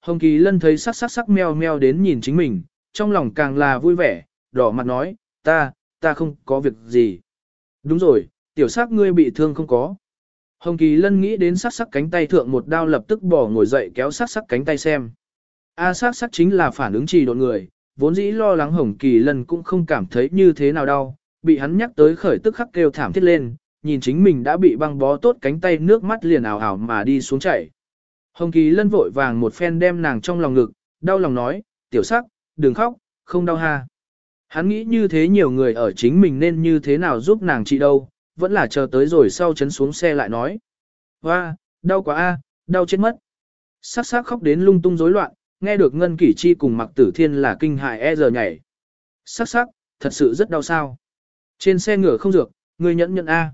Hồng Kỳ Lân thấy sắc sắc sắc meo meo đến nhìn chính mình, trong lòng càng là vui vẻ, đỏ mặt nói, ta, ta không có việc gì. Đúng rồi, tiểu sắc ngươi bị thương không có. Hồng Kỳ Lân nghĩ đến sắc sắc cánh tay thượng một đao lập tức bỏ ngồi dậy kéo sắc sắc cánh tay xem. A à, sắc sắc chính là phản ứng trì độn người, vốn dĩ lo lắng Hồng Kỳ Lân cũng không cảm thấy như thế nào đau, bị hắn nhắc tới khởi tức khắc kêu thảm thiết lên, nhìn chính mình đã bị băng bó tốt cánh tay nước mắt liền ảo ảo mà đi xuống chảy. Hồng Kỳ Lân vội vàng một phen đem nàng trong lòng ngực, đau lòng nói, tiểu sắc, đừng khóc, không đau ha. Hắn nghĩ như thế nhiều người ở chính mình nên như thế nào giúp nàng chị đâu, vẫn là chờ tới rồi sau chấn xuống xe lại nói. Hoa, đau quá a, đau chết mất. Sắc sắc khóc đến lung tung rối loạn, nghe được Ngân Kỷ Chi cùng Mặc Tử Thiên là kinh hại e giờ nhảy. Sắc sắc, thật sự rất đau sao. Trên xe ngựa không dược, người nhẫn nhẫn a.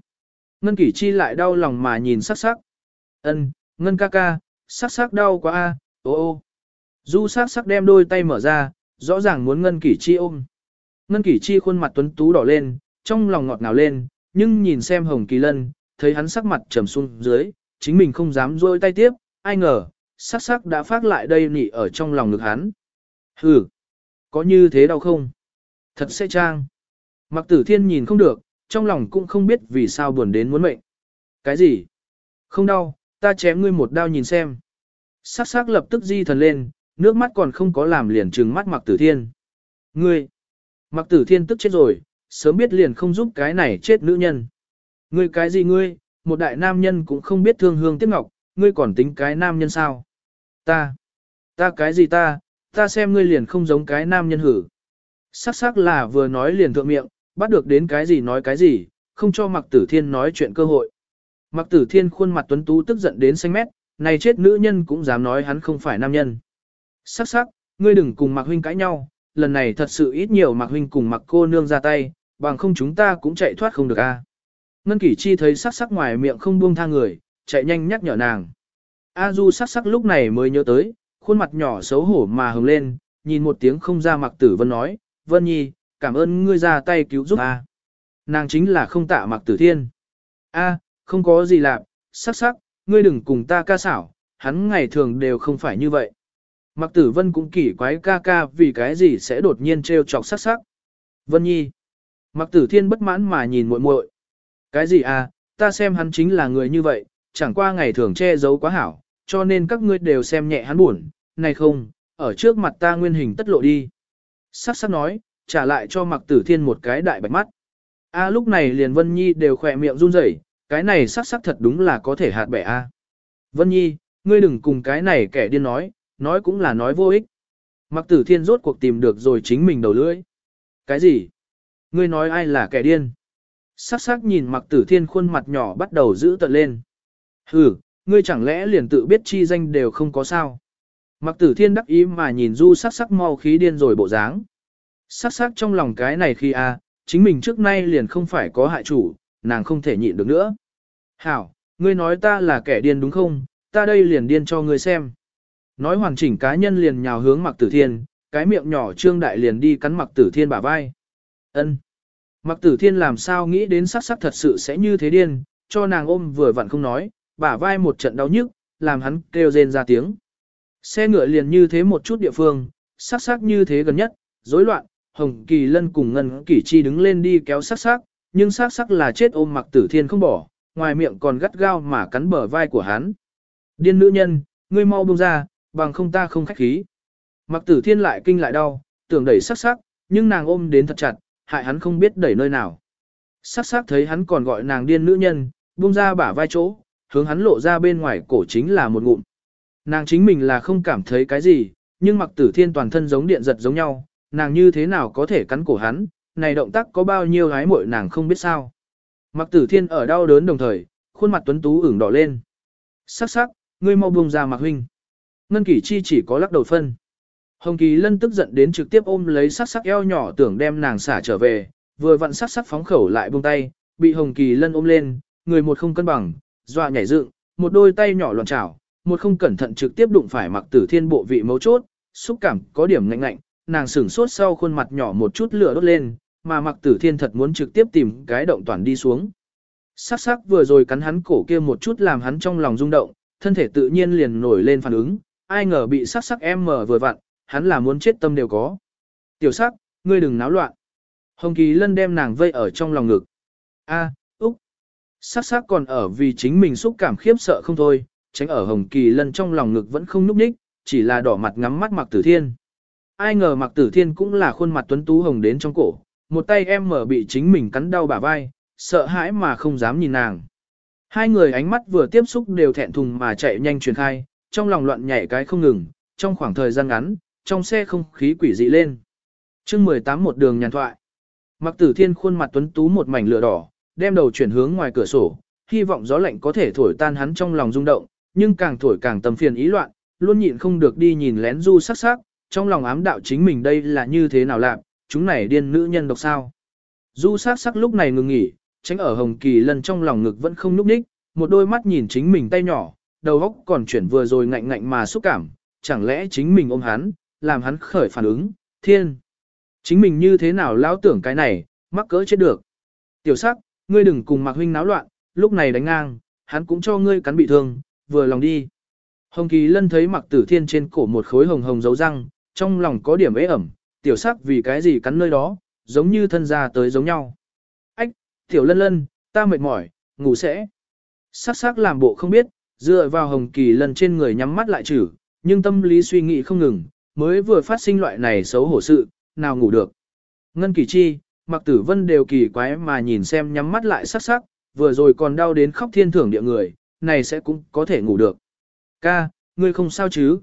Ngân Kỷ Chi lại đau lòng mà nhìn sắc sắc. Ân, Ngân ca ca, sắc sắc đau quá a, ô ô. Du sắc sắc đem đôi tay mở ra, rõ ràng muốn Ngân Kỷ Chi ôm. Ngân Kỷ Chi khuôn mặt tuấn tú đỏ lên, trong lòng ngọt ngào lên, nhưng nhìn xem Hồng Kỳ Lân, thấy hắn sắc mặt trầm xuống dưới, chính mình không dám rôi tay tiếp, ai ngờ, sắc sắc đã phát lại đây nị ở trong lòng ngực hắn. Hừ, có như thế đâu không? Thật sẽ trang. Mặc tử thiên nhìn không được, trong lòng cũng không biết vì sao buồn đến muốn mệnh. Cái gì? Không đau, ta chém ngươi một đao nhìn xem. Sắc sắc lập tức di thần lên, nước mắt còn không có làm liền trừng mắt mặc tử thiên. Ngươi! Mặc tử thiên tức chết rồi, sớm biết liền không giúp cái này chết nữ nhân. Ngươi cái gì ngươi, một đại nam nhân cũng không biết thương hương tiếc ngọc, ngươi còn tính cái nam nhân sao? Ta, ta cái gì ta, ta xem ngươi liền không giống cái nam nhân hử. Sắc sắc là vừa nói liền thượng miệng, bắt được đến cái gì nói cái gì, không cho Mặc Tử Thiên nói chuyện cơ hội. Mặc Tử Thiên khuôn mặt tuấn tú tức giận đến xanh mét, này chết nữ nhân cũng dám nói hắn không phải nam nhân. Sắc sắc, ngươi đừng cùng Mặc Huynh cãi nhau, lần này thật sự ít nhiều Mặc Huynh cùng Mặc cô nương ra tay, bằng không chúng ta cũng chạy thoát không được a. Ngân Kỷ Chi thấy sắc sắc ngoài miệng không buông tha người, chạy nhanh nhắc nhở nàng. A Du sắc sắc lúc này mới nhớ tới, khuôn mặt nhỏ xấu hổ mà hừng lên, nhìn một tiếng không ra mặc tử vân nói, Vân Nhi, cảm ơn ngươi ra tay cứu giúp A. Nàng chính là không tạ mặc tử thiên. A, không có gì làm, sắc sắc, ngươi đừng cùng ta ca xảo, hắn ngày thường đều không phải như vậy. Mặc tử vân cũng kỳ quái ca ca vì cái gì sẽ đột nhiên trêu chọc sắc sắc. Vân Nhi. Mặc tử thiên bất mãn mà nhìn muội muội. Cái gì à, ta xem hắn chính là người như vậy, chẳng qua ngày thường che giấu quá hảo, cho nên các ngươi đều xem nhẹ hắn buồn, này không, ở trước mặt ta nguyên hình tất lộ đi. Sắc sắc nói, trả lại cho mặc tử thiên một cái đại bạch mắt. A lúc này liền Vân Nhi đều khỏe miệng run rẩy, cái này sắc sắc thật đúng là có thể hạt bẻ A. Vân Nhi, ngươi đừng cùng cái này kẻ điên nói, nói cũng là nói vô ích. Mặc tử thiên rốt cuộc tìm được rồi chính mình đầu lưỡi. Cái gì? Ngươi nói ai là kẻ điên? Sắc sắc nhìn mặc tử thiên khuôn mặt nhỏ bắt đầu giữ tận lên. Hừ, ngươi chẳng lẽ liền tự biết chi danh đều không có sao? Mặc tử thiên đắc ý mà nhìn du sắc sắc mau khí điên rồi bộ dáng. Sắc sắc trong lòng cái này khi a, chính mình trước nay liền không phải có hại chủ, nàng không thể nhịn được nữa. Hảo, ngươi nói ta là kẻ điên đúng không, ta đây liền điên cho ngươi xem. Nói hoàn chỉnh cá nhân liền nhào hướng mặc tử thiên, cái miệng nhỏ trương đại liền đi cắn mặc tử thiên bả vai. ân Mặc tử thiên làm sao nghĩ đến sắc sắc thật sự sẽ như thế điên, cho nàng ôm vừa vặn không nói, bả vai một trận đau nhức, làm hắn kêu rên ra tiếng. Xe ngựa liền như thế một chút địa phương, sắc sắc như thế gần nhất, rối loạn, Hồng Kỳ Lân cùng Ngân kỳ Chi đứng lên đi kéo sắc sắc, nhưng sắc sắc là chết ôm mặc tử thiên không bỏ, ngoài miệng còn gắt gao mà cắn bờ vai của hắn. Điên nữ nhân, ngươi mau buông ra, bằng không ta không khách khí. Mặc tử thiên lại kinh lại đau, tưởng đẩy sắc sắc, nhưng nàng ôm đến thật chặt, hại hắn không biết đẩy nơi nào. Sắc sắc thấy hắn còn gọi nàng điên nữ nhân, buông ra bả vai chỗ, hướng hắn lộ ra bên ngoài cổ chính là một ngụm. Nàng chính mình là không cảm thấy cái gì, nhưng mặc tử thiên toàn thân giống điện giật giống nhau, nàng như thế nào có thể cắn cổ hắn, này động tác có bao nhiêu gái muội nàng không biết sao. Mặc tử thiên ở đau đớn đồng thời, khuôn mặt tuấn tú ửng đỏ lên. Sắc sắc, ngươi mau buông ra mặc huynh. Ngân kỷ chi chỉ có lắc đầu phân. Hồng Kỳ Lân tức giận đến trực tiếp ôm lấy sắc sắc eo nhỏ tưởng đem nàng xả trở về, vừa vặn sắc sắc phóng khẩu lại buông tay, bị Hồng Kỳ Lân ôm lên, người một không cân bằng, dọa nhảy dựng, một đôi tay nhỏ loạn chảo, một không cẩn thận trực tiếp đụng phải mặc tử thiên bộ vị mấu chốt, xúc cảm có điểm ngạnh ngạnh, nàng sửng sốt sau khuôn mặt nhỏ một chút lửa đốt lên, mà mặc tử thiên thật muốn trực tiếp tìm cái động toàn đi xuống. Sắc sắc vừa rồi cắn hắn cổ kia một chút làm hắn trong lòng rung động, thân thể tự nhiên liền nổi lên phản ứng, ai ngờ bị sắc sắc em mở vừa vặn, hắn là muốn chết tâm đều có. Tiểu sắc, ngươi đừng náo loạn. Hồng Kỳ Lân đem nàng vây ở trong lòng ngực. A, Úc. Sắc sắc còn ở vì chính mình xúc cảm khiếp sợ không thôi, tránh ở Hồng Kỳ Lân trong lòng ngực vẫn không núp ních, chỉ là đỏ mặt ngắm mắt Mạc Tử Thiên. Ai ngờ Mạc Tử Thiên cũng là khuôn mặt tuấn tú hồng đến trong cổ, một tay em mở bị chính mình cắn đau bả vai, sợ hãi mà không dám nhìn nàng. Hai người ánh mắt vừa tiếp xúc đều thẹn thùng mà chạy nhanh truyền khai, trong lòng loạn nhảy cái không ngừng, trong khoảng thời gian ngắn, trong xe không khí quỷ dị lên. chương 18 một đường nhàn thoại. Mặc tử thiên khuôn mặt tuấn tú một mảnh lửa đỏ, đem đầu chuyển hướng ngoài cửa sổ, hy vọng gió lạnh có thể thổi tan hắn trong lòng rung động, nhưng càng thổi càng tâm phiền ý loạn, luôn nhịn không được đi nhìn lén du sắc sắc, trong lòng ám đạo chính mình đây là như thế nào làm, chúng này điên nữ nhân độc sao. Du sắc sắc lúc này ngừng nghỉ, tránh ở hồng kỳ lần trong lòng ngực vẫn không núp ních, một đôi mắt nhìn chính mình tay nhỏ, đầu óc còn chuyển vừa rồi ngạnh ngạnh mà xúc cảm, chẳng lẽ chính mình ôm hắn, làm hắn khởi phản ứng, thiên. Chính mình như thế nào lão tưởng cái này, mắc cỡ chết được. Tiểu sắc, ngươi đừng cùng Mạc Huynh náo loạn, lúc này đánh ngang, hắn cũng cho ngươi cắn bị thương, vừa lòng đi. Hồng Kỳ Lân thấy Mạc Tử Thiên trên cổ một khối hồng hồng dấu răng, trong lòng có điểm ế ẩm, tiểu sắc vì cái gì cắn nơi đó, giống như thân ra tới giống nhau. Ách, tiểu lân lân, ta mệt mỏi, ngủ sẽ. Sắc sắc làm bộ không biết, dựa vào Hồng Kỳ lần trên người nhắm mắt lại chử, nhưng tâm lý suy nghĩ không ngừng, mới vừa phát sinh loại này xấu hổ sự, nào ngủ được. Ngân Kỳ Chi, Mặc Tử Vân đều kỳ quái mà nhìn xem nhắm mắt lại sắc sắc, vừa rồi còn đau đến khóc thiên thưởng địa người, này sẽ cũng có thể ngủ được. Ca, ngươi không sao chứ?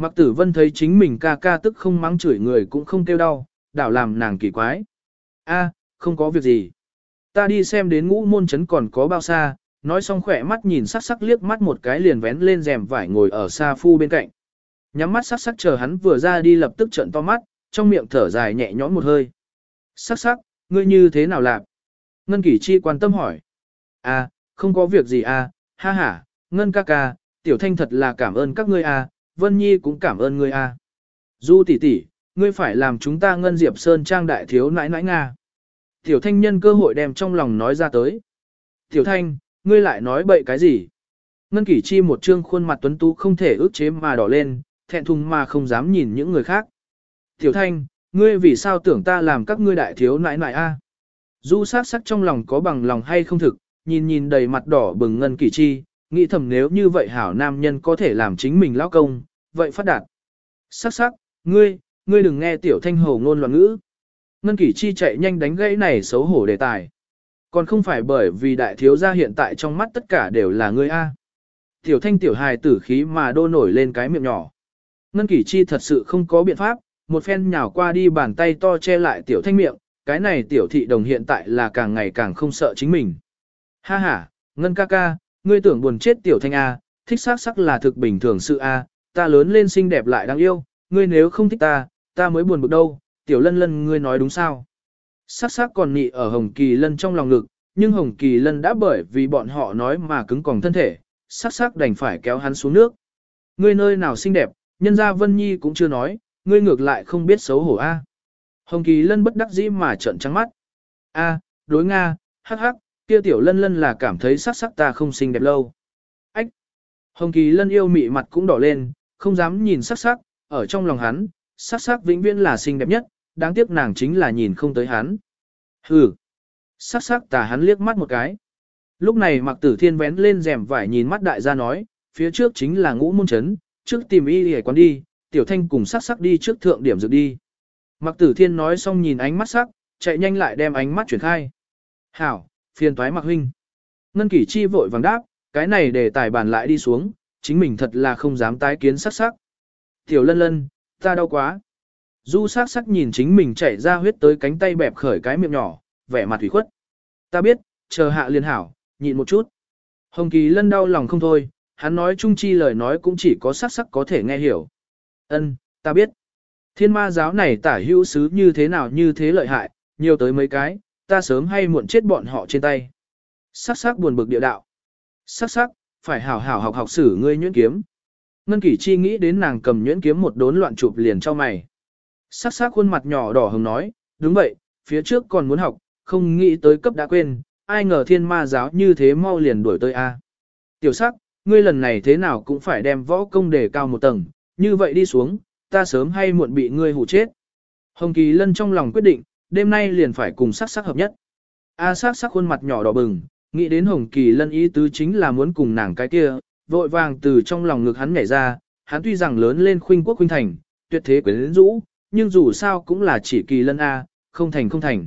Mặc Tử Vân thấy chính mình ca ca tức không mắng chửi người cũng không kêu đau, đảo làm nàng kỳ quái. A, không có việc gì. Ta đi xem đến ngũ môn chấn còn có bao xa, nói xong khỏe mắt nhìn sắc sắc liếc mắt một cái liền vén lên rèm vải ngồi ở xa phu bên cạnh. Nhắm mắt sắc sắc chờ hắn vừa ra đi lập tức trợn to mắt, trong miệng thở dài nhẹ nhõm một hơi. Sắc sắc, ngươi như thế nào lạc? Ngân Kỷ Chi quan tâm hỏi. À, không có việc gì à, ha ha, Ngân ca ca, Tiểu Thanh thật là cảm ơn các ngươi à, Vân Nhi cũng cảm ơn ngươi à. Du tỷ tỷ, ngươi phải làm chúng ta Ngân Diệp Sơn trang đại thiếu nãi nãi Nga. Tiểu Thanh nhân cơ hội đem trong lòng nói ra tới. Tiểu Thanh, ngươi lại nói bậy cái gì? Ngân Kỷ Chi một trương khuôn mặt tuấn tú không thể ước chế mà đỏ lên, thẹn thùng mà không dám nhìn những người khác. Tiểu thanh, ngươi vì sao tưởng ta làm các ngươi đại thiếu nãi nãi a? Du sát sắc trong lòng có bằng lòng hay không thực, nhìn nhìn đầy mặt đỏ bừng ngân Kỷ chi, nghĩ thầm nếu như vậy hảo nam nhân có thể làm chính mình lão công, vậy phát đạt. Sắc sắc, ngươi, ngươi đừng nghe tiểu thanh hồ ngôn loạn ngữ. Ngân kỷ chi chạy nhanh đánh gãy này xấu hổ đề tài. Còn không phải bởi vì đại thiếu gia hiện tại trong mắt tất cả đều là ngươi a. Tiểu thanh tiểu hài tử khí mà đô nổi lên cái miệng nhỏ. Ngân kỷ chi thật sự không có biện pháp, một phen nhào qua đi bàn tay to che lại tiểu thanh miệng, cái này tiểu thị đồng hiện tại là càng ngày càng không sợ chính mình. Ha ha, Ngân ca ca, ngươi tưởng buồn chết tiểu thanh A, thích sắc sắc là thực bình thường sự A, ta lớn lên xinh đẹp lại đáng yêu, ngươi nếu không thích ta, ta mới buồn bực đâu, tiểu lân lân ngươi nói đúng sao. Sắc sắc còn nị ở Hồng Kỳ Lân trong lòng ngực, nhưng Hồng Kỳ Lân đã bởi vì bọn họ nói mà cứng còng thân thể, sắc sắc đành phải kéo hắn xuống nước. Ngươi nơi nào xinh đẹp, nhân gia Vân Nhi cũng chưa nói, ngươi ngược lại không biết xấu hổ a. Hồng Kỳ Lân bất đắc dĩ mà trợn trắng mắt. A, đối Nga, hắc hắc, kia tiểu lân lân là cảm thấy sắc sắc ta không xinh đẹp lâu. Ách! Hồng Kỳ Lân yêu mị mặt cũng đỏ lên, không dám nhìn sắc sắc, ở trong lòng hắn, sắc sắc vĩnh viễn là xinh đẹp nhất, đáng tiếc nàng chính là nhìn không tới hắn. Hừ! Sắc sắc tà hắn liếc mắt một cái. Lúc này mặc tử thiên vén lên rèm vải nhìn mắt đại gia nói, phía trước chính là ngũ môn chấn, trước tìm y hề quán đi, tiểu thanh cùng sắc sắc đi trước thượng điểm dược đi. Mặc tử thiên nói xong nhìn ánh mắt sắc, chạy nhanh lại đem ánh mắt chuyển khai. Hảo, phiền toái mặc huynh. Ngân kỷ chi vội vàng đáp, cái này để tài bàn lại đi xuống, chính mình thật là không dám tái kiến sắc sắc. Tiểu lân lân, ta đau quá. Du sắc sắc nhìn chính mình chảy ra huyết tới cánh tay bẹp khởi cái miệng nhỏ, vẻ mặt thủy khuất. Ta biết, chờ hạ liên hảo, nhịn một chút. Hồng Kỳ lân đau lòng không thôi, hắn nói chung chi lời nói cũng chỉ có sắc sắc có thể nghe hiểu. Ân, ta biết. Thiên ma giáo này tả hữu sứ như thế nào như thế lợi hại, nhiều tới mấy cái, ta sớm hay muộn chết bọn họ trên tay. Sắc sắc buồn bực địa đạo. Sắc sắc, phải hảo hảo học học sử ngươi nhuyễn kiếm. Ngân kỷ chi nghĩ đến nàng cầm nhuyễn kiếm một đốn loạn chụp liền cho mày. Sắc sắc khuôn mặt nhỏ đỏ hồng nói, đúng vậy, phía trước còn muốn học, không nghĩ tới cấp đã quên, ai ngờ thiên ma giáo như thế mau liền đuổi tới a. Tiểu sắc, ngươi lần này thế nào cũng phải đem võ công đề cao một tầng, như vậy đi xuống, ta sớm hay muộn bị ngươi hủ chết. Hồng Kỳ Lân trong lòng quyết định, đêm nay liền phải cùng sắc sắc hợp nhất. A à, sắc sắc khuôn mặt nhỏ đỏ bừng, nghĩ đến Hồng Kỳ Lân ý tứ chính là muốn cùng nàng cái kia, vội vàng từ trong lòng ngực hắn nhảy ra, hắn tuy rằng lớn lên khuynh quốc khuynh thành, tuyệt thế quyến rũ, nhưng dù sao cũng là chỉ Kỳ Lân A, không thành không thành.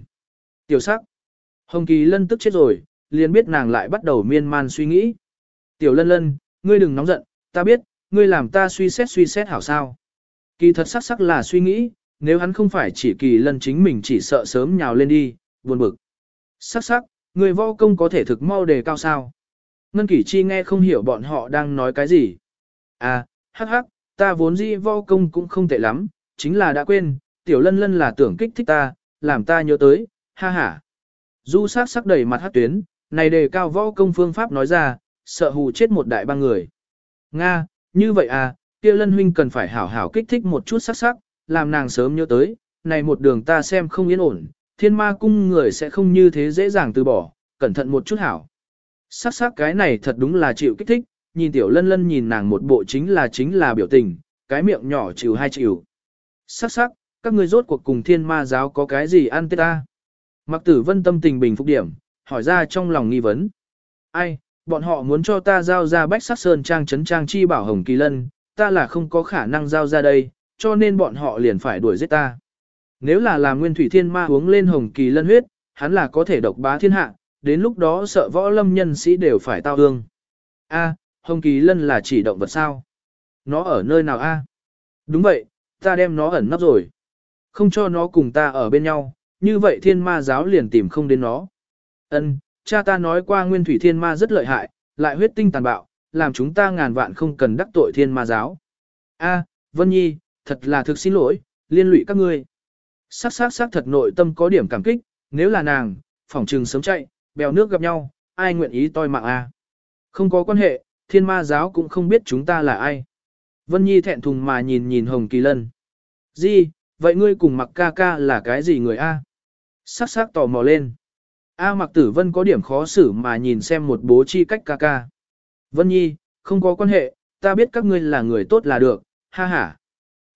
Tiểu sắc. Hồng Kỳ Lân tức chết rồi, liền biết nàng lại bắt đầu miên man suy nghĩ. Tiểu Lân Lân, ngươi đừng nóng giận, ta biết, ngươi làm ta suy xét suy xét hảo sao. Kỳ thật sắc sắc là suy nghĩ, nếu hắn không phải chỉ kỳ lân chính mình chỉ sợ sớm nhào lên đi, buồn bực. Sắc sắc, người võ công có thể thực mau đề cao sao. Ngân kỷ chi nghe không hiểu bọn họ đang nói cái gì. À, hắc hắc, ta vốn dĩ võ công cũng không tệ lắm, chính là đã quên, tiểu lân lân là tưởng kích thích ta, làm ta nhớ tới, ha ha. Du sắc sắc đầy mặt hát tuyến, này đề cao võ công phương pháp nói ra, sợ hù chết một đại ba người. Nga, như vậy à, kia lân huynh cần phải hảo hảo kích thích một chút sắc sắc, làm nàng sớm nhớ tới, này một đường ta xem không yên ổn, thiên ma cung người sẽ không như thế dễ dàng từ bỏ, cẩn thận một chút hảo. Sắc sắc cái này thật đúng là chịu kích thích, nhìn tiểu lân lân nhìn nàng một bộ chính là chính là biểu tình, cái miệng nhỏ chịu hai chịu. Sắc sắc, các ngươi rốt cuộc cùng thiên ma giáo có cái gì ăn tết ta? Mặc tử vân tâm tình bình phục điểm, hỏi ra trong lòng nghi vấn. Ai, bọn họ muốn cho ta giao ra bách sắc sơn trang trấn trang chi bảo hồng kỳ lân, ta là không có khả năng giao ra đây, cho nên bọn họ liền phải đuổi giết ta. Nếu là làm nguyên thủy thiên ma uống lên hồng kỳ lân huyết, hắn là có thể độc bá thiên hạ, đến lúc đó sợ võ lâm nhân sĩ đều phải tao hương. A, hồng kỳ lân là chỉ động vật sao? Nó ở nơi nào a? Đúng vậy, ta đem nó ẩn nấp rồi. Không cho nó cùng ta ở bên nhau, như vậy thiên ma giáo liền tìm không đến nó. Ân, cha ta nói qua nguyên thủy thiên ma rất lợi hại, lại huyết tinh tàn bạo, làm chúng ta ngàn vạn không cần đắc tội thiên ma giáo. A, Vân Nhi, thật là thực xin lỗi, liên lụy các ngươi. Sắc sắc sắc thật nội tâm có điểm cảm kích, nếu là nàng, phỏng trừng sớm chạy, bèo nước gặp nhau, ai nguyện ý toi mạng a? Không có quan hệ, thiên ma giáo cũng không biết chúng ta là ai. Vân Nhi thẹn thùng mà nhìn nhìn Hồng Kỳ Lân. Di, vậy ngươi cùng mặc ca ca là cái gì người a? Sắc sắc tò mò lên. A mặc tử Vân có điểm khó xử mà nhìn xem một bố chi cách ca ca. Vân Nhi, không có quan hệ, ta biết các ngươi là người tốt là được, ha ha.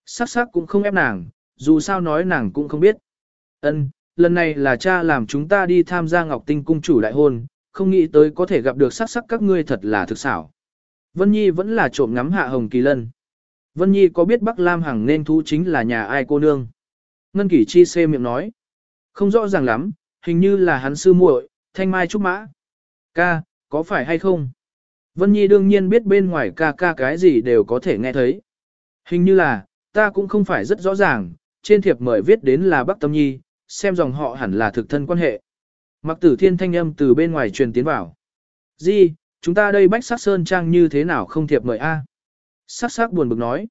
Sắc sắc cũng không ép nàng, dù sao nói nàng cũng không biết. Ân, lần này là cha làm chúng ta đi tham gia Ngọc Tinh cung chủ đại hôn, không nghĩ tới có thể gặp được sắc sắc các ngươi thật là thực xảo. Vân Nhi vẫn là trộm ngắm hạ Hồng Kỳ Lân. Vân Nhi có biết Bắc Lam Hằng nên thú chính là nhà ai cô nương? Ngân Kỳ Chi xê miệng nói. Không rõ ràng lắm, hình như là hắn sư muội, Thanh Mai Trúc Mã. Ca, có phải hay không? Vân Nhi đương nhiên biết bên ngoài ca ca cái gì đều có thể nghe thấy. Hình như là, ta cũng không phải rất rõ ràng, trên thiệp mời viết đến là Bắc Tâm Nhi, xem dòng họ hẳn là thực thân quan hệ. Mặc tử thiên thanh âm từ bên ngoài truyền tiến vào. Di, chúng ta đây bách sắc sơn trang như thế nào không thiệp mời a? Sắc sắc buồn bực nói.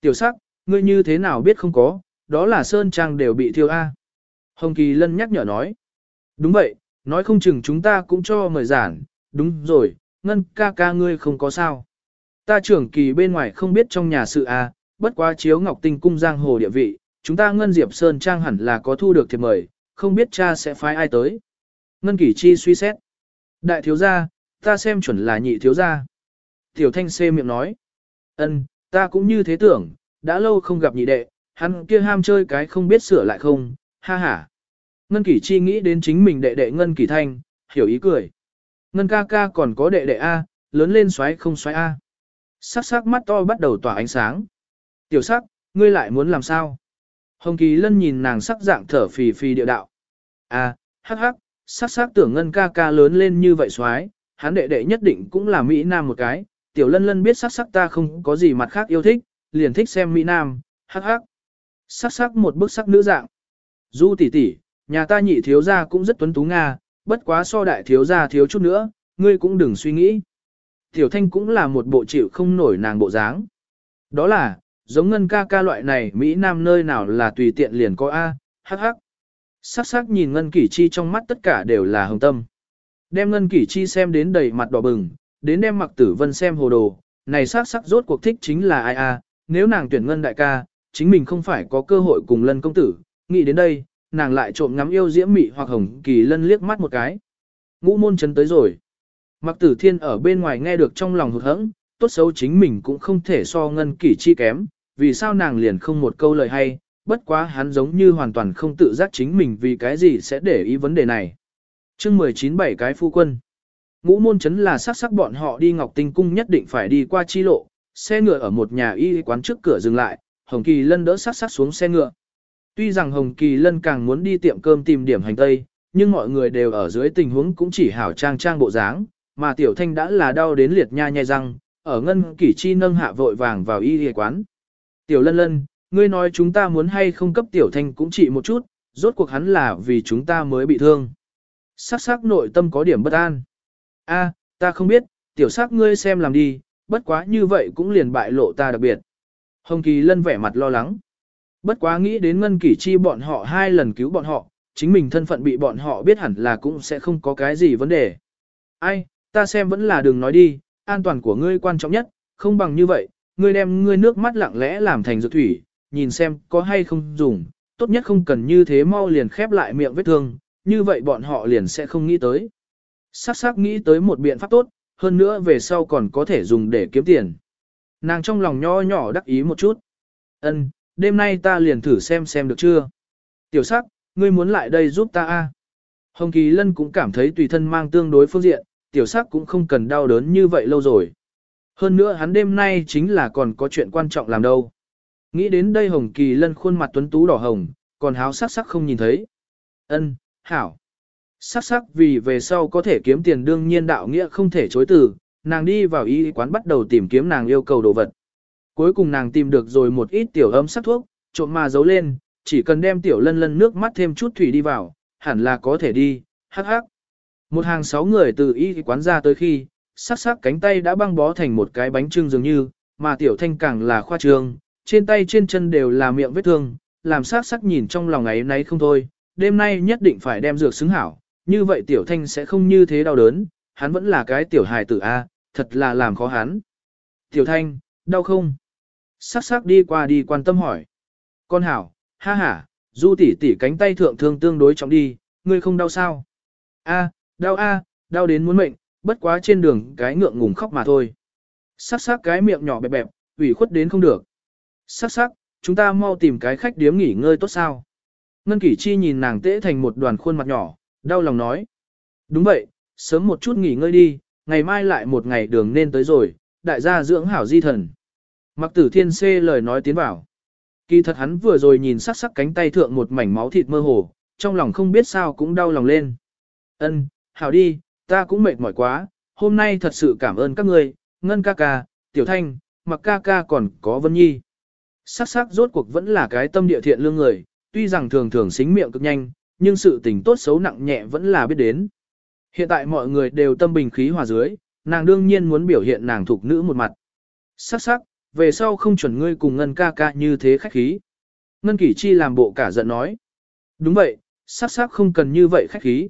Tiểu sắc, ngươi như thế nào biết không có, đó là sơn trang đều bị thiêu a. Hồng Kỳ Lân nhắc nhở nói. Đúng vậy, nói không chừng chúng ta cũng cho mời giản, đúng rồi, ngân ca ca ngươi không có sao. Ta trưởng kỳ bên ngoài không biết trong nhà sự a, bất quá chiếu ngọc tinh cung giang hồ địa vị, chúng ta ngân diệp sơn trang hẳn là có thu được thiệp mời, không biết cha sẽ phái ai tới. Ngân kỷ chi suy xét. Đại thiếu gia, ta xem chuẩn là nhị thiếu gia. Tiểu thanh xê miệng nói. ân, ta cũng như thế tưởng, đã lâu không gặp nhị đệ, hắn kia ham chơi cái không biết sửa lại không, ha ha. Ngân kỷ chi nghĩ đến chính mình đệ đệ ngân kỷ thanh, hiểu ý cười. Ngân ca ca còn có đệ đệ A, lớn lên xoáy không xoáy A. Sắc sắc mắt to bắt đầu tỏa ánh sáng. Tiểu sắc, ngươi lại muốn làm sao? Hồng Kỳ Lân nhìn nàng sắc dạng thở phì phì địa đạo. À, hắc hắc, sắc sắc tưởng ngân ca ca lớn lên như vậy xoái, hắn đệ đệ nhất định cũng là Mỹ Nam một cái. Tiểu lân lân biết sắc sắc ta không có gì mặt khác yêu thích, liền thích xem Mỹ Nam, hắc hắc. Sắc sắc một bức sắc nữ dạng. Du tỷ tỷ, nhà ta nhị thiếu gia cũng rất tuấn tú Nga, bất quá so đại thiếu gia thiếu chút nữa, ngươi cũng đừng suy nghĩ. Tiểu thanh cũng là một bộ chịu không nổi nàng bộ dáng. Đó là, giống ngân ca ca loại này Mỹ Nam nơi nào là tùy tiện liền có A, hắc hắc. Sắc sắc nhìn ngân kỷ chi trong mắt tất cả đều là hồng tâm. Đem ngân kỷ chi xem đến đầy mặt đỏ bừng, đến đem mặc tử vân xem hồ đồ, này sắc sắc rốt cuộc thích chính là ai a nếu nàng tuyển ngân đại ca, chính mình không phải có cơ hội cùng lân công tử, nghĩ đến đây, nàng lại trộm ngắm yêu diễm mị hoặc hồng kỳ lân liếc mắt một cái. Ngũ môn chấn tới rồi. Mặc tử thiên ở bên ngoài nghe được trong lòng hụt hẫng, tốt xấu chính mình cũng không thể so ngân kỷ chi kém, vì sao nàng liền không một câu lời hay, bất quá hắn giống như hoàn toàn không tự giác chính mình vì cái gì sẽ để ý vấn đề này. chương 19 bảy cái phu quân. Ngũ môn chấn là sắc sắc bọn họ đi Ngọc Tinh Cung nhất định phải đi qua chi lộ, xe ngựa ở một nhà y quán trước cửa dừng lại, Hồng Kỳ Lân đỡ sắc sắc xuống xe ngựa. Tuy rằng Hồng Kỳ Lân càng muốn đi tiệm cơm tìm điểm hành tây, nhưng mọi người đều ở dưới tình huống cũng chỉ hảo trang trang bộ dáng, mà Tiểu Thanh đã là đau đến liệt nha nhai răng, ở ngân kỷ chi nâng hạ vội vàng vào y y quán. Tiểu Lân Lân, ngươi nói chúng ta muốn hay không cấp Tiểu Thanh cũng trị một chút, rốt cuộc hắn là vì chúng ta mới bị thương. Sắc sắc nội tâm có điểm bất an. A, ta không biết, tiểu sắc ngươi xem làm đi, bất quá như vậy cũng liền bại lộ ta đặc biệt. Hồng Kỳ Lân vẻ mặt lo lắng. Bất quá nghĩ đến Ngân Kỷ Chi bọn họ hai lần cứu bọn họ, chính mình thân phận bị bọn họ biết hẳn là cũng sẽ không có cái gì vấn đề. Ai, ta xem vẫn là đừng nói đi, an toàn của ngươi quan trọng nhất, không bằng như vậy, ngươi đem ngươi nước mắt lặng lẽ làm thành dược thủy, nhìn xem có hay không dùng, tốt nhất không cần như thế mau liền khép lại miệng vết thương, như vậy bọn họ liền sẽ không nghĩ tới. Sắc sắc nghĩ tới một biện pháp tốt, hơn nữa về sau còn có thể dùng để kiếm tiền. Nàng trong lòng nho nhỏ đắc ý một chút. Ân, đêm nay ta liền thử xem xem được chưa. Tiểu sắc, ngươi muốn lại đây giúp ta a? Hồng Kỳ Lân cũng cảm thấy tùy thân mang tương đối phương diện, tiểu sắc cũng không cần đau đớn như vậy lâu rồi. Hơn nữa hắn đêm nay chính là còn có chuyện quan trọng làm đâu. Nghĩ đến đây Hồng Kỳ Lân khuôn mặt tuấn tú đỏ hồng, còn háo sắc sắc không nhìn thấy. Ân, hảo. Sắc sắc vì về sau có thể kiếm tiền đương nhiên đạo nghĩa không thể chối từ, nàng đi vào y quán bắt đầu tìm kiếm nàng yêu cầu đồ vật. Cuối cùng nàng tìm được rồi một ít tiểu ấm sắc thuốc, trộm mà giấu lên, chỉ cần đem tiểu lân lân nước mắt thêm chút thủy đi vào, hẳn là có thể đi, hắc hắc. Một hàng sáu người từ y quán ra tới khi, sắc sắc cánh tay đã băng bó thành một cái bánh trưng dường như, mà tiểu thanh càng là khoa trương, trên tay trên chân đều là miệng vết thương, làm sắc sắc nhìn trong lòng ấy nấy không thôi, đêm nay nhất định phải đem dược xứng hảo, như vậy tiểu thanh sẽ không như thế đau đớn, hắn vẫn là cái tiểu hài tử A, thật là làm khó hắn. Tiểu thanh, đau không? Sắc sắc đi qua đi quan tâm hỏi. Con hảo, ha ha, du tỷ tỷ cánh tay thượng thương tương đối trọng đi, ngươi không đau sao? A, đau a, đau đến muốn mệnh, bất quá trên đường cái ngượng ngùng khóc mà thôi. Sắc sắc cái miệng nhỏ bẹp bẹp, ủy khuất đến không được. Sắc sắc, chúng ta mau tìm cái khách điếm nghỉ ngơi tốt sao? Ngân Kỷ Chi nhìn nàng tễ thành một đoàn khuôn mặt nhỏ, đau lòng nói. Đúng vậy, sớm một chút nghỉ ngơi đi, ngày mai lại một ngày đường nên tới rồi, đại gia dưỡng hảo di thần. Mặc tử thiên xê lời nói tiến vào. Kỳ thật hắn vừa rồi nhìn sắc sắc cánh tay thượng một mảnh máu thịt mơ hồ, trong lòng không biết sao cũng đau lòng lên. Ân, hảo đi, ta cũng mệt mỏi quá, hôm nay thật sự cảm ơn các ngươi, Ngân ca ca, Tiểu Thanh, Mặc ca ca còn có Vân Nhi. Sắc sắc rốt cuộc vẫn là cái tâm địa thiện lương người, tuy rằng thường thường xính miệng cực nhanh, nhưng sự tình tốt xấu nặng nhẹ vẫn là biết đến. Hiện tại mọi người đều tâm bình khí hòa dưới, nàng đương nhiên muốn biểu hiện nàng thuộc nữ một mặt. Sắc sắc, về sau không chuẩn ngươi cùng Ngân ca ca như thế khách khí. Ngân Kỷ Chi làm bộ cả giận nói. Đúng vậy, sắc sắc không cần như vậy khách khí.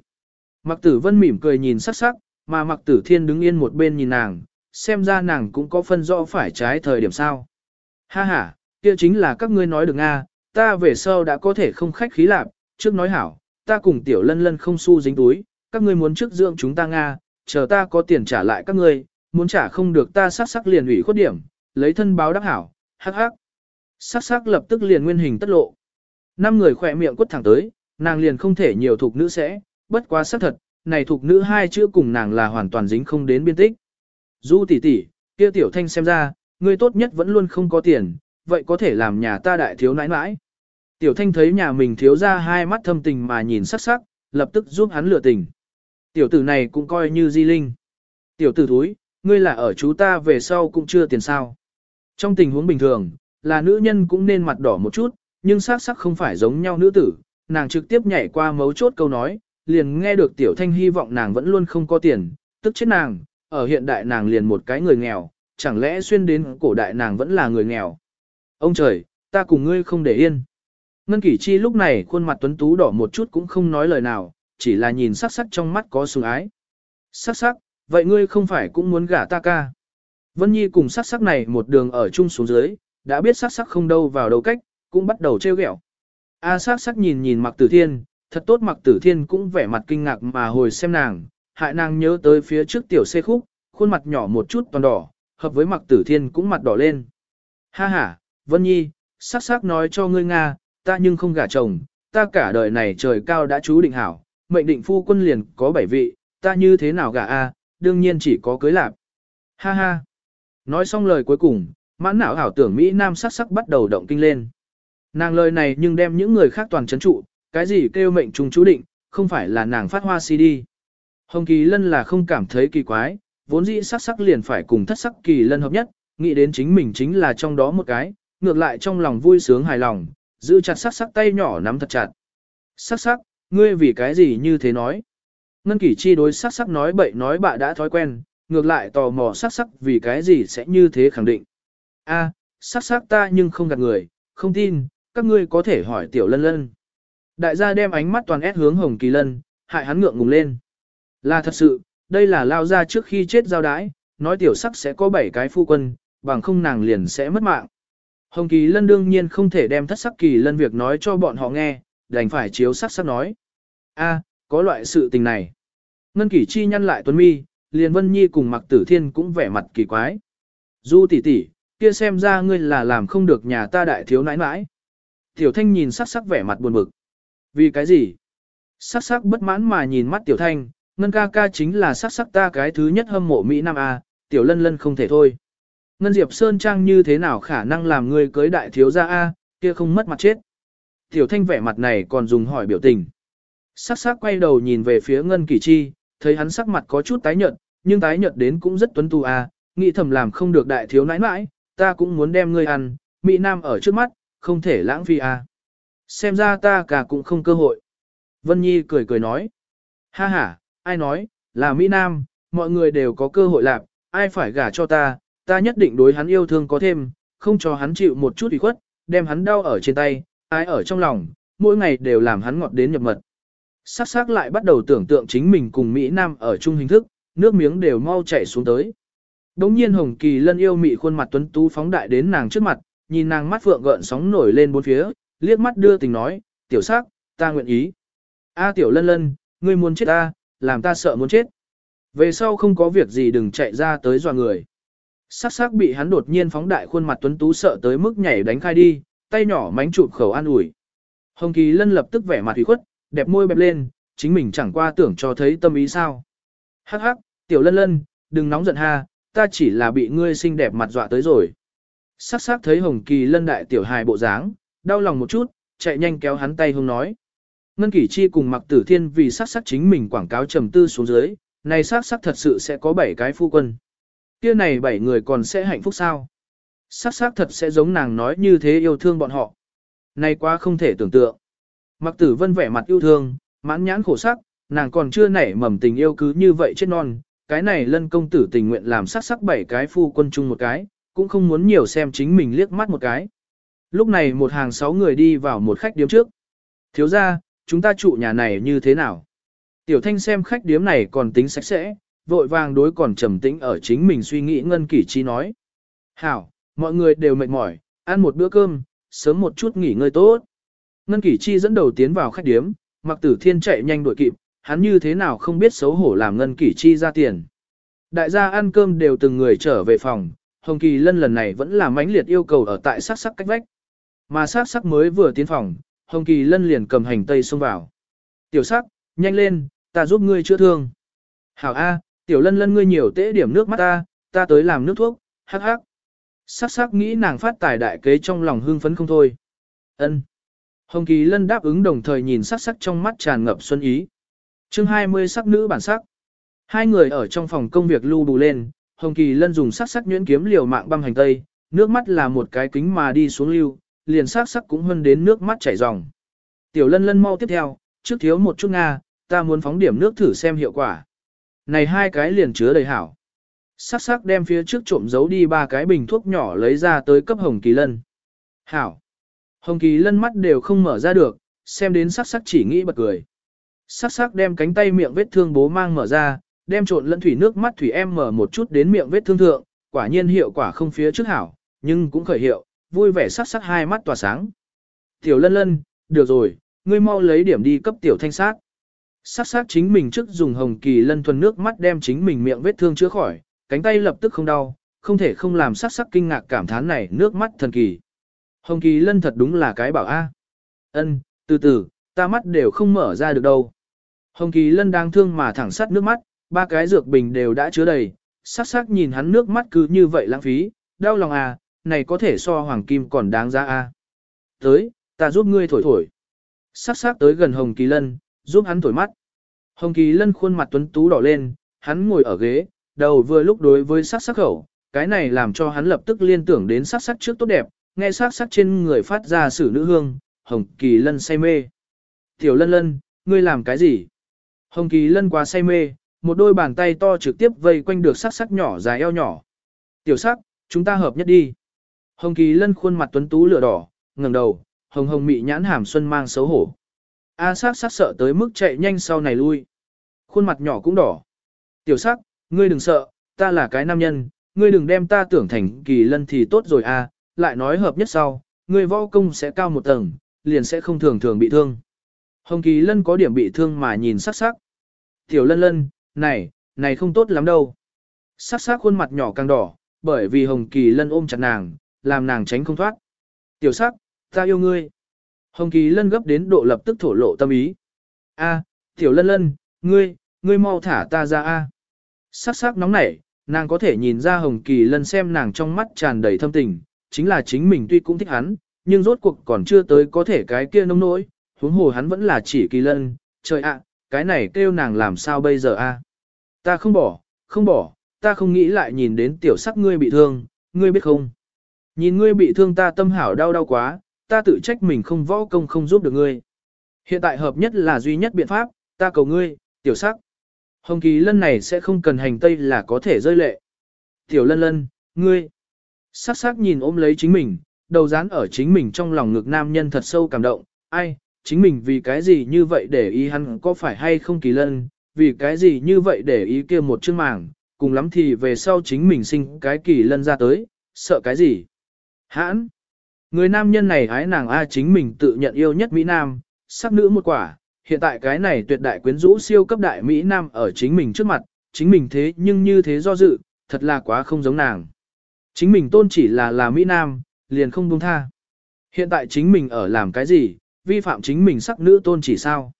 Mặc tử vân mỉm cười nhìn sắc sắc, mà mặc tử thiên đứng yên một bên nhìn nàng, xem ra nàng cũng có phân rõ phải trái thời điểm sao. Ha ha, kia chính là các ngươi nói được Nga, ta về sau đã có thể không khách khí lạp, trước nói hảo, ta cùng tiểu lân lân không xu dính túi, các ngươi muốn trước dưỡng chúng ta Nga, chờ ta có tiền trả lại các ngươi, muốn trả không được ta sắc sắc liền ủy khuất điểm, lấy thân báo đắc hảo, hắc hắc. Sắc sắc lập tức liền nguyên hình tất lộ. Năm người khỏe miệng quất thẳng tới, nàng liền không thể nhiều thuộc nữ sẽ, bất quá xác thật, này thuộc nữ hai chữ cùng nàng là hoàn toàn dính không đến biên tích. Du tỷ tỷ, kia tiểu thanh xem ra, người tốt nhất vẫn luôn không có tiền, vậy có thể làm nhà ta đại thiếu nãi nãi. Tiểu thanh thấy nhà mình thiếu ra hai mắt thâm tình mà nhìn sắc sắc, lập tức giúp hắn lừa tình. Tiểu tử này cũng coi như di linh. Tiểu tử thúi, ngươi là ở chú ta về sau cũng chưa tiền sao. Trong tình huống bình thường, là nữ nhân cũng nên mặt đỏ một chút, nhưng sắc sắc không phải giống nhau nữ tử, nàng trực tiếp nhảy qua mấu chốt câu nói, liền nghe được tiểu thanh hy vọng nàng vẫn luôn không có tiền, tức chết nàng, ở hiện đại nàng liền một cái người nghèo, chẳng lẽ xuyên đến cổ đại nàng vẫn là người nghèo. Ông trời, ta cùng ngươi không để yên. Ngân Kỷ Chi lúc này khuôn mặt tuấn tú đỏ một chút cũng không nói lời nào, chỉ là nhìn sắc sắc trong mắt có sùng ái. Sắc sắc, vậy ngươi không phải cũng muốn gả ta ca. Vân Nhi cùng sắc sắc này một đường ở chung xuống dưới, đã biết sắc sắc không đâu vào đâu cách, cũng bắt đầu trêu ghẹo. A sắc sắc nhìn nhìn mặc tử thiên, thật tốt mặc tử thiên cũng vẻ mặt kinh ngạc mà hồi xem nàng, hại nàng nhớ tới phía trước tiểu xê khúc, khuôn mặt nhỏ một chút toàn đỏ, hợp với mặc tử thiên cũng mặt đỏ lên. Ha ha, Vân Nhi, sắc sắc nói cho ngươi Nga, ta nhưng không gả chồng, ta cả đời này trời cao đã chú định hảo, mệnh định phu quân liền có bảy vị, ta như thế nào gả a, đương nhiên chỉ có cưới lạp. Ha ha. Nói xong lời cuối cùng, mãn não ảo tưởng Mỹ Nam sắc sắc bắt đầu động kinh lên. Nàng lời này nhưng đem những người khác toàn chấn trụ, cái gì kêu mệnh trùng chú định, không phải là nàng phát hoa CD. Hồng Kỳ Lân là không cảm thấy kỳ quái, vốn dĩ sắc sắc liền phải cùng thất sắc Kỳ Lân hợp nhất, nghĩ đến chính mình chính là trong đó một cái, ngược lại trong lòng vui sướng hài lòng, giữ chặt sắc sắc tay nhỏ nắm thật chặt. Sắc sắc, ngươi vì cái gì như thế nói? Ngân Kỳ chi đối sắc sắc nói bậy nói bạ đã thói quen, ngược lại tò mò sắc sắc vì cái gì sẽ như thế khẳng định. A, sắc sắc ta nhưng không gạt người, không tin, các ngươi có thể hỏi tiểu lân lân. Đại gia đem ánh mắt toàn ép hướng hồng kỳ lân, hại hắn ngượng ngùng lên. Là thật sự, đây là lao ra trước khi chết giao đái, nói tiểu sắc sẽ có 7 cái phu quân, bằng không nàng liền sẽ mất mạng. Hồng Kỳ Lân đương nhiên không thể đem thất sắc Kỳ Lân việc nói cho bọn họ nghe, đành phải chiếu sắc sắc nói. a có loại sự tình này. Ngân Kỷ Chi nhăn lại tuấn mi, liền Vân Nhi cùng Mặc Tử Thiên cũng vẻ mặt kỳ quái. Du tỷ tỷ, kia xem ra ngươi là làm không được nhà ta đại thiếu nãi nãi. Tiểu Thanh nhìn sắc sắc vẻ mặt buồn bực. Vì cái gì? Sắc sắc bất mãn mà nhìn mắt Tiểu Thanh, Ngân ca ca chính là sắc sắc ta cái thứ nhất hâm mộ Mỹ Nam A, Tiểu Lân Lân không thể thôi. Ngân Diệp Sơn Trang như thế nào khả năng làm ngươi cưới đại thiếu gia A, kia không mất mặt chết. Tiểu Thanh vẻ mặt này còn dùng hỏi biểu tình. Sắc sắc quay đầu nhìn về phía Ngân Kỳ Chi, thấy hắn sắc mặt có chút tái nhợt, nhưng tái nhợt đến cũng rất tuấn tu A, nghĩ thầm làm không được đại thiếu nãi nãi, ta cũng muốn đem ngươi ăn, Mỹ Nam ở trước mắt, không thể lãng phí A. Xem ra ta cả cũng không cơ hội. Vân Nhi cười cười nói. Ha ha, ai nói, là Mỹ Nam, mọi người đều có cơ hội làm, ai phải gả cho ta, ta nhất định đối hắn yêu thương có thêm, không cho hắn chịu một chút ủy khuất, đem hắn đau ở trên tay, ai ở trong lòng, mỗi ngày đều làm hắn ngọt đến nhập mật. Sắc sắc lại bắt đầu tưởng tượng chính mình cùng Mỹ Nam ở chung hình thức, nước miếng đều mau chảy xuống tới. Đống nhiên Hồng Kỳ lân yêu mị khuôn mặt tuấn tú phóng đại đến nàng trước mặt, nhìn nàng mắt phượng gợn sóng nổi lên bốn phía, liếc mắt đưa tình nói, tiểu sắc, ta nguyện ý. A tiểu lân lân, ngươi muốn chết ta, làm ta sợ muốn chết. Về sau không có việc gì đừng chạy ra tới dọa người. Sắc sắc bị hắn đột nhiên phóng đại khuôn mặt tuấn tú sợ tới mức nhảy đánh khai đi, tay nhỏ mánh chụp khẩu an ủi. Hồng Kỳ Lân lập tức vẻ mặt hủy khuất, đẹp môi bẹp lên, chính mình chẳng qua tưởng cho thấy tâm ý sao. Hắc hắc, tiểu lân lân, đừng nóng giận ha, ta chỉ là bị ngươi xinh đẹp mặt dọa tới rồi. Sắc sắc thấy Hồng Kỳ Lân đại tiểu hài bộ dáng, đau lòng một chút, chạy nhanh kéo hắn tay hông nói. Ngân Kỷ Chi cùng Mặc Tử Thiên vì sát sắc chính mình quảng cáo trầm tư xuống dưới, này sát sắc thật sự sẽ có 7 cái phu quân. Kia này 7 người còn sẽ hạnh phúc sao? sát sắc thật sẽ giống nàng nói như thế yêu thương bọn họ. Này quá không thể tưởng tượng. Mặc Tử Vân vẻ mặt yêu thương, mãn nhãn khổ sắc, nàng còn chưa nảy mầm tình yêu cứ như vậy chết non. Cái này lân công tử tình nguyện làm sát sắc 7 cái phu quân chung một cái, cũng không muốn nhiều xem chính mình liếc mắt một cái. Lúc này một hàng sáu người đi vào một khách điếm trước. Thiếu ra, chúng ta trụ nhà này như thế nào? Tiểu thanh xem khách điếm này còn tính sạch sẽ, vội vàng đối còn trầm tĩnh ở chính mình suy nghĩ ngân kỷ chi nói. Hảo, mọi người đều mệt mỏi, ăn một bữa cơm, sớm một chút nghỉ ngơi tốt. Ngân kỷ chi dẫn đầu tiến vào khách điếm, mặc tử thiên chạy nhanh đuổi kịp, hắn như thế nào không biết xấu hổ làm ngân kỷ chi ra tiền. Đại gia ăn cơm đều từng người trở về phòng, Hồng Kỳ Lân lần này vẫn là mãnh liệt yêu cầu ở tại sắc sắc cách vách. Mà sắc sắc mới vừa tiến phòng, Hồng Kỳ Lân liền cầm hành tây xông vào. Tiểu sắc, nhanh lên, ta giúp ngươi chữa thương. Hảo A, tiểu lân lân ngươi nhiều tễ điểm nước mắt ta, ta tới làm nước thuốc, hắc hắc. Sắc sắc nghĩ nàng phát tài đại kế trong lòng hưng phấn không thôi. Ân. Hồng Kỳ Lân đáp ứng đồng thời nhìn sắc sắc trong mắt tràn ngập xuân ý. chương 20 sắc nữ bản sắc. Hai người ở trong phòng công việc lưu bù lên, Hồng Kỳ Lân dùng sắc sắc nhuyễn kiếm liều mạng băng hành tây, nước mắt là một cái kính mà đi xuống lưu, liền sắc sắc cũng hơn đến nước mắt chảy ròng. Tiểu lân lân mau tiếp theo, trước thiếu một chút Nga, ta muốn phóng điểm nước thử xem hiệu quả. Này hai cái liền chứa đầy hảo. Sắc sắc đem phía trước trộm giấu đi ba cái bình thuốc nhỏ lấy ra tới cấp Hồng Kỳ Lân. Hảo. Hồng Kỳ Lân mắt đều không mở ra được, xem đến sắc sắc chỉ nghĩ bật cười. Sắc sắc đem cánh tay miệng vết thương bố mang mở ra, đem trộn lẫn thủy nước mắt thủy em mở một chút đến miệng vết thương thượng, quả nhiên hiệu quả không phía trước hảo, nhưng cũng khởi hiệu, vui vẻ sắc sắc hai mắt tỏa sáng. Tiểu lân lân, được rồi, ngươi mau lấy điểm đi cấp tiểu thanh sát. Sắc sắc chính mình trước dùng hồng kỳ lân thuần nước mắt đem chính mình miệng vết thương chữa khỏi, cánh tay lập tức không đau, không thể không làm sắc sắc kinh ngạc cảm thán này nước mắt thần kỳ. Hồng kỳ lân thật đúng là cái bảo A. ân từ từ, ta mắt đều không mở ra được đâu. Hồng kỳ lân đang thương mà thẳng sắt nước mắt, ba cái dược bình đều đã chứa đầy, sắc sắc nhìn hắn nước mắt cứ như vậy lãng phí, đau lòng à, này có thể so hoàng kim còn đáng giá a. Tới, ta giúp ngươi thổi thổi. Sắc sắc tới gần Hồng Kỳ Lân, giúp hắn thổi mắt. Hồng Kỳ Lân khuôn mặt tuấn tú đỏ lên, hắn ngồi ở ghế, đầu vừa lúc đối với sắc sắc khẩu, cái này làm cho hắn lập tức liên tưởng đến sắc sắc trước tốt đẹp, nghe sắc sắc trên người phát ra sử nữ hương, Hồng Kỳ Lân say mê. Tiểu Lân Lân, ngươi làm cái gì? Hồng Kỳ Lân quá say mê, một đôi bàn tay to trực tiếp vây quanh được sắc sắc nhỏ dài eo nhỏ. Tiểu sắc, chúng ta hợp nhất đi. Hồng Kỳ Lân khuôn mặt tuấn tú lửa đỏ, ngẩng đầu, hồng hồng mị nhãn hàm xuân mang xấu hổ. A sắc sắc sợ tới mức chạy nhanh sau này lui. Khuôn mặt nhỏ cũng đỏ. Tiểu sắc, ngươi đừng sợ, ta là cái nam nhân, ngươi đừng đem ta tưởng thành kỳ lân thì tốt rồi a. lại nói hợp nhất sau, ngươi võ công sẽ cao một tầng, liền sẽ không thường thường bị thương. Hồng kỳ lân có điểm bị thương mà nhìn sắc sắc. Tiểu lân lân, này, này không tốt lắm đâu. Sắc sắc khuôn mặt nhỏ càng đỏ, bởi vì Hồng Kỳ Lân ôm chặt nàng, làm nàng tránh không thoát. Tiểu sắc, ta yêu ngươi. Hồng Kỳ Lân gấp đến độ lập tức thổ lộ tâm ý. A, Tiểu Lân Lân, ngươi, ngươi mau thả ta ra a. Sắc sắc nóng nảy, nàng có thể nhìn ra Hồng Kỳ Lân xem nàng trong mắt tràn đầy thâm tình, chính là chính mình tuy cũng thích hắn, nhưng rốt cuộc còn chưa tới có thể cái kia nông nỗi, huống hồ hắn vẫn là chỉ Kỳ Lân, trời ạ, cái này kêu nàng làm sao bây giờ a? Ta không bỏ, không bỏ, ta không nghĩ lại nhìn đến tiểu sắc ngươi bị thương, ngươi biết không? Nhìn ngươi bị thương ta tâm hảo đau đau quá, ta tự trách mình không võ công không giúp được ngươi. Hiện tại hợp nhất là duy nhất biện pháp, ta cầu ngươi, tiểu sắc. Hồng kỳ lân này sẽ không cần hành tây là có thể rơi lệ. Tiểu lân lân, ngươi. Sắc sắc nhìn ôm lấy chính mình, đầu dán ở chính mình trong lòng ngực nam nhân thật sâu cảm động. Ai, chính mình vì cái gì như vậy để ý hắn có phải hay không kỳ lân, vì cái gì như vậy để ý kia một chương màng, cùng lắm thì về sau chính mình sinh cái kỳ lân ra tới, sợ cái gì. Hãn! Người nam nhân này ái nàng A chính mình tự nhận yêu nhất Mỹ Nam, sắc nữ một quả, hiện tại cái này tuyệt đại quyến rũ siêu cấp đại Mỹ Nam ở chính mình trước mặt, chính mình thế nhưng như thế do dự, thật là quá không giống nàng. Chính mình tôn chỉ là là Mỹ Nam, liền không buông tha. Hiện tại chính mình ở làm cái gì, vi phạm chính mình sắc nữ tôn chỉ sao.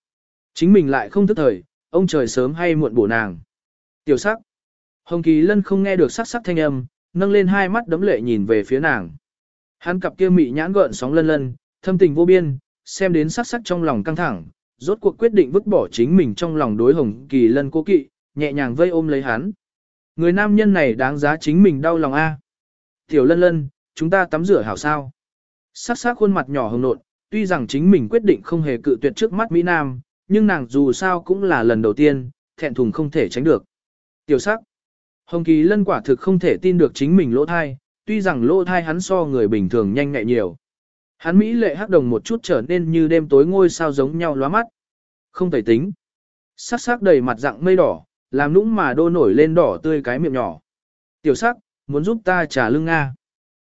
Chính mình lại không thức thời, ông trời sớm hay muộn bổ nàng. Tiểu sắc. Hồng Kỳ Lân không nghe được sắc sắc thanh âm, nâng lên hai mắt đấm lệ nhìn về phía nàng. Hắn cặp kia mị nhãn gợn sóng lân lân, thâm tình vô biên, xem đến sắc sắc trong lòng căng thẳng, rốt cuộc quyết định vứt bỏ chính mình trong lòng đối Hồng Kỳ Lân cố kỵ, nhẹ nhàng vây ôm lấy hắn. Người nam nhân này đáng giá chính mình đau lòng a. Tiểu lân lân, chúng ta tắm rửa hảo sao. Sắc sắc khuôn mặt nhỏ hồng nộn, tuy rằng chính mình quyết định không hề cự tuyệt trước mắt Mỹ Nam, nhưng nàng dù sao cũng là lần đầu tiên, thẹn thùng không thể tránh được. Tiểu sắc. Hồng Kỳ Lân quả thực không thể tin được chính mình lỗ thai, tuy rằng lỗ thai hắn so người bình thường nhanh nhẹ nhiều. Hắn Mỹ lệ hắc đồng một chút trở nên như đêm tối ngôi sao giống nhau lóa mắt. Không thể tính. Sắc sắc đầy mặt dạng mây đỏ, làm nũng mà đô nổi lên đỏ tươi cái miệng nhỏ. Tiểu sắc, muốn giúp ta trả lưng Nga.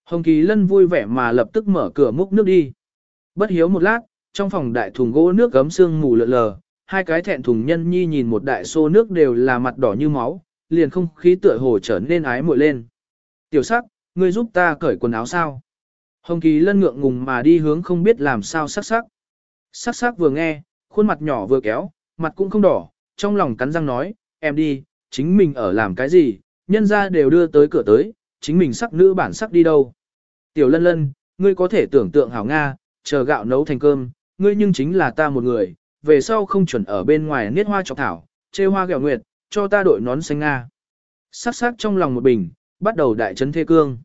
Hồng Kỳ Lân vui vẻ mà lập tức mở cửa múc nước đi. Bất hiếu một lát, trong phòng đại thùng gỗ nước gấm sương mù lượn lờ, hai cái thẹn thùng nhân nhi nhìn một đại xô nước đều là mặt đỏ như máu, liền không khí tựa hồ trở nên ái muội lên. Tiểu sắc, ngươi giúp ta cởi quần áo sao? Hồng Kỳ lân ngượng ngùng mà đi hướng không biết làm sao sắc sắc. Sắc sắc vừa nghe, khuôn mặt nhỏ vừa kéo, mặt cũng không đỏ, trong lòng cắn răng nói, em đi, chính mình ở làm cái gì, nhân ra đều đưa tới cửa tới, chính mình sắc nữ bản sắc đi đâu. Tiểu lân lân, ngươi có thể tưởng tượng hảo Nga, chờ gạo nấu thành cơm, ngươi nhưng chính là ta một người, về sau không chuẩn ở bên ngoài niết hoa trọc thảo, chê hoa gẹo nguyệt, cho ta đội nón xanh Nga. Sắc sắc trong lòng một bình, bắt đầu đại trấn thê cương.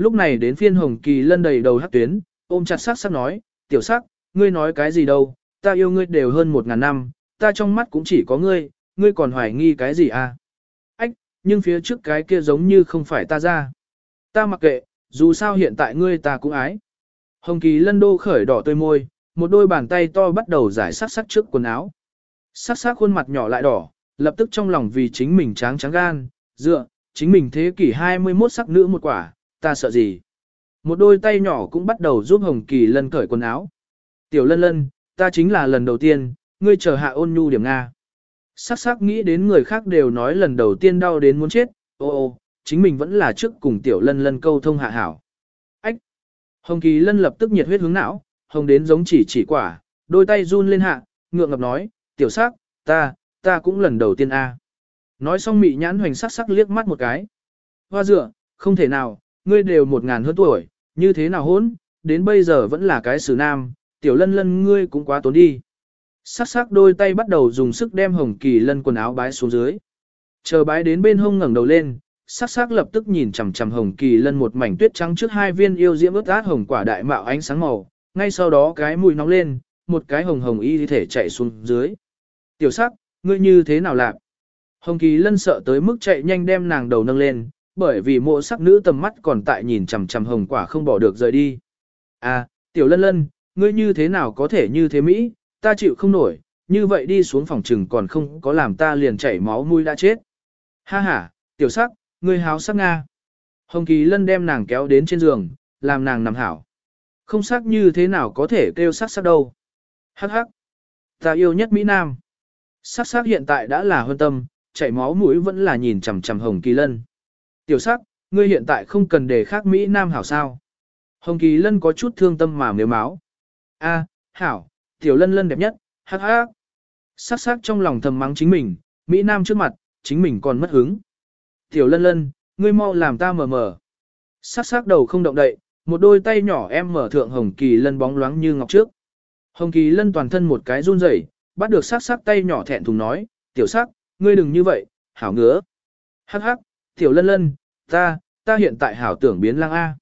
Lúc này đến phiên hồng kỳ lân đầy đầu hắc tuyến, ôm chặt sắc sắc nói, tiểu sắc, ngươi nói cái gì đâu, ta yêu ngươi đều hơn một ngàn năm, ta trong mắt cũng chỉ có ngươi, ngươi còn hoài nghi cái gì à? Ách, nhưng phía trước cái kia giống như không phải ta ra. Ta mặc kệ, dù sao hiện tại ngươi ta cũng ái. Hồng kỳ lân đô khởi đỏ tươi môi, một đôi bàn tay to bắt đầu giải sắc sắc trước quần áo. Sắc sắc khuôn mặt nhỏ lại đỏ, lập tức trong lòng vì chính mình tráng trắng gan, dựa, chính mình thế kỷ 21 sắc nữ một quả, ta sợ gì. Một đôi tay nhỏ cũng bắt đầu giúp Hồng Kỳ Lân cởi quần áo. Tiểu Lân Lân, ta chính là lần đầu tiên, ngươi chờ hạ ôn nhu điểm Nga. Sắc sắc nghĩ đến người khác đều nói lần đầu tiên đau đến muốn chết, ô ô, chính mình vẫn là trước cùng tiểu lân lân câu thông hạ hảo. Ách! Hồng Kỳ lân lập tức nhiệt huyết hướng não, hồng đến giống chỉ chỉ quả, đôi tay run lên hạ, ngượng ngập nói, tiểu sắc, ta, ta cũng lần đầu tiên a. Nói xong mị nhãn hoành sắc sắc liếc mắt một cái. Hoa dựa, không thể nào, ngươi đều một ngàn hơn tuổi, như thế nào hôn, đến bây giờ vẫn là cái xử nam, tiểu lân lân ngươi cũng quá tốn đi. Sắc sắc đôi tay bắt đầu dùng sức đem hồng kỳ lân quần áo bái xuống dưới. Chờ bái đến bên hông ngẩng đầu lên, sắc sắc lập tức nhìn chằm chằm hồng kỳ lân một mảnh tuyết trắng trước hai viên yêu diễm ướt át hồng quả đại mạo ánh sáng màu, ngay sau đó cái mùi nóng lên, một cái hồng hồng y thể chạy xuống dưới. Tiểu sắc, ngươi như thế nào lạc? Hồng kỳ lân sợ tới mức chạy nhanh đem nàng đầu nâng lên, bởi vì mộ sắc nữ tầm mắt còn tại nhìn chằm chằm hồng quả không bỏ được rời đi. À, tiểu lân lân, ngươi như thế nào có thể như thế Mỹ, ta chịu không nổi, như vậy đi xuống phòng trừng còn không có làm ta liền chảy máu mũi đã chết. Ha ha, tiểu sắc, ngươi háo sắc Nga. Hồng Kỳ Lân đem nàng kéo đến trên giường, làm nàng nằm hảo. Không sắc như thế nào có thể kêu sắc sắc đâu. Hắc hắc. Ta yêu nhất Mỹ Nam. Sắc sắc hiện tại đã là hơn tâm, chảy máu mũi vẫn là nhìn chằm chằm Hồng Kỳ Lân. Tiểu sắc, ngươi hiện tại không cần để khác Mỹ Nam hảo sao. Hồng Kỳ Lân có chút thương tâm mà nếu máu. A, hảo, tiểu lân lân đẹp nhất, hắc hắc. Sắc sắc trong lòng thầm mắng chính mình, Mỹ Nam trước mặt, chính mình còn mất hứng. Tiểu lân lân, ngươi mau làm ta mờ mờ. Sắc sắc đầu không động đậy, một đôi tay nhỏ em mở thượng hồng kỳ lân bóng loáng như ngọc trước. Hồng kỳ lân toàn thân một cái run rẩy, bắt được sắc sắc tay nhỏ thẹn thùng nói, tiểu sắc, ngươi đừng như vậy, hảo ngứa. Hắc hắc, tiểu lân lân, ta, ta hiện tại hảo tưởng biến lang A.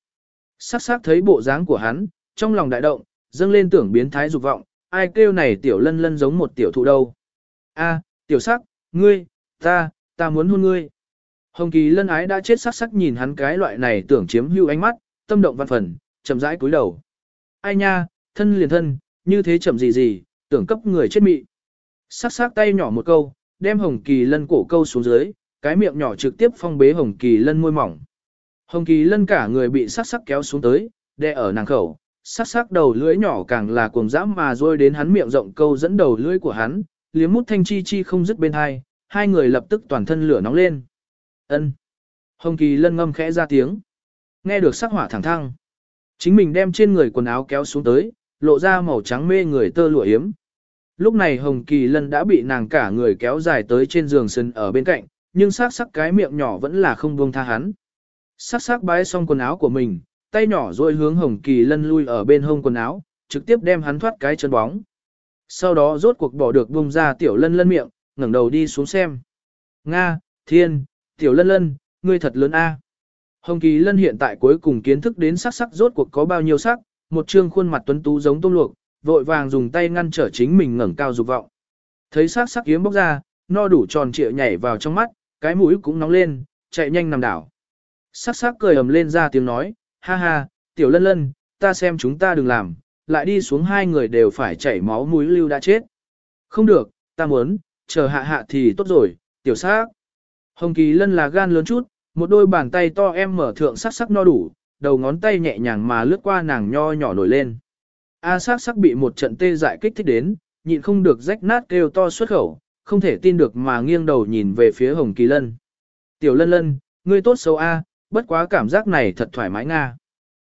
Sắc sắc thấy bộ dáng của hắn, trong lòng đại động, dâng lên tưởng biến thái dục vọng, ai kêu này tiểu lân lân giống một tiểu thụ đâu. A, tiểu sắc, ngươi, ta, ta muốn hôn ngươi. Hồng Kỳ lân ái đã chết sắc sắc nhìn hắn cái loại này tưởng chiếm hưu ánh mắt, tâm động văn phần, chậm rãi cúi đầu. Ai nha, thân liền thân, như thế chậm gì gì, tưởng cấp người chết mị. Sắc sắc tay nhỏ một câu, đem Hồng Kỳ lân cổ câu xuống dưới, cái miệng nhỏ trực tiếp phong bế Hồng Kỳ lân môi mỏng. Hồng Kỳ lân cả người bị sắc sắc kéo xuống tới, đè ở nàng khẩu, sắc sắc đầu lưỡi nhỏ càng là cuồng dã mà rôi đến hắn miệng rộng câu dẫn đầu lưỡi của hắn, liếm mút thanh chi chi không dứt bên hai, hai người lập tức toàn thân lửa nóng lên. Ân. Hồng Kỳ lân ngâm khẽ ra tiếng. Nghe được sắc hỏa thẳng thăng. Chính mình đem trên người quần áo kéo xuống tới, lộ ra màu trắng mê người tơ lụa yếm. Lúc này Hồng Kỳ lân đã bị nàng cả người kéo dài tới trên giường sân ở bên cạnh, nhưng sắc sắc cái miệng nhỏ vẫn là không buông tha hắn. Sắc sắc bái xong quần áo của mình, tay nhỏ rồi hướng Hồng Kỳ Lân lui ở bên hông quần áo, trực tiếp đem hắn thoát cái chân bóng. Sau đó rốt cuộc bỏ được buông ra tiểu lân lân miệng, ngẩng đầu đi xuống xem. Nga, thiên, tiểu lân lân, ngươi thật lớn a. Hồng Kỳ Lân hiện tại cuối cùng kiến thức đến sắc sắc rốt cuộc có bao nhiêu sắc, một trương khuôn mặt tuấn tú giống tôm luộc, vội vàng dùng tay ngăn trở chính mình ngẩng cao dục vọng. Thấy sắc sắc kiếm bốc ra, no đủ tròn trịa nhảy vào trong mắt, cái mũi cũng nóng lên, chạy nhanh nằm đảo. Sắc sắc cười ầm lên ra tiếng nói, ha ha, tiểu lân lân, ta xem chúng ta đừng làm, lại đi xuống hai người đều phải chảy máu mũi lưu đã chết. Không được, ta muốn, chờ hạ hạ thì tốt rồi, tiểu sắc. Hồng Kỳ lân là gan lớn chút, một đôi bàn tay to em mở thượng sắc sắc no đủ, đầu ngón tay nhẹ nhàng mà lướt qua nàng nho nhỏ nổi lên. A sắc sắc bị một trận tê dại kích thích đến, nhịn không được rách nát kêu to xuất khẩu, không thể tin được mà nghiêng đầu nhìn về phía Hồng Kỳ lân. Tiểu lân lân, ngươi tốt xấu A, bất quá cảm giác này thật thoải mái nga.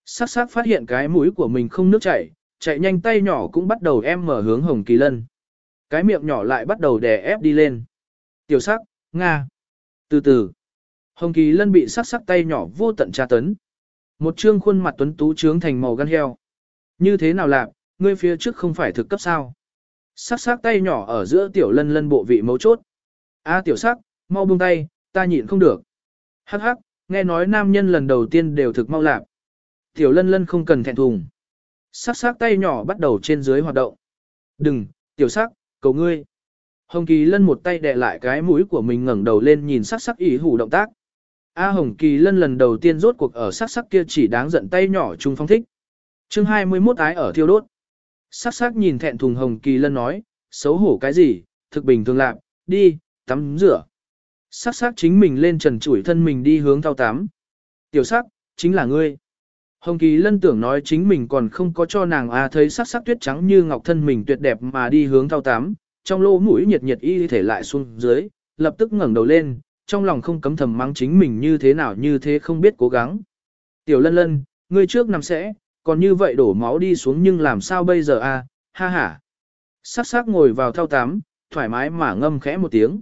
Sắc sắc phát hiện cái mũi của mình không nước chảy, chạy nhanh tay nhỏ cũng bắt đầu em mở hướng Hồng Kỳ Lân. Cái miệng nhỏ lại bắt đầu đè ép đi lên. Tiểu sắc, Nga. Từ từ. Hồng Kỳ Lân bị sắc sắc tay nhỏ vô tận tra tấn. Một trương khuôn mặt tuấn tú trướng thành màu gan heo. Như thế nào lạc, ngươi phía trước không phải thực cấp sao. Sắc sắc tay nhỏ ở giữa tiểu lân lân bộ vị mấu chốt. A à, tiểu sắc, mau buông tay, ta nhịn không được. Hắc hắc, nghe nói nam nhân lần đầu tiên đều thực mau lạc. Tiểu lân lân không cần thẹn thùng. Sắc sắc tay nhỏ bắt đầu trên dưới hoạt động. Đừng, tiểu sắc, cầu ngươi. Hồng Kỳ lân một tay đè lại cái mũi của mình ngẩng đầu lên nhìn sắc sắc ý hủ động tác. A Hồng Kỳ lân lần đầu tiên rốt cuộc ở sắc sắc kia chỉ đáng giận tay nhỏ chung phong thích. chương 21 ái ở thiêu đốt. Sắc sắc nhìn thẹn thùng Hồng Kỳ lân nói, xấu hổ cái gì, thực bình thường lạc, đi, tắm rửa sắc sắc chính mình lên trần chủi thân mình đi hướng thao tám. Tiểu sắc, chính là ngươi. Hồng Kỳ lân tưởng nói chính mình còn không có cho nàng a thấy sắc sắc tuyết trắng như ngọc thân mình tuyệt đẹp mà đi hướng thao tám, trong lỗ mũi nhiệt nhiệt y thể lại xuống dưới, lập tức ngẩng đầu lên, trong lòng không cấm thầm mắng chính mình như thế nào như thế không biết cố gắng. Tiểu lân lân, ngươi trước nằm sẽ, còn như vậy đổ máu đi xuống nhưng làm sao bây giờ a? ha ha. Sắc sắc ngồi vào thao tắm, thoải mái mà ngâm khẽ một tiếng.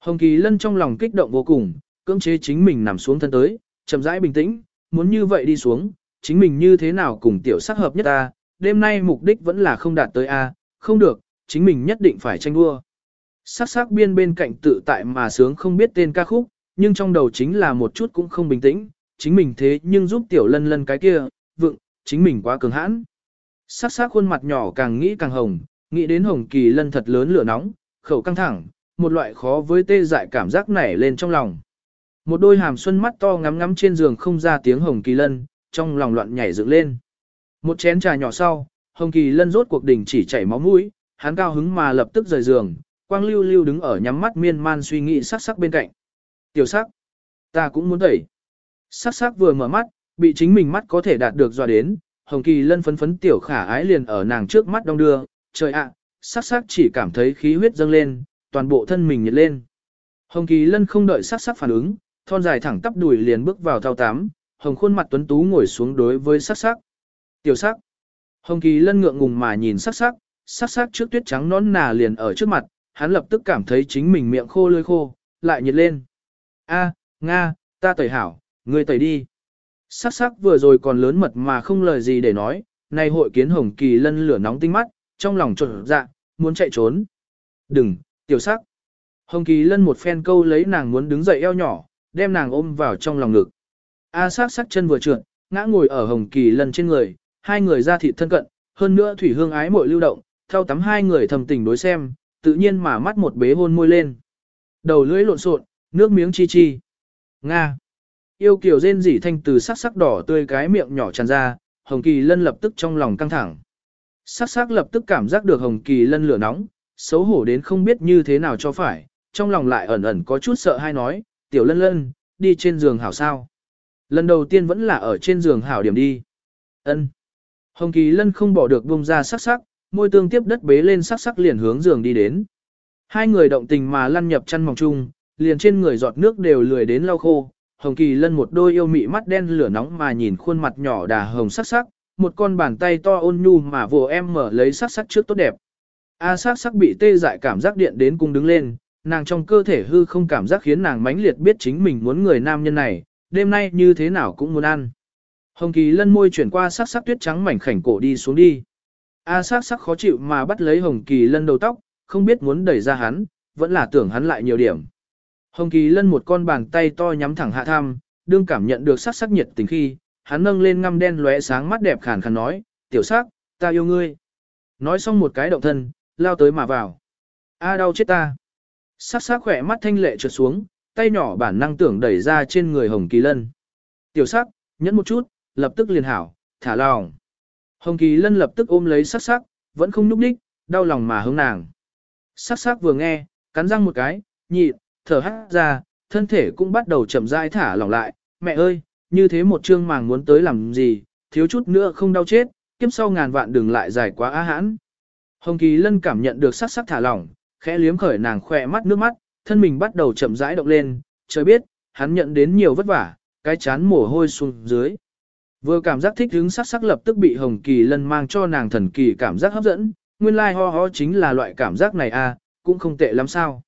Hồng Kỳ Lân trong lòng kích động vô cùng, cưỡng chế chính mình nằm xuống thân tới, chậm rãi bình tĩnh, muốn như vậy đi xuống, chính mình như thế nào cùng tiểu sắc hợp nhất ta đêm nay mục đích vẫn là không đạt tới a, không được, chính mình nhất định phải tranh đua. Sắc sắc biên bên cạnh tự tại mà sướng không biết tên ca khúc, nhưng trong đầu chính là một chút cũng không bình tĩnh, chính mình thế nhưng giúp tiểu lân lân cái kia, vượng chính mình quá cường hãn. Sắc sắc khuôn mặt nhỏ càng nghĩ càng hồng, nghĩ đến hồng kỳ lân thật lớn lửa nóng, khẩu căng thẳng, một loại khó với tê dại cảm giác nảy lên trong lòng. Một đôi hàm xuân mắt to ngắm ngắm trên giường không ra tiếng hồng kỳ lân, trong lòng loạn nhảy dựng lên. Một chén trà nhỏ sau, hồng kỳ lân rốt cuộc đỉnh chỉ chảy máu mũi, hắn cao hứng mà lập tức rời giường, quang lưu lưu đứng ở nhắm mắt miên man suy nghĩ sắc sắc bên cạnh. Tiểu sắc, ta cũng muốn tẩy. Sắc sắc vừa mở mắt, bị chính mình mắt có thể đạt được dọa đến, hồng kỳ lân phấn phấn tiểu khả ái liền ở nàng trước mắt đông đưa, trời ạ, sắc sắc chỉ cảm thấy khí huyết dâng lên, toàn bộ thân mình nhiệt lên. Hồng kỳ lân không đợi sắc sắc phản ứng, thon dài thẳng tắp đùi liền bước vào thao tám, hồng khuôn mặt tuấn tú ngồi xuống đối với sắc sắc. Tiểu sắc. Hồng kỳ lân ngượng ngùng mà nhìn sắc sắc, sắc sắc trước tuyết trắng nón nà liền ở trước mặt, hắn lập tức cảm thấy chính mình miệng khô lưỡi khô, lại nhiệt lên. A, Nga, ta tẩy hảo, ngươi tẩy đi. Sắc sắc vừa rồi còn lớn mật mà không lời gì để nói, nay hội kiến hồng kỳ lân lửa nóng tinh mắt, trong lòng trột dạ, muốn chạy trốn. Đừng, tiểu sắc. Hồng kỳ lân một phen câu lấy nàng muốn đứng dậy eo nhỏ, đem nàng ôm vào trong lòng ngực. A sắc sắc chân vừa trượt, ngã ngồi ở hồng kỳ lân trên người, hai người ra thịt thân cận, hơn nữa thủy hương ái muội lưu động, theo tắm hai người thầm tình đối xem, tự nhiên mà mắt một bế hôn môi lên. Đầu lưỡi lộn xộn, nước miếng chi chi. Nga. Yêu kiều rên rỉ thanh từ sắc sắc đỏ tươi cái miệng nhỏ tràn ra, Hồng Kỳ Lân lập tức trong lòng căng thẳng. Sắc sắc lập tức cảm giác được Hồng Kỳ Lân lửa nóng, xấu hổ đến không biết như thế nào cho phải, trong lòng lại ẩn ẩn có chút sợ hay nói, tiểu lân lân, đi trên giường hảo sao. Lần đầu tiên vẫn là ở trên giường hảo điểm đi. ân Hồng Kỳ Lân không bỏ được buông ra sắc sắc, môi tương tiếp đất bế lên sắc sắc liền hướng giường đi đến. Hai người động tình mà lăn nhập chăn mỏng chung, liền trên người giọt nước đều lười đến lau khô. Hồng Kỳ Lân một đôi yêu mị mắt đen lửa nóng mà nhìn khuôn mặt nhỏ đà hồng sắc sắc, một con bàn tay to ôn nhu mà vồ em mở lấy sắc sắc trước tốt đẹp. A sắc sắc bị tê dại cảm giác điện đến cùng đứng lên, nàng trong cơ thể hư không cảm giác khiến nàng mãnh liệt biết chính mình muốn người nam nhân này, đêm nay như thế nào cũng muốn ăn. Hồng Kỳ Lân môi chuyển qua sắc sắc tuyết trắng mảnh khảnh cổ đi xuống đi. A sắc sắc khó chịu mà bắt lấy Hồng Kỳ Lân đầu tóc, không biết muốn đẩy ra hắn, vẫn là tưởng hắn lại nhiều điểm. Hồng Kỳ Lân một con bàn tay to nhắm thẳng hạ tham, đương cảm nhận được sắc sắc nhiệt tình khi, hắn nâng lên ngăm đen lóe sáng mắt đẹp khàn khàn nói, tiểu sắc, ta yêu ngươi. Nói xong một cái động thân, lao tới mà vào. A đau chết ta. Sắc sắc khỏe mắt thanh lệ trượt xuống, tay nhỏ bản năng tưởng đẩy ra trên người Hồng Kỳ Lân. Tiểu sắc, nhẫn một chút, lập tức liền hảo, thả lòng. Hồng Kỳ Lân lập tức ôm lấy sắc sắc, vẫn không núp đích, đau lòng mà hướng nàng. Sắc sắc vừa nghe, cắn răng một cái, nhịn, thở hắt ra, thân thể cũng bắt đầu chậm rãi thả lỏng lại. Mẹ ơi, như thế một chương màng muốn tới làm gì, thiếu chút nữa không đau chết, kiếp sau ngàn vạn đừng lại dài quá á hãn. Hồng Kỳ Lân cảm nhận được sắc sắc thả lỏng, khẽ liếm khởi nàng khỏe mắt nước mắt, thân mình bắt đầu chậm rãi động lên, trời biết, hắn nhận đến nhiều vất vả, cái chán mồ hôi xuống dưới. Vừa cảm giác thích hứng sắc sắc lập tức bị Hồng Kỳ Lân mang cho nàng thần kỳ cảm giác hấp dẫn, nguyên lai like ho ho chính là loại cảm giác này à, cũng không tệ lắm sao.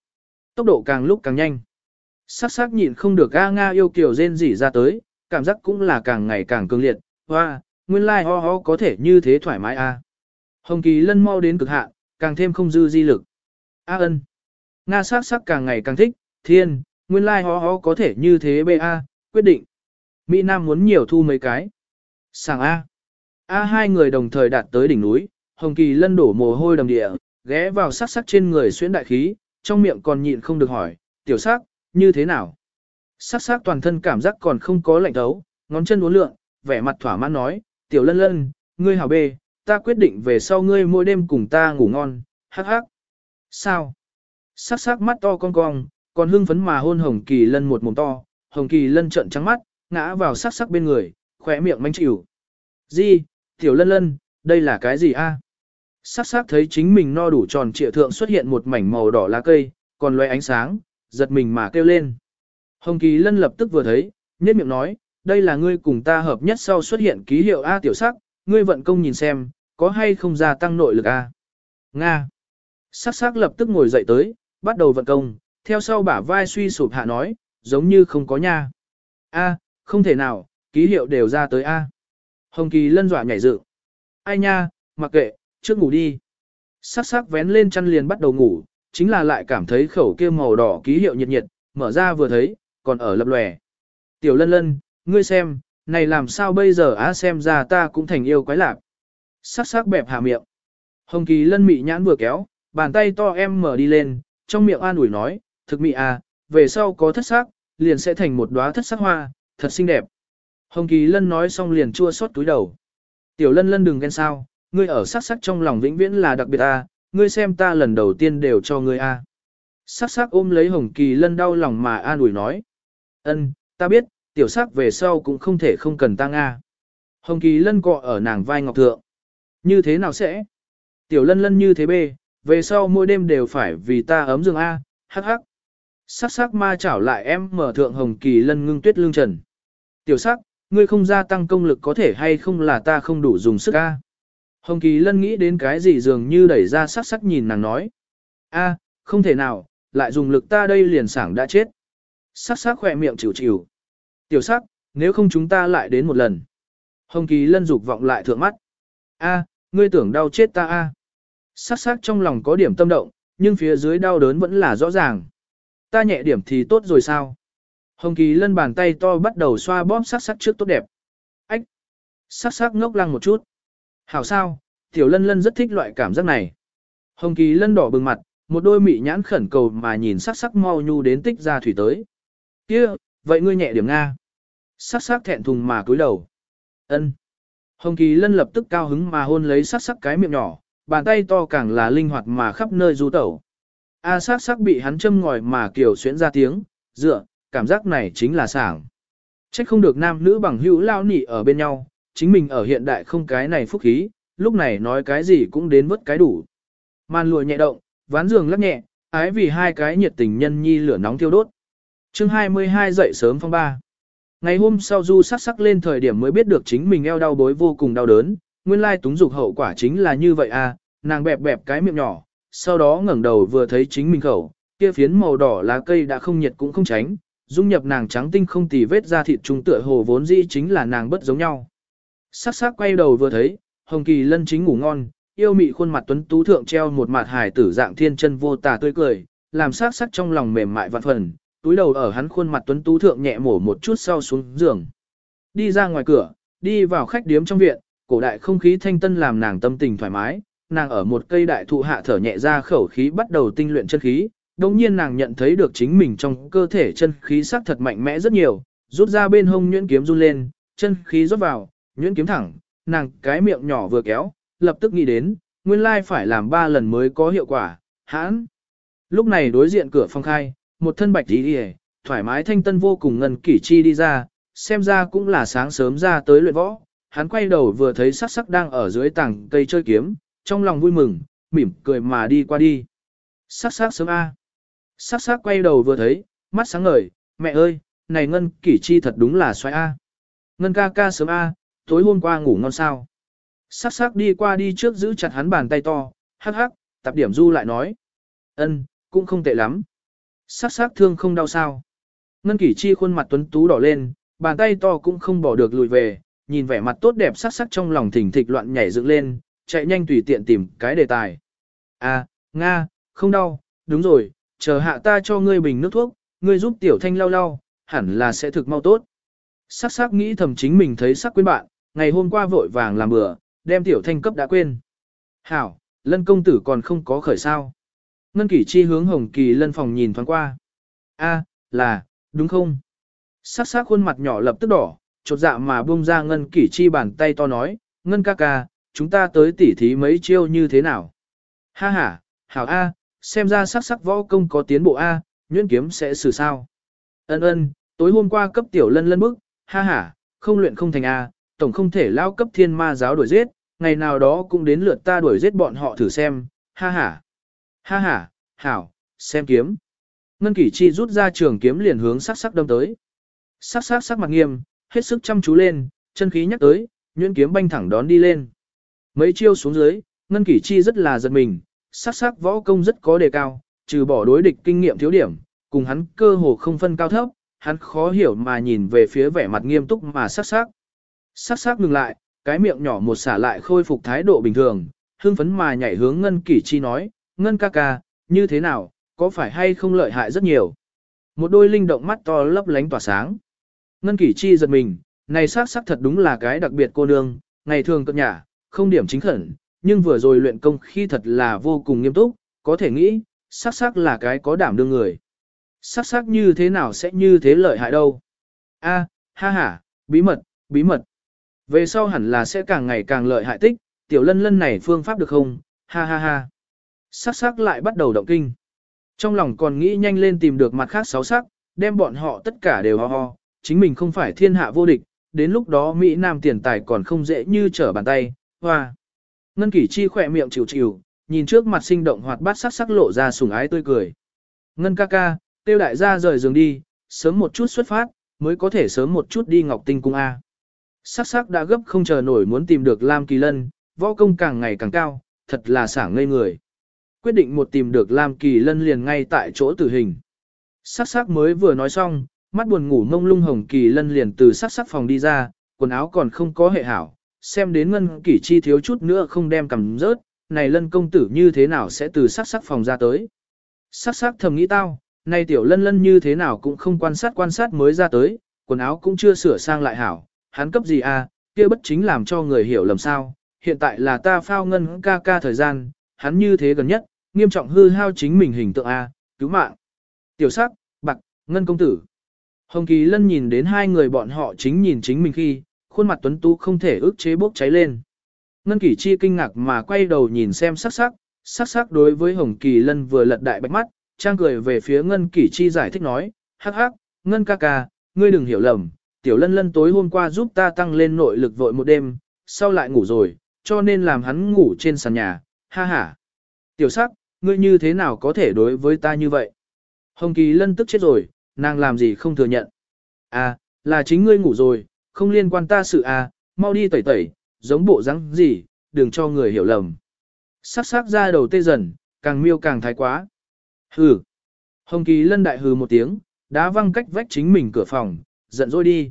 Tốc độ càng lúc càng nhanh. Sắc sắc nhịn không được A Nga yêu kiều rên rỉ ra tới, cảm giác cũng là càng ngày càng cường liệt, hoa, nguyên lai like ho ho có thể như thế thoải mái a. À. Hồng Kỳ Lân mau đến cực hạn, càng thêm không dư di lực. A ân. Nga sắc sắc càng ngày càng thích, thiên, nguyên lai like ho ho có thể như thế bê a, quyết định. Mỹ Nam muốn nhiều thu mấy cái. Sàng A. A hai người đồng thời đạt tới đỉnh núi, Hồng Kỳ lân đổ mồ hôi đầm địa, ghé vào sắc sắc trên người xuyên đại khí, trong miệng còn nhịn không được hỏi, tiểu sắc, như thế nào? Sắc sắc toàn thân cảm giác còn không có lạnh thấu, ngón chân uốn lượn, vẻ mặt thỏa mãn nói, tiểu lân lân, ngươi hảo bê, ta quyết định về sau ngươi mỗi đêm cùng ta ngủ ngon, hắc hắc. Sao? Sắc sắc mắt to con cong, còn hưng phấn mà hôn Hồng Kỳ lân một mồm to, Hồng Kỳ lân trợn trắng mắt, ngã vào sắc sắc bên người, khỏe miệng manh chịu. Di, tiểu lân lân, đây là cái gì a? Sắc sắc thấy chính mình no đủ tròn trịa thượng xuất hiện một mảnh màu đỏ lá cây, còn loe ánh sáng, giật mình mà kêu lên. Hồng Kỳ Lân lập tức vừa thấy, nhất miệng nói, đây là ngươi cùng ta hợp nhất sau xuất hiện ký hiệu A tiểu sắc, ngươi vận công nhìn xem, có hay không gia tăng nội lực A. Nga. Sắc sắc lập tức ngồi dậy tới, bắt đầu vận công, theo sau bả vai suy sụp hạ nói, giống như không có nha. A, không thể nào, ký hiệu đều ra tới A. Hồng Kỳ lân dọa nhảy dựng. Ai nha, mặc kệ, trước ngủ đi. Sắc sắc vén lên chăn liền bắt đầu ngủ, chính là lại cảm thấy khẩu kia màu đỏ ký hiệu nhiệt nhiệt, mở ra vừa thấy, còn ở lập lòe. Tiểu lân lân, ngươi xem, này làm sao bây giờ á xem ra ta cũng thành yêu quái lạc. Sắc sắc bẹp hạ miệng. Hồng Kỳ lân mị nhãn vừa kéo, bàn tay to em mở đi lên, trong miệng an ủi nói, thực mị à, về sau có thất sắc, liền sẽ thành một đóa thất sắc hoa, thật xinh đẹp. Hồng Kỳ Lân nói xong liền chua xót túi đầu. Tiểu Lân Lân đừng ghen sao, ngươi ở sắc sắc trong lòng vĩnh viễn là đặc biệt a, à, ngươi xem ta lần đầu tiên đều cho ngươi a. À. Sắc sắc ôm lấy Hồng Kỳ Lân đau lòng mà an ủi nói. Ân, ta biết, tiểu sắc về sau cũng không thể không cần ta nga. Hồng Kỳ Lân cọ ở nàng vai ngọc thượng. Như thế nào sẽ? Tiểu Lân Lân như thế bê, về sau mỗi đêm đều phải vì ta ấm giường A, hắc hắc. Sắc sắc ma chảo lại em mở thượng hồng kỳ lân ngưng tuyết lương trần. Tiểu sắc, ngươi không gia tăng công lực có thể hay không là ta không đủ dùng sức A. Hồng kỳ lân nghĩ đến cái gì dường như đẩy ra sắc sắc nhìn nàng nói. A, không thể nào, lại dùng lực ta đây liền sảng đã chết. Sắc sắc khỏe miệng chịu chịu. Tiểu sắc, nếu không chúng ta lại đến một lần. Hồng kỳ lân dục vọng lại thượng mắt. A, ngươi tưởng đau chết ta a. Sắc sắc trong lòng có điểm tâm động, nhưng phía dưới đau đớn vẫn là rõ ràng. Ta nhẹ điểm thì tốt rồi sao? Hồng Kỳ lân bàn tay to bắt đầu xoa bóp sắc sắc trước tốt đẹp. Ách! Sắc sắc ngốc lăng một chút. Hảo sao, tiểu lân lân rất thích loại cảm giác này. Hồng Kỳ lân đỏ bừng mặt, một đôi mị nhãn khẩn cầu mà nhìn sắc sắc mau nhu đến tích ra thủy tới. kia vậy ngươi nhẹ điểm Nga. Sắc sắc thẹn thùng mà cúi đầu. ân Hồng Kỳ lân lập tức cao hứng mà hôn lấy sắc sắc cái miệng nhỏ, bàn tay to càng là linh hoạt mà khắp nơi du tẩu. A sắc sắc bị hắn châm ngòi mà kiểu xuyễn ra tiếng, dựa, cảm giác này chính là sảng. Trách không được nam nữ bằng hữu lao nỉ ở bên nhau, chính mình ở hiện đại không cái này phúc khí, lúc này nói cái gì cũng đến vớt cái đủ. Màn lụa nhẹ động, ván giường lắc nhẹ, ái vì hai cái nhiệt tình nhân nhi lửa nóng thiêu đốt. chương 22 dậy sớm phong ba. Ngày hôm sau du sắc sắc lên thời điểm mới biết được chính mình eo đau bối vô cùng đau đớn, nguyên lai túng dục hậu quả chính là như vậy à, nàng bẹp bẹp cái miệng nhỏ, sau đó ngẩng đầu vừa thấy chính mình khẩu, kia phiến màu đỏ lá cây đã không nhiệt cũng không tránh, dung nhập nàng trắng tinh không tì vết ra thịt trung tựa hồ vốn dĩ chính là nàng bất giống nhau. Sắc sắc quay đầu vừa thấy, Hồng Kỳ Lân chính ngủ ngon, yêu mị khuôn mặt tuấn tú thượng treo một mặt hài tử dạng thiên chân vô tà tươi cười, làm sắc sắc trong lòng mềm mại vạn phần, túi đầu ở hắn khuôn mặt tuấn tú thượng nhẹ mổ một chút sau xuống giường. Đi ra ngoài cửa, đi vào khách điếm trong viện, cổ đại không khí thanh tân làm nàng tâm tình thoải mái, nàng ở một cây đại thụ hạ thở nhẹ ra khẩu khí bắt đầu tinh luyện chân khí, đồng nhiên nàng nhận thấy được chính mình trong cơ thể chân khí sắc thật mạnh mẽ rất nhiều, rút ra bên hông nhuyễn kiếm run lên, chân khí rót vào, nhuyễn kiếm thẳng, nàng cái miệng nhỏ vừa kéo, lập tức nghĩ đến, nguyên lai phải làm ba lần mới có hiệu quả, hãn. Lúc này đối diện cửa phong khai, một thân bạch đi đi thoải mái thanh tân vô cùng ngân kỷ chi đi ra, xem ra cũng là sáng sớm ra tới luyện võ, hắn quay đầu vừa thấy sắc sắc đang ở dưới tảng cây chơi kiếm, trong lòng vui mừng, mỉm cười mà đi qua đi. Sắc sắc sớm A. Sắc sắc quay đầu vừa thấy, mắt sáng ngời, mẹ ơi, này Ngân kỷ chi thật đúng là xoay A. Ngân ca ca sớm A, tối hôm qua ngủ ngon sao. Sắc sắc đi qua đi trước giữ chặt hắn bàn tay to, hắc hắc, tập điểm du lại nói. ân, cũng không tệ lắm. Sắc sắc thương không đau sao. Ngân kỷ chi khuôn mặt tuấn tú đỏ lên, bàn tay to cũng không bỏ được lùi về, nhìn vẻ mặt tốt đẹp sắc sắc trong lòng thỉnh thịch loạn nhảy dựng lên, chạy nhanh tùy tiện tìm cái đề tài. À, Nga, không đau, đúng rồi, chờ hạ ta cho ngươi bình nước thuốc, ngươi giúp tiểu thanh lau lau, hẳn là sẽ thực mau tốt. Sắc sắc nghĩ thầm chính mình thấy sắc quên bạn, ngày hôm qua vội vàng làm bữa, đem tiểu thanh cấp đã quên. Hảo, lân công tử còn không có khởi sao. Ngân kỷ chi hướng hồng kỳ lân phòng nhìn thoáng qua. A, là, đúng không? Sắc sắc khuôn mặt nhỏ lập tức đỏ, chột dạ mà buông ra ngân kỷ chi bàn tay to nói, ngân ca ca, chúng ta tới tỉ thí mấy chiêu như thế nào? Ha ha, hảo A, xem ra sắc sắc võ công có tiến bộ A, nhuyễn kiếm sẽ xử sao? Ân ân, tối hôm qua cấp tiểu lân lân bức, ha ha, không luyện không thành A, tổng không thể lao cấp thiên ma giáo đuổi giết, ngày nào đó cũng đến lượt ta đuổi giết bọn họ thử xem, ha ha. Ha ha, hảo, xem kiếm. Ngân Kỷ Chi rút ra trường kiếm liền hướng sắc sắc đâm tới. Sắc sắc sắc mặt nghiêm, hết sức chăm chú lên, chân khí nhắc tới, nhuyễn kiếm banh thẳng đón đi lên. Mấy chiêu xuống dưới, Ngân Kỷ Chi rất là giật mình, sắc sắc võ công rất có đề cao, trừ bỏ đối địch kinh nghiệm thiếu điểm, cùng hắn cơ hồ không phân cao thấp, hắn khó hiểu mà nhìn về phía vẻ mặt nghiêm túc mà sắc sắc. Sắc sắc ngừng lại, cái miệng nhỏ một xả lại khôi phục thái độ bình thường, hưng phấn mà nhảy hướng Ngân Kỷ Chi nói, Ngân ca ca, như thế nào, có phải hay không lợi hại rất nhiều. Một đôi linh động mắt to lấp lánh tỏa sáng. Ngân Kỷ Chi giật mình, này sắc sắc thật đúng là cái đặc biệt cô nương, ngày thường cập nhả, không điểm chính khẩn, nhưng vừa rồi luyện công khi thật là vô cùng nghiêm túc, có thể nghĩ, sắc sắc là cái có đảm đương người. Sắc sắc như thế nào sẽ như thế lợi hại đâu? A, ha ha, bí mật, bí mật. Về sau hẳn là sẽ càng ngày càng lợi hại tích, tiểu lân lân này phương pháp được không? Ha ha ha. Sắc sắc lại bắt đầu động kinh. Trong lòng còn nghĩ nhanh lên tìm được mặt khác sáu sắc, đem bọn họ tất cả đều ho ho, chính mình không phải thiên hạ vô địch, đến lúc đó Mỹ Nam tiền tài còn không dễ như trở bàn tay, hoa. Ngân Kỷ Chi khỏe miệng chịu chịu, nhìn trước mặt sinh động hoạt bát sắc sắc lộ ra sùng ái tươi cười. Ngân ca ca, tiêu đại gia rời giường đi, sớm một chút xuất phát, mới có thể sớm một chút đi Ngọc Tinh Cung A. Sắc sắc đã gấp không chờ nổi muốn tìm được Lam Kỳ Lân, võ công càng ngày càng cao, thật là sảng ngây người. Quyết định một tìm được Lam Kỳ Lân liền ngay tại chỗ tử hình. Sắc sắc mới vừa nói xong, mắt buồn ngủ mông lung hồng Kỳ Lân liền từ sắc sắc phòng đi ra, quần áo còn không có hệ hảo, xem đến ngân kỷ chi thiếu chút nữa không đem cầm rớt, này lân công tử như thế nào sẽ từ sắc sắc phòng ra tới. Sắc sắc thầm nghĩ tao, này tiểu lân lân như thế nào cũng không quan sát quan sát mới ra tới, quần áo cũng chưa sửa sang lại hảo, hắn cấp gì à, kia bất chính làm cho người hiểu lầm sao, hiện tại là ta phao ngân ca ca thời gian, hắn như thế gần nhất, nghiêm trọng hư hao chính mình hình tượng A, cứu mạng. Tiểu sắc, bạc, ngân công tử. Hồng Kỳ Lân nhìn đến hai người bọn họ chính nhìn chính mình khi, khuôn mặt tuấn tú không thể ức chế bốc cháy lên. Ngân Kỳ Chi kinh ngạc mà quay đầu nhìn xem sắc sắc, sắc sắc đối với Hồng Kỳ Lân vừa lật đại bạch mắt, trang cười về phía Ngân Kỳ Chi giải thích nói, hắc hắc, Ngân ca ca, ngươi đừng hiểu lầm, tiểu lân lân tối hôm qua giúp ta tăng lên nội lực vội một đêm, sau lại ngủ rồi, cho nên làm hắn ngủ trên sàn nhà, ha ha. Tiểu sắc, ngươi như thế nào có thể đối với ta như vậy? Hồng Kỳ Lân tức chết rồi, nàng làm gì không thừa nhận. À, là chính ngươi ngủ rồi, không liên quan ta sự à, mau đi tẩy tẩy, giống bộ rắn gì, đừng cho người hiểu lầm. Sắc sắc ra đầu tê dần, càng miêu càng thái quá. Hừ. Hồng Kỳ Lân đại hừ một tiếng, đá văng cách vách chính mình cửa phòng, giận dỗi đi.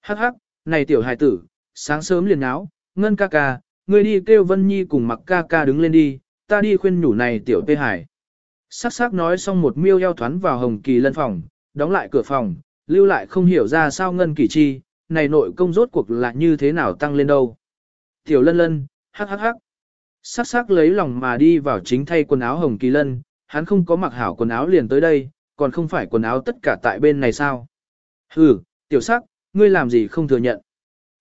Hắc hắc, này tiểu hài tử, sáng sớm liền áo, ngân ca ca, ngươi đi kêu Vân Nhi cùng mặc ca ca đứng lên đi, ta đi khuyên nhủ này tiểu tê hải. Sắc sắc nói xong một miêu eo thoán vào hồng kỳ lân phòng, đóng lại cửa phòng, lưu lại không hiểu ra sao ngân kỳ chi, này nội công rốt cuộc là như thế nào tăng lên đâu. Tiểu lân lân, hắc hắc hắc. Sắc sắc lấy lòng mà đi vào chính thay quần áo hồng kỳ lân, hắn không có mặc hảo quần áo liền tới đây, còn không phải quần áo tất cả tại bên này sao. Hừ, tiểu sắc, ngươi làm gì không thừa nhận.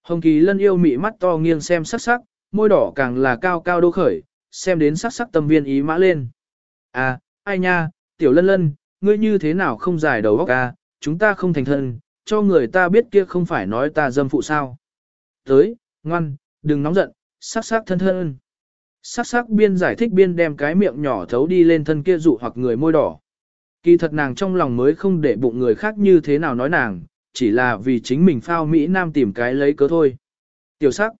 Hồng kỳ lân yêu mị mắt to nghiêng xem sắc sắc, môi đỏ càng là cao cao đô khởi, xem đến sắc sắc tâm viên ý mã lên. À, ai nha, tiểu lân lân, ngươi như thế nào không giải đầu óc à, chúng ta không thành thân, cho người ta biết kia không phải nói ta dâm phụ sao. Tới, ngoan, đừng nóng giận, sắc sắc thân thân. Sắc sắc biên giải thích biên đem cái miệng nhỏ thấu đi lên thân kia dụ hoặc người môi đỏ. Kỳ thật nàng trong lòng mới không để bụng người khác như thế nào nói nàng, chỉ là vì chính mình phao Mỹ Nam tìm cái lấy cớ thôi. Tiểu sắc.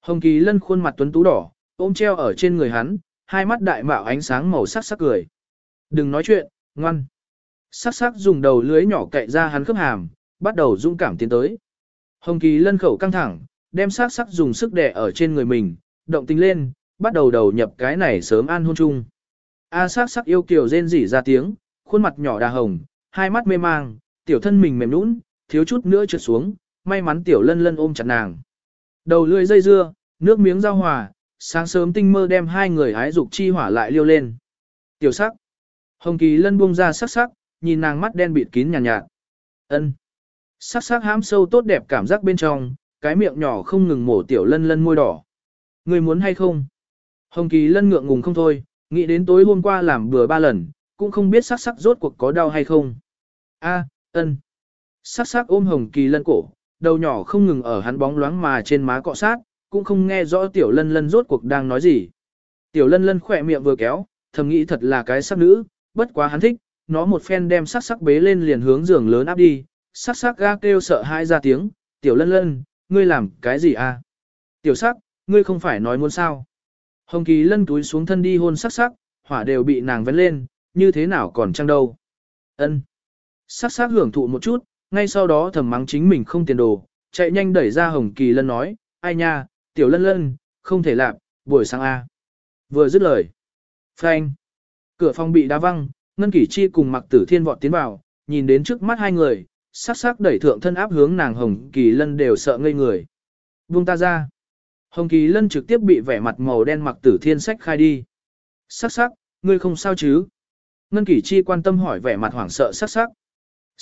Hồng Kỳ Lân khuôn mặt tuấn tú đỏ, ôm treo ở trên người hắn, hai mắt đại mạo ánh sáng màu sắc sắc cười. Đừng nói chuyện, ngoan. Sắc sắc dùng đầu lưới nhỏ cậy ra hắn khớp hàm, bắt đầu dũng cảm tiến tới. Hồng Kỳ lân khẩu căng thẳng, đem sắc sắc dùng sức đè ở trên người mình, động tình lên, bắt đầu đầu nhập cái này sớm an hôn chung. A à, sắc sắc yêu kiều rên rỉ ra tiếng, khuôn mặt nhỏ đà hồng, hai mắt mê mang, tiểu thân mình mềm nũng, thiếu chút nữa trượt xuống, may mắn tiểu lân lân ôm chặt nàng. Đầu lưỡi dây dưa, nước miếng giao hòa, sáng sớm tinh mơ đem hai người hái dục chi hỏa lại liêu lên. Tiểu sắc. Hồng Kỳ Lân buông ra sắc sắc, nhìn nàng mắt đen bịt kín nhàn nhạt, nhạt. Ân. Sắc sắc hám sâu tốt đẹp cảm giác bên trong, cái miệng nhỏ không ngừng mổ tiểu lân lân môi đỏ. Người muốn hay không? Hồng Kỳ Lân ngượng ngùng không thôi, nghĩ đến tối hôm qua làm bừa ba lần, cũng không biết sắc sắc rốt cuộc có đau hay không. A, ân. Sắc sắc ôm Hồng Kỳ Lân cổ, đầu nhỏ không ngừng ở hắn bóng loáng mà trên má cọ sát, cũng không nghe rõ tiểu lân lân rốt cuộc đang nói gì. Tiểu lân lân khỏe miệng vừa kéo, thầm nghĩ thật là cái sắc nữ, bất quá hắn thích, nó một phen đem sắc sắc bế lên liền hướng giường lớn áp đi, sắc sắc ga kêu sợ hai ra tiếng, tiểu lân lân, ngươi làm cái gì à? Tiểu sắc, ngươi không phải nói muốn sao? Hồng Kỳ lân túi xuống thân đi hôn sắc sắc, hỏa đều bị nàng vén lên, như thế nào còn trăng đâu. Ân. Sắc sắc hưởng thụ một chút, ngay sau đó thầm mắng chính mình không tiền đồ, chạy nhanh đẩy ra Hồng Kỳ lân nói, ai nha, tiểu lân lân, không thể làm, buổi sáng A. Vừa dứt lời. Phanh. Cửa phòng bị đá văng, Ngân Kỷ Chi cùng Mặc Tử Thiên vọt tiến vào, nhìn đến trước mắt hai người, sắc sắc đẩy thượng thân áp hướng nàng Hồng Kỳ Lân đều sợ ngây người. Buông ta ra. Hồng Kỳ Lân trực tiếp bị vẻ mặt màu đen Mặc Tử Thiên sách khai đi. Sắc sắc, ngươi không sao chứ? Ngân Kỷ Chi quan tâm hỏi vẻ mặt hoảng sợ sắc sắc.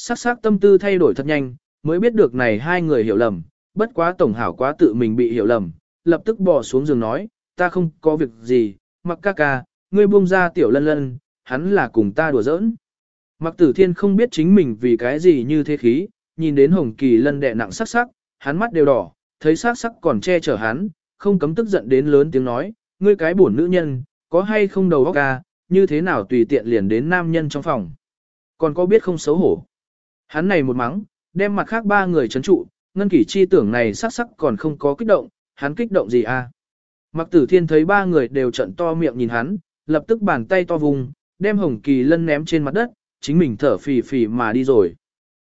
Sắc sắc tâm tư thay đổi thật nhanh, mới biết được này hai người hiểu lầm, bất quá tổng hảo quá tự mình bị hiểu lầm, lập tức bỏ xuống giường nói, ta không có việc gì, mặc ca ca, ngươi buông ra tiểu lân lân, hắn là cùng ta đùa giỡn. Mặc tử thiên không biết chính mình vì cái gì như thế khí, nhìn đến hồng kỳ lân đẹ nặng sắc sắc, hắn mắt đều đỏ, thấy sắc sắc còn che chở hắn, không cấm tức giận đến lớn tiếng nói, ngươi cái buồn nữ nhân, có hay không đầu óc ca, như thế nào tùy tiện liền đến nam nhân trong phòng. Còn có biết không xấu hổ. Hắn này một mắng, đem mặt khác ba người chấn trụ, ngân kỷ chi tưởng này sắc sắc còn không có kích động, hắn kích động gì à. Mặc tử thiên thấy ba người đều trận to miệng nhìn hắn, lập tức bàn tay to vùng, đem hồng kỳ lân ném trên mặt đất, chính mình thở phì phì mà đi rồi.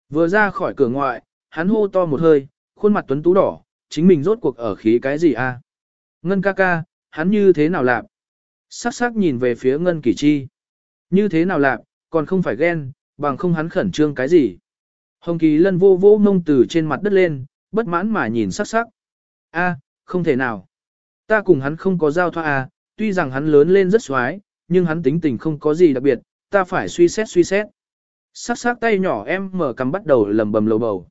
Vừa ra khỏi cửa ngoại, hắn hô to một hơi, khuôn mặt tuấn tú đỏ, chính mình rốt cuộc ở khí cái gì a? À? Ngân ca ca, hắn như thế nào lạp? Sắc sắc nhìn về phía Ngân Kỳ Chi. Như thế nào lạp, còn không phải ghen, bằng không hắn khẩn trương cái gì. Hồng Kỳ lân vô vô mông từ trên mặt đất lên, bất mãn mà nhìn sắc sắc. A, không thể nào. Ta cùng hắn không có giao thoa à, tuy rằng hắn lớn lên rất xoái, nhưng hắn tính tình không có gì đặc biệt, ta phải suy xét suy xét. Sắc sắc tay nhỏ em mở cầm bắt đầu lầm bầm lầu bầu.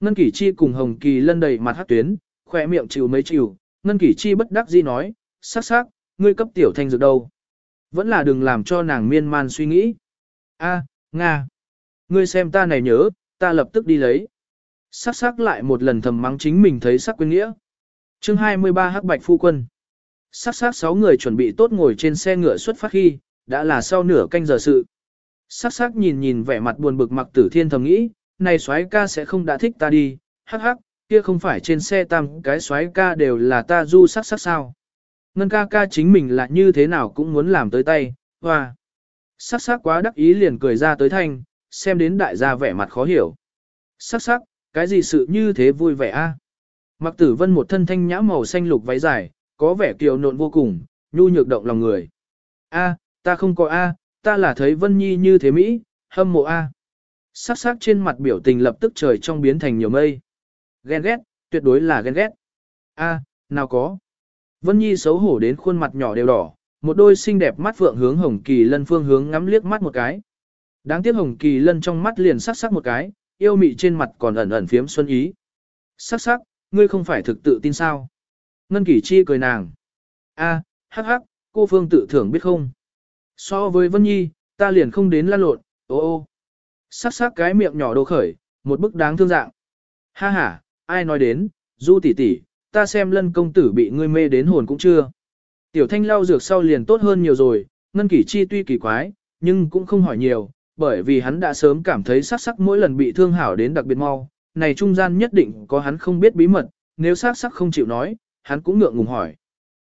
Ngân Kỷ Chi cùng Hồng Kỳ lân đầy mặt hát tuyến, khỏe miệng chịu mấy chịu, Ngân Kỷ Chi bất đắc dĩ nói, sắc sắc, ngươi cấp tiểu thanh dược đâu. Vẫn là đừng làm cho nàng miên man suy nghĩ. A, Nga. Ngươi xem ta này nhớ, ta lập tức đi lấy. Sắc sắc lại một lần thầm mắng chính mình thấy sắc quyên nghĩa. chương 23 hắc bạch phu quân. Sắc sắc sáu người chuẩn bị tốt ngồi trên xe ngựa xuất phát khi, đã là sau nửa canh giờ sự. Sắc sắc nhìn nhìn vẻ mặt buồn bực mặc tử thiên thầm nghĩ, này soái ca sẽ không đã thích ta đi, hắc hắc, kia không phải trên xe tam cái soái ca đều là ta du sắc sắc sao. Ngân ca ca chính mình là như thế nào cũng muốn làm tới tay, hoa. Sắc sắc quá đắc ý liền cười ra tới thanh, xem đến đại gia vẻ mặt khó hiểu. Sắc sắc, cái gì sự như thế vui vẻ a? Mặc tử vân một thân thanh nhã màu xanh lục váy dài, có vẻ kiều nộn vô cùng, nhu nhược động lòng người. A, ta không có A, ta là thấy Vân Nhi như thế Mỹ, hâm mộ A. Sắc sắc trên mặt biểu tình lập tức trời trong biến thành nhiều mây. Ghen ghét, tuyệt đối là ghen ghét. A, nào có. Vân Nhi xấu hổ đến khuôn mặt nhỏ đều đỏ, một đôi xinh đẹp mắt phượng hướng Hồng Kỳ Lân phương hướng ngắm liếc mắt một cái. Đáng tiếc Hồng Kỳ Lân trong mắt liền sắc sắc một cái, yêu mị trên mặt còn ẩn ẩn phiếm xuân ý. Sắc sắc, ngươi không phải thực tự tin sao? Ngân Kỳ Chi cười nàng. A, hắc hắc, cô Phương tự thưởng biết không? So với Vân Nhi, ta liền không đến lan lộn, ô ô. Sắc sắc cái miệng nhỏ đồ khởi, một bức đáng thương dạng. Ha ha, ai nói đến, du tỷ tỷ, ta xem lân công tử bị ngươi mê đến hồn cũng chưa. Tiểu thanh lau dược sau liền tốt hơn nhiều rồi, ngân kỷ chi tuy kỳ quái, nhưng cũng không hỏi nhiều, bởi vì hắn đã sớm cảm thấy sắc sắc mỗi lần bị thương hảo đến đặc biệt mau, này trung gian nhất định có hắn không biết bí mật, nếu sắc sắc không chịu nói, hắn cũng ngượng ngùng hỏi.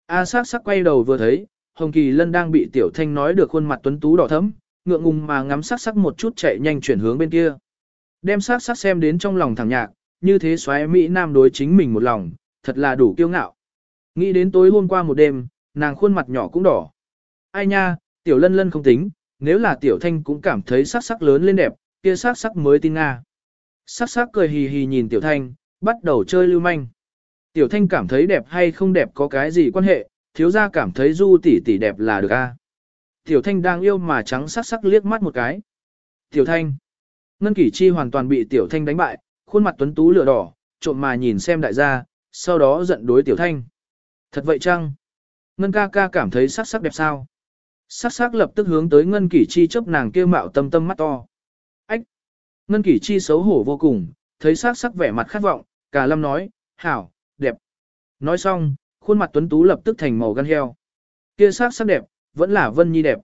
A à, sắc sắc quay đầu vừa thấy, Hồng Kỳ Lân đang bị Tiểu Thanh nói được khuôn mặt tuấn tú đỏ thẫm, ngượng ngùng mà ngắm sắc sắc một chút chạy nhanh chuyển hướng bên kia. Đem sắc sắc xem đến trong lòng thẳng nhạc, như thế xoáy Mỹ Nam đối chính mình một lòng, thật là đủ kiêu ngạo. Nghĩ đến tối hôm qua một đêm, nàng khuôn mặt nhỏ cũng đỏ. Ai nha, Tiểu Lân Lân không tính, nếu là Tiểu Thanh cũng cảm thấy sắc sắc lớn lên đẹp, kia sắc sắc mới tin Nga. Sắc sắc cười hì hì nhìn Tiểu Thanh, bắt đầu chơi lưu manh. Tiểu Thanh cảm thấy đẹp hay không đẹp có cái gì quan hệ, thiếu gia cảm thấy du tỷ tỷ đẹp là được a. Tiểu thanh đang yêu mà trắng sắc sắc liếc mắt một cái. Tiểu thanh. Ngân kỷ chi hoàn toàn bị tiểu thanh đánh bại, khuôn mặt tuấn tú lửa đỏ, trộm mà nhìn xem đại gia, sau đó giận đối tiểu thanh. Thật vậy chăng? Ngân ca ca cảm thấy sắc sắc đẹp sao? Sắc sắc lập tức hướng tới ngân kỷ chi chớp nàng kêu mạo tâm tâm mắt to. Ách! Ngân kỷ chi xấu hổ vô cùng, thấy sắc sắc vẻ mặt khát vọng, cả lâm nói, hảo, đẹp. nói xong, khuôn mặt tuấn tú lập tức thành màu gan heo. Kia sắc sắc đẹp, vẫn là Vân Nhi đẹp.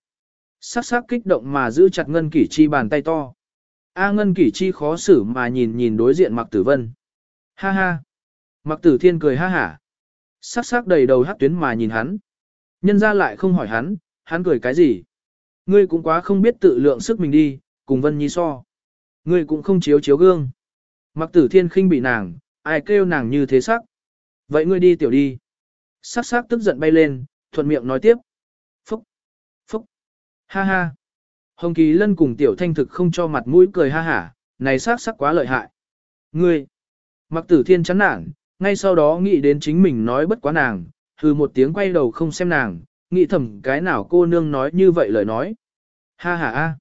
Sắc sắc kích động mà giữ chặt Ngân Kỷ Chi bàn tay to. A Ngân Kỷ Chi khó xử mà nhìn nhìn đối diện Mạc Tử Vân. Ha ha. Mạc Tử Thiên cười ha hả. Sắc sắc đầy đầu hát tuyến mà nhìn hắn. Nhân ra lại không hỏi hắn, hắn cười cái gì. Ngươi cũng quá không biết tự lượng sức mình đi, cùng Vân Nhi so. Ngươi cũng không chiếu chiếu gương. Mặc Tử Thiên khinh bị nàng, ai kêu nàng như thế sắc. Vậy ngươi đi tiểu đi. Sắc sắc tức giận bay lên, thuận miệng nói tiếp. Phúc, phúc, ha ha. Hồng Kỳ Lân cùng tiểu thanh thực không cho mặt mũi cười ha hả, này sắc sắc quá lợi hại. Ngươi, mặc tử thiên chán nản, ngay sau đó nghĩ đến chính mình nói bất quá nàng, hừ một tiếng quay đầu không xem nàng, nghĩ thầm cái nào cô nương nói như vậy lời nói. Ha ha a.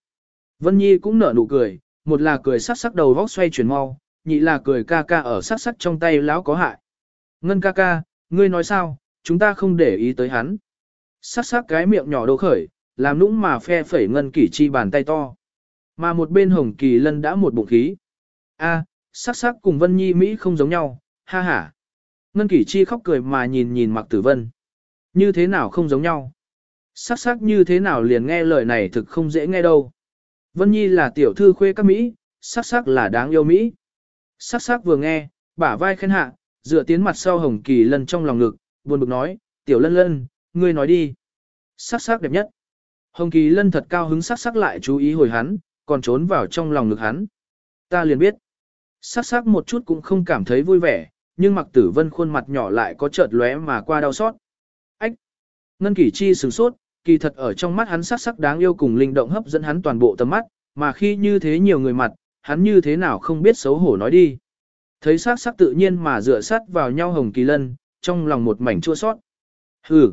Vân Nhi cũng nở nụ cười, một là cười sắc sắc đầu vóc xoay chuyển mau, nhị là cười ca ca ở sắc sắc trong tay lão có hại. Ngân ca ca, ngươi nói sao, chúng ta không để ý tới hắn. Sắc sắc cái miệng nhỏ đô khởi, làm nũng mà phe phẩy ngân kỷ chi bàn tay to. Mà một bên hồng kỳ lân đã một bụng khí. A, sắc sắc cùng Vân Nhi Mỹ không giống nhau, ha ha. Ngân kỷ chi khóc cười mà nhìn nhìn mặc tử vân. Như thế nào không giống nhau? Sắc sắc như thế nào liền nghe lời này thực không dễ nghe đâu. Vân Nhi là tiểu thư khuê các Mỹ, sắc sắc là đáng yêu Mỹ. Sắc sắc vừa nghe, bả vai khen hạ, dựa tiến mặt sau hồng kỳ lân trong lòng ngực, buồn bực nói, tiểu lân lân, ngươi nói đi. Sắc sắc đẹp nhất. Hồng kỳ lân thật cao hứng sắc sắc lại chú ý hồi hắn, còn trốn vào trong lòng ngực hắn. Ta liền biết. Sắc sắc một chút cũng không cảm thấy vui vẻ, nhưng mặc tử vân khuôn mặt nhỏ lại có chợt lóe mà qua đau xót. Ngân kỷ chi sửng sốt, kỳ thật ở trong mắt hắn sắc sắc đáng yêu cùng linh động hấp dẫn hắn toàn bộ tầm mắt, mà khi như thế nhiều người mặt, hắn như thế nào không biết xấu hổ nói đi. Thấy sắc sắc tự nhiên mà dựa sát vào nhau hồng kỳ lân, trong lòng một mảnh chua sót. Hừ!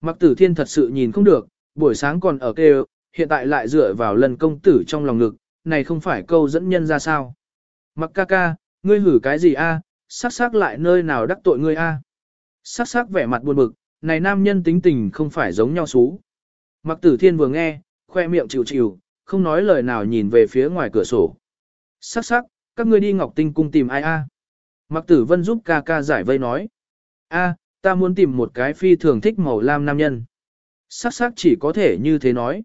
Mặc tử thiên thật sự nhìn không được, buổi sáng còn ở kêu, hiện tại lại dựa vào lần công tử trong lòng ngực, này không phải câu dẫn nhân ra sao. Mặc ca ca, ngươi hử cái gì a? sắc sắc lại nơi nào đắc tội ngươi a? Sắc sắc vẻ mặt buồn bực, này nam nhân tính tình không phải giống nhau xú. Mặc tử thiên vừa nghe, khoe miệng chịu chịu, không nói lời nào nhìn về phía ngoài cửa sổ. Sắc sắc, các ngươi đi Ngọc Tinh cung tìm ai a? Mặc tử vân giúp ca ca giải vây nói. a, ta muốn tìm một cái phi thường thích màu lam nam nhân. Sắc sắc chỉ có thể như thế nói.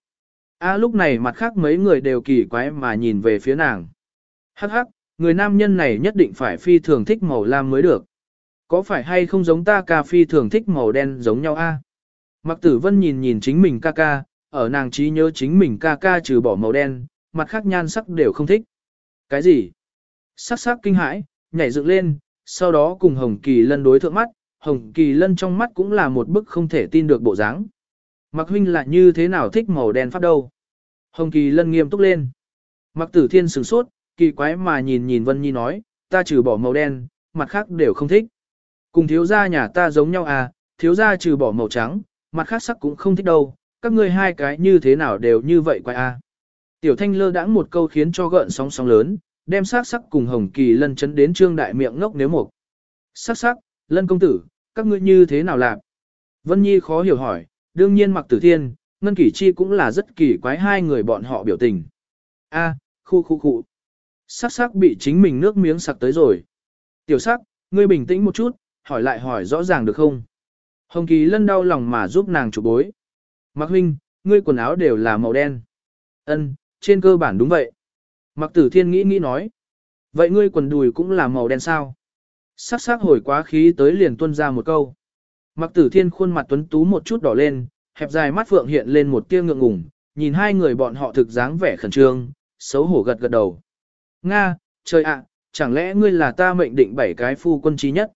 A lúc này mặt khác mấy người đều kỳ quái mà nhìn về phía nàng. Hắc hắc, người nam nhân này nhất định phải phi thường thích màu lam mới được. Có phải hay không giống ta ca phi thường thích màu đen giống nhau a? Mặc tử vân nhìn nhìn chính mình ca ca, ở nàng trí nhớ chính mình ca ca trừ bỏ màu đen, mặt khác nhan sắc đều không thích. Cái gì? Sắc sắc kinh hãi, nhảy dựng lên, sau đó cùng Hồng Kỳ Lân đối thượng mắt, Hồng Kỳ Lân trong mắt cũng là một bức không thể tin được bộ dáng. Mặc huynh là như thế nào thích màu đen pháp đâu? Hồng Kỳ Lân nghiêm túc lên. Mặc tử thiên sửng sốt, kỳ quái mà nhìn nhìn Vân Nhi nói, ta trừ bỏ màu đen, mặt khác đều không thích. Cùng thiếu gia nhà ta giống nhau à, thiếu gia trừ bỏ màu trắng, mặt khác sắc cũng không thích đâu, các ngươi hai cái như thế nào đều như vậy quái à. Tiểu thanh lơ đãng một câu khiến cho gợn sóng sóng lớn, đem sắc sắc cùng Hồng Kỳ Lân chấn đến trương đại miệng ngốc nếu một. Sắc sắc, Lân công tử, các ngươi như thế nào làm? Vân Nhi khó hiểu hỏi, đương nhiên mặc tử thiên, Ngân Kỷ Chi cũng là rất kỳ quái hai người bọn họ biểu tình. A, khu khu khu. Sắc sắc bị chính mình nước miếng sặc tới rồi. Tiểu sắc, ngươi bình tĩnh một chút, hỏi lại hỏi rõ ràng được không? Hồng Kỳ lân đau lòng mà giúp nàng chụp bối. Mạc huynh, ngươi quần áo đều là màu đen. Ân, trên cơ bản đúng vậy. Mạc tử thiên nghĩ nghĩ nói. Vậy ngươi quần đùi cũng là màu đen sao? Sắc sắc hồi quá khí tới liền tuân ra một câu. Mặc tử thiên khuôn mặt tuấn tú một chút đỏ lên, hẹp dài mắt phượng hiện lên một tia ngượng ngùng, nhìn hai người bọn họ thực dáng vẻ khẩn trương, xấu hổ gật gật đầu. Nga, trời ạ, chẳng lẽ ngươi là ta mệnh định bảy cái phu quân trí nhất?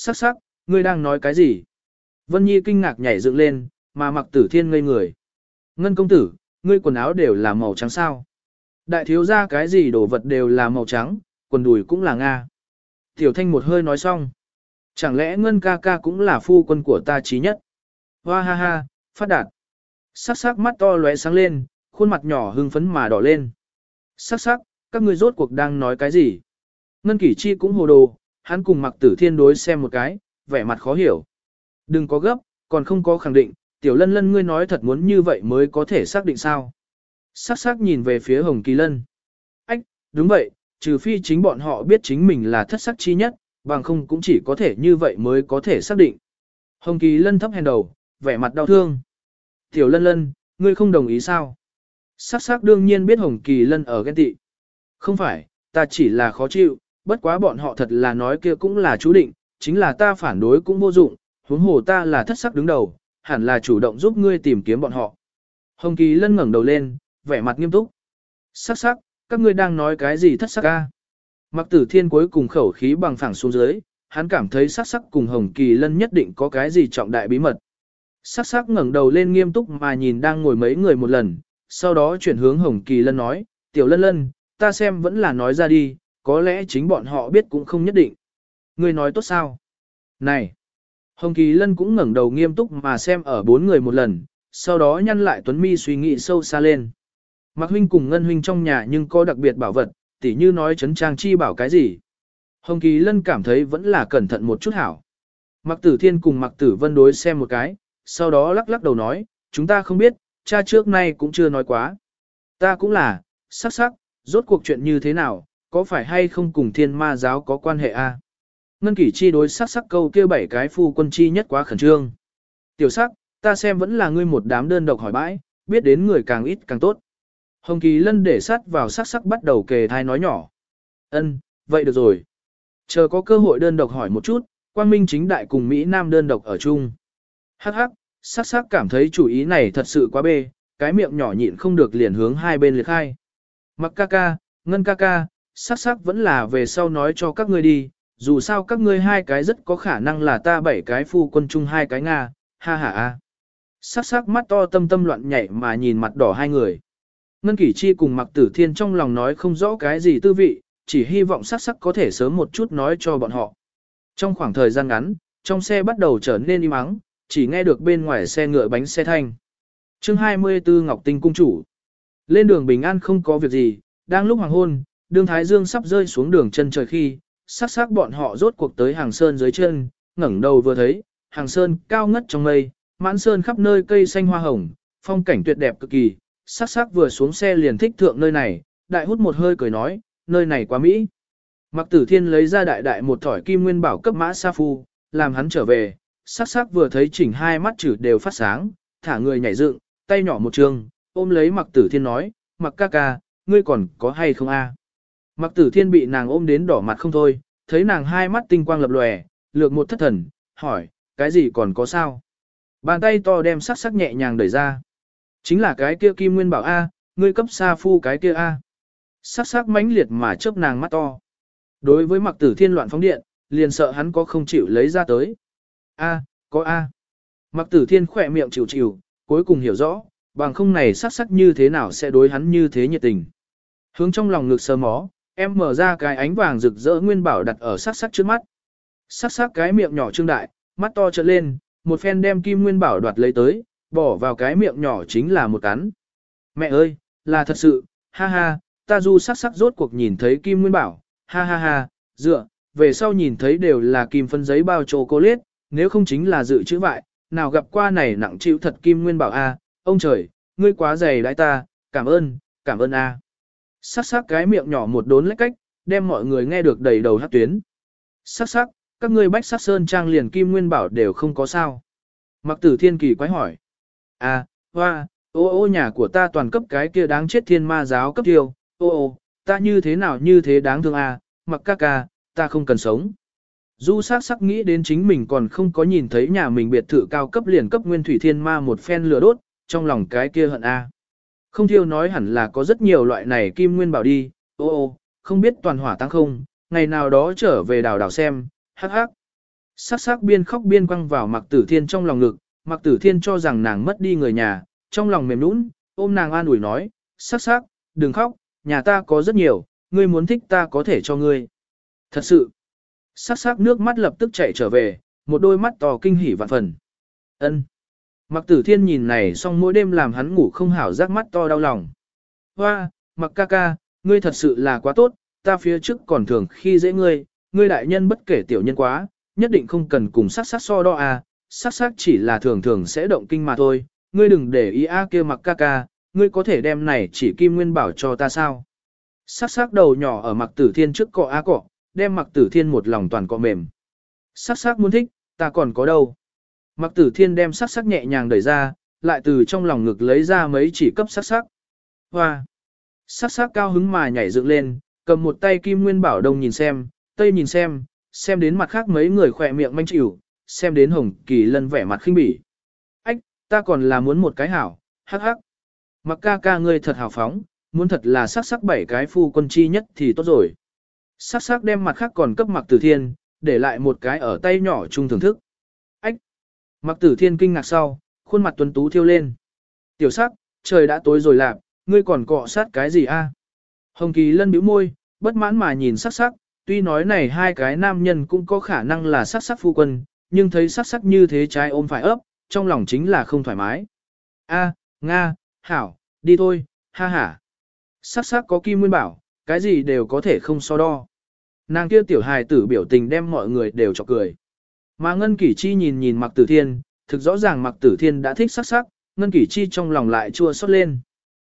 Sắc sắc, ngươi đang nói cái gì? Vân Nhi kinh ngạc nhảy dựng lên, mà mặc tử thiên ngây người. Ngân công tử, ngươi quần áo đều là màu trắng sao? Đại thiếu gia cái gì đồ vật đều là màu trắng, quần đùi cũng là Nga. Tiểu thanh một hơi nói xong. Chẳng lẽ Ngân ca ca cũng là phu quân của ta trí nhất? Hoa ha ha, phát đạt. Sắc sắc mắt to lóe sáng lên, khuôn mặt nhỏ hưng phấn mà đỏ lên. Sắc sắc, các ngươi rốt cuộc đang nói cái gì? Ngân kỷ chi cũng hồ đồ, hắn cùng mặc tử thiên đối xem một cái, vẻ mặt khó hiểu. Đừng có gấp, còn không có khẳng định, tiểu lân lân ngươi nói thật muốn như vậy mới có thể xác định sao. Sắc sắc nhìn về phía hồng kỳ lân. Ách, đúng vậy, trừ phi chính bọn họ biết chính mình là thất sắc chi nhất, bằng không cũng chỉ có thể như vậy mới có thể xác định. Hồng Kỳ Lân thấp hèn đầu, vẻ mặt đau thương. Tiểu Lân Lân, ngươi không đồng ý sao? Sắc sắc đương nhiên biết Hồng Kỳ Lân ở ghen tị. Không phải, ta chỉ là khó chịu, bất quá bọn họ thật là nói kia cũng là chú định, chính là ta phản đối cũng vô dụng, huống hồ ta là thất sắc đứng đầu, hẳn là chủ động giúp ngươi tìm kiếm bọn họ. Hồng Kỳ Lân ngẩng đầu lên, vẻ mặt nghiêm túc. Sắc sắc, các ngươi đang nói cái gì thất sắc ca? Mặc tử thiên cuối cùng khẩu khí bằng phẳng xuống dưới, hắn cảm thấy sắc sắc cùng Hồng Kỳ Lân nhất định có cái gì trọng đại bí mật. Sắc sắc ngẩng đầu lên nghiêm túc mà nhìn đang ngồi mấy người một lần, sau đó chuyển hướng Hồng Kỳ Lân nói, tiểu lân lân, ta xem vẫn là nói ra đi, có lẽ chính bọn họ biết cũng không nhất định. Ngươi nói tốt sao? Này! Hồng Kỳ Lân cũng ngẩng đầu nghiêm túc mà xem ở bốn người một lần, sau đó nhăn lại Tuấn Mi suy nghĩ sâu xa lên. Mạc huynh cùng Ngân huynh trong nhà nhưng có đặc biệt bảo vật, tỉ như nói chấn trang chi bảo cái gì. Hồng Kỳ Lân cảm thấy vẫn là cẩn thận một chút hảo. Mạc Tử Thiên cùng Mạc Tử Vân đối xem một cái, sau đó lắc lắc đầu nói, chúng ta không biết, cha trước nay cũng chưa nói quá. Ta cũng là, sắc sắc, rốt cuộc chuyện như thế nào, có phải hay không cùng thiên ma giáo có quan hệ a? Ngân kỷ chi đối sắc sắc câu kia bảy cái phu quân chi nhất quá khẩn trương. Tiểu sắc, ta xem vẫn là ngươi một đám đơn độc hỏi bãi, biết đến người càng ít càng tốt. Hồng Kỳ Lân để sát vào sắc sắc bắt đầu kề thai nói nhỏ. Ân, vậy được rồi. Chờ có cơ hội đơn độc hỏi một chút, Quang Minh chính đại cùng Mỹ Nam đơn độc ở chung. Hắc hắc, sắc sắc cảm thấy chủ ý này thật sự quá bê, cái miệng nhỏ nhịn không được liền hướng hai bên liệt khai. Mặc ca ca, ngân ca ca, sắc sắc vẫn là về sau nói cho các ngươi đi, dù sao các ngươi hai cái rất có khả năng là ta bảy cái phu quân chung hai cái Nga, ha ha ha. Sắc sắc mắt to tâm tâm loạn nhảy mà nhìn mặt đỏ hai người. Ngân Kỷ Chi cùng Mặc Tử Thiên trong lòng nói không rõ cái gì tư vị, chỉ hy vọng sắc sắc có thể sớm một chút nói cho bọn họ. Trong khoảng thời gian ngắn, trong xe bắt đầu trở nên im ắng, chỉ nghe được bên ngoài xe ngựa bánh xe thanh. chương 24 Ngọc Tinh Cung Chủ Lên đường bình an không có việc gì, đang lúc hoàng hôn, đường Thái Dương sắp rơi xuống đường chân trời khi, sắc sắc bọn họ rốt cuộc tới hàng sơn dưới chân, ngẩng đầu vừa thấy, hàng sơn cao ngất trong mây, mãn sơn khắp nơi cây xanh hoa hồng, phong cảnh tuyệt đẹp cực kỳ, sắc sắc vừa xuống xe liền thích thượng nơi này, đại hút một hơi cười nói, nơi này quá mỹ. Mặc tử thiên lấy ra đại đại một thỏi kim nguyên bảo cấp mã sa phu, làm hắn trở về, sắc sắc vừa thấy chỉnh hai mắt chữ đều phát sáng, thả người nhảy dựng, tay nhỏ một trường, ôm lấy mặc tử thiên nói, mặc ca ca, ngươi còn có hay không a? Mặc tử thiên bị nàng ôm đến đỏ mặt không thôi, thấy nàng hai mắt tinh quang lập lòe, lược một thất thần, hỏi, cái gì còn có sao? Bàn tay to đem sắc sắc nhẹ nhàng đẩy ra. Chính là cái kia kim nguyên bảo A, ngươi cấp xa phu cái kia A. Sắc sắc mãnh liệt mà chớp nàng mắt to. Đối với mặc tử thiên loạn phóng điện, liền sợ hắn có không chịu lấy ra tới. A, có A. Mặc tử thiên khỏe miệng chịu chịu, cuối cùng hiểu rõ, bằng không này sắc sắc như thế nào sẽ đối hắn như thế nhiệt tình. Hướng trong lòng ngực sờ mó, em mở ra cái ánh vàng rực rỡ nguyên bảo đặt ở sắc sắc trước mắt. Sắc sắc cái miệng nhỏ trương đại, mắt to trợn lên, một phen đem kim nguyên bảo đoạt lấy tới, bỏ vào cái miệng nhỏ chính là một cắn. Mẹ ơi, là thật sự, ha ha, ta du sắc sắc rốt cuộc nhìn thấy kim nguyên bảo, ha ha ha, dựa, về sau nhìn thấy đều là kim phân giấy bao chô cô liết, nếu không chính là dự chữ vại, nào gặp qua này nặng chịu thật kim nguyên bảo a, ông trời, ngươi quá dày đãi ta, cảm ơn, cảm ơn a. Sắc sắc cái miệng nhỏ một đốn lách cách, đem mọi người nghe được đầy đầu hát tuyến. Sắc sắc, các ngươi bách sắc sơn trang liền kim nguyên bảo đều không có sao. Mặc tử thiên kỳ quái hỏi. À, hoa, ô ô nhà của ta toàn cấp cái kia đáng chết thiên ma giáo cấp tiêu, ô ô, ta như thế nào như thế đáng thương à, mặc ca ca, ta không cần sống. Du sắc sắc nghĩ đến chính mình còn không có nhìn thấy nhà mình biệt thự cao cấp liền cấp nguyên thủy thiên ma một phen lửa đốt, trong lòng cái kia hận a. Không thiêu nói hẳn là có rất nhiều loại này kim nguyên bảo đi, ô ô, không biết toàn hỏa tăng không, ngày nào đó trở về đào đào xem, hắc hắc. Sắc sắc biên khóc biên quăng vào mặc tử thiên trong lòng ngực, mặc tử thiên cho rằng nàng mất đi người nhà, trong lòng mềm nũng, ôm nàng an ủi nói, sắc sắc, đừng khóc, nhà ta có rất nhiều, ngươi muốn thích ta có thể cho ngươi. Thật sự, sắc sắc nước mắt lập tức chạy trở về, một đôi mắt to kinh hỉ vạn phần. ân Mặc tử thiên nhìn này xong mỗi đêm làm hắn ngủ không hảo rác mắt to đau lòng. Hoa, mặc ca ca, ngươi thật sự là quá tốt, ta phía trước còn thường khi dễ ngươi, ngươi đại nhân bất kể tiểu nhân quá, nhất định không cần cùng sắc sắc so đo à, sắc sắc chỉ là thường thường sẽ động kinh mà thôi, ngươi đừng để ý a kia mặc ca ca, ngươi có thể đem này chỉ kim nguyên bảo cho ta sao. Sắc sắc đầu nhỏ ở mặc tử thiên trước cọ a cọ, đem mặc tử thiên một lòng toàn cọ mềm. Sắc sắc muốn thích, ta còn có đâu. Mặc tử thiên đem sắc sắc nhẹ nhàng đẩy ra, lại từ trong lòng ngực lấy ra mấy chỉ cấp sắc sắc. Hoa! Sắc sắc cao hứng mà nhảy dựng lên, cầm một tay kim nguyên bảo đông nhìn xem, tây nhìn xem, xem đến mặt khác mấy người khỏe miệng manh chịu, xem đến hồng kỳ lân vẻ mặt khinh bỉ. Ách, ta còn là muốn một cái hảo, hắc hắc. Mặc ca ca ngươi thật hào phóng, muốn thật là sắc sắc bảy cái phu quân chi nhất thì tốt rồi. Sắc sắc đem mặt khác còn cấp mặc tử thiên, để lại một cái ở tay nhỏ chung thưởng thức. Mặc tử thiên kinh ngạc sau, khuôn mặt tuấn tú thiêu lên. Tiểu sắc, trời đã tối rồi lạp, ngươi còn cọ sát cái gì a? Hồng Kỳ lân bĩu môi, bất mãn mà nhìn sắc sắc, tuy nói này hai cái nam nhân cũng có khả năng là sắc sắc phu quân, nhưng thấy sắc sắc như thế trái ôm phải ấp, trong lòng chính là không thoải mái. A, Nga, Hảo, đi thôi, ha ha. Sắc sắc có kim nguyên bảo, cái gì đều có thể không so đo. Nàng kia tiểu hài tử biểu tình đem mọi người đều chọc cười. Mà Ngân Kỷ Chi nhìn nhìn Mặc Tử Thiên, thực rõ ràng Mặc Tử Thiên đã thích sắc sắc, Ngân Kỷ Chi trong lòng lại chua xót lên.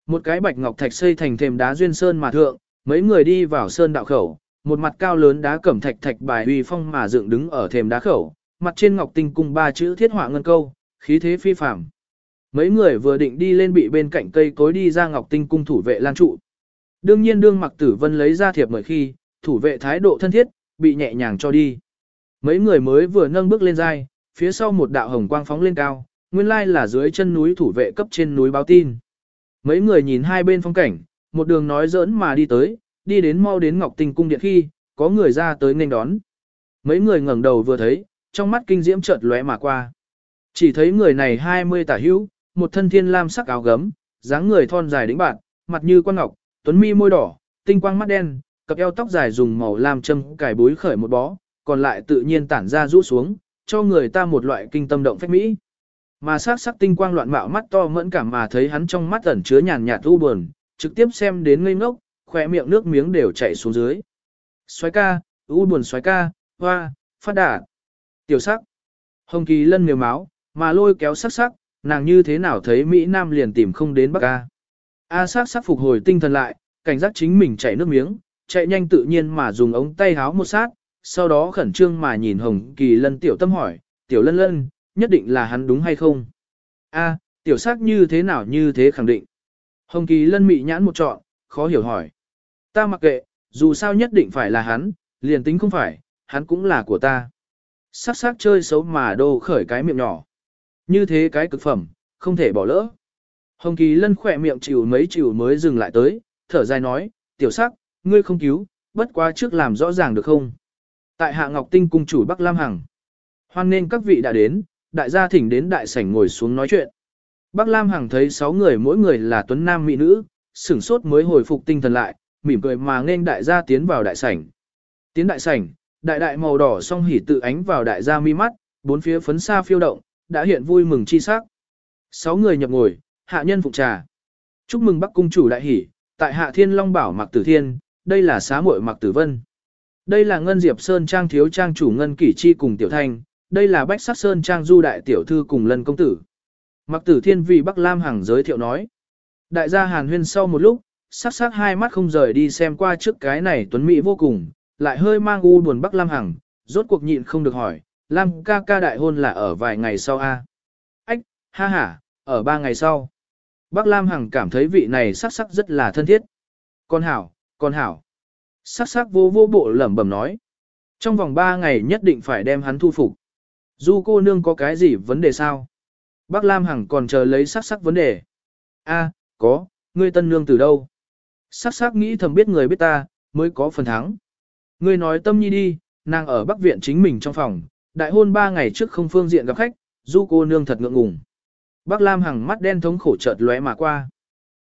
Một cái bạch ngọc thạch xây thành thềm đá duyên sơn mà thượng, mấy người đi vào sơn đạo khẩu, một mặt cao lớn đá cẩm thạch thạch bài uy phong mà dựng đứng ở thềm đá khẩu, mặt trên ngọc tinh cung ba chữ thiết họa ngân câu, khí thế phi phàm. Mấy người vừa định đi lên bị bên cạnh cây cối đi ra ngọc tinh cung thủ vệ lan trụ. Đương nhiên đương mặc tử vân lấy ra thiệp mời khi, thủ vệ thái độ thân thiết, bị nhẹ nhàng cho đi. Mấy người mới vừa nâng bước lên dai, phía sau một đạo hồng quang phóng lên cao, nguyên lai là dưới chân núi thủ vệ cấp trên núi báo tin. Mấy người nhìn hai bên phong cảnh, một đường nói giỡn mà đi tới, đi đến mau đến Ngọc Tinh cung điện khi, có người ra tới nghênh đón. Mấy người ngẩng đầu vừa thấy, trong mắt kinh diễm chợt lóe mà qua. Chỉ thấy người này 20 tả hữu, một thân thiên lam sắc áo gấm, dáng người thon dài đĩnh bạn, mặt như quan ngọc, tuấn mi môi đỏ, tinh quang mắt đen, cặp eo tóc dài dùng màu lam châm cài bối khởi một bó, còn lại tự nhiên tản ra rũ xuống, cho người ta một loại kinh tâm động phách mỹ. Mà sắc sắc tinh quang loạn mạo mắt to mẫn cảm mà thấy hắn trong mắt ẩn chứa nhàn nhạt u buồn, trực tiếp xem đến ngây ngốc, khỏe miệng nước miếng đều chảy xuống dưới. Xoái ca, u buồn xoái ca, hoa, phát đà. Tiểu sắc. Hồng kỳ lân nhiều máu, mà lôi kéo sắc sắc, nàng như thế nào thấy Mỹ Nam liền tìm không đến Bắc ca. A sắc sắc phục hồi tinh thần lại, cảnh giác chính mình chảy nước miếng, chạy nhanh tự nhiên mà dùng ống tay háo một sát, sau đó khẩn trương mà nhìn Hồng Kỳ Lân tiểu tâm hỏi, tiểu lân lân, nhất định là hắn đúng hay không? A, tiểu sắc như thế nào như thế khẳng định. Hồng Kỳ Lân mị nhãn một trọn, khó hiểu hỏi. Ta mặc kệ, dù sao nhất định phải là hắn, liền tính không phải, hắn cũng là của ta. Sắc sắc chơi xấu mà đô khởi cái miệng nhỏ. Như thế cái cực phẩm, không thể bỏ lỡ. Hồng Kỳ Lân khỏe miệng chịu mấy chịu mới dừng lại tới, thở dài nói, tiểu sắc, ngươi không cứu, bất quá trước làm rõ ràng được không? Tại Hạ Ngọc Tinh cung chủ Bắc Lam Hằng. Hoan nên các vị đã đến, đại gia thỉnh đến đại sảnh ngồi xuống nói chuyện. Bắc Lam Hằng thấy sáu người mỗi người là tuấn nam mỹ nữ, sửng sốt mới hồi phục tinh thần lại, mỉm cười mà nên đại gia tiến vào đại sảnh. Tiến đại sảnh, đại đại màu đỏ song hỉ tự ánh vào đại gia mi mắt, bốn phía phấn xa phiêu động, đã hiện vui mừng chi sắc. Sáu người nhập ngồi, hạ nhân phục trà. Chúc mừng Bắc cung chủ đại hỉ, tại Hạ Thiên Long bảo Mặc Tử Thiên, đây là xá muội Mặc Tử Vân. Đây là Ngân Diệp Sơn Trang thiếu trang chủ Ngân Kỷ Chi cùng Tiểu Thanh, đây là Bách Sắc Sơn Trang du đại tiểu thư cùng Lân công tử. Mặc Tử Thiên vì Bắc Lam Hằng giới thiệu nói. Đại gia Hàn Huyên sau một lúc, sắc sắc hai mắt không rời đi xem qua trước cái này tuấn mỹ vô cùng, lại hơi mang u buồn Bắc Lam Hằng, rốt cuộc nhịn không được hỏi, Lam ca ca đại hôn là ở vài ngày sau a? Ách, ha ha, ở ba ngày sau. Bắc Lam Hằng cảm thấy vị này sắc sắc rất là thân thiết. Con hảo, con hảo. Sắc sắc vô vô bộ lẩm bẩm nói. Trong vòng ba ngày nhất định phải đem hắn thu phục. Du cô nương có cái gì vấn đề sao? Bác Lam Hằng còn chờ lấy sắc sắc vấn đề. A, có, ngươi tân nương từ đâu? Sắc sắc nghĩ thầm biết người biết ta, mới có phần thắng. Ngươi nói tâm nhi đi, nàng ở Bắc Viện chính mình trong phòng, đại hôn ba ngày trước không phương diện gặp khách, du cô nương thật ngượng ngùng. Bác Lam Hằng mắt đen thống khổ chợt lóe mà qua.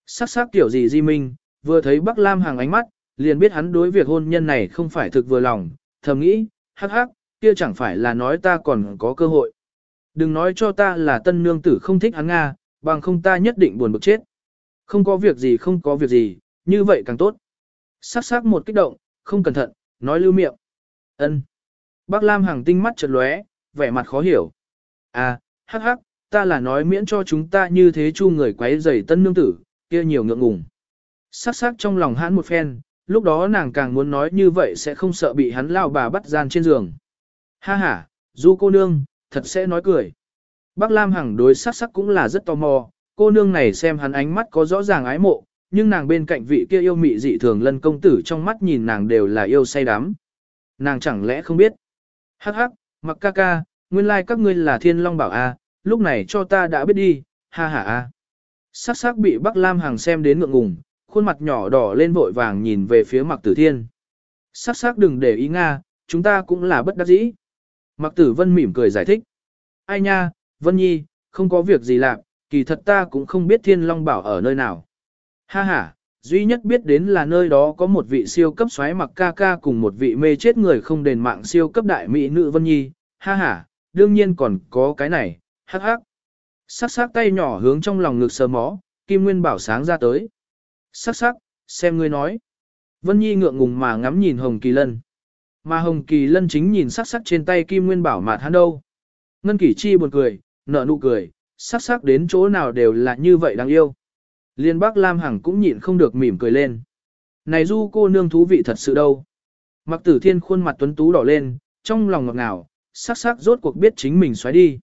Sắc sắc tiểu gì di minh, vừa thấy Bác Lam Hằng ánh mắt, liền biết hắn đối việc hôn nhân này không phải thực vừa lòng, thầm nghĩ, hắc hắc, kia chẳng phải là nói ta còn có cơ hội. Đừng nói cho ta là tân nương tử không thích hắn Nga, bằng không ta nhất định buồn bực chết. Không có việc gì không có việc gì, như vậy càng tốt. Sắc sắc một kích động, không cẩn thận, nói lưu miệng. ân Bác Lam Hằng tinh mắt chợt lóe, vẻ mặt khó hiểu. À, hắc hắc, ta là nói miễn cho chúng ta như thế chu người quấy rầy tân nương tử, kia nhiều ngượng ngùng. Sắc sắc trong lòng hãn một phen, lúc đó nàng càng muốn nói như vậy sẽ không sợ bị hắn lao bà bắt gian trên giường. Ha ha, du cô nương, thật sẽ nói cười. Bác Lam Hằng đối sắc sắc cũng là rất tò mò, cô nương này xem hắn ánh mắt có rõ ràng ái mộ, nhưng nàng bên cạnh vị kia yêu mị dị thường lân công tử trong mắt nhìn nàng đều là yêu say đắm. Nàng chẳng lẽ không biết? Hắc hắc, mặc ca ca, nguyên lai like các ngươi là thiên long bảo a, lúc này cho ta đã biết đi, ha ha a. Sắc sắc bị Bắc Lam Hằng xem đến ngượng ngùng, khuôn mặt nhỏ đỏ lên vội vàng nhìn về phía mặc tử thiên. Sắc sắc đừng để ý Nga, chúng ta cũng là bất đắc dĩ. Mặc tử vân mỉm cười giải thích. Ai nha, Vân Nhi, không có việc gì làm, kỳ thật ta cũng không biết thiên long bảo ở nơi nào. Ha ha, duy nhất biết đến là nơi đó có một vị siêu cấp xoáy mặc ca ca cùng một vị mê chết người không đền mạng siêu cấp đại mỹ nữ Vân Nhi. Ha ha, đương nhiên còn có cái này, hắc hắc. Sắc sắc tay nhỏ hướng trong lòng ngực sờ mó, Kim Nguyên bảo sáng ra tới. Sắc sắc, xem ngươi nói. Vân Nhi ngượng ngùng mà ngắm nhìn Hồng Kỳ Lân. Mà Hồng Kỳ Lân chính nhìn sắc sắc trên tay Kim Nguyên bảo mạt hắn đâu. Ngân Kỷ Chi buồn cười, nở nụ cười, sắc sắc đến chỗ nào đều là như vậy đáng yêu. Liên Bắc Lam Hằng cũng nhịn không được mỉm cười lên. Này du cô nương thú vị thật sự đâu. Mặc tử thiên khuôn mặt tuấn tú đỏ lên, trong lòng ngọt ngào, sắc sắc rốt cuộc biết chính mình xoáy đi.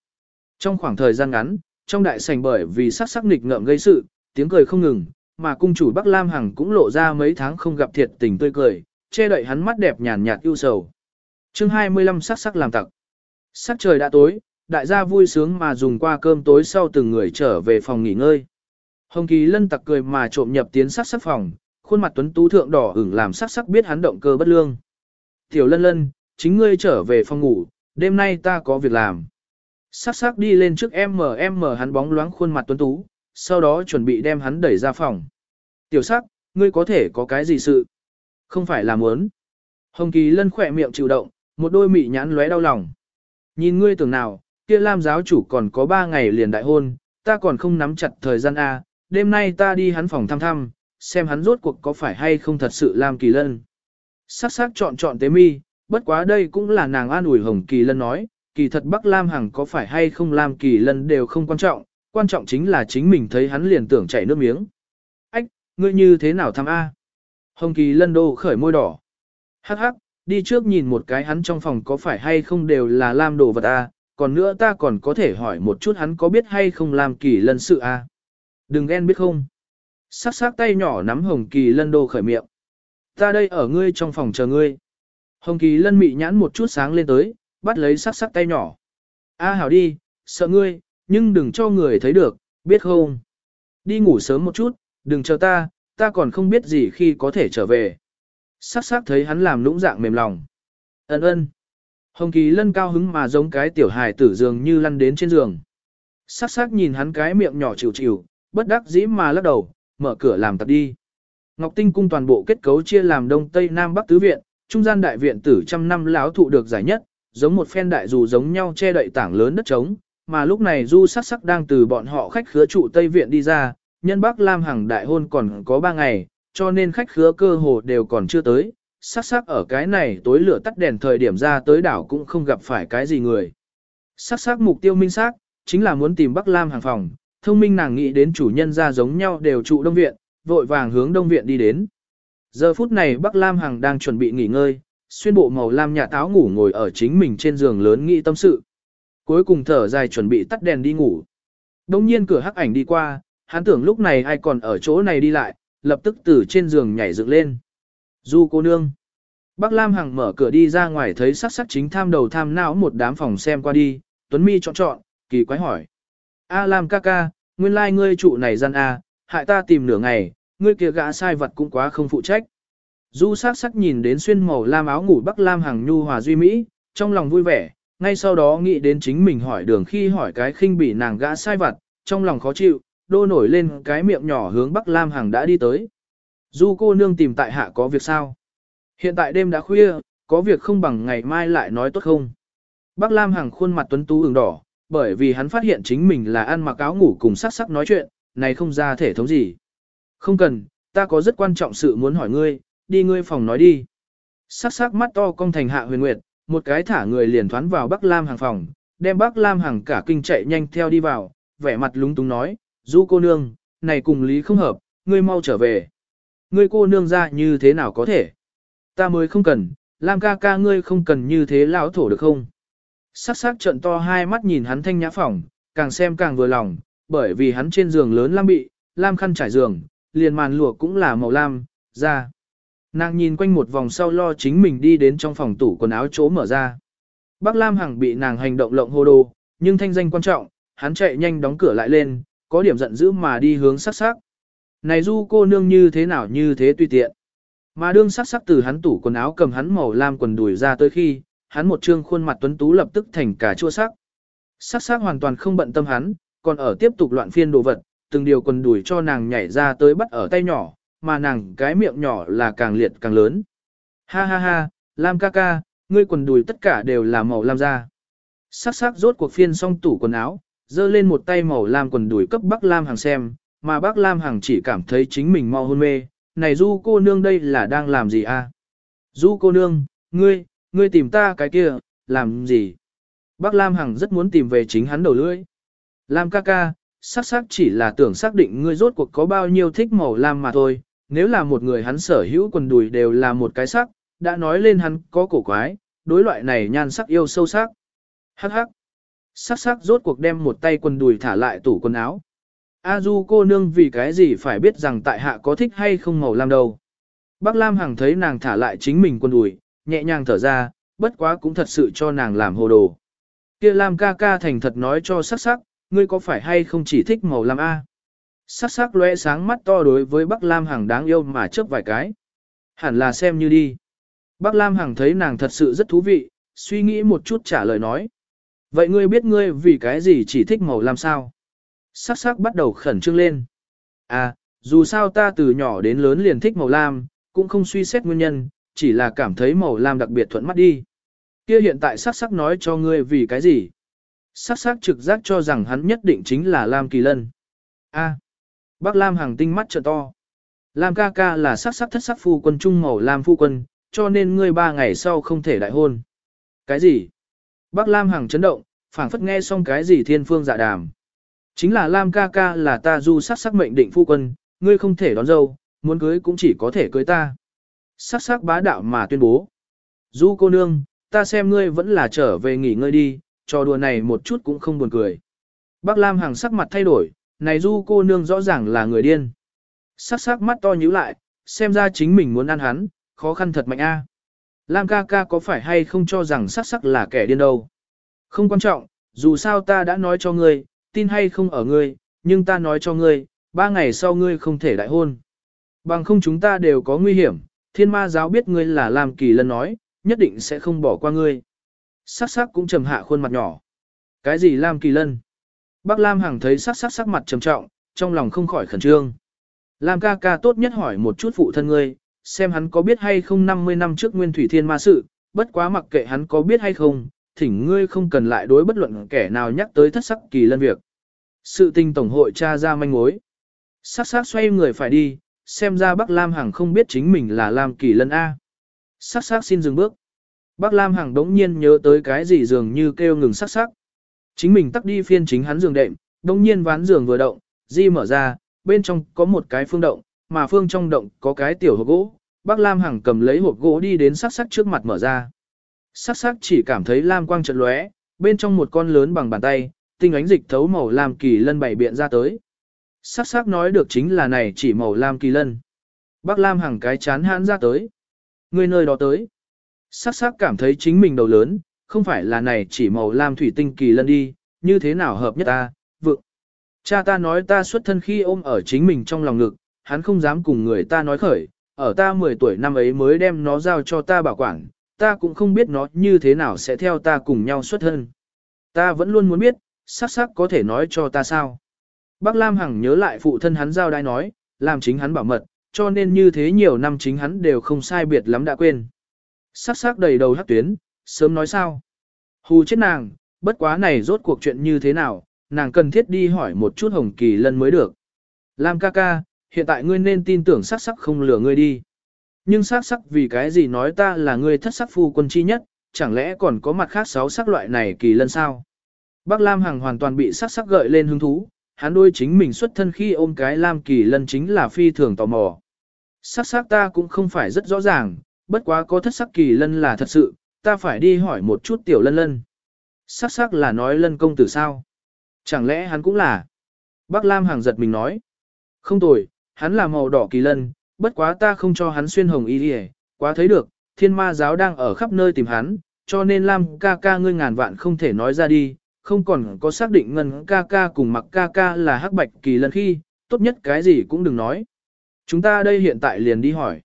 Trong khoảng thời gian ngắn, trong đại sảnh bởi vì sắc sắc nghịch ngợm gây sự, tiếng cười không ngừng, mà cung chủ Bắc Lam Hằng cũng lộ ra mấy tháng không gặp thiệt tình tươi cười, che đậy hắn mắt đẹp nhàn nhạt ưu sầu. Chương 25 sắc sắc làm tặc. Sắc trời đã tối, đại gia vui sướng mà dùng qua cơm tối sau từng người trở về phòng nghỉ ngơi. Hồng Kỳ Lân tặc cười mà trộm nhập tiến sắc sắc phòng, khuôn mặt tuấn tú thượng đỏ ửng làm sắc sắc biết hắn động cơ bất lương. Tiểu Lân Lân, chính ngươi trở về phòng ngủ, đêm nay ta có việc làm. Sắc sắc đi lên trước em mở em mở hắn bóng loáng khuôn mặt tuấn tú, sau đó chuẩn bị đem hắn đẩy ra phòng. Tiểu sắc, ngươi có thể có cái gì sự? Không phải là muốn. Hồng Kỳ Lân khỏe miệng chịu động, một đôi mị nhãn lóe đau lòng. Nhìn ngươi tưởng nào, kia Lam giáo chủ còn có ba ngày liền đại hôn, ta còn không nắm chặt thời gian A, đêm nay ta đi hắn phòng thăm thăm, xem hắn rốt cuộc có phải hay không thật sự Lam Kỳ Lân. Sắc sắc chọn chọn tế mi, bất quá đây cũng là nàng an ủi Hồng Kỳ Lân nói, kỳ thật Bắc Lam Hằng có phải hay không Lam Kỳ Lân đều không quan trọng, quan trọng chính là chính mình thấy hắn liền tưởng chảy nước miếng. Ách, ngươi như thế nào thăm A? Hồng Kỳ Lân đô khởi môi đỏ. Hắc hắc, đi trước nhìn một cái hắn trong phòng có phải hay không đều là Lam đồ vật A, còn nữa ta còn có thể hỏi một chút hắn có biết hay không làm Kỳ Lân sự A. Đừng ghen biết không? Sắc sắc tay nhỏ nắm Hồng Kỳ Lân đô khởi miệng. Ta đây ở ngươi trong phòng chờ ngươi. Hồng Kỳ Lân mị nhãn một chút sáng lên tới, bắt lấy sắc sắc tay nhỏ. A hảo đi, sợ ngươi, nhưng đừng cho người thấy được, biết không? Đi ngủ sớm một chút, đừng chờ ta, ta còn không biết gì khi có thể trở về. Sắc sắc thấy hắn làm lũng dạng mềm lòng. Ấn ơn. Hồng Kỳ lân cao hứng mà giống cái tiểu hài tử dường như lăn đến trên giường. Sắc sắc nhìn hắn cái miệng nhỏ chịu chịu, bất đắc dĩ mà lắc đầu, mở cửa làm tập đi. Ngọc Tinh cung toàn bộ kết cấu chia làm đông tây nam bắc tứ viện, trung gian đại viện tử trăm năm lão thụ được giải nhất, giống một phen đại dù giống nhau che đậy tảng lớn đất trống, mà lúc này du sắc sắc đang từ bọn họ khách khứa trụ tây viện đi ra, nhân bắc lam hằng đại hôn còn có ba ngày, cho nên khách khứa cơ hồ đều còn chưa tới, sắc sắc ở cái này tối lửa tắt đèn thời điểm ra tới đảo cũng không gặp phải cái gì người. Sắc sắc mục tiêu minh xác chính là muốn tìm Bắc Lam hằng phòng, thông minh nàng nghĩ đến chủ nhân ra giống nhau đều trụ đông viện, vội vàng hướng đông viện đi đến. Giờ phút này Bắc Lam Hằng đang chuẩn bị nghỉ ngơi, xuyên bộ màu lam nhà táo ngủ ngồi ở chính mình trên giường lớn nghĩ tâm sự. Cuối cùng thở dài chuẩn bị tắt đèn đi ngủ. Đông nhiên cửa hắc ảnh đi qua, hắn tưởng lúc này ai còn ở chỗ này đi lại, lập tức từ trên giường nhảy dựng lên. Du cô nương. Bác Lam Hằng mở cửa đi ra ngoài thấy sắc sắc chính tham đầu tham não một đám phòng xem qua đi, Tuấn Mi chọn chọn, kỳ quái hỏi. A Lam ca ca, nguyên lai like ngươi trụ này gian A, hại ta tìm nửa ngày, ngươi kia gã sai vật cũng quá không phụ trách. Du sắc sắc nhìn đến xuyên màu lam áo ngủ Bắc Lam Hằng nhu hòa duy mỹ, trong lòng vui vẻ, ngay sau đó nghĩ đến chính mình hỏi đường khi hỏi cái khinh bỉ nàng gã sai vặt trong lòng khó chịu, đô nổi lên cái miệng nhỏ hướng Bắc Lam Hằng đã đi tới. Du cô nương tìm tại hạ có việc sao? Hiện tại đêm đã khuya, có việc không bằng ngày mai lại nói tốt không? Bắc Lam Hằng khuôn mặt tuấn tú ửng đỏ, bởi vì hắn phát hiện chính mình là ăn mặc áo ngủ cùng sắc sắc nói chuyện, này không ra thể thống gì. Không cần, ta có rất quan trọng sự muốn hỏi ngươi, đi ngươi phòng nói đi. Sắc sắc mắt to cong thành hạ huyền nguyệt, một cái thả người liền thoán vào Bắc Lam hàng phòng, đem Bắc Lam hàng cả kinh chạy nhanh theo đi vào, vẻ mặt lúng túng nói, du cô nương, này cùng lý không hợp, ngươi mau trở về. ngươi cô nương ra như thế nào có thể? Ta mới không cần, Lam ca ca ngươi không cần như thế lão thổ được không? Sắc sắc trận to hai mắt nhìn hắn thanh nhã phòng, càng xem càng vừa lòng, bởi vì hắn trên giường lớn lam bị, lam khăn trải giường, liền màn lụa cũng là màu lam, ra. Nàng nhìn quanh một vòng sau lo chính mình đi đến trong phòng tủ quần áo chỗ mở ra. Bác Lam Hằng bị nàng hành động lộng hồ đồ, nhưng thanh danh quan trọng, hắn chạy nhanh đóng cửa lại lên, có điểm giận dữ mà đi hướng sắc sắc. Này du cô nương như thế nào như thế tùy tiện. Mà đương sắc sắc từ hắn tủ quần áo cầm hắn màu lam quần đùi ra tới khi, hắn một trương khuôn mặt tuấn tú lập tức thành cả chua sắc. Sắc sắc hoàn toàn không bận tâm hắn, còn ở tiếp tục loạn phiên đồ vật, từng điều quần đùi cho nàng nhảy ra tới bắt ở tay nhỏ, mà nàng cái miệng nhỏ là càng liệt càng lớn. Ha ha ha, Lam ca ca, ngươi quần đùi tất cả đều là màu lam da. Sắc sắc rốt cuộc phiên xong tủ quần áo, dơ lên một tay màu lam quần đùi cấp Bắc Lam Hằng xem, mà Bắc Lam Hằng chỉ cảm thấy chính mình mau hôn mê, này du cô nương đây là đang làm gì a? À? Du cô nương, ngươi, ngươi tìm ta cái kia, làm gì? Bắc Lam Hằng rất muốn tìm về chính hắn đầu lưỡi. Lam ca ca, sắc sắc chỉ là tưởng xác định ngươi rốt cuộc có bao nhiêu thích màu lam mà thôi, nếu là một người hắn sở hữu quần đùi đều là một cái sắc, đã nói lên hắn có cổ quái, đối loại này nhan sắc yêu sâu sắc. Hắc hắc. Sắc sắc rốt cuộc đem một tay quần đùi thả lại tủ quần áo. A du cô nương vì cái gì phải biết rằng tại hạ có thích hay không màu lam đâu. Bác Lam Hằng thấy nàng thả lại chính mình quần đùi, nhẹ nhàng thở ra, bất quá cũng thật sự cho nàng làm hồ đồ. Kia Lam ca ca thành thật nói cho sắc sắc, ngươi có phải hay không chỉ thích màu lam A. Sắc sắc lóe sáng mắt to đối với Bắc Lam Hằng đáng yêu mà chớp vài cái. Hẳn là xem như đi. Bắc Lam Hằng thấy nàng thật sự rất thú vị, suy nghĩ một chút trả lời nói. Vậy ngươi biết ngươi vì cái gì chỉ thích màu lam sao? Sắc sắc bắt đầu khẩn trương lên. À, dù sao ta từ nhỏ đến lớn liền thích màu lam, cũng không suy xét nguyên nhân, chỉ là cảm thấy màu lam đặc biệt thuận mắt đi. Kia hiện tại sắc sắc nói cho ngươi vì cái gì? Sắc sắc trực giác cho rằng hắn nhất định chính là Lam Kỳ Lân. A. À, Bác Lam hàng tinh mắt trợ to. Lam ca ca là sắc sắc thất sắc phu quân trung màu Lam phu quân, cho nên ngươi ba ngày sau không thể đại hôn. Cái gì? Bác Lam hàng chấn động, phảng phất nghe xong cái gì thiên phương dạ đàm. Chính là Lam ca ca là ta du sắc sắc mệnh định phu quân, ngươi không thể đón dâu, muốn cưới cũng chỉ có thể cưới ta. Sắc sắc bá đạo mà tuyên bố. Du cô nương, ta xem ngươi vẫn là trở về nghỉ ngơi đi, trò đùa này một chút cũng không buồn cười. Bác Lam Hằng sắc mặt thay đổi, này du cô nương rõ ràng là người điên. Sắc sắc mắt to nhíu lại, xem ra chính mình muốn ăn hắn, khó khăn thật mạnh a. Lam ca ca có phải hay không cho rằng sắc sắc là kẻ điên đâu. Không quan trọng, dù sao ta đã nói cho ngươi, tin hay không ở ngươi, nhưng ta nói cho ngươi, ba ngày sau ngươi không thể đại hôn. Bằng không chúng ta đều có nguy hiểm, thiên ma giáo biết ngươi là Lam Kỳ Lân nói, nhất định sẽ không bỏ qua ngươi. Sắc sắc cũng trầm hạ khuôn mặt nhỏ. Cái gì Lam Kỳ Lân? Bác Lam Hằng thấy sắc sắc sắc mặt trầm trọng, trong lòng không khỏi khẩn trương. Lam ca ca tốt nhất hỏi một chút phụ thân ngươi, xem hắn có biết hay không 50 năm trước Nguyên Thủy Thiên Ma sự, bất quá mặc kệ hắn có biết hay không, thỉnh ngươi không cần lại đối bất luận kẻ nào nhắc tới thất sắc kỳ lân việc. Sự tình tổng hội tra ra manh mối. Sắc sắc xoay người phải đi, xem ra Bắc Lam Hằng không biết chính mình là Lam kỳ lân A. Sắc sắc xin dừng bước. Bắc Lam Hằng đống nhiên nhớ tới cái gì dường như kêu ngừng sắc sắc. Chính mình tắt đi phiên chính hắn giường đệm, đống nhiên ván giường vừa động, di mở ra, bên trong có một cái phương động, mà phương trong động có cái tiểu hộp gỗ. Bác Lam Hằng cầm lấy hộp gỗ đi đến sắc sắc trước mặt mở ra. Sắc sắc chỉ cảm thấy lam quang trận lóe, bên trong một con lớn bằng bàn tay, tinh ánh dịch thấu màu lam kỳ lân bảy biện ra tới. Sắc sắc nói được chính là này chỉ màu lam kỳ lân. Bác Lam Hằng cái chán hãn ra tới. Người nơi đó tới. Sắc sắc cảm thấy chính mình đầu lớn, không phải là này chỉ màu lam thủy tinh kỳ lân đi, như thế nào hợp nhất ta, vượng. Cha ta nói ta xuất thân khi ôm ở chính mình trong lòng ngực, hắn không dám cùng người ta nói khởi, ở ta 10 tuổi năm ấy mới đem nó giao cho ta bảo quản, ta cũng không biết nó như thế nào sẽ theo ta cùng nhau xuất thân. Ta vẫn luôn muốn biết, sắc sắc có thể nói cho ta sao. Bác Lam Hằng nhớ lại phụ thân hắn giao đai nói, làm chính hắn bảo mật, cho nên như thế nhiều năm chính hắn đều không sai biệt lắm đã quên. Sắc sắc đầy đầu hắc tuyến, sớm nói sao. Hù chết nàng, bất quá này rốt cuộc chuyện như thế nào, nàng cần thiết đi hỏi một chút hồng kỳ lân mới được. Lam ca ca, hiện tại ngươi nên tin tưởng sắc sắc không lừa ngươi đi. Nhưng sắc sắc vì cái gì nói ta là ngươi thất sắc phu quân chi nhất, chẳng lẽ còn có mặt khác sáu sắc loại này kỳ lân sao? Bác Lam Hằng hoàn toàn bị sắc sắc gợi lên hứng thú, hắn đôi chính mình xuất thân khi ôm cái Lam kỳ lân chính là phi thường tò mò. Sắc sắc ta cũng không phải rất rõ ràng, bất quá có thất sắc kỳ lân là thật sự, ta phải đi hỏi một chút tiểu lân lân. Sắc sắc là nói lân công tử sao? Chẳng lẽ hắn cũng là? Bác Lam hàng giật mình nói. Không tồi, hắn là màu đỏ kỳ lân, bất quá ta không cho hắn xuyên hồng y đi quá thấy được, thiên ma giáo đang ở khắp nơi tìm hắn, cho nên Lam ca ca ngươi ngàn vạn không thể nói ra đi, không còn có xác định ngân ca ca cùng mặc ca ca là hắc bạch kỳ lân khi, tốt nhất cái gì cũng đừng nói. Chúng ta đây hiện tại liền đi hỏi.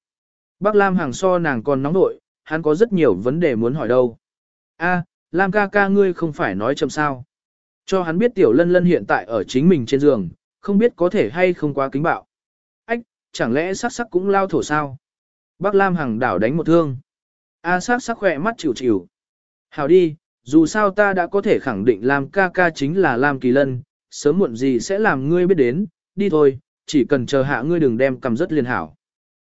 Bác Lam hàng so nàng còn nóng nội, hắn có rất nhiều vấn đề muốn hỏi đâu. A, Lam ca ca ngươi không phải nói chậm sao. Cho hắn biết tiểu lân lân hiện tại ở chính mình trên giường, không biết có thể hay không quá kính bạo. Ách, chẳng lẽ sắc sắc cũng lao thổ sao? Bác Lam Hằng đảo đánh một thương. A sắc sắc khỏe mắt chịu chịu. Hào đi, dù sao ta đã có thể khẳng định Lam ca ca chính là Lam Kỳ Lân, sớm muộn gì sẽ làm ngươi biết đến, đi thôi, chỉ cần chờ hạ ngươi đừng đem cầm rất liền hảo.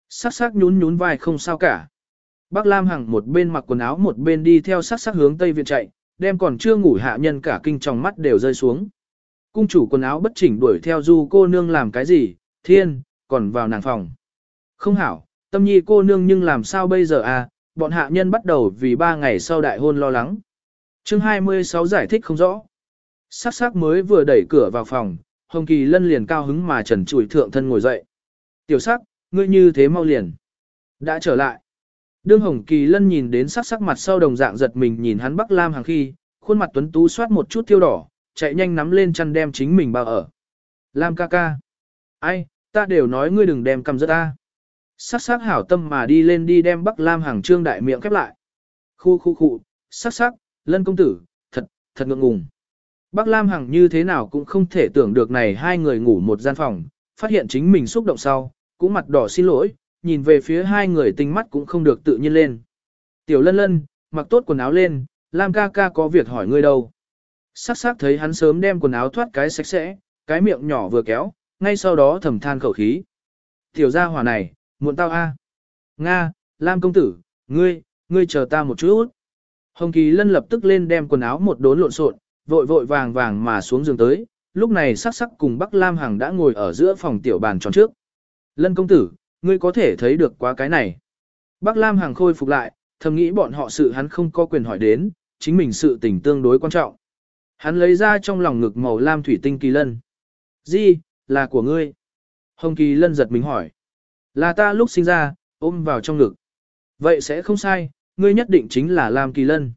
Sắc sắc nhún nhún vai không sao cả. Bác Lam Hằng một bên mặc quần áo một bên đi theo sát sắc hướng Tây Viện chạy, đem còn chưa ngủ hạ nhân cả kinh trong mắt đều rơi xuống. Cung chủ quần áo bất chỉnh đuổi theo du cô nương làm cái gì, thiên, còn vào nàng phòng. Không hảo, tâm nhi cô nương nhưng làm sao bây giờ à, bọn hạ nhân bắt đầu vì ba ngày sau đại hôn lo lắng. chương 26 giải thích không rõ. Sắc sắc mới vừa đẩy cửa vào phòng, Hồng Kỳ lân liền cao hứng mà trần trụi thượng thân ngồi dậy. Tiểu sắc, ngươi như thế mau liền. Đã trở lại. Đương Hồng Kỳ lân nhìn đến sắc sắc mặt sau đồng dạng giật mình nhìn hắn Bắc Lam hàng khi, khuôn mặt tuấn tú soát một chút thiêu đỏ, chạy nhanh nắm lên chăn đem chính mình bao ở. Lam ca ca. Ai, ta đều nói ngươi đừng đem cầm rất ta. Sắc sắc hảo tâm mà đi lên đi đem Bắc Lam hàng trương đại miệng khép lại. Khu khu khu, sắc sắc, lân công tử, thật, thật ngượng ngùng. Bắc Lam Hằng như thế nào cũng không thể tưởng được này hai người ngủ một gian phòng, phát hiện chính mình xúc động sau, cũng mặt đỏ xin lỗi, nhìn về phía hai người tinh mắt cũng không được tự nhiên lên. Tiểu lân lân, mặc tốt quần áo lên, Lam ca ca có việc hỏi ngươi đâu. Sắc sắc thấy hắn sớm đem quần áo thoát cái sạch sẽ, cái miệng nhỏ vừa kéo, ngay sau đó thầm than khẩu khí. Tiểu gia hỏa này, muộn tao a. Nga, Lam công tử, ngươi, ngươi chờ ta một chút. Hồng Kỳ Lân lập tức lên đem quần áo một đốn lộn xộn, vội vội vàng vàng mà xuống giường tới, lúc này sắc sắc cùng Bắc Lam Hằng đã ngồi ở giữa phòng tiểu bàn tròn trước. Lân công tử, ngươi có thể thấy được quá cái này. Bác Lam Hằng khôi phục lại, thầm nghĩ bọn họ sự hắn không có quyền hỏi đến, chính mình sự tình tương đối quan trọng. Hắn lấy ra trong lòng ngực màu lam thủy tinh kỳ lân. Di, là của ngươi. Hồng kỳ lân giật mình hỏi. Là ta lúc sinh ra, ôm vào trong ngực. Vậy sẽ không sai, ngươi nhất định chính là Lam kỳ lân.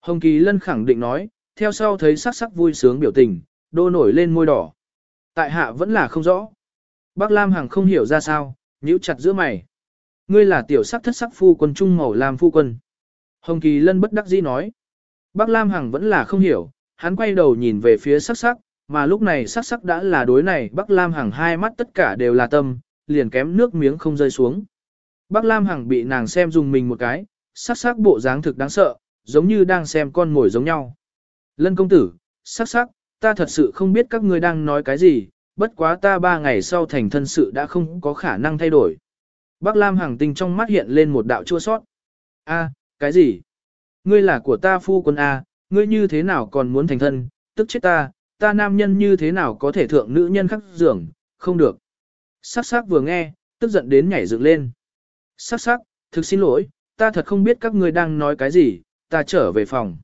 Hồng kỳ lân khẳng định nói, theo sau thấy sắc sắc vui sướng biểu tình, đô nổi lên môi đỏ. Tại hạ vẫn là không rõ. Bác Lam Hằng không hiểu ra sao, nhíu chặt giữa mày. Ngươi là tiểu sắc thất sắc phu quân trung màu Lam phu quân. Hồng Kỳ Lân bất đắc dĩ nói. Bác Lam Hằng vẫn là không hiểu, hắn quay đầu nhìn về phía sắc sắc, mà lúc này sắc sắc đã là đối này Bác Lam Hằng hai mắt tất cả đều là tâm, liền kém nước miếng không rơi xuống. Bác Lam Hằng bị nàng xem dùng mình một cái, sắc sắc bộ dáng thực đáng sợ, giống như đang xem con ngồi giống nhau. Lân công tử, sắc sắc, ta thật sự không biết các ngươi đang nói cái gì, bất quá ta ba ngày sau thành thân sự đã không có khả năng thay đổi. Bác Lam Hằng tinh trong mắt hiện lên một đạo chua sót. A, cái gì? Ngươi là của ta phu quân A, ngươi như thế nào còn muốn thành thân, tức chết ta, ta nam nhân như thế nào có thể thượng nữ nhân khắc giường, không được. Sắc sắc vừa nghe, tức giận đến nhảy dựng lên. Sắc sắc, thực xin lỗi, ta thật không biết các ngươi đang nói cái gì, ta trở về phòng.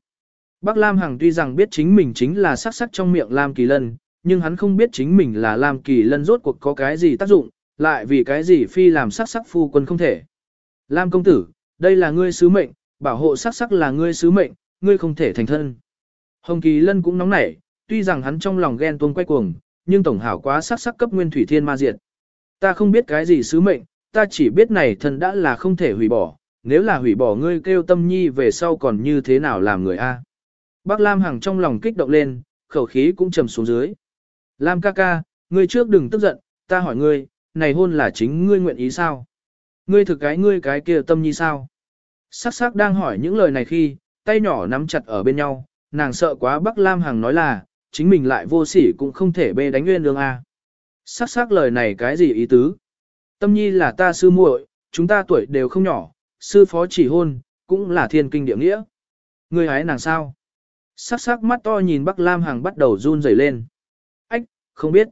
Bác Lam Hằng tuy rằng biết chính mình chính là sắc sắc trong miệng Lam Kỳ Lân, nhưng hắn không biết chính mình là Lam Kỳ Lân rốt cuộc có cái gì tác dụng, lại vì cái gì phi làm sắc sắc phu quân không thể. Lam công tử, đây là ngươi sứ mệnh, bảo hộ sắc sắc là ngươi sứ mệnh, ngươi không thể thành thân. Hồng Kỳ Lân cũng nóng nảy, tuy rằng hắn trong lòng ghen tuông quay cuồng, nhưng tổng hảo quá sắc sắc cấp nguyên thủy thiên ma diệt. Ta không biết cái gì sứ mệnh, ta chỉ biết này thân đã là không thể hủy bỏ, nếu là hủy bỏ ngươi kêu tâm nhi về sau còn như thế nào làm người a? Bác Lam Hằng trong lòng kích động lên, khẩu khí cũng trầm xuống dưới. Lam ca ca, ngươi trước đừng tức giận, ta hỏi ngươi, này hôn là chính ngươi nguyện ý sao? Ngươi thực cái ngươi cái kia tâm nhi sao? Sắc sắc đang hỏi những lời này khi, tay nhỏ nắm chặt ở bên nhau, nàng sợ quá Bắc Lam Hằng nói là, chính mình lại vô sỉ cũng không thể bê đánh nguyên đường A. Sắc sắc lời này cái gì ý tứ? Tâm nhi là ta sư muội, chúng ta tuổi đều không nhỏ, sư phó chỉ hôn, cũng là thiên kinh địa nghĩa. Ngươi hái nàng sao? Sắc sắc mắt to nhìn Bắc Lam Hằng bắt đầu run rẩy lên. Không biết.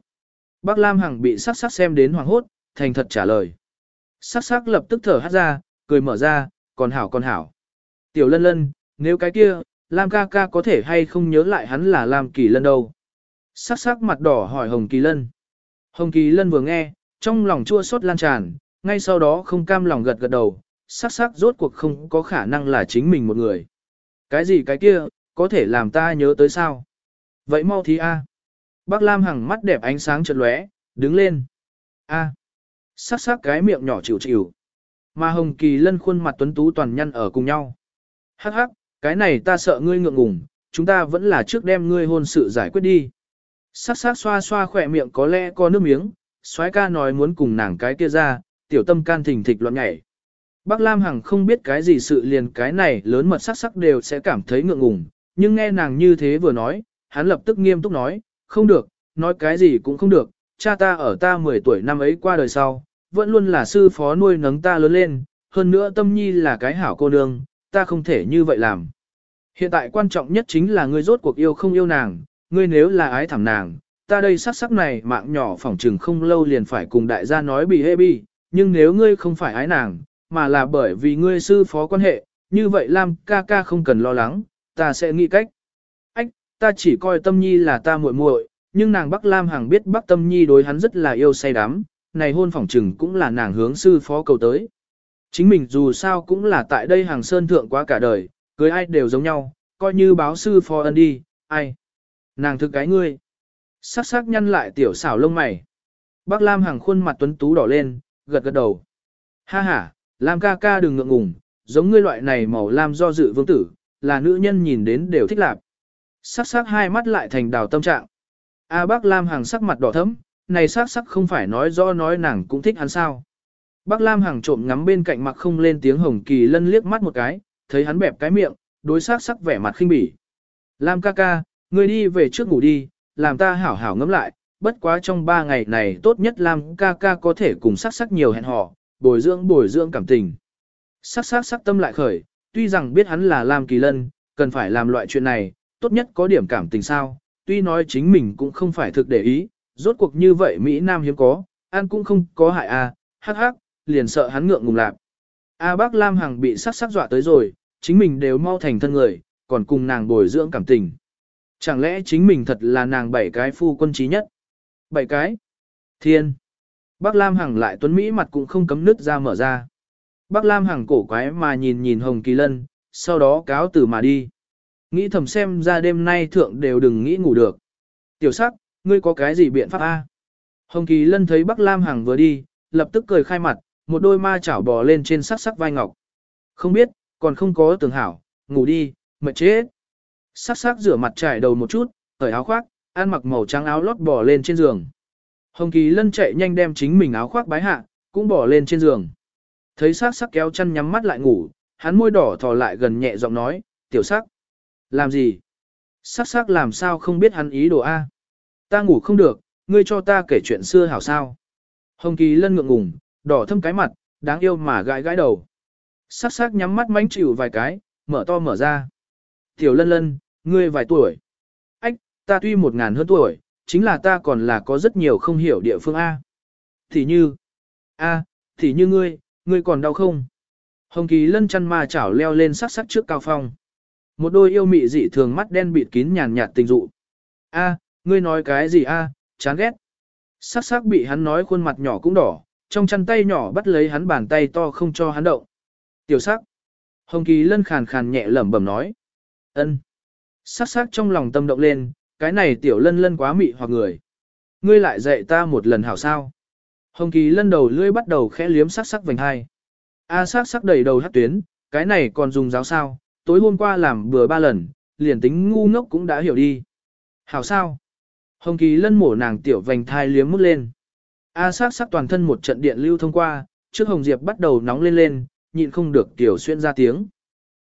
Bắc Lam Hằng bị sắc sắc xem đến hoàng hốt, thành thật trả lời. Sắc sắc lập tức thở hát ra, cười mở ra, còn hảo còn hảo. Tiểu lân lân, nếu cái kia, Lam ca ca có thể hay không nhớ lại hắn là Lam Kỳ Lân đâu. Sắc sắc mặt đỏ hỏi Hồng Kỳ Lân. Hồng Kỳ Lân vừa nghe, trong lòng chua xót lan tràn, ngay sau đó không cam lòng gật gật đầu, sắc sắc rốt cuộc không có khả năng là chính mình một người. Cái gì cái kia, có thể làm ta nhớ tới sao? Vậy mau thì a. Bác Lam hằng mắt đẹp ánh sáng chợt lóe, đứng lên. A. Sắc sắc cái miệng nhỏ chịu chịu. Mà Hồng Kỳ Lân khuôn mặt tuấn tú toàn nhăn ở cùng nhau. Hắc hắc, cái này ta sợ ngươi ngượng ngùng, chúng ta vẫn là trước đem ngươi hôn sự giải quyết đi. Sắc sắc xoa xoa khỏe miệng có lẽ có nước miếng, soái ca nói muốn cùng nàng cái kia ra, tiểu tâm can thình thịch loạn nhảy. Bác Lam Hằng không biết cái gì sự liền cái này lớn mật sắc sắc đều sẽ cảm thấy ngượng ngùng, nhưng nghe nàng như thế vừa nói, hắn lập tức nghiêm túc nói, không được, nói cái gì cũng không được, cha ta ở ta 10 tuổi năm ấy qua đời sau, vẫn luôn là sư phó nuôi nấng ta lớn lên, hơn nữa tâm nhi là cái hảo cô nương, ta không thể như vậy làm. Hiện tại quan trọng nhất chính là ngươi rốt cuộc yêu không yêu nàng, ngươi nếu là ái thảm nàng, ta đây sắc sắc này mạng nhỏ phỏng trừng không lâu liền phải cùng đại gia nói bị hê bi, nhưng nếu ngươi không phải ái nàng, mà là bởi vì ngươi sư phó quan hệ, như vậy Lam ca ca không cần lo lắng, ta sẽ nghĩ cách. Ta chỉ coi tâm nhi là ta muội muội, nhưng nàng Bắc Lam Hằng biết Bắc Tâm Nhi đối hắn rất là yêu say đắm, này hôn phỏng trừng cũng là nàng hướng sư phó cầu tới. Chính mình dù sao cũng là tại đây hàng sơn thượng quá cả đời, cưới ai đều giống nhau, coi như báo sư phó ân đi, ai. Nàng thực cái ngươi. Sắc sắc nhăn lại tiểu xảo lông mày. Bác Lam Hằng khuôn mặt tuấn tú đỏ lên, gật gật đầu. Ha ha, Lam ca ca đừng ngượng ngùng, giống ngươi loại này màu lam do dự vương tử, là nữ nhân nhìn đến đều thích lạp. Sắc sắc hai mắt lại thành đào tâm trạng. A bác Lam Hằng sắc mặt đỏ thấm, này sắc sắc không phải nói rõ nói nàng cũng thích hắn sao. Bác Lam Hằng trộm ngắm bên cạnh mặt không lên tiếng hồng kỳ lân liếc mắt một cái, thấy hắn bẹp cái miệng, đối sắc sắc vẻ mặt khinh bỉ. Lam ca ca, người đi về trước ngủ đi, làm ta hảo hảo ngẫm lại, bất quá trong ba ngày này tốt nhất Lam ca ca có thể cùng sắc sắc nhiều hẹn hò, bồi dưỡng bồi dưỡng cảm tình. Sắc sắc sắc tâm lại khởi, tuy rằng biết hắn là Lam kỳ lân, cần phải làm loại chuyện này, tốt nhất có điểm cảm tình sao, tuy nói chính mình cũng không phải thực để ý, rốt cuộc như vậy Mỹ Nam hiếm có, ăn cũng không có hại a, à, hắc hắc, liền sợ hắn ngượng ngùng lạc. A bác Lam Hằng bị sắc sắc dọa tới rồi, chính mình đều mau thành thân người, còn cùng nàng bồi dưỡng cảm tình. Chẳng lẽ chính mình thật là nàng bảy cái phu quân trí nhất? Bảy cái? Thiên! Bác Lam Hằng lại tuấn Mỹ mặt cũng không cấm nứt ra mở ra. Bác Lam Hằng cổ quái mà nhìn nhìn Hồng Kỳ Lân, sau đó cáo từ mà đi. Nghĩ thầm xem ra đêm nay thượng đều đừng nghĩ ngủ được. Tiểu sắc, ngươi có cái gì biện pháp a? Hồng Kỳ Lân thấy Bắc Lam Hằng vừa đi, lập tức cười khai mặt, một đôi ma chảo bò lên trên sắc sắc vai ngọc. Không biết, còn không có tường hảo, ngủ đi, mệt chết. Sắc sắc rửa mặt trải đầu một chút, cởi áo khoác, ăn mặc màu trắng áo lót bò lên trên giường. Hồng Kỳ Lân chạy nhanh đem chính mình áo khoác bái hạ, cũng bò lên trên giường. Thấy sắc sắc kéo chân nhắm mắt lại ngủ, hắn môi đỏ thò lại gần nhẹ giọng nói, tiểu sắc. Làm gì? Sắc sắc làm sao không biết hắn ý đồ A. Ta ngủ không được, ngươi cho ta kể chuyện xưa hảo sao. Hồng Kỳ lân ngượng ngùng, đỏ thâm cái mặt, đáng yêu mà gãi gãi đầu. Sắc sắc nhắm mắt mánh chịu vài cái, mở to mở ra. Tiểu lân lân, ngươi vài tuổi. Ách, ta tuy một ngàn hơn tuổi, chính là ta còn là có rất nhiều không hiểu địa phương A. Thì như, A, thì như ngươi, ngươi còn đau không? Hồng Kỳ lân chăn ma chảo leo lên sắc sắc trước cao phong. Một đôi yêu mị dị thường mắt đen bịt kín nhàn nhạt tình dụ. A, ngươi nói cái gì a, chán ghét. Sắc sắc bị hắn nói khuôn mặt nhỏ cũng đỏ, trong chăn tay nhỏ bắt lấy hắn bàn tay to không cho hắn động. Tiểu sắc. Hồng Kỳ lân khàn khàn nhẹ lẩm bẩm nói. ân. Sắc sắc trong lòng tâm động lên, cái này tiểu lân lân quá mị hoặc người. Ngươi lại dạy ta một lần hảo sao. Hồng Kỳ lân đầu lưỡi bắt đầu khẽ liếm sắc sắc vành hai. A sắc sắc đầy đầu hát tuyến, cái này còn dùng giáo sao, tối hôm qua làm bừa ba lần, liền tính ngu ngốc cũng đã hiểu đi. Hảo sao? Hồng Kỳ lân mổ nàng tiểu vành thai liếm mút lên. A sắc sắc toàn thân một trận điện lưu thông qua, trước Hồng Diệp bắt đầu nóng lên lên, nhịn không được tiểu xuyên ra tiếng.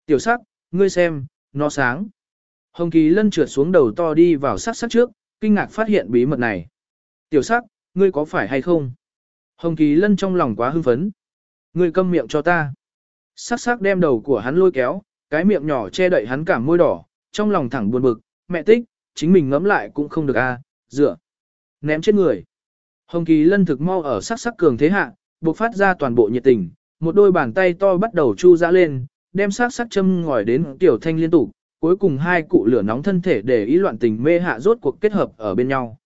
Tiểu sắc, ngươi xem, nó sáng. Hồng Kỳ lân trượt xuống đầu to đi vào sắc sắc trước, kinh ngạc phát hiện bí mật này. Tiểu sắc, ngươi có phải hay không? Hồng Kỳ lân trong lòng quá hưng phấn. Ngươi câm miệng cho ta. Sắc sắc đem đầu của hắn lôi kéo, cái miệng nhỏ che đậy hắn cả môi đỏ, trong lòng thẳng buồn bực, mẹ tích, chính mình ngấm lại cũng không được a, à, dựa. Ném chết người. Hồng Kỳ lân thực mau ở sắc sắc cường thế hạ, bộc phát ra toàn bộ nhiệt tình, một đôi bàn tay to bắt đầu chu ra lên, đem sắc sắc châm ngòi đến tiểu thanh liên tục, cuối cùng hai cụ lửa nóng thân thể để ý loạn tình mê hạ rốt cuộc kết hợp ở bên nhau.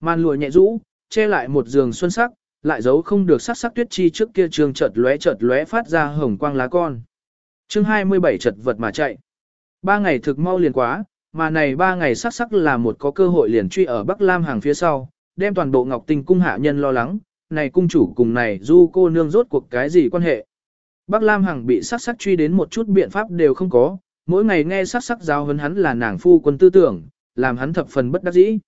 Màn lụa nhẹ rũ, che lại một giường xuân sắc, lại giấu không được sắc sắc tuyết chi trước kia trường chợt lóe chợt lóe phát ra hồng quang lá con. Chương 27 chật vật mà chạy. Ba ngày thực mau liền quá, mà này ba ngày sắc sắc là một có cơ hội liền truy ở Bắc Lam hàng phía sau, đem toàn bộ Ngọc Tinh cung hạ nhân lo lắng, này cung chủ cùng này du cô nương rốt cuộc cái gì quan hệ. Bắc Lam Hằng bị sắc sắc truy đến một chút biện pháp đều không có, mỗi ngày nghe sắc sắc giáo huấn hắn là nàng phu quân tư tưởng, làm hắn thập phần bất đắc dĩ.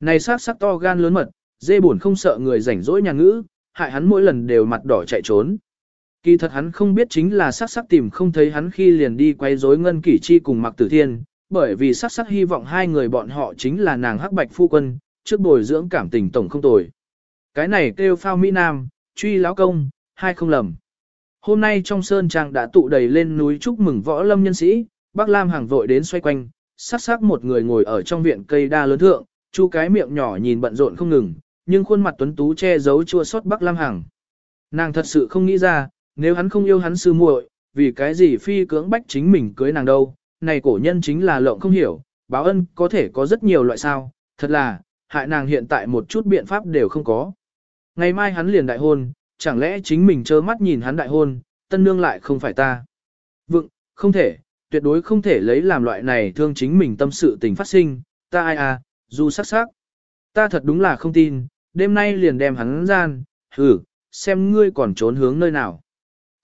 Này sắc sắc to gan lớn mật, dê buồn không sợ người rảnh rỗi nhà ngữ, hại hắn mỗi lần đều mặt đỏ chạy trốn. Kỳ thật hắn không biết chính là sắc sắc tìm không thấy hắn khi liền đi quay rối ngân kỷ chi cùng mặc tử thiên, bởi vì sắc sắc hy vọng hai người bọn họ chính là nàng hắc bạch phu quân, trước bồi dưỡng cảm tình tổng không tồi. Cái này kêu phao Mỹ Nam, truy lão công, hai không lầm. Hôm nay trong sơn trang đã tụ đầy lên núi chúc mừng võ lâm nhân sĩ, bác Lam hàng vội đến xoay quanh, sắc sắc một người ngồi ở trong viện cây đa lớn thượng, chu cái miệng nhỏ nhìn bận rộn không ngừng, nhưng khuôn mặt tuấn tú che giấu chua xót bác Lam hàng. Nàng thật sự không nghĩ ra, nếu hắn không yêu hắn sư muội, vì cái gì phi cưỡng bách chính mình cưới nàng đâu, này cổ nhân chính là lộng không hiểu, báo ân có thể có rất nhiều loại sao, thật là, hại nàng hiện tại một chút biện pháp đều không có. Ngày mai hắn liền đại hôn, chẳng lẽ chính mình trơ mắt nhìn hắn đại hôn, tân nương lại không phải ta. Vựng, không thể, tuyệt đối không thể lấy làm loại này thương chính mình tâm sự tình phát sinh, ta ai à, dù sắc sắc. Ta thật đúng là không tin, đêm nay liền đem hắn gian, hử, xem ngươi còn trốn hướng nơi nào.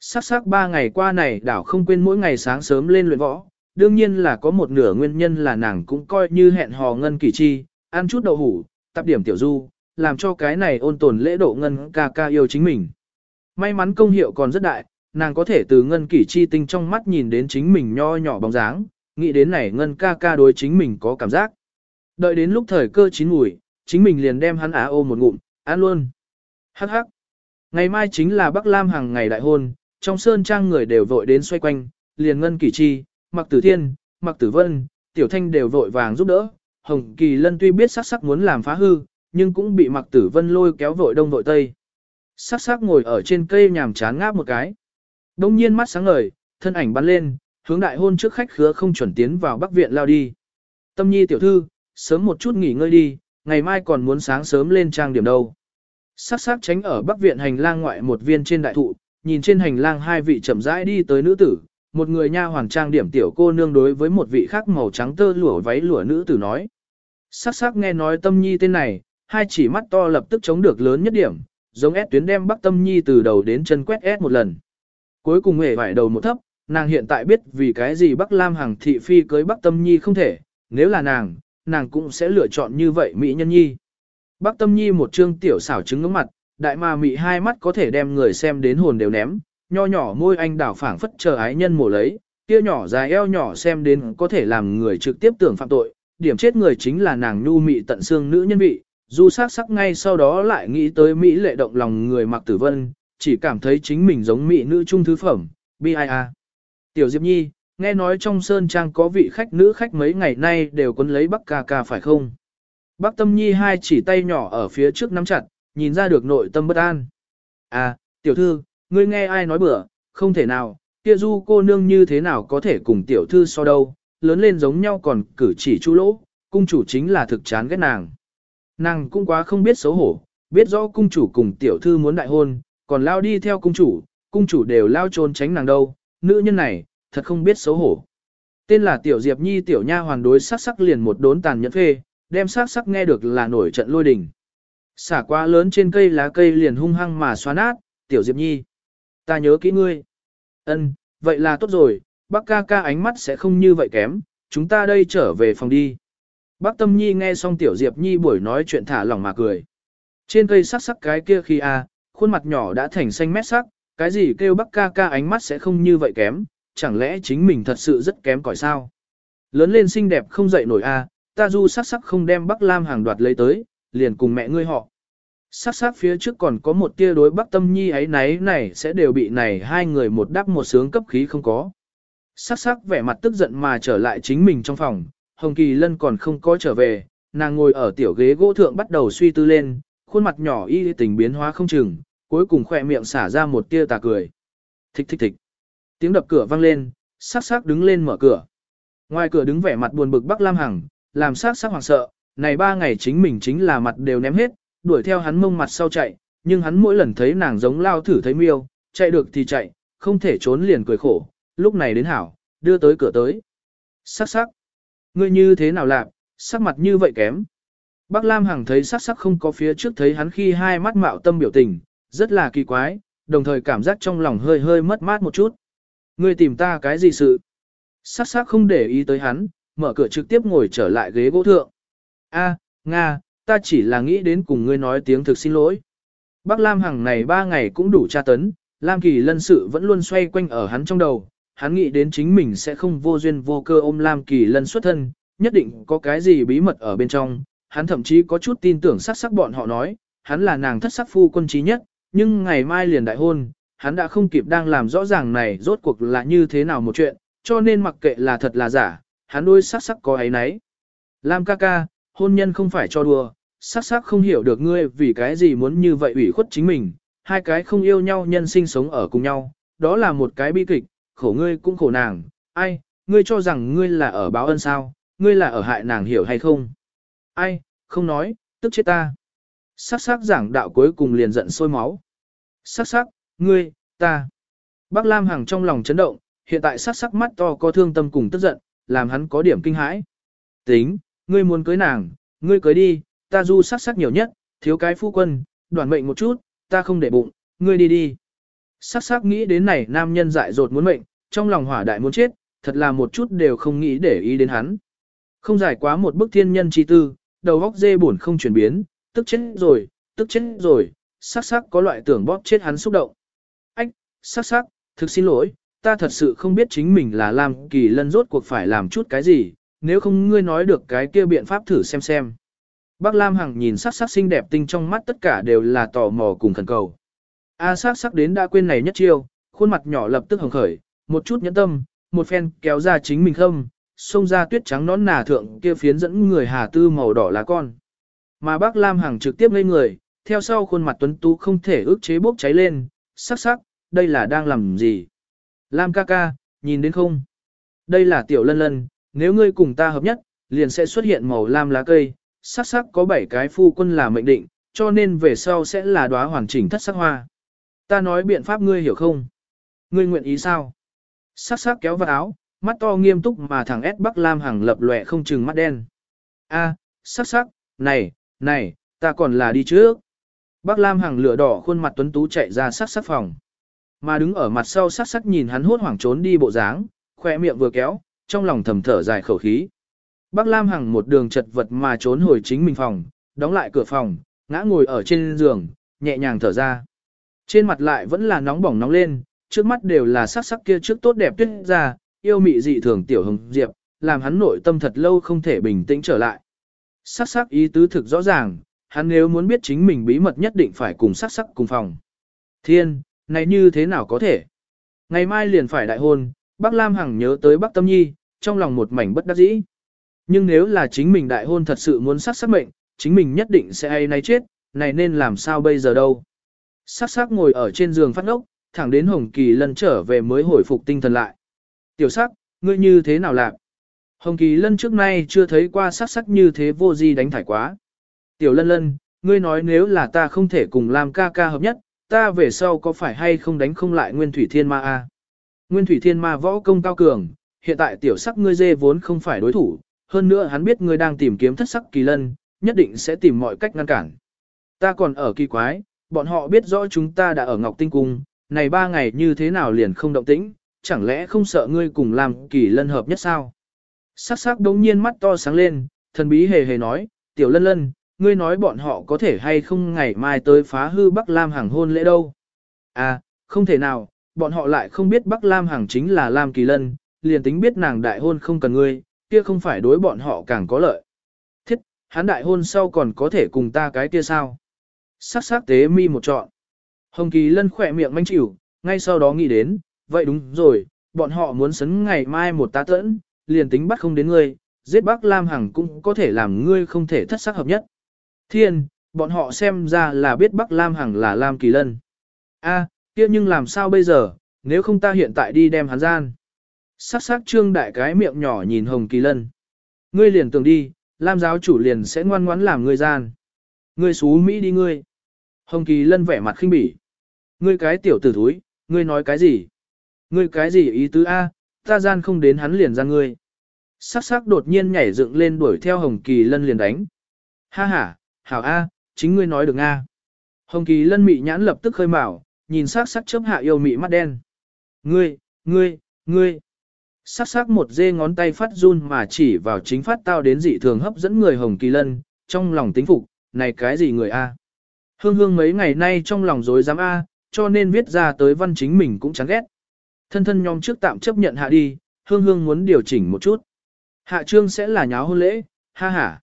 Sắc sắc ba ngày qua này đảo không quên mỗi ngày sáng sớm lên luyện võ, đương nhiên là có một nửa nguyên nhân là nàng cũng coi như hẹn hò ngân kỳ chi, ăn chút đậu hủ, tập điểm tiểu du, làm cho cái này ôn tồn lễ độ ngân ca ca yêu chính mình. May mắn công hiệu còn rất đại, nàng có thể từ ngân kỷ chi tinh trong mắt nhìn đến chính mình nho nhỏ bóng dáng, nghĩ đến này ngân ca ca đối chính mình có cảm giác. Đợi đến lúc thời cơ chín mùi, chính mình liền đem hắn á ô một ngụm, ăn luôn. Hắc hắc. Ngày mai chính là Bắc Lam hàng ngày đại hôn, trong sơn trang người đều vội đến xoay quanh, liền ngân kỷ chi, mặc tử thiên, mặc tử vân, tiểu thanh đều vội vàng giúp đỡ. Hồng Kỳ Lân tuy biết sắc sắc muốn làm phá hư, nhưng cũng bị mặc tử vân lôi kéo vội đông vội tây. Sắc sắc ngồi ở trên cây nhàm chán ngáp một cái. Đông nhiên mắt sáng ngời, thân ảnh bắn lên, hướng đại hôn trước khách khứa không chuẩn tiến vào bắc viện lao đi. Tâm nhi tiểu thư, sớm một chút nghỉ ngơi đi, ngày mai còn muốn sáng sớm lên trang điểm đâu. Sắc sắc tránh ở bắc viện hành lang ngoại một viên trên đại thụ, nhìn trên hành lang hai vị chậm rãi đi tới nữ tử, một người nha hoàng trang điểm tiểu cô nương đối với một vị khác màu trắng tơ lụa váy lụa nữ tử nói. Sắc sắc nghe nói tâm nhi tên này, hai chỉ mắt to lập tức chống được lớn nhất điểm, giống ép tuyến đem Bắc Tâm Nhi từ đầu đến chân quét ép một lần. Cuối cùng hề vải đầu một thấp, nàng hiện tại biết vì cái gì Bắc Lam Hằng thị phi cưới Bắc Tâm Nhi không thể, nếu là nàng, nàng cũng sẽ lựa chọn như vậy Mỹ Nhân Nhi. Bắc Tâm Nhi một trương tiểu xảo trứng ngưỡng mặt, đại mà mị hai mắt có thể đem người xem đến hồn đều ném, nho nhỏ môi anh đảo phảng phất chờ ái nhân mổ lấy, kia nhỏ dài eo nhỏ xem đến có thể làm người trực tiếp tưởng phạm tội, điểm chết người chính là nàng nhu mị tận xương nữ nhân vị, du sắc sắc ngay sau đó lại nghĩ tới Mỹ lệ động lòng người mặc tử vân, chỉ cảm thấy chính mình giống Mỹ nữ trung thứ phẩm, Bi a, Tiểu Diệp Nhi, nghe nói trong Sơn Trang có vị khách nữ khách mấy ngày nay đều quấn lấy Bắc ca ca phải không? Bắc Tâm Nhi hai chỉ tay nhỏ ở phía trước nắm chặt, nhìn ra được nội tâm bất an. À, tiểu thư, ngươi nghe ai nói bữa, không thể nào, kia du cô nương như thế nào có thể cùng tiểu thư so đâu, lớn lên giống nhau còn cử chỉ chu lỗ, cung chủ chính là thực chán ghét nàng. Nàng cũng quá không biết xấu hổ, biết rõ cung chủ cùng tiểu thư muốn đại hôn, còn lao đi theo cung chủ, cung chủ đều lao trốn tránh nàng đâu, nữ nhân này, thật không biết xấu hổ. Tên là Tiểu Diệp Nhi tiểu nha hoàn đối sắc sắc liền một đốn tàn nhẫn phê, đem sắc sắc nghe được là nổi trận lôi đình. Xả quá lớn trên cây lá cây liền hung hăng mà xóa nát, Tiểu Diệp Nhi. Ta nhớ kỹ ngươi. Ân, vậy là tốt rồi, bác ca ca ánh mắt sẽ không như vậy kém, chúng ta đây trở về phòng đi. Bác Tâm Nhi nghe xong Tiểu Diệp Nhi buổi nói chuyện thả lỏng mà cười. Trên cây sắc sắc cái kia khi a, khuôn mặt nhỏ đã thành xanh mét sắc, cái gì kêu bác ca ca ánh mắt sẽ không như vậy kém, chẳng lẽ chính mình thật sự rất kém cỏi sao? Lớn lên xinh đẹp không dậy nổi a, ta du sắc sắc không đem Bắc Lam hàng đoạt lấy tới, liền cùng mẹ ngươi họ. Sắc sắc phía trước còn có một tia đối Bắc Tâm Nhi ấy náy này sẽ đều bị này hai người một đắp một sướng cấp khí không có. Sắc sắc vẻ mặt tức giận mà trở lại chính mình trong phòng, Hồng Kỳ Lân còn không có trở về, nàng ngồi ở tiểu ghế gỗ thượng bắt đầu suy tư lên, khuôn mặt nhỏ y tình biến hóa không chừng, cuối cùng khỏe miệng xả ra một tia tà cười. Thích thích thích. Tiếng đập cửa vang lên, sắc sắc đứng lên mở cửa. Ngoài cửa đứng vẻ mặt buồn bực Bắc Lam Hằng, làm sắc sắc hoảng sợ, này ba ngày chính mình chính là mặt đều ném hết, đuổi theo hắn mông mặt sau chạy, nhưng hắn mỗi lần thấy nàng giống lao thử thấy miêu, chạy được thì chạy, không thể trốn liền cười khổ, lúc này đến hảo, đưa tới cửa tới. Sắc sắc. Ngươi như thế nào làm, sắc mặt như vậy kém. Bác Lam Hằng thấy sắc sắc không có phía trước thấy hắn khi hai mắt mạo tâm biểu tình, rất là kỳ quái, đồng thời cảm giác trong lòng hơi hơi mất mát một chút. Ngươi tìm ta cái gì sự? Sắc sắc không để ý tới hắn, mở cửa trực tiếp ngồi trở lại ghế gỗ thượng. A, Nga, ta chỉ là nghĩ đến cùng ngươi nói tiếng thực xin lỗi. Bác Lam Hằng này ba ngày cũng đủ tra tấn, Lam Kỳ lân sự vẫn luôn xoay quanh ở hắn trong đầu, hắn nghĩ đến chính mình sẽ không vô duyên vô cơ ôm Lam Kỳ lân xuất thân, nhất định có cái gì bí mật ở bên trong, hắn thậm chí có chút tin tưởng sắc sắc bọn họ nói, hắn là nàng thất sắc phu quân trí nhất, nhưng ngày mai liền đại hôn, hắn đã không kịp đang làm rõ ràng này rốt cuộc là như thế nào một chuyện, cho nên mặc kệ là thật là giả, hắn đôi sắc sắc có ấy nấy. Lam ca ca, hôn nhân không phải cho đùa, sắc sắc không hiểu được ngươi vì cái gì muốn như vậy ủy khuất chính mình, hai cái không yêu nhau nhân sinh sống ở cùng nhau, đó là một cái bi kịch, khổ ngươi cũng khổ nàng, ai, ngươi cho rằng ngươi là ở báo ân sao, ngươi là ở hại nàng hiểu hay không? Ai, không nói, tức chết ta. Sắc sắc giảng đạo cuối cùng liền giận sôi máu. Sắc sắc, ngươi, ta. Bác Lam Hằng trong lòng chấn động, hiện tại sắc sắc mắt to có thương tâm cùng tức giận, làm hắn có điểm kinh hãi. Tính, ngươi muốn cưới nàng, ngươi cưới đi, ta du sắc sắc nhiều nhất, thiếu cái phu quân, đoàn mệnh một chút, ta không để bụng, ngươi đi đi. Sắc sắc nghĩ đến này nam nhân dại dột muốn mệnh, trong lòng hỏa đại muốn chết, thật là một chút đều không nghĩ để ý đến hắn. Không giải quá một bức thiên nhân chi tư, đầu góc dê buồn không chuyển biến, tức chết rồi, tức chết rồi, sắc sắc có loại tưởng bóp chết hắn xúc động. Ách, sắc sắc, thực xin lỗi, ta thật sự không biết chính mình là làm kỳ lân rốt cuộc phải làm chút cái gì, nếu không ngươi nói được cái kia biện pháp thử xem xem. Bác Lam Hằng nhìn sắc sắc xinh đẹp tinh trong mắt tất cả đều là tò mò cùng khẩn cầu. A sắc sắc đến đã quên này nhất chiêu, khuôn mặt nhỏ lập tức hồng khởi, một chút nhẫn tâm, một phen kéo ra chính mình không, xông ra tuyết trắng nón nà thượng kia phiến dẫn người hà tư màu đỏ lá con. Mà bác Lam Hằng trực tiếp lên người, theo sau khuôn mặt tuấn tú không thể ước chế bốc cháy lên, sắc sắc, đây là đang làm gì? Lam ca ca, nhìn đến không? Đây là tiểu lân lân, nếu ngươi cùng ta hợp nhất, liền sẽ xuất hiện màu lam lá cây, sắc sắc có 7 cái phu quân là mệnh định, cho nên về sau sẽ là đóa hoàn chỉnh thất sắc hoa. Ta nói biện pháp ngươi hiểu không? Ngươi nguyện ý sao? Sắc sắc kéo vào áo, mắt to nghiêm túc mà thằng S Bắc Lam Hằng lập lòe không chừng mắt đen. A, sắc sắc, này, này, ta còn là đi trước. Bắc Lam Hằng lửa đỏ khuôn mặt tuấn tú chạy ra sắc sắc phòng. Mà đứng ở mặt sau sắc sắc nhìn hắn hốt hoảng trốn đi bộ dáng, khoe miệng vừa kéo, trong lòng thầm thở dài khẩu khí. Bắc Lam Hằng một đường chật vật mà trốn hồi chính mình phòng, đóng lại cửa phòng, ngã ngồi ở trên giường, nhẹ nhàng thở ra. Trên mặt lại vẫn là nóng bỏng nóng lên, trước mắt đều là sắc sắc kia trước tốt đẹp tuyết ra, yêu mị dị thường tiểu hồng diệp, làm hắn nội tâm thật lâu không thể bình tĩnh trở lại. Sắc sắc ý tứ thực rõ ràng, hắn nếu muốn biết chính mình bí mật nhất định phải cùng sắc sắc cùng phòng. Thiên, này như thế nào có thể? Ngày mai liền phải đại hôn, Bắc Lam Hằng nhớ tới Bắc Tâm Nhi, trong lòng một mảnh bất đắc dĩ. Nhưng nếu là chính mình đại hôn thật sự muốn sát sát mệnh, chính mình nhất định sẽ ai nay chết, này nên làm sao bây giờ đâu. Sát sát ngồi ở trên giường phát ốc, thẳng đến Hồng Kỳ Lân trở về mới hồi phục tinh thần lại. Tiểu sắc, ngươi như thế nào lạc? Hồng Kỳ Lân trước nay chưa thấy qua sắc sắc như thế vô di đánh thải quá. Tiểu Lân Lân, ngươi nói nếu là ta không thể cùng làm ca ca hợp nhất, ta về sau có phải hay không đánh không lại Nguyên Thủy Thiên Ma a? Nguyên Thủy Thiên Ma võ công cao cường, hiện tại tiểu sắc ngươi dê vốn không phải đối thủ, hơn nữa hắn biết ngươi đang tìm kiếm thất sắc kỳ lân, nhất định sẽ tìm mọi cách ngăn cản. Ta còn ở kỳ quái, bọn họ biết rõ chúng ta đã ở Ngọc Tinh Cung, này ba ngày như thế nào liền không động tĩnh, chẳng lẽ không sợ ngươi cùng làm kỳ lân hợp nhất sao? Sắc sắc đống nhiên mắt to sáng lên, thần bí hề hề nói, tiểu lân lân, ngươi nói bọn họ có thể hay không ngày mai tới phá hư Bắc Lam hàng hôn lễ đâu? À, không thể nào, bọn họ lại không biết Bắc Lam hằng chính là Lam kỳ lân, liền tính biết nàng đại hôn không cần ngươi, kia không phải đối bọn họ càng có lợi. Thiết, hắn đại hôn sau còn có thể cùng ta cái kia sao? Sắc sắc tế mi một trọn. Hồng Kỳ Lân khỏe miệng manh chịu, ngay sau đó nghĩ đến, vậy đúng rồi, bọn họ muốn sấn ngày mai một tá tẫn, liền tính bắt không đến ngươi, giết bắc Lam Hằng cũng có thể làm ngươi không thể thất sắc hợp nhất. Thiên, bọn họ xem ra là biết Bắc Lam Hằng là Lam Kỳ Lân. A, kia nhưng làm sao bây giờ, nếu không ta hiện tại đi đem hắn gian. Sắc sắc trương đại cái miệng nhỏ nhìn Hồng Kỳ Lân. Ngươi liền tưởng đi, Lam giáo chủ liền sẽ ngoan ngoãn làm ngươi gian. Ngươi xú Mỹ đi ngươi. Hồng Kỳ Lân vẻ mặt khinh bỉ. Ngươi cái tiểu tử thúi, ngươi nói cái gì? Ngươi cái gì ý tứ A, ta gian không đến hắn liền gian ngươi. Sắc sắc đột nhiên nhảy dựng lên đuổi theo Hồng Kỳ Lân liền đánh. Ha ha, hảo A, chính ngươi nói được A. Hồng Kỳ Lân mị nhãn lập tức khơi mào, nhìn sắc sắc chớp hạ yêu mị mắt đen. Ngươi, ngươi, ngươi. Sắc sắc một dê ngón tay phát run mà chỉ vào chính phát tao đến dị thường hấp dẫn người Hồng Kỳ Lân, trong lòng tính phục, này cái gì người A. Hương hương mấy ngày nay trong lòng dối dám A, cho nên viết ra tới văn chính mình cũng chán ghét. Thân thân nhóm trước tạm chấp nhận hạ đi, hương hương muốn điều chỉnh một chút. Hạ trương sẽ là nháo hôn lễ, ha ha.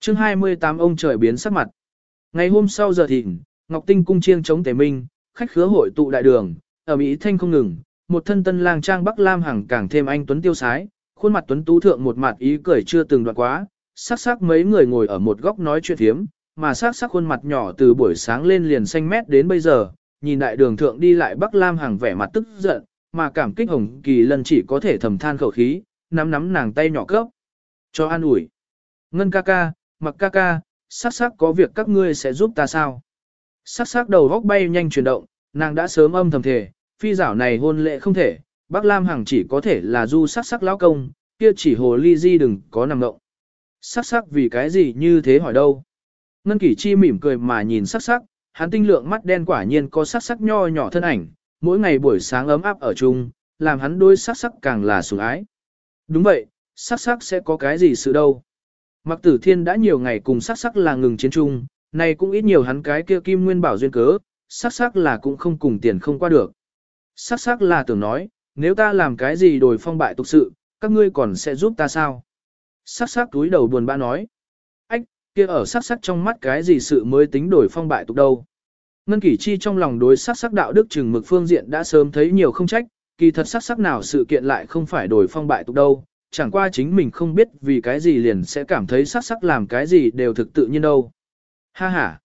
Chương 28 ông trời biến sắc mặt. Ngày hôm sau giờ thịnh, Ngọc Tinh cung chiêng chống tề minh, khách khứa hội tụ đại đường, ở Mỹ thanh không ngừng, một thân tân lang trang Bắc Lam hằng càng thêm anh tuấn tiêu sái, khuôn mặt tuấn tú thượng một mặt ý cười chưa từng đoạn quá, sắc sắc mấy người ngồi ở một góc nói chuyện thiếm, mà sắc sắc khuôn mặt nhỏ từ buổi sáng lên liền xanh mét đến bây giờ, nhìn đại đường thượng đi lại Bắc Lam hằng vẻ mặt tức giận, mà cảm kích hồng kỳ lần chỉ có thể thầm than khẩu khí, nắm nắm nàng tay nhỏ cấp. Cho an ủi. Ngân ca ca, mặc ca ca, sắc sắc có việc các ngươi sẽ giúp ta sao? Sắc sắc đầu góc bay nhanh chuyển động, nàng đã sớm âm thầm thể, phi giảo này hôn lệ không thể, bác Lam Hằng chỉ có thể là du sắc sắc lão công, kia chỉ hồ ly di đừng có nằm động. Sắc sắc vì cái gì như thế hỏi đâu? Ngân kỷ chi mỉm cười mà nhìn sắc sắc, hắn tinh lượng mắt đen quả nhiên có sắc sắc nho nhỏ thân ảnh, mỗi ngày buổi sáng ấm áp ở chung, làm hắn đôi sắc sắc càng là sủng ái. Đúng vậy, sắc sắc sẽ có cái gì sự đâu. Mặc tử thiên đã nhiều ngày cùng sắc sắc là ngừng chiến chung, này cũng ít nhiều hắn cái kia kim nguyên bảo duyên cớ, sắc sắc là cũng không cùng tiền không qua được. Sắc sắc là tưởng nói, nếu ta làm cái gì đổi phong bại tục sự, các ngươi còn sẽ giúp ta sao? Sắc sắc túi đầu buồn bã nói. Ách, kia ở sắc sắc trong mắt cái gì sự mới tính đổi phong bại tục đâu? Ngân kỷ chi trong lòng đối sắc sắc đạo đức chừng mực phương diện đã sớm thấy nhiều không trách, kỳ thật sắc sắc nào sự kiện lại không phải đổi phong bại tục đâu, chẳng qua chính mình không biết vì cái gì liền sẽ cảm thấy sắc sắc làm cái gì đều thực tự nhiên đâu. Ha ha!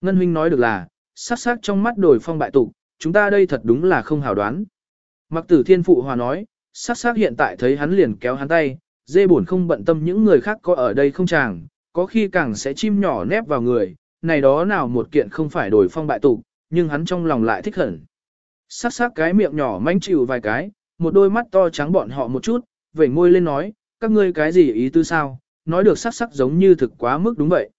Ngân huynh nói được là, sắc sắc trong mắt đổi phong bại tục, chúng ta đây thật đúng là không hào đoán. Mặc tử thiên phụ hòa nói, sắc sắc hiện tại thấy hắn liền kéo hắn tay, dê buồn không bận tâm những người khác có ở đây không chàng, có khi càng sẽ chim nhỏ nép vào người, này đó nào một kiện không phải đổi phong bại tục, nhưng hắn trong lòng lại thích hẳn. Sắc sắc cái miệng nhỏ manh chịu vài cái, một đôi mắt to trắng bọn họ một chút, vẩy môi lên nói, các ngươi cái gì ý tư sao, nói được sắc sắc giống như thực quá mức đúng vậy.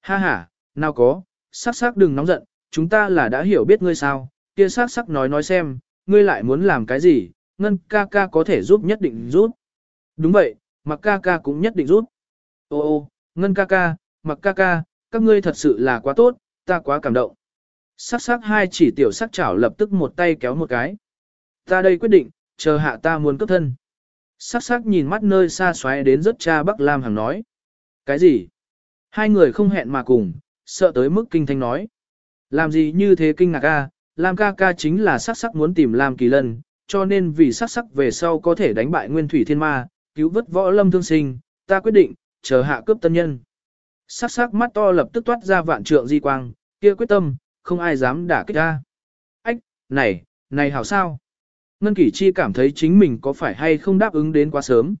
Ha ha, nào có, sắc sắc đừng nóng giận, chúng ta là đã hiểu biết ngươi sao, kia sắc sắc nói nói xem, ngươi lại muốn làm cái gì, ngân ca ca có thể giúp nhất định giúp. Đúng vậy, mặc ca ca cũng nhất định giúp. Ô ô, ngân ca ca, mặc ca ca, các ngươi thật sự là quá tốt, ta quá cảm động. Sắc sắc hai chỉ tiểu sắc chảo lập tức một tay kéo một cái. Ta đây quyết định, chờ hạ ta muốn cấp thân. Sắc sắc nhìn mắt nơi xa xoáy đến rất cha Bắc Lam Hằng nói. Cái gì? Hai người không hẹn mà cùng, sợ tới mức kinh thanh nói. Làm gì như thế kinh ngạc a? Lam ca ca chính là sắc sắc muốn tìm Lam Kỳ Lân, cho nên vì sắc sắc về sau có thể đánh bại Nguyên Thủy Thiên Ma, cứu vớt võ lâm thương sinh, ta quyết định, chờ hạ cướp tân nhân. Sắc sắc mắt to lập tức toát ra vạn trượng di quang, kia quyết tâm, không ai dám đả kích ra. Ách, này, này hảo sao? Ngân Kỷ Chi cảm thấy chính mình có phải hay không đáp ứng đến quá sớm.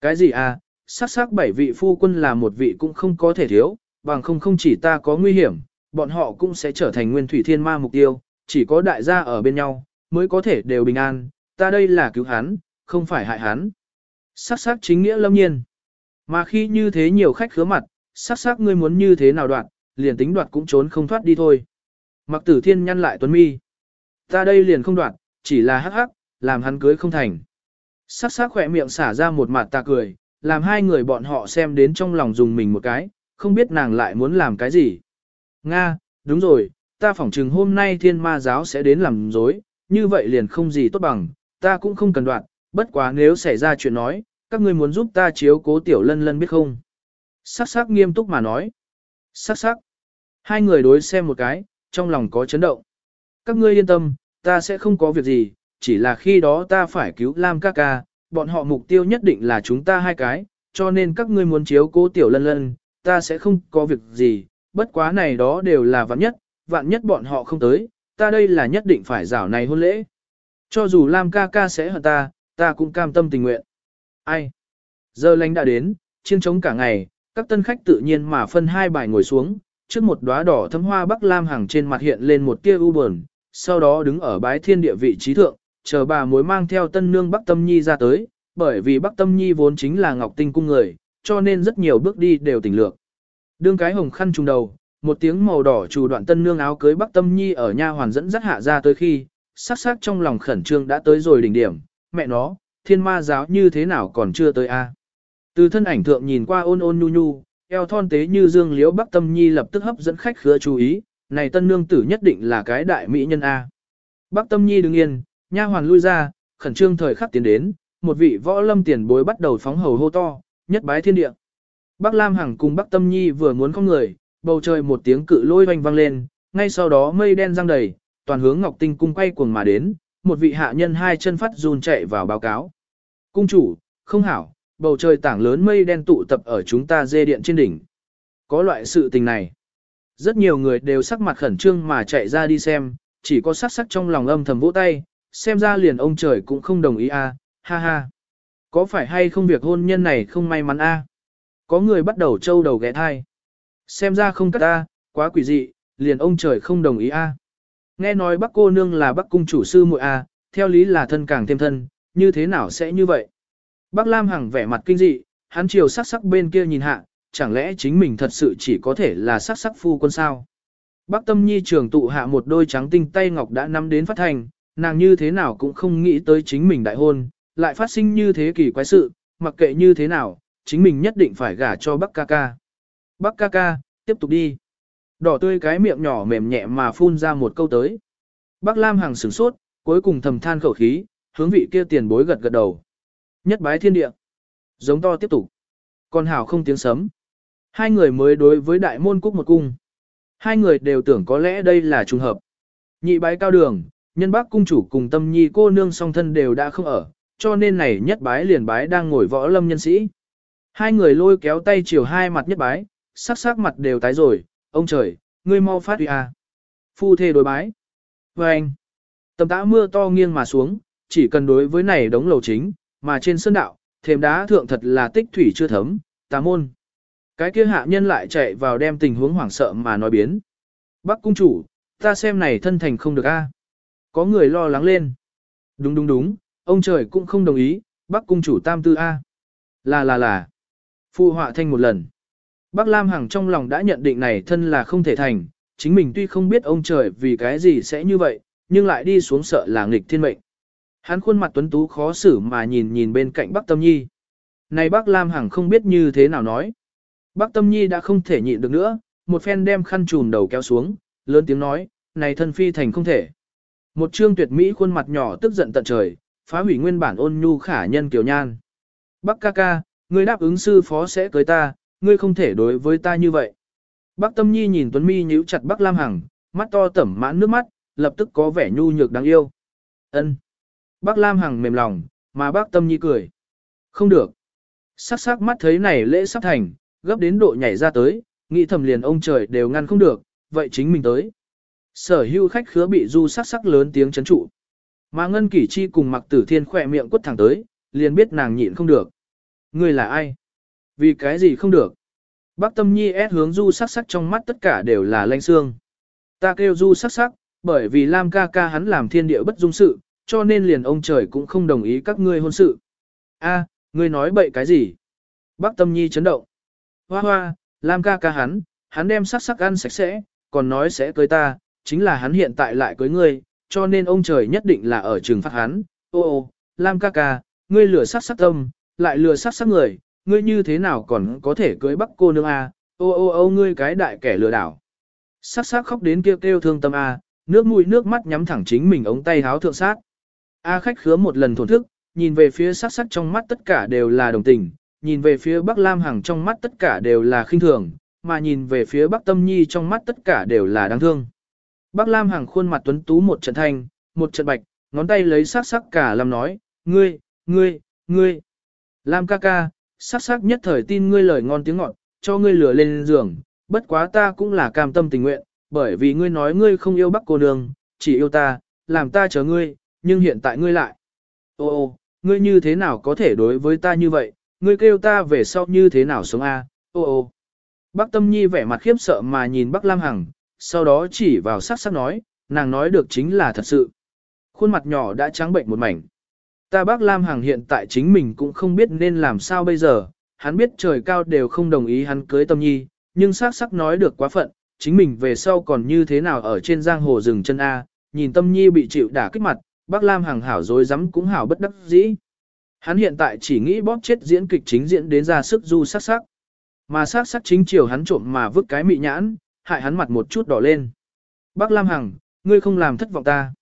Cái gì à, sắc sắc bảy vị phu quân là một vị cũng không có thể thiếu, bằng không không chỉ ta có nguy hiểm, bọn họ cũng sẽ trở thành nguyên thủy thiên ma mục tiêu, chỉ có đại gia ở bên nhau, mới có thể đều bình an, ta đây là cứu hắn, không phải hại hắn. Sắc sắc chính nghĩa lâm nhiên. Mà khi như thế nhiều khách khứa mặt, sắc sắc ngươi muốn như thế nào đoạn, liền tính đoạt cũng trốn không thoát đi thôi. Mặc tử thiên nhăn lại tuấn mi. Ta đây liền không đoạt, chỉ là hắc hắc, làm hắn cưới không thành. Sắc sắc khỏe miệng xả ra một mặt ta cười, làm hai người bọn họ xem đến trong lòng dùng mình một cái, không biết nàng lại muốn làm cái gì. Nga, đúng rồi, ta phỏng chừng hôm nay thiên ma giáo sẽ đến làm dối, như vậy liền không gì tốt bằng, ta cũng không cần đoạn, bất quá nếu xảy ra chuyện nói, các ngươi muốn giúp ta chiếu cố tiểu lân lân biết không. Sắc sắc nghiêm túc mà nói. Sắc sắc. Hai người đối xem một cái, trong lòng có chấn động. Các ngươi yên tâm, ta sẽ không có việc gì, chỉ là khi đó ta phải cứu Lam ca ca, bọn họ mục tiêu nhất định là chúng ta hai cái, cho nên các ngươi muốn chiếu cố tiểu lân lân, ta sẽ không có việc gì, bất quá này đó đều là vạn nhất, vạn nhất bọn họ không tới, ta đây là nhất định phải rảo này hôn lễ. Cho dù Lam ca ca sẽ hận ta, ta cũng cam tâm tình nguyện. Ai? Giờ lành đã đến, chiên trống cả ngày, các tân khách tự nhiên mà phân hai bài ngồi xuống, trước một đóa đỏ thấm hoa Bắc Lam hàng trên mặt hiện lên một tia u buồn, sau đó đứng ở bái thiên địa vị trí thượng, chờ bà mối mang theo tân nương Bắc Tâm Nhi ra tới, bởi vì Bắc Tâm Nhi vốn chính là Ngọc Tinh cung người, cho nên rất nhiều bước đi đều tỉnh lược. Đương cái hồng khăn trùng đầu, một tiếng màu đỏ chủ đoạn tân nương áo cưới Bắc Tâm Nhi ở nha hoàn dẫn dắt hạ ra tới khi, sắc sắc trong lòng khẩn trương đã tới rồi đỉnh điểm, mẹ nó, thiên ma giáo như thế nào còn chưa tới a? Từ thân ảnh thượng nhìn qua ôn ôn nhu nhu, eo thon tế như dương liễu Bắc Tâm Nhi lập tức hấp dẫn khách khứa chú ý, này tân nương tử nhất định là cái đại mỹ nhân a. Bắc Tâm Nhi đứng yên, nha hoàn lui ra, khẩn trương thời khắc tiến đến, một vị võ lâm tiền bối bắt đầu phóng hầu hô to, nhất bái thiên địa. Bắc Lam Hằng cùng Bắc Tâm Nhi vừa muốn không người, bầu trời một tiếng cự lôi oanh vang lên, ngay sau đó mây đen răng đầy, toàn hướng Ngọc Tinh cung quay cuồng mà đến, một vị hạ nhân hai chân phát run chạy vào báo cáo. Cung chủ, không hảo, bầu trời tảng lớn mây đen tụ tập ở chúng ta dê điện trên đỉnh. Có loại sự tình này. Rất nhiều người đều sắc mặt khẩn trương mà chạy ra đi xem, chỉ có sắc sắc trong lòng âm thầm vỗ tay, xem ra liền ông trời cũng không đồng ý a, ha ha. Có phải hay không việc hôn nhân này không may mắn a? Có người bắt đầu trâu đầu ghé thai. Xem ra không cắt a, quá quỷ dị, liền ông trời không đồng ý a. Nghe nói bác cô nương là bác cung chủ sư muội a, theo lý là thân càng thêm thân, như thế nào sẽ như vậy? Bác Lam Hằng vẻ mặt kinh dị, hắn chiều sắc sắc bên kia nhìn hạ, chẳng lẽ chính mình thật sự chỉ có thể là sắc sắc phu quân sao? Bác Tâm Nhi trường tụ hạ một đôi trắng tinh tay ngọc đã nắm đến phát thành, nàng như thế nào cũng không nghĩ tới chính mình đại hôn, lại phát sinh như thế kỳ quái sự, mặc kệ như thế nào, chính mình nhất định phải gả cho bác ca ca. Bác ca ca, tiếp tục đi. Đỏ tươi cái miệng nhỏ mềm nhẹ mà phun ra một câu tới. Bác Lam Hằng sửng sốt, cuối cùng thầm than khẩu khí, hướng vị kia tiền bối gật gật đầu. Nhất bái thiên địa. Giống to tiếp tục. Con hào không tiếng sấm. Hai người mới đối với đại môn cúc một cung. Hai người đều tưởng có lẽ đây là trùng hợp. Nhị bái cao đường, nhân bác cung chủ cùng tâm nhi cô nương song thân đều đã không ở, cho nên này nhất bái liền bái đang ngồi võ lâm nhân sĩ. Hai người lôi kéo tay chiều hai mặt nhất bái, sắc sắc mặt đều tái rồi, ông trời, ngươi mau phát uy à. Phu thê đối bái. Và anh, tầm tã mưa to nghiêng mà xuống, chỉ cần đối với này đống lầu chính, mà trên sơn đạo, thềm đá thượng thật là tích thủy chưa thấm, tà môn. Cái kia hạ nhân lại chạy vào đem tình huống hoảng sợ mà nói biến. Bắc cung chủ, ta xem này thân thành không được a. Có người lo lắng lên. Đúng đúng đúng, ông trời cũng không đồng ý, Bắc cung chủ tam tư a. Là là là. Phụ họa thanh một lần. Bác Lam Hằng trong lòng đã nhận định này thân là không thể thành, chính mình tuy không biết ông trời vì cái gì sẽ như vậy, nhưng lại đi xuống sợ là nghịch thiên mệnh. Hắn khuôn mặt tuấn tú khó xử mà nhìn nhìn bên cạnh Bắc Tâm Nhi. Này Bác Lam Hằng không biết như thế nào nói. Bác Tâm Nhi đã không thể nhịn được nữa, một phen đem khăn trùm đầu kéo xuống, lớn tiếng nói, này thân phi thành không thể. Một trương tuyệt mỹ khuôn mặt nhỏ tức giận tận trời, phá hủy nguyên bản ôn nhu khả nhân kiều nhan. Bắc ca ca, ngươi đáp ứng sư phó sẽ cưới ta, ngươi không thể đối với ta như vậy. Bắc Tâm Nhi nhìn Tuấn Mi nhíu chặt Bắc Lam Hằng, mắt to tẩm mãn nước mắt, lập tức có vẻ nhu nhược đáng yêu. Ân. Bắc Lam Hằng mềm lòng, mà Bắc Tâm Nhi cười. Không được. Sắc sắc mắt thấy này lễ sắp thành, gấp đến độ nhảy ra tới, nghĩ thầm liền ông trời đều ngăn không được, vậy chính mình tới. Sở hưu khách khứa bị du sắc sắc lớn tiếng chấn trụ. Mà Ngân Kỷ Chi cùng Mặc Tử Thiên khỏe miệng quất thẳng tới, liền biết nàng nhịn không được. Ngươi là ai? Vì cái gì không được? Bác Tâm Nhi ép hướng du sắc sắc trong mắt tất cả đều là lanh xương. Ta kêu du sắc sắc, bởi vì Lam ca ca hắn làm thiên địa bất dung sự, cho nên liền ông trời cũng không đồng ý các ngươi hôn sự. A, ngươi nói bậy cái gì? Bác Tâm Nhi chấn động. Hoa hoa, Lam ca ca hắn, hắn đem sắc sắc ăn sạch sẽ, còn nói sẽ cưới ta, chính là hắn hiện tại lại cưới ngươi, cho nên ông trời nhất định là ở trường phát hắn. Ô ô, Lam ca ca, ngươi lừa sắc sắc tâm, lại lừa sắc sắc người, ngươi như thế nào còn có thể cưới bắc cô nương a? Ô ô ô ngươi cái đại kẻ lừa đảo. Sắc sắc khóc đến kêu kêu thương tâm a, nước mũi nước mắt nhắm thẳng chính mình ống tay háo thượng sát. A khách khứa một lần thổn thức, nhìn về phía sắc sắc trong mắt tất cả đều là đồng tình, nhìn về phía Bắc Lam Hằng trong mắt tất cả đều là khinh thường, mà nhìn về phía Bắc Tâm Nhi trong mắt tất cả đều là đáng thương. Bắc Lam Hằng khuôn mặt tuấn tú một trận thanh, một trận bạch, ngón tay lấy sắc sắc cả làm nói, ngươi, ngươi, ngươi. Lam ca ca, sắc sắc nhất thời tin ngươi lời ngon tiếng ngọt, cho ngươi lửa lên giường, bất quá ta cũng là cam tâm tình nguyện, bởi vì ngươi nói ngươi không yêu Bắc cô nương, chỉ yêu ta, làm ta chờ ngươi, nhưng hiện tại ngươi lại. Ô ô, ngươi như thế nào có thể đối với ta như vậy, ngươi kêu ta về sau như thế nào sống a? ô ô. Bác Tâm Nhi vẻ mặt khiếp sợ mà nhìn Bác Lam Hằng, sau đó chỉ vào sắc sắc nói, nàng nói được chính là thật sự. Khuôn mặt nhỏ đã trắng bệnh một mảnh. Ta bác Lam Hằng hiện tại chính mình cũng không biết nên làm sao bây giờ, hắn biết trời cao đều không đồng ý hắn cưới Tâm Nhi, nhưng sắc sắc nói được quá phận, chính mình về sau còn như thế nào ở trên giang hồ rừng chân A, nhìn Tâm Nhi bị chịu đả kích mặt, bác Lam Hằng hảo dối rắm cũng hảo bất đắc dĩ. Hắn hiện tại chỉ nghĩ bóp chết diễn kịch chính diễn đến ra sức du sắc sắc. Mà sắc sắc chính chiều hắn trộm mà vứt cái mị nhãn, hại hắn mặt một chút đỏ lên. Bác Lam Hằng, ngươi không làm thất vọng ta.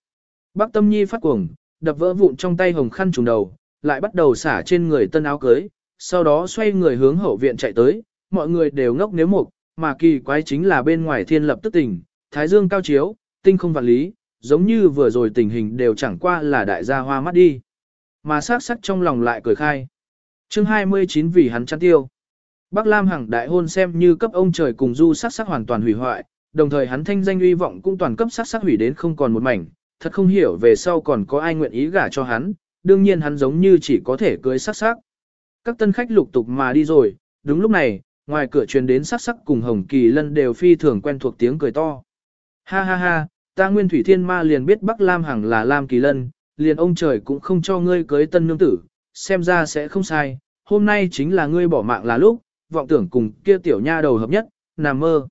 Bác Tâm Nhi phát cuồng, đập vỡ vụn trong tay hồng khăn trùng đầu, lại bắt đầu xả trên người tân áo cưới, sau đó xoay người hướng hậu viện chạy tới, mọi người đều ngốc nếu mục, mà kỳ quái chính là bên ngoài thiên lập tức tỉnh, thái dương cao chiếu, tinh không vạn lý, giống như vừa rồi tình hình đều chẳng qua là đại gia hoa mắt đi. Mà sắc sắc trong lòng lại cười khai. chương 29 vì hắn chăn tiêu. Bắc Lam Hằng đại hôn xem như cấp ông trời cùng du sắc sắc hoàn toàn hủy hoại, đồng thời hắn thanh danh uy vọng cũng toàn cấp sắc sắc hủy đến không còn một mảnh, thật không hiểu về sau còn có ai nguyện ý gả cho hắn, đương nhiên hắn giống như chỉ có thể cưới sắc sắc. Các tân khách lục tục mà đi rồi, đúng lúc này, ngoài cửa truyền đến sắc sắc cùng Hồng Kỳ Lân đều phi thường quen thuộc tiếng cười to. Ha ha ha, ta Nguyên Thủy Thiên Ma liền biết Bắc Lam Hằng là Lam Kỳ Lân, liền ông trời cũng không cho ngươi cưới tân nương tử, xem ra sẽ không sai, hôm nay chính là ngươi bỏ mạng là lúc, vọng tưởng cùng kia tiểu nha đầu hợp nhất, nằm mơ.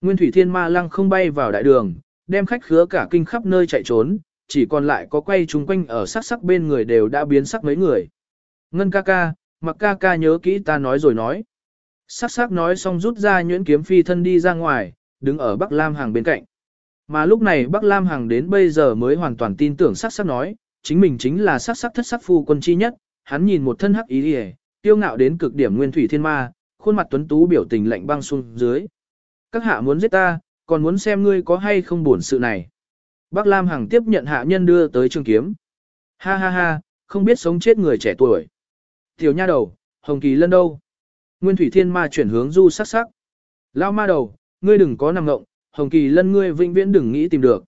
Nguyên Thủy Thiên Ma lăng không bay vào đại đường, đem khách khứa cả kinh khắp nơi chạy trốn, chỉ còn lại có quay chúng quanh ở sắc sắc bên người đều đã biến sắc mấy người. Ngân ca ca, mặc ca ca nhớ kỹ ta nói rồi nói. Sắc sắc nói xong rút ra nhuyễn kiếm phi thân đi ra ngoài, đứng ở Bắc Lam Hàng bên cạnh. Mà lúc này Bắc Lam Hằng đến bây giờ mới hoàn toàn tin tưởng sắc sắc nói, chính mình chính là sắc sắc thất sắc phu quân chi nhất, hắn nhìn một thân hắc ý hề, tiêu ngạo đến cực điểm nguyên thủy thiên ma, khuôn mặt tuấn tú biểu tình lạnh băng xuống dưới. Các hạ muốn giết ta, còn muốn xem ngươi có hay không buồn sự này. Bắc Lam Hằng tiếp nhận hạ nhân đưa tới trường kiếm. Ha ha ha, không biết sống chết người trẻ tuổi. Tiểu nha đầu, Hồng Kỳ lân đâu? Nguyên Thủy Thiên Ma chuyển hướng du sắc sắc. Lao ma đầu, ngươi đừng có nằm ngộng, Hồng Kỳ lân ngươi vĩnh viễn đừng nghĩ tìm được.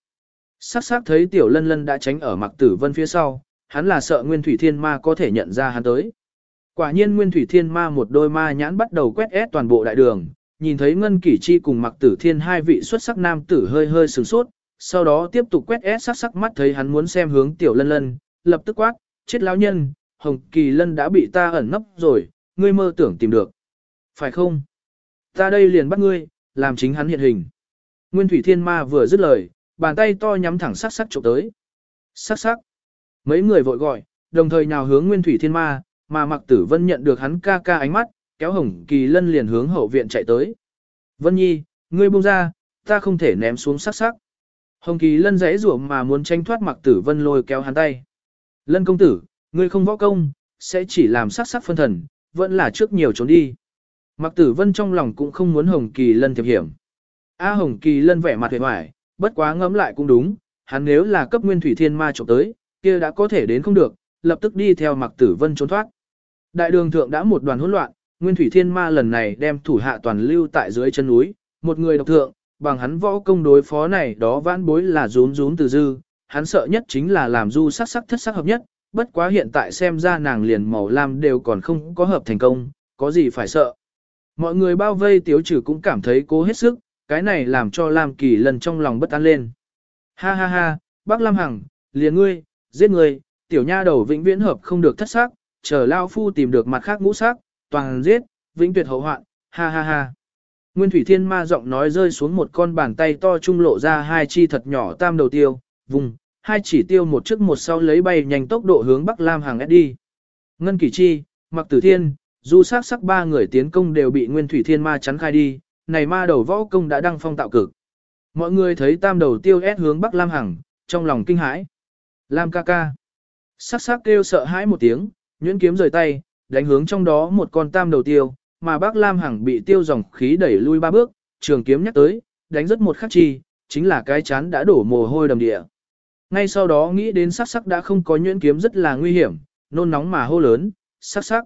Sắc sắc thấy tiểu lân lân đã tránh ở mặc tử vân phía sau, hắn là sợ Nguyên Thủy Thiên Ma có thể nhận ra hắn tới. Quả nhiên Nguyên Thủy Thiên Ma một đôi ma nhãn bắt đầu quét ép toàn bộ đại đường, nhìn thấy Ngân Kỷ Chi cùng Mặc Tử Thiên hai vị xuất sắc nam tử hơi hơi sửng sốt, sau đó tiếp tục quét ép sắc sắc mắt thấy hắn muốn xem hướng tiểu lân lân, lập tức quát, chết lão nhân, Hồng Kỳ Lân đã bị ta ẩn nấp rồi, ngươi mơ tưởng tìm được. Phải không? Ta đây liền bắt ngươi, làm chính hắn hiện hình. Nguyên Thủy Thiên Ma vừa dứt lời, bàn tay to nhắm thẳng sắc sắc chụp tới. Sắc sắc. Mấy người vội gọi, đồng thời nhào hướng Nguyên Thủy Thiên Ma, mà Mặc Tử Vân nhận được hắn ca ca ánh mắt, kéo Hồng Kỳ Lân liền hướng hậu viện chạy tới. Vân Nhi, ngươi buông ra, ta không thể ném xuống sắc sắc. Hồng Kỳ Lân rẽ rủa mà muốn tranh thoát Mặc Tử Vân lôi kéo hắn tay. Lân công tử, ngươi không võ công, sẽ chỉ làm sắc sắc phân thần, vẫn là trước nhiều trốn đi. Mặc Tử Vân trong lòng cũng không muốn Hồng Kỳ Lân thiệp hiểm. A Hồng Kỳ Lân vẻ mặt hề hoài, bất quá ngẫm lại cũng đúng, hắn nếu là cấp nguyên thủy thiên ma trộm tới, kia đã có thể đến không được, lập tức đi theo Mặc Tử Vân trốn thoát. Đại đường thượng đã một đoàn hỗn loạn, Nguyên Thủy Thiên Ma lần này đem thủ hạ toàn lưu tại dưới chân núi, một người độc thượng, bằng hắn võ công đối phó này đó vãn bối là rún rún từ dư, hắn sợ nhất chính là làm du sắc sắc thất sắc hợp nhất, bất quá hiện tại xem ra nàng liền màu lam đều còn không có hợp thành công, có gì phải sợ. Mọi người bao vây tiếu trừ cũng cảm thấy cố hết sức, cái này làm cho Lam Kỳ lần trong lòng bất an lên. Ha ha ha, bác Lam Hằng, liền ngươi, giết ngươi, tiểu nha đầu vĩnh viễn hợp không được thất sắc, chờ Lao Phu tìm được mặt khác ngũ sắc, toàn giết, vĩnh tuyệt hậu hoạn, ha ha ha. Nguyên Thủy Thiên Ma giọng nói rơi xuống một con bàn tay to trung lộ ra hai chi thật nhỏ tam đầu tiêu, vùng, hai chỉ tiêu một trước một sau lấy bay nhanh tốc độ hướng Bắc Lam hàng đi. Ngân Kỳ Chi, Mặc Tử Thiên, du sắc sắc ba người tiến công đều bị Nguyên Thủy Thiên Ma chắn khai đi, này ma đầu võ công đã đăng phong tạo cực. Mọi người thấy tam đầu tiêu ép hướng Bắc Lam Hằng, trong lòng kinh hãi. Lam ca ca. Sắc sắc kêu sợ hãi một tiếng, nhuyễn kiếm rời tay, đánh hướng trong đó một con tam đầu tiêu, mà bác Lam Hằng bị tiêu dòng khí đẩy lui ba bước, trường kiếm nhắc tới, đánh rất một khắc chi, chính là cái chán đã đổ mồ hôi đầm địa. Ngay sau đó nghĩ đến sắc sắc đã không có nhuyễn kiếm rất là nguy hiểm, nôn nóng mà hô lớn, sắc sắc.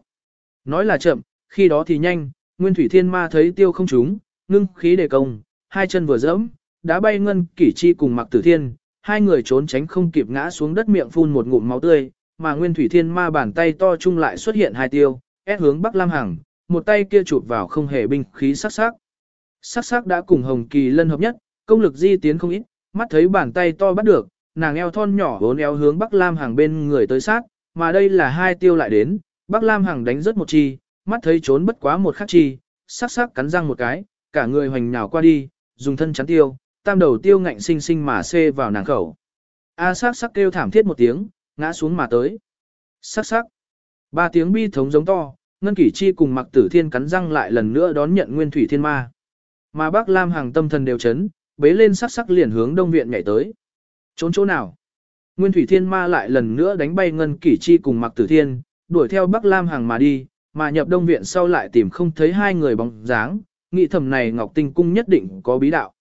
Nói là chậm, khi đó thì nhanh, Nguyên Thủy Thiên Ma thấy tiêu không trúng, ngưng khí đề công, hai chân vừa dẫm, đã bay ngân kỷ chi cùng mặc tử thiên, hai người trốn tránh không kịp ngã xuống đất miệng phun một ngụm máu tươi, mà Nguyên Thủy Thiên Ma bàn tay to chung lại xuất hiện hai tiêu, ép hướng Bắc Lam Hằng, một tay kia chụp vào không hề binh khí sắc sắc. Sắc sắc đã cùng Hồng Kỳ lân hợp nhất, công lực di tiến không ít, mắt thấy bàn tay to bắt được, nàng eo thon nhỏ vốn eo hướng Bắc Lam Hằng bên người tới sát, mà đây là hai tiêu lại đến, Bắc Lam Hằng đánh rất một chi, mắt thấy trốn bất quá một khắc chi, sắc sắc cắn răng một cái, cả người hoành nhào qua đi, dùng thân chắn tiêu, tam đầu tiêu ngạnh sinh sinh mà xê vào nàng khẩu. A sắc sắc kêu thảm thiết một tiếng, ngã xuống mà tới. Sắc sắc. Ba tiếng bi thống giống to, Ngân Kỷ Chi cùng Mặc Tử Thiên cắn răng lại lần nữa đón nhận Nguyên Thủy Thiên Ma. Mà Bác Lam hàng tâm thần đều chấn, bế lên sắc sắc liền hướng đông viện nhảy tới. Trốn chỗ nào? Nguyên Thủy Thiên Ma lại lần nữa đánh bay Ngân Kỷ Chi cùng Mặc Tử Thiên, đuổi theo Bắc Lam hàng mà đi, mà nhập đông viện sau lại tìm không thấy hai người bóng dáng, nghĩ thầm này Ngọc Tinh Cung nhất định có bí đạo.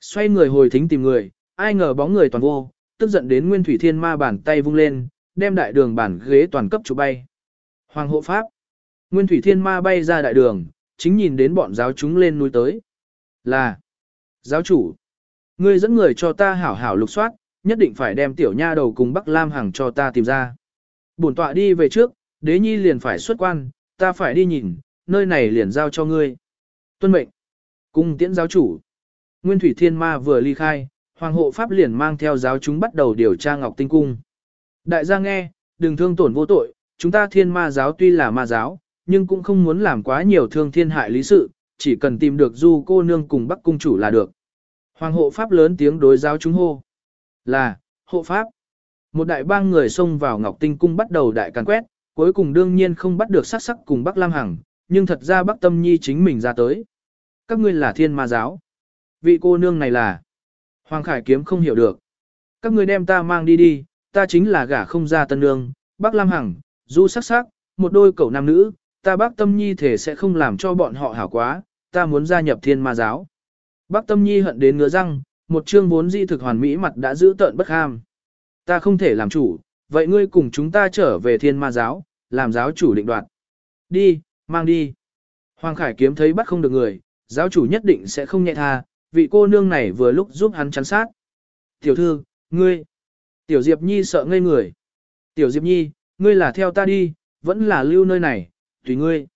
Xoay người hồi thính tìm người, ai ngờ bóng người toàn vô, tức giận đến Nguyên Thủy Thiên Ma bàn tay vung lên, đem đại đường bản ghế toàn cấp chụp bay. Hoàng hộ pháp. Nguyên Thủy Thiên Ma bay ra đại đường, chính nhìn đến bọn giáo chúng lên núi tới. Là. Giáo chủ. Ngươi dẫn người cho ta hảo hảo lục soát, nhất định phải đem tiểu nha đầu cùng Bắc Lam Hằng cho ta tìm ra. Bổn tọa đi về trước, đế nhi liền phải xuất quan, ta phải đi nhìn, nơi này liền giao cho ngươi. Tuân mệnh. Cung tiễn giáo chủ. Nguyên Thủy Thiên Ma vừa ly khai, Hoàng hộ Pháp liền mang theo giáo chúng bắt đầu điều tra Ngọc Tinh Cung. Đại gia nghe, đừng thương tổn vô tội, chúng ta thiên ma giáo tuy là ma giáo, nhưng cũng không muốn làm quá nhiều thương thiên hại lý sự, chỉ cần tìm được du cô nương cùng bắc cung chủ là được. Hoàng hộ Pháp lớn tiếng đối giáo chúng hô. Là, hộ Pháp. Một đại bang người xông vào Ngọc Tinh Cung bắt đầu đại càn quét, cuối cùng đương nhiên không bắt được sắc sắc cùng Bắc Lam Hằng, nhưng thật ra Bắc Tâm Nhi chính mình ra tới. Các ngươi là thiên ma giáo. Vị cô nương này là... Hoàng Khải Kiếm không hiểu được. Các ngươi đem ta mang đi đi, ta chính là gả không ra tân nương, Bắc Lam Hằng, du sắc sắc, một đôi cậu nam nữ, ta Bắc Tâm Nhi thể sẽ không làm cho bọn họ hảo quá, ta muốn gia nhập thiên ma giáo. Bắc Tâm Nhi hận đến ngứa răng, một chương vốn di thực hoàn mỹ mặt đã giữ tợn bất ham. Ta không thể làm chủ, vậy ngươi cùng chúng ta trở về thiên ma giáo, làm giáo chủ định đoạt. Đi, mang đi. Hoàng Khải kiếm thấy bắt không được người, giáo chủ nhất định sẽ không nhẹ tha, vị cô nương này vừa lúc giúp hắn chắn sát. Tiểu thư, ngươi. Tiểu Diệp Nhi sợ ngây người. Tiểu Diệp Nhi, ngươi là theo ta đi, vẫn là lưu nơi này, tùy ngươi.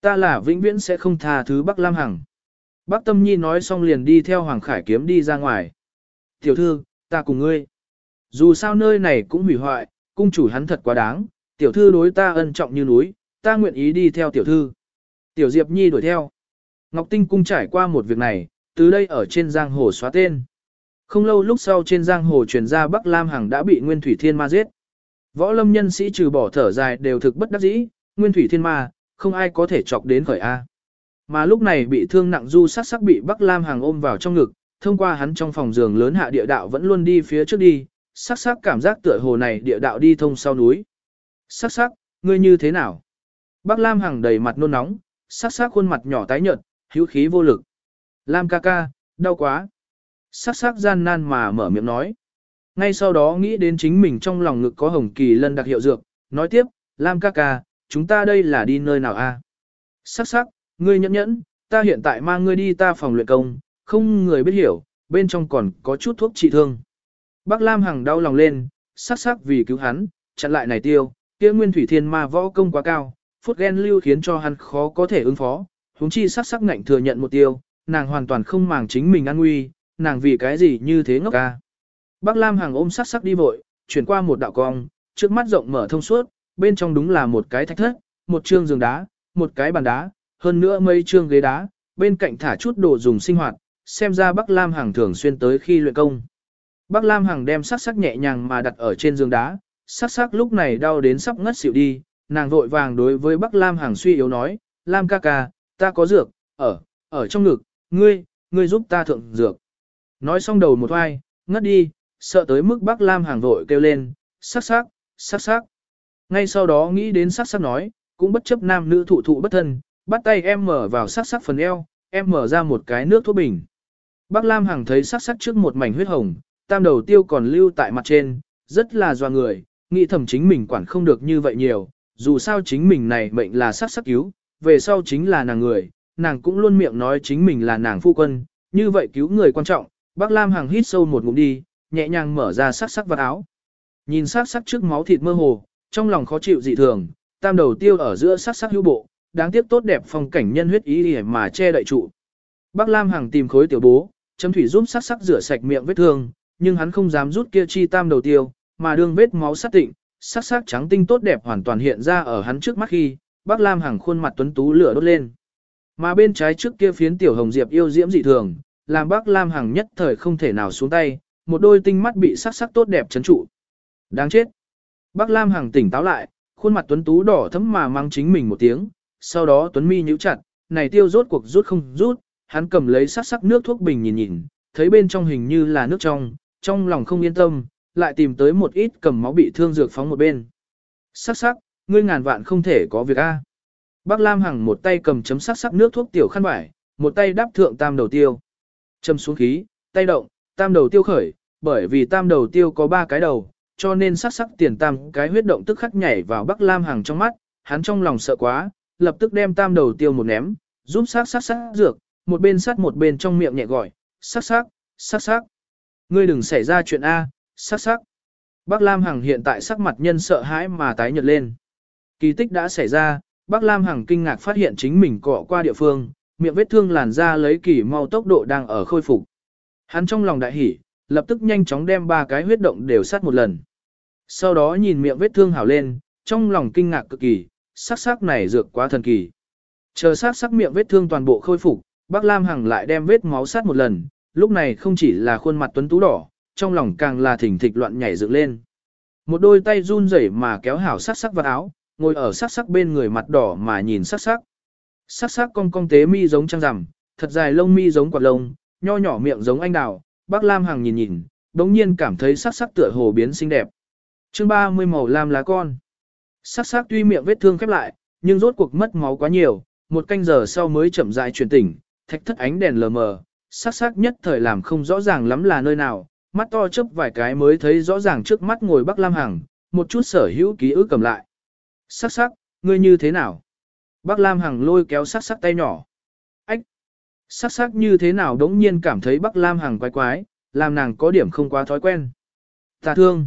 Ta là vĩnh viễn sẽ không tha thứ Bắc Lam Hằng. Bắc Tâm Nhi nói xong liền đi theo Hoàng Khải kiếm đi ra ngoài. Tiểu thư, ta cùng ngươi. Dù sao nơi này cũng hủy hoại, cung chủ hắn thật quá đáng, tiểu thư đối ta ân trọng như núi, ta nguyện ý đi theo tiểu thư. Tiểu Diệp Nhi đuổi theo. Ngọc Tinh cung trải qua một việc này, từ đây ở trên giang hồ xóa tên. Không lâu lúc sau trên giang hồ truyền ra Bắc Lam Hằng đã bị Nguyên Thủy Thiên Ma giết. Võ lâm nhân sĩ trừ bỏ thở dài đều thực bất đắc dĩ, Nguyên Thủy Thiên Ma, không ai có thể chọc đến khởi A. Mà lúc này bị thương nặng du sắc sắc bị Bắc Lam Hằng ôm vào trong ngực, thông qua hắn trong phòng giường lớn hạ địa đạo vẫn luôn đi phía trước đi, sắc sắc cảm giác tựa hồ này địa đạo đi thông sau núi. Sắc sắc, ngươi như thế nào? Bắc Lam Hằng đầy mặt nôn nóng, sắc sắc khuôn mặt nhỏ tái nhợt, hữu khí vô lực. Lam ca ca, đau quá. Sắc sắc gian nan mà mở miệng nói. Ngay sau đó nghĩ đến chính mình trong lòng ngực có hồng kỳ lân đặc hiệu dược, nói tiếp, Lam ca ca, chúng ta đây là đi nơi nào a? Sắc sắc, ngươi nhẫn nhẫn, ta hiện tại mang ngươi đi ta phòng luyện công, không người biết hiểu, bên trong còn có chút thuốc trị thương. Bác Lam Hằng đau lòng lên, sắc sắc vì cứu hắn, chặn lại này tiêu, kia nguyên thủy thiên ma võ công quá cao, phút ghen lưu khiến cho hắn khó có thể ứng phó, huống chi sắc sắc ngạnh thừa nhận một tiêu, nàng hoàn toàn không màng chính mình an nguy, nàng vì cái gì như thế ngốc ca. Bác Lam Hằng ôm sắc sắc đi vội, chuyển qua một đạo cong, trước mắt rộng mở thông suốt, bên trong đúng là một cái thạch thất, một trương giường đá, một cái bàn đá, hơn nữa mấy trương ghế đá, bên cạnh thả chút đồ dùng sinh hoạt, xem ra Bắc Lam Hằng thường xuyên tới khi luyện công. Bắc Lam Hằng đem sắc sắc nhẹ nhàng mà đặt ở trên giường đá, sắc sắc lúc này đau đến sắp ngất xỉu đi, nàng vội vàng đối với Bắc Lam Hằng suy yếu nói, Lam ca ca, ta có dược, ở, ở trong ngực, ngươi, ngươi giúp ta thượng dược. Nói xong đầu một oai, ngất đi, sợ tới mức bác Lam hàng vội kêu lên, sắc sắc, sắc sắc. Ngay sau đó nghĩ đến sắc sắc nói, cũng bất chấp nam nữ thụ thụ bất thân, bắt tay em mở vào sắc sắc phần eo, em mở ra một cái nước thuốc bình. Bác Lam Hằng thấy sắc sắc trước một mảnh huyết hồng, tam đầu tiêu còn lưu tại mặt trên, rất là doa người, nghĩ thầm chính mình quản không được như vậy nhiều, dù sao chính mình này mệnh là sắc sắc cứu, về sau chính là nàng người, nàng cũng luôn miệng nói chính mình là nàng phu quân, như vậy cứu người quan trọng, Bác Lam Hằng hít sâu một ngụm đi, nhẹ nhàng mở ra sắc sắc vật áo. Nhìn sắc sắc trước máu thịt mơ hồ, trong lòng khó chịu dị thường, tam đầu tiêu ở giữa sắc sắc hữu bộ, đáng tiếc tốt đẹp phong cảnh nhân huyết ý để mà che đậy trụ. Bác Lam Hằng tìm khối tiểu bố, chấm thủy giúp sắc sắc rửa sạch miệng vết thương, nhưng hắn không dám rút kia chi tam đầu tiêu, mà đương vết máu sát tịnh, sắc sắc trắng tinh tốt đẹp hoàn toàn hiện ra ở hắn trước mắt khi, Bác Lam Hằng khuôn mặt tuấn tú lửa đốt lên. Mà bên trái trước kia phiến tiểu hồng diệp yêu diễm dị thường, làm Bác Lam Hằng nhất thời không thể nào xuống tay, một đôi tinh mắt bị sắc sắc tốt đẹp chấn trụ. Đáng chết. Bác Lam Hằng tỉnh táo lại, khuôn mặt tuấn tú đỏ thấm mà mang chính mình một tiếng, sau đó tuấn mi nhíu chặt, này tiêu rốt cuộc rút không rút, hắn cầm lấy sắc sắc nước thuốc bình nhìn nhìn, thấy bên trong hình như là nước trong, trong lòng không yên tâm, lại tìm tới một ít cầm máu bị thương dược phóng một bên. Sắc sắc, ngươi ngàn vạn không thể có việc a. Bác Lam Hằng một tay cầm chấm sắc sắc nước thuốc tiểu khăn vải, một tay đáp thượng tam đầu tiêu. Châm xuống khí, tay động, tam đầu tiêu khởi, bởi vì tam đầu tiêu có ba cái đầu, cho nên sắc sắc tiền tam cái huyết động tức khắc nhảy vào Bắc Lam Hằng trong mắt, hắn trong lòng sợ quá, lập tức đem tam đầu tiêu một ném, giúp sắc sắc sắc dược, một bên sát một bên trong miệng nhẹ gọi, sắc sắc, sắc sắc. Ngươi đừng xảy ra chuyện A, sắc sắc. Bác Lam Hằng hiện tại sắc mặt nhân sợ hãi mà tái nhợt lên. Kỳ tích đã xảy ra, Bác Lam Hằng kinh ngạc phát hiện chính mình cọ qua địa phương, miệng vết thương làn da lấy kỳ mau tốc độ đang ở khôi phục. Hắn trong lòng đại hỉ, lập tức nhanh chóng đem ba cái huyết động đều sát một lần. Sau đó nhìn miệng vết thương hảo lên, trong lòng kinh ngạc cực kỳ, sắc sắc này dược quá thần kỳ. Chờ sát sắc miệng vết thương toàn bộ khôi phục, Bác Lam Hằng lại đem vết máu sát một lần, lúc này không chỉ là khuôn mặt tuấn tú đỏ, trong lòng càng là thỉnh thịch loạn nhảy dựng lên. Một đôi tay run rẩy mà kéo hảo sắc sắc vào áo, ngồi ở sắc sắc bên người mặt đỏ mà nhìn sắc sắc. Sắc sắc cong cong tế mi giống trăng rằm, thật dài lông mi giống quạt lông, nho nhỏ miệng giống anh đào, bác Lam Hằng nhìn nhìn, đống nhiên cảm thấy sắc sắc tựa hồ biến xinh đẹp. chương 30 màu lam lá con. Sắc sắc tuy miệng vết thương khép lại, nhưng rốt cuộc mất máu quá nhiều, một canh giờ sau mới chậm rãi chuyển tỉnh, thạch thất ánh đèn lờ mờ, sắc sắc nhất thời làm không rõ ràng lắm là nơi nào, mắt to chớp vài cái mới thấy rõ ràng trước mắt ngồi Bắc Lam Hằng, một chút sở hữu ký ức cầm lại. Sắc sắc, ngươi như thế nào? Bắc Lam Hằng lôi kéo sắc sắc tay nhỏ. Ách! Sắc sắc như thế nào đống nhiên cảm thấy Bắc Lam Hằng quái quái, làm nàng có điểm không quá thói quen. Ta thương!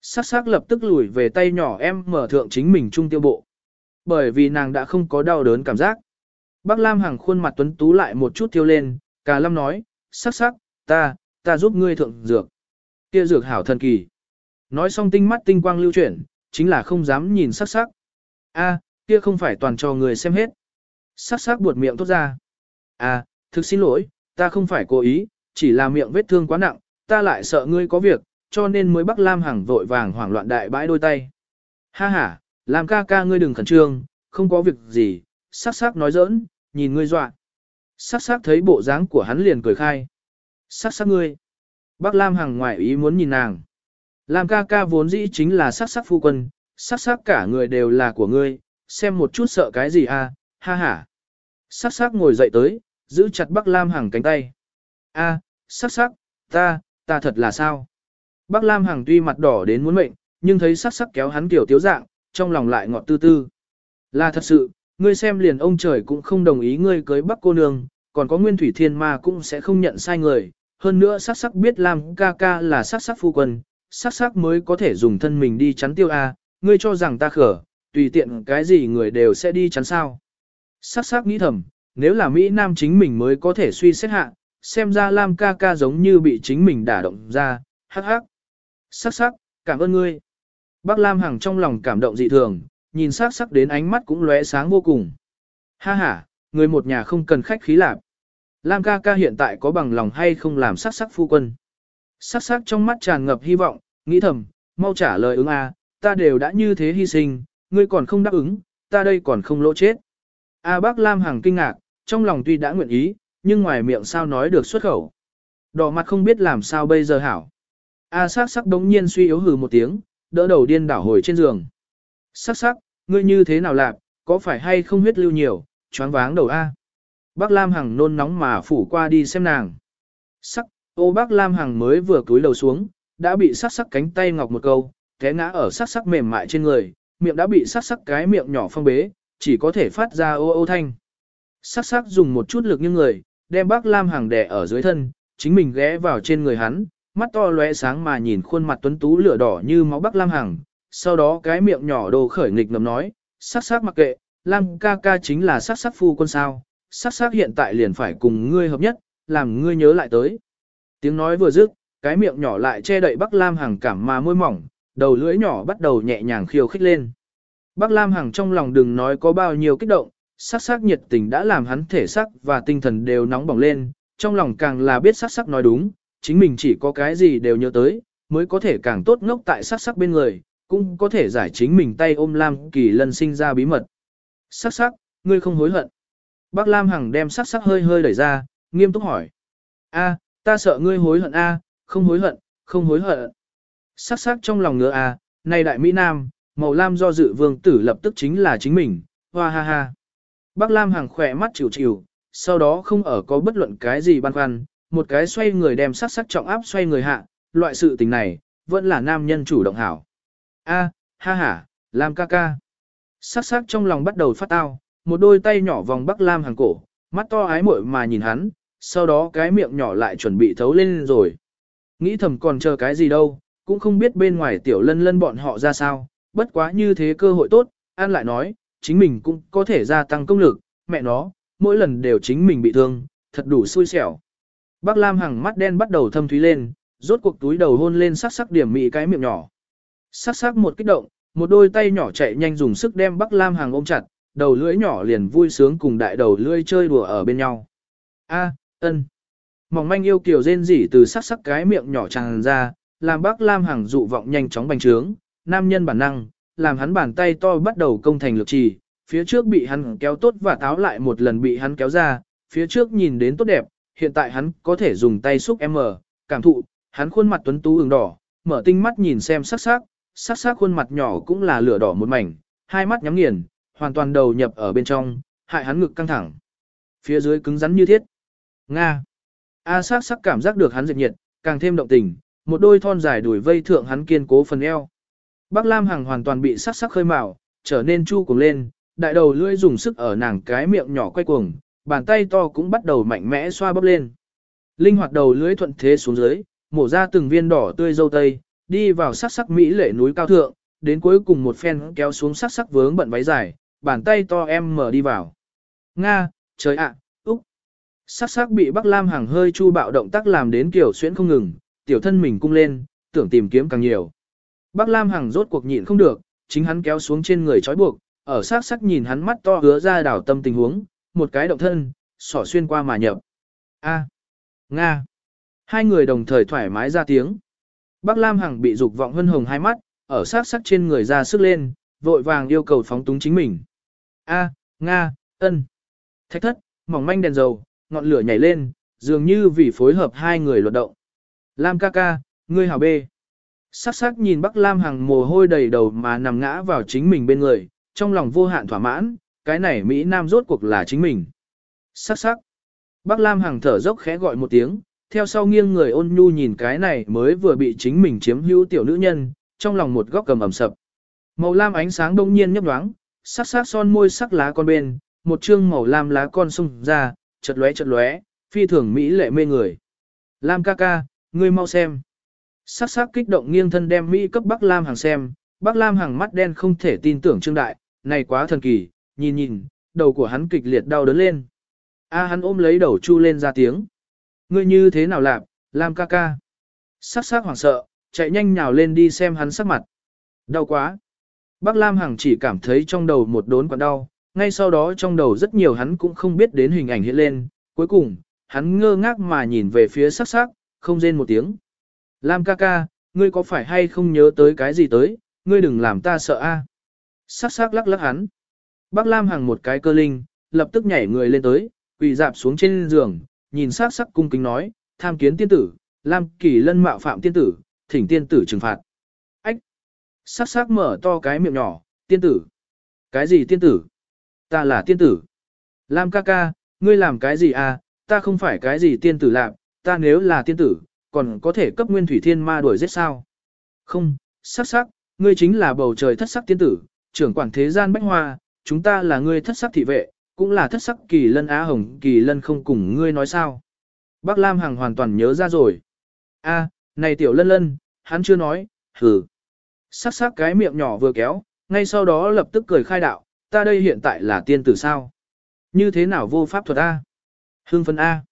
Sắc sắc lập tức lùi về tay nhỏ em mở thượng chính mình trung tiêu bộ. Bởi vì nàng đã không có đau đớn cảm giác. Bắc Lam Hằng khuôn mặt tuấn tú lại một chút tiêu lên, Cà Lâm nói, sắc sắc, ta, ta giúp ngươi thượng dược. Kia dược hảo thần kỳ. Nói xong tinh mắt tinh quang lưu chuyển, chính là không dám nhìn sắc sắc. A, kia không phải toàn cho người xem hết. Sắc sắc buột miệng tốt ra. A, thực xin lỗi, ta không phải cố ý, chỉ là miệng vết thương quá nặng, ta lại sợ ngươi có việc, cho nên mới Bắc Lam Hằng vội vàng hoảng loạn đại bãi đôi tay. Ha ha, làm ca ca ngươi đừng khẩn trương, không có việc gì, sắc sắc nói giỡn, nhìn ngươi dọa. Sắc sắc thấy bộ dáng của hắn liền cười khai. Sắc sắc ngươi. Bác Lam Hằng ngoại ý muốn nhìn nàng. Lam ca ca vốn dĩ chính là sắc sắc phu quân, sắc sắc cả người đều là của ngươi, xem một chút sợ cái gì à, ha ha. Sắc sắc ngồi dậy tới, giữ chặt Bác Lam Hằng cánh tay. A, sắc sắc, ta, ta thật là sao? Bác Lam Hằng tuy mặt đỏ đến muốn mệnh, nhưng thấy sắc sắc kéo hắn tiểu tiếu dạng, trong lòng lại ngọt tư tư. Là thật sự, ngươi xem liền ông trời cũng không đồng ý ngươi cưới Bắc cô nương, còn có Nguyên Thủy Thiên Ma cũng sẽ không nhận sai người. Hơn nữa sắc sắc biết Lam ca ca là sắc sắc phu quân, sắc sắc mới có thể dùng thân mình đi chắn tiêu A, ngươi cho rằng ta khở, tùy tiện cái gì người đều sẽ đi chắn sao. Sắc sắc nghĩ thầm, nếu là Mỹ Nam chính mình mới có thể suy xét hạ, xem ra Lam ca ca giống như bị chính mình đả động ra, hắc hắc. Sắc sắc, cảm ơn ngươi. Bác Lam Hằng trong lòng cảm động dị thường, nhìn sắc sắc đến ánh mắt cũng lóe sáng vô cùng. Ha ha, người một nhà không cần khách khí lạc. Lam ca ca hiện tại có bằng lòng hay không làm sắc sắc phu quân. Sắc sắc trong mắt tràn ngập hy vọng, nghĩ thầm, mau trả lời ứng a, ta đều đã như thế hy sinh, ngươi còn không đáp ứng, ta đây còn không lỗ chết. A bác Lam Hằng kinh ngạc, trong lòng tuy đã nguyện ý, nhưng ngoài miệng sao nói được xuất khẩu. Đỏ mặt không biết làm sao bây giờ hảo. A sắc sắc đống nhiên suy yếu hừ một tiếng, đỡ đầu điên đảo hồi trên giường. Sắc sắc, ngươi như thế nào lạc, có phải hay không huyết lưu nhiều, choáng váng đầu A. Bác Lam Hằng nôn nóng mà phủ qua đi xem nàng. Sắc, ô bác Lam Hằng mới vừa cúi đầu xuống, đã bị sắc sắc cánh tay ngọc một câu, té ngã ở sắc sắc mềm mại trên người, miệng đã bị sắc sắc cái miệng nhỏ phong bế, chỉ có thể phát ra ô ô thanh. Sắc sắc dùng một chút lực như người, đem bác Lam Hằng đè ở dưới thân, chính mình ghé vào trên người hắn, mắt to lóe sáng mà nhìn khuôn mặt tuấn tú lửa đỏ như máu bác Lam Hằng, sau đó cái miệng nhỏ đồ khởi nghịch ngầm nói, sắc sắc mặc kệ, Lam ca ca chính là sắc sắc phu quân sao, sắc sắc hiện tại liền phải cùng ngươi hợp nhất, làm ngươi nhớ lại tới. Tiếng nói vừa dứt, cái miệng nhỏ lại che đậy Bắc Lam Hằng cảm mà môi mỏng, đầu lưỡi nhỏ bắt đầu nhẹ nhàng khiêu khích lên. Bắc Lam Hằng trong lòng đừng nói có bao nhiêu kích động, sắc sắc nhiệt tình đã làm hắn thể sắc và tinh thần đều nóng bỏng lên, trong lòng càng là biết sắc sắc nói đúng, chính mình chỉ có cái gì đều nhớ tới, mới có thể càng tốt ngốc tại sắc sắc bên người, cũng có thể giải chính mình tay ôm Lam Kỳ Lân sinh ra bí mật. Sắc sắc, ngươi không hối hận. Bác Lam Hằng đem sắc sắc hơi hơi đẩy ra, nghiêm túc hỏi. A, ta sợ ngươi hối hận A, không hối hận, không hối hận. Sắc sắc trong lòng ngứa à, A, này đại Mỹ Nam, màu lam do dự vương tử lập tức chính là chính mình, hoa ha ha. Bác Lam Hằng khỏe mắt chịu chịu, sau đó không ở có bất luận cái gì băn khoăn, một cái xoay người đem sắc sắc trọng áp xoay người hạ, loại sự tình này, vẫn là nam nhân chủ động hảo. A, ha ha, Lam ca ca. Sắc sắc trong lòng bắt đầu phát tao, một đôi tay nhỏ vòng Bắc Lam hàng cổ, mắt to ái muội mà nhìn hắn, sau đó cái miệng nhỏ lại chuẩn bị thấu lên rồi. Nghĩ thầm còn chờ cái gì đâu, cũng không biết bên ngoài tiểu lân lân bọn họ ra sao, bất quá như thế cơ hội tốt, An lại nói, chính mình cũng có thể gia tăng công lực, mẹ nó, mỗi lần đều chính mình bị thương, thật đủ xui xẻo. Bác Lam Hằng mắt đen bắt đầu thâm thúy lên, rốt cuộc túi đầu hôn lên sắc sắc điểm mị cái miệng nhỏ. Sắc sắc một kích động, một đôi tay nhỏ chạy nhanh dùng sức đem Bắc Lam Hằng ôm chặt, đầu lưỡi nhỏ liền vui sướng cùng đại đầu lưỡi chơi đùa ở bên nhau. A, ân. Mỏng manh yêu kiều rên rỉ từ sắc sắc cái miệng nhỏ tràn ra, làm bác Lam Hằng dụ vọng nhanh chóng bành trướng, nam nhân bản năng, làm hắn bàn tay to bắt đầu công thành lực trì, phía trước bị hắn kéo tốt và táo lại một lần bị hắn kéo ra, phía trước nhìn đến tốt đẹp, hiện tại hắn có thể dùng tay xúc em mở, cảm thụ, hắn khuôn mặt tuấn tú ửng đỏ, mở tinh mắt nhìn xem sắc sắc, sắc sắc khuôn mặt nhỏ cũng là lửa đỏ một mảnh, hai mắt nhắm nghiền, hoàn toàn đầu nhập ở bên trong, hại hắn ngực căng thẳng. Phía dưới cứng rắn như thiết. Nga. A sắc sắc cảm giác được hắn diệt nhiệt, càng thêm động tình, một đôi thon dài đuổi vây thượng hắn kiên cố phần eo. Bắc Lam Hằng hoàn toàn bị sắc sắc khơi mào, trở nên chu cuồng lên, đại đầu lưỡi dùng sức ở nàng cái miệng nhỏ quay cuồng, bàn tay to cũng bắt đầu mạnh mẽ xoa bóp lên. Linh hoạt đầu lưỡi thuận thế xuống dưới, mổ ra từng viên đỏ tươi dâu tây, đi vào sắc sắc mỹ lệ núi cao thượng, đến cuối cùng một phen kéo xuống sắc sắc vướng bận váy dài, bàn tay to em mở đi vào. Nga, trời ạ. Sắc sắc bị Bắc Lam hằng hơi chu bạo động tác làm đến kiểu xuyễn không ngừng, tiểu thân mình cung lên, tưởng tìm kiếm càng nhiều. Bắc Lam hằng rốt cuộc nhịn không được, chính hắn kéo xuống trên người trói buộc, ở sắc sắc nhìn hắn mắt to hứa ra đảo tâm tình huống, một cái động thân, sỏ xuyên qua mà nhập. A. Nga. Hai người đồng thời thoải mái ra tiếng. Bắc Lam Hằng bị dục vọng hân hồng hai mắt, ở sát sắc trên người ra sức lên, vội vàng yêu cầu phóng túng chính mình. A, Nga, ân. Thách thất, mỏng manh đèn dầu, ngọn lửa nhảy lên, dường như vì phối hợp hai người luật động. Lam ca ca, ngươi hảo bê. Sắc sắc nhìn Bắc Lam Hằng mồ hôi đầy đầu mà nằm ngã vào chính mình bên người, trong lòng vô hạn thỏa mãn, cái này Mỹ Nam rốt cuộc là chính mình. Sắc sắc. Bắc Lam Hằng thở dốc khẽ gọi một tiếng, theo sau nghiêng người ôn nhu nhìn cái này mới vừa bị chính mình chiếm hữu tiểu nữ nhân, trong lòng một góc cầm ẩm sập. Màu lam ánh sáng đông nhiên nhấp đoáng, sắc sắc son môi sắc lá con bên, một chương màu lam lá con sung ra, chật lóe chật lóe, phi thường mỹ lệ mê người. Lam ca ca, ngươi mau xem. Sắc sắc kích động nghiêng thân đem mỹ cấp Bắc Lam hàng xem, Bắc Lam hàng mắt đen không thể tin tưởng trương đại, này quá thần kỳ, nhìn nhìn, đầu của hắn kịch liệt đau đớn lên. A hắn ôm lấy đầu chu lên ra tiếng. Ngươi như thế nào lạp, Lam ca ca. Sắc sắc hoảng sợ, chạy nhanh nhào lên đi xem hắn sắc mặt. Đau quá. Bắc Lam Hằng chỉ cảm thấy trong đầu một đốn quặn đau, ngay sau đó trong đầu rất nhiều hắn cũng không biết đến hình ảnh hiện lên, cuối cùng, hắn ngơ ngác mà nhìn về phía sắc sắc, không rên một tiếng. Lam ca ca, ngươi có phải hay không nhớ tới cái gì tới, ngươi đừng làm ta sợ a. Sắc sắc lắc lắc hắn. Bác Lam Hằng một cái cơ linh, lập tức nhảy người lên tới, quỳ dạp xuống trên giường, nhìn sắc sắc cung kính nói, tham kiến tiên tử, Lam Kỳ Lân mạo phạm tiên tử, thỉnh tiên tử trừng phạt. Ách! Sắc sắc mở to cái miệng nhỏ, tiên tử. Cái gì tiên tử? Ta là tiên tử. Lam ca ca, ngươi làm cái gì à, ta không phải cái gì tiên tử làm, ta nếu là tiên tử, còn có thể cấp nguyên thủy thiên ma đuổi giết sao? Không, sắc sắc, ngươi chính là bầu trời thất sắc tiên tử, trưởng quản thế gian bách hoa, chúng ta là ngươi thất sắc thị vệ, cũng là thất sắc kỳ lân á hồng kỳ lân không cùng ngươi nói sao. Bác Lam Hằng hoàn toàn nhớ ra rồi. a này tiểu lân lân, hắn chưa nói, hừ. Sắc sắc cái miệng nhỏ vừa kéo, ngay sau đó lập tức cười khai đạo, ta đây hiện tại là tiên tử sao? Như thế nào vô pháp thuật A? Hương phân A.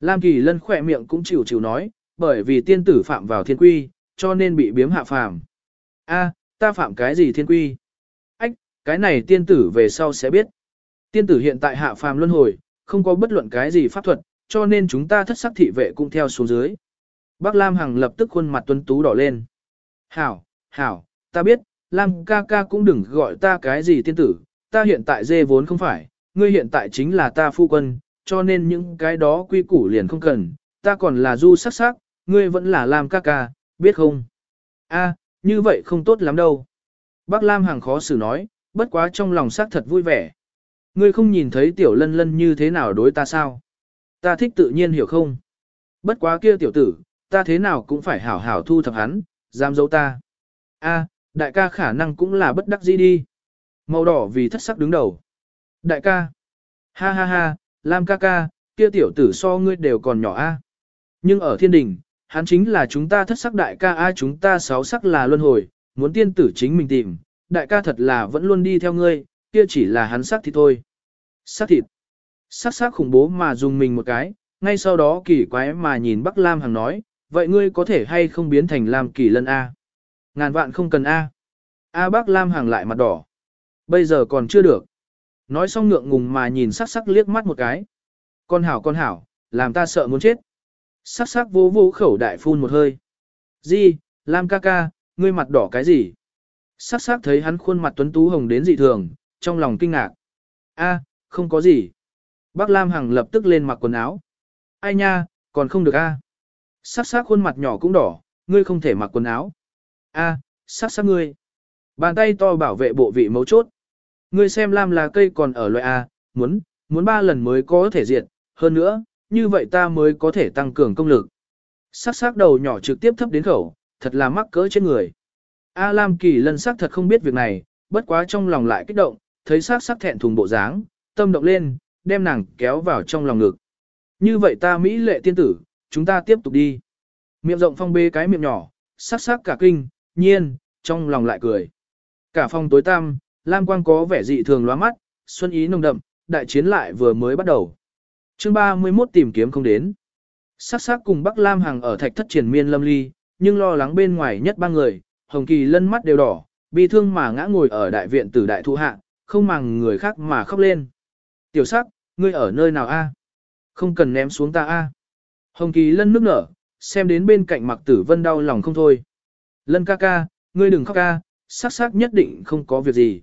Lam Kỳ Lân khỏe miệng cũng chịu chịu nói, bởi vì tiên tử phạm vào thiên quy, cho nên bị biếm hạ phàm. A, ta phạm cái gì thiên quy? Ách, cái này tiên tử về sau sẽ biết. Tiên tử hiện tại hạ phàm luân hồi, không có bất luận cái gì pháp thuật, cho nên chúng ta thất sắc thị vệ cũng theo xuống dưới. Bác Lam Hằng lập tức khuôn mặt tuấn tú đỏ lên. Hảo, hảo, ta biết, Lam ca ca cũng đừng gọi ta cái gì tiên tử, ta hiện tại dê vốn không phải, ngươi hiện tại chính là ta phu quân, cho nên những cái đó quy củ liền không cần, ta còn là du sắc sắc, ngươi vẫn là Lam ca ca, biết không? A, như vậy không tốt lắm đâu. Bác Lam hàng khó xử nói, bất quá trong lòng sắc thật vui vẻ. Ngươi không nhìn thấy tiểu lân lân như thế nào đối ta sao? Ta thích tự nhiên hiểu không? Bất quá kia tiểu tử, ta thế nào cũng phải hảo hảo thu thập hắn, giam dấu ta. A, đại ca khả năng cũng là bất đắc dĩ đi. Màu đỏ vì thất sắc đứng đầu. Đại ca. Ha ha ha, Lam ca ca, kia tiểu tử so ngươi đều còn nhỏ a. Nhưng ở thiên đình, hắn chính là chúng ta thất sắc đại ca a chúng ta sáu sắc là luân hồi, muốn tiên tử chính mình tìm, đại ca thật là vẫn luôn đi theo ngươi, kia chỉ là hắn sắc thì thôi. Sắc thịt. Sắc sắc khủng bố mà dùng mình một cái, ngay sau đó kỳ quái mà nhìn Bắc Lam Hằng nói, vậy ngươi có thể hay không biến thành Lam kỳ lân A? Ngàn vạn không cần A. A Bắc Lam Hằng lại mặt đỏ. Bây giờ còn chưa được. Nói xong ngượng ngùng mà nhìn sắc sắc liếc mắt một cái. Con hảo con hảo, làm ta sợ muốn chết. Sắc sắc vô vô khẩu đại phun một hơi. Di, Lam ca ca, ngươi mặt đỏ cái gì? Sắc sắc thấy hắn khuôn mặt tuấn tú hồng đến dị thường, trong lòng kinh ngạc. A, không có gì. Bác Lam Hằng lập tức lên mặc quần áo. Ai nha, còn không được a. Sắc sắc khuôn mặt nhỏ cũng đỏ, ngươi không thể mặc quần áo. A, sắc sắc ngươi. Bàn tay to bảo vệ bộ vị mấu chốt. Ngươi xem Lam là cây còn ở loại A, muốn, muốn ba lần mới có thể diệt, hơn nữa, như vậy ta mới có thể tăng cường công lực. Sắc sắc đầu nhỏ trực tiếp thấp đến khẩu, thật là mắc cỡ trên người. A Lam Kỳ lân sắc thật không biết việc này, bất quá trong lòng lại kích động, thấy sắc sắc thẹn thùng bộ dáng, tâm động lên, đem nàng kéo vào trong lòng ngực. Như vậy ta Mỹ lệ tiên tử, chúng ta tiếp tục đi. Miệng rộng phong bê cái miệng nhỏ, sắc sắc cả kinh, nhiên, trong lòng lại cười. Cả phòng tối tăm, Lam Quang có vẻ dị thường lóa mắt, xuân ý nồng đậm, đại chiến lại vừa mới bắt đầu. Chương 31 tìm kiếm không đến. Sắc sắc cùng Bắc Lam Hằng ở thạch thất triển miên lâm ly, nhưng lo lắng bên ngoài nhất ba người, Hồng Kỳ lân mắt đều đỏ, bị thương mà ngã ngồi ở đại viện tử đại thụ hạ, không màng người khác mà khóc lên. Tiểu sắc, ngươi ở nơi nào a? Không cần ném xuống ta a. Hồng Kỳ lân nước nở, xem đến bên cạnh mặc tử vân đau lòng không thôi. Lân ca ca, ngươi đừng khóc ca, sắc sắc nhất định không có việc gì.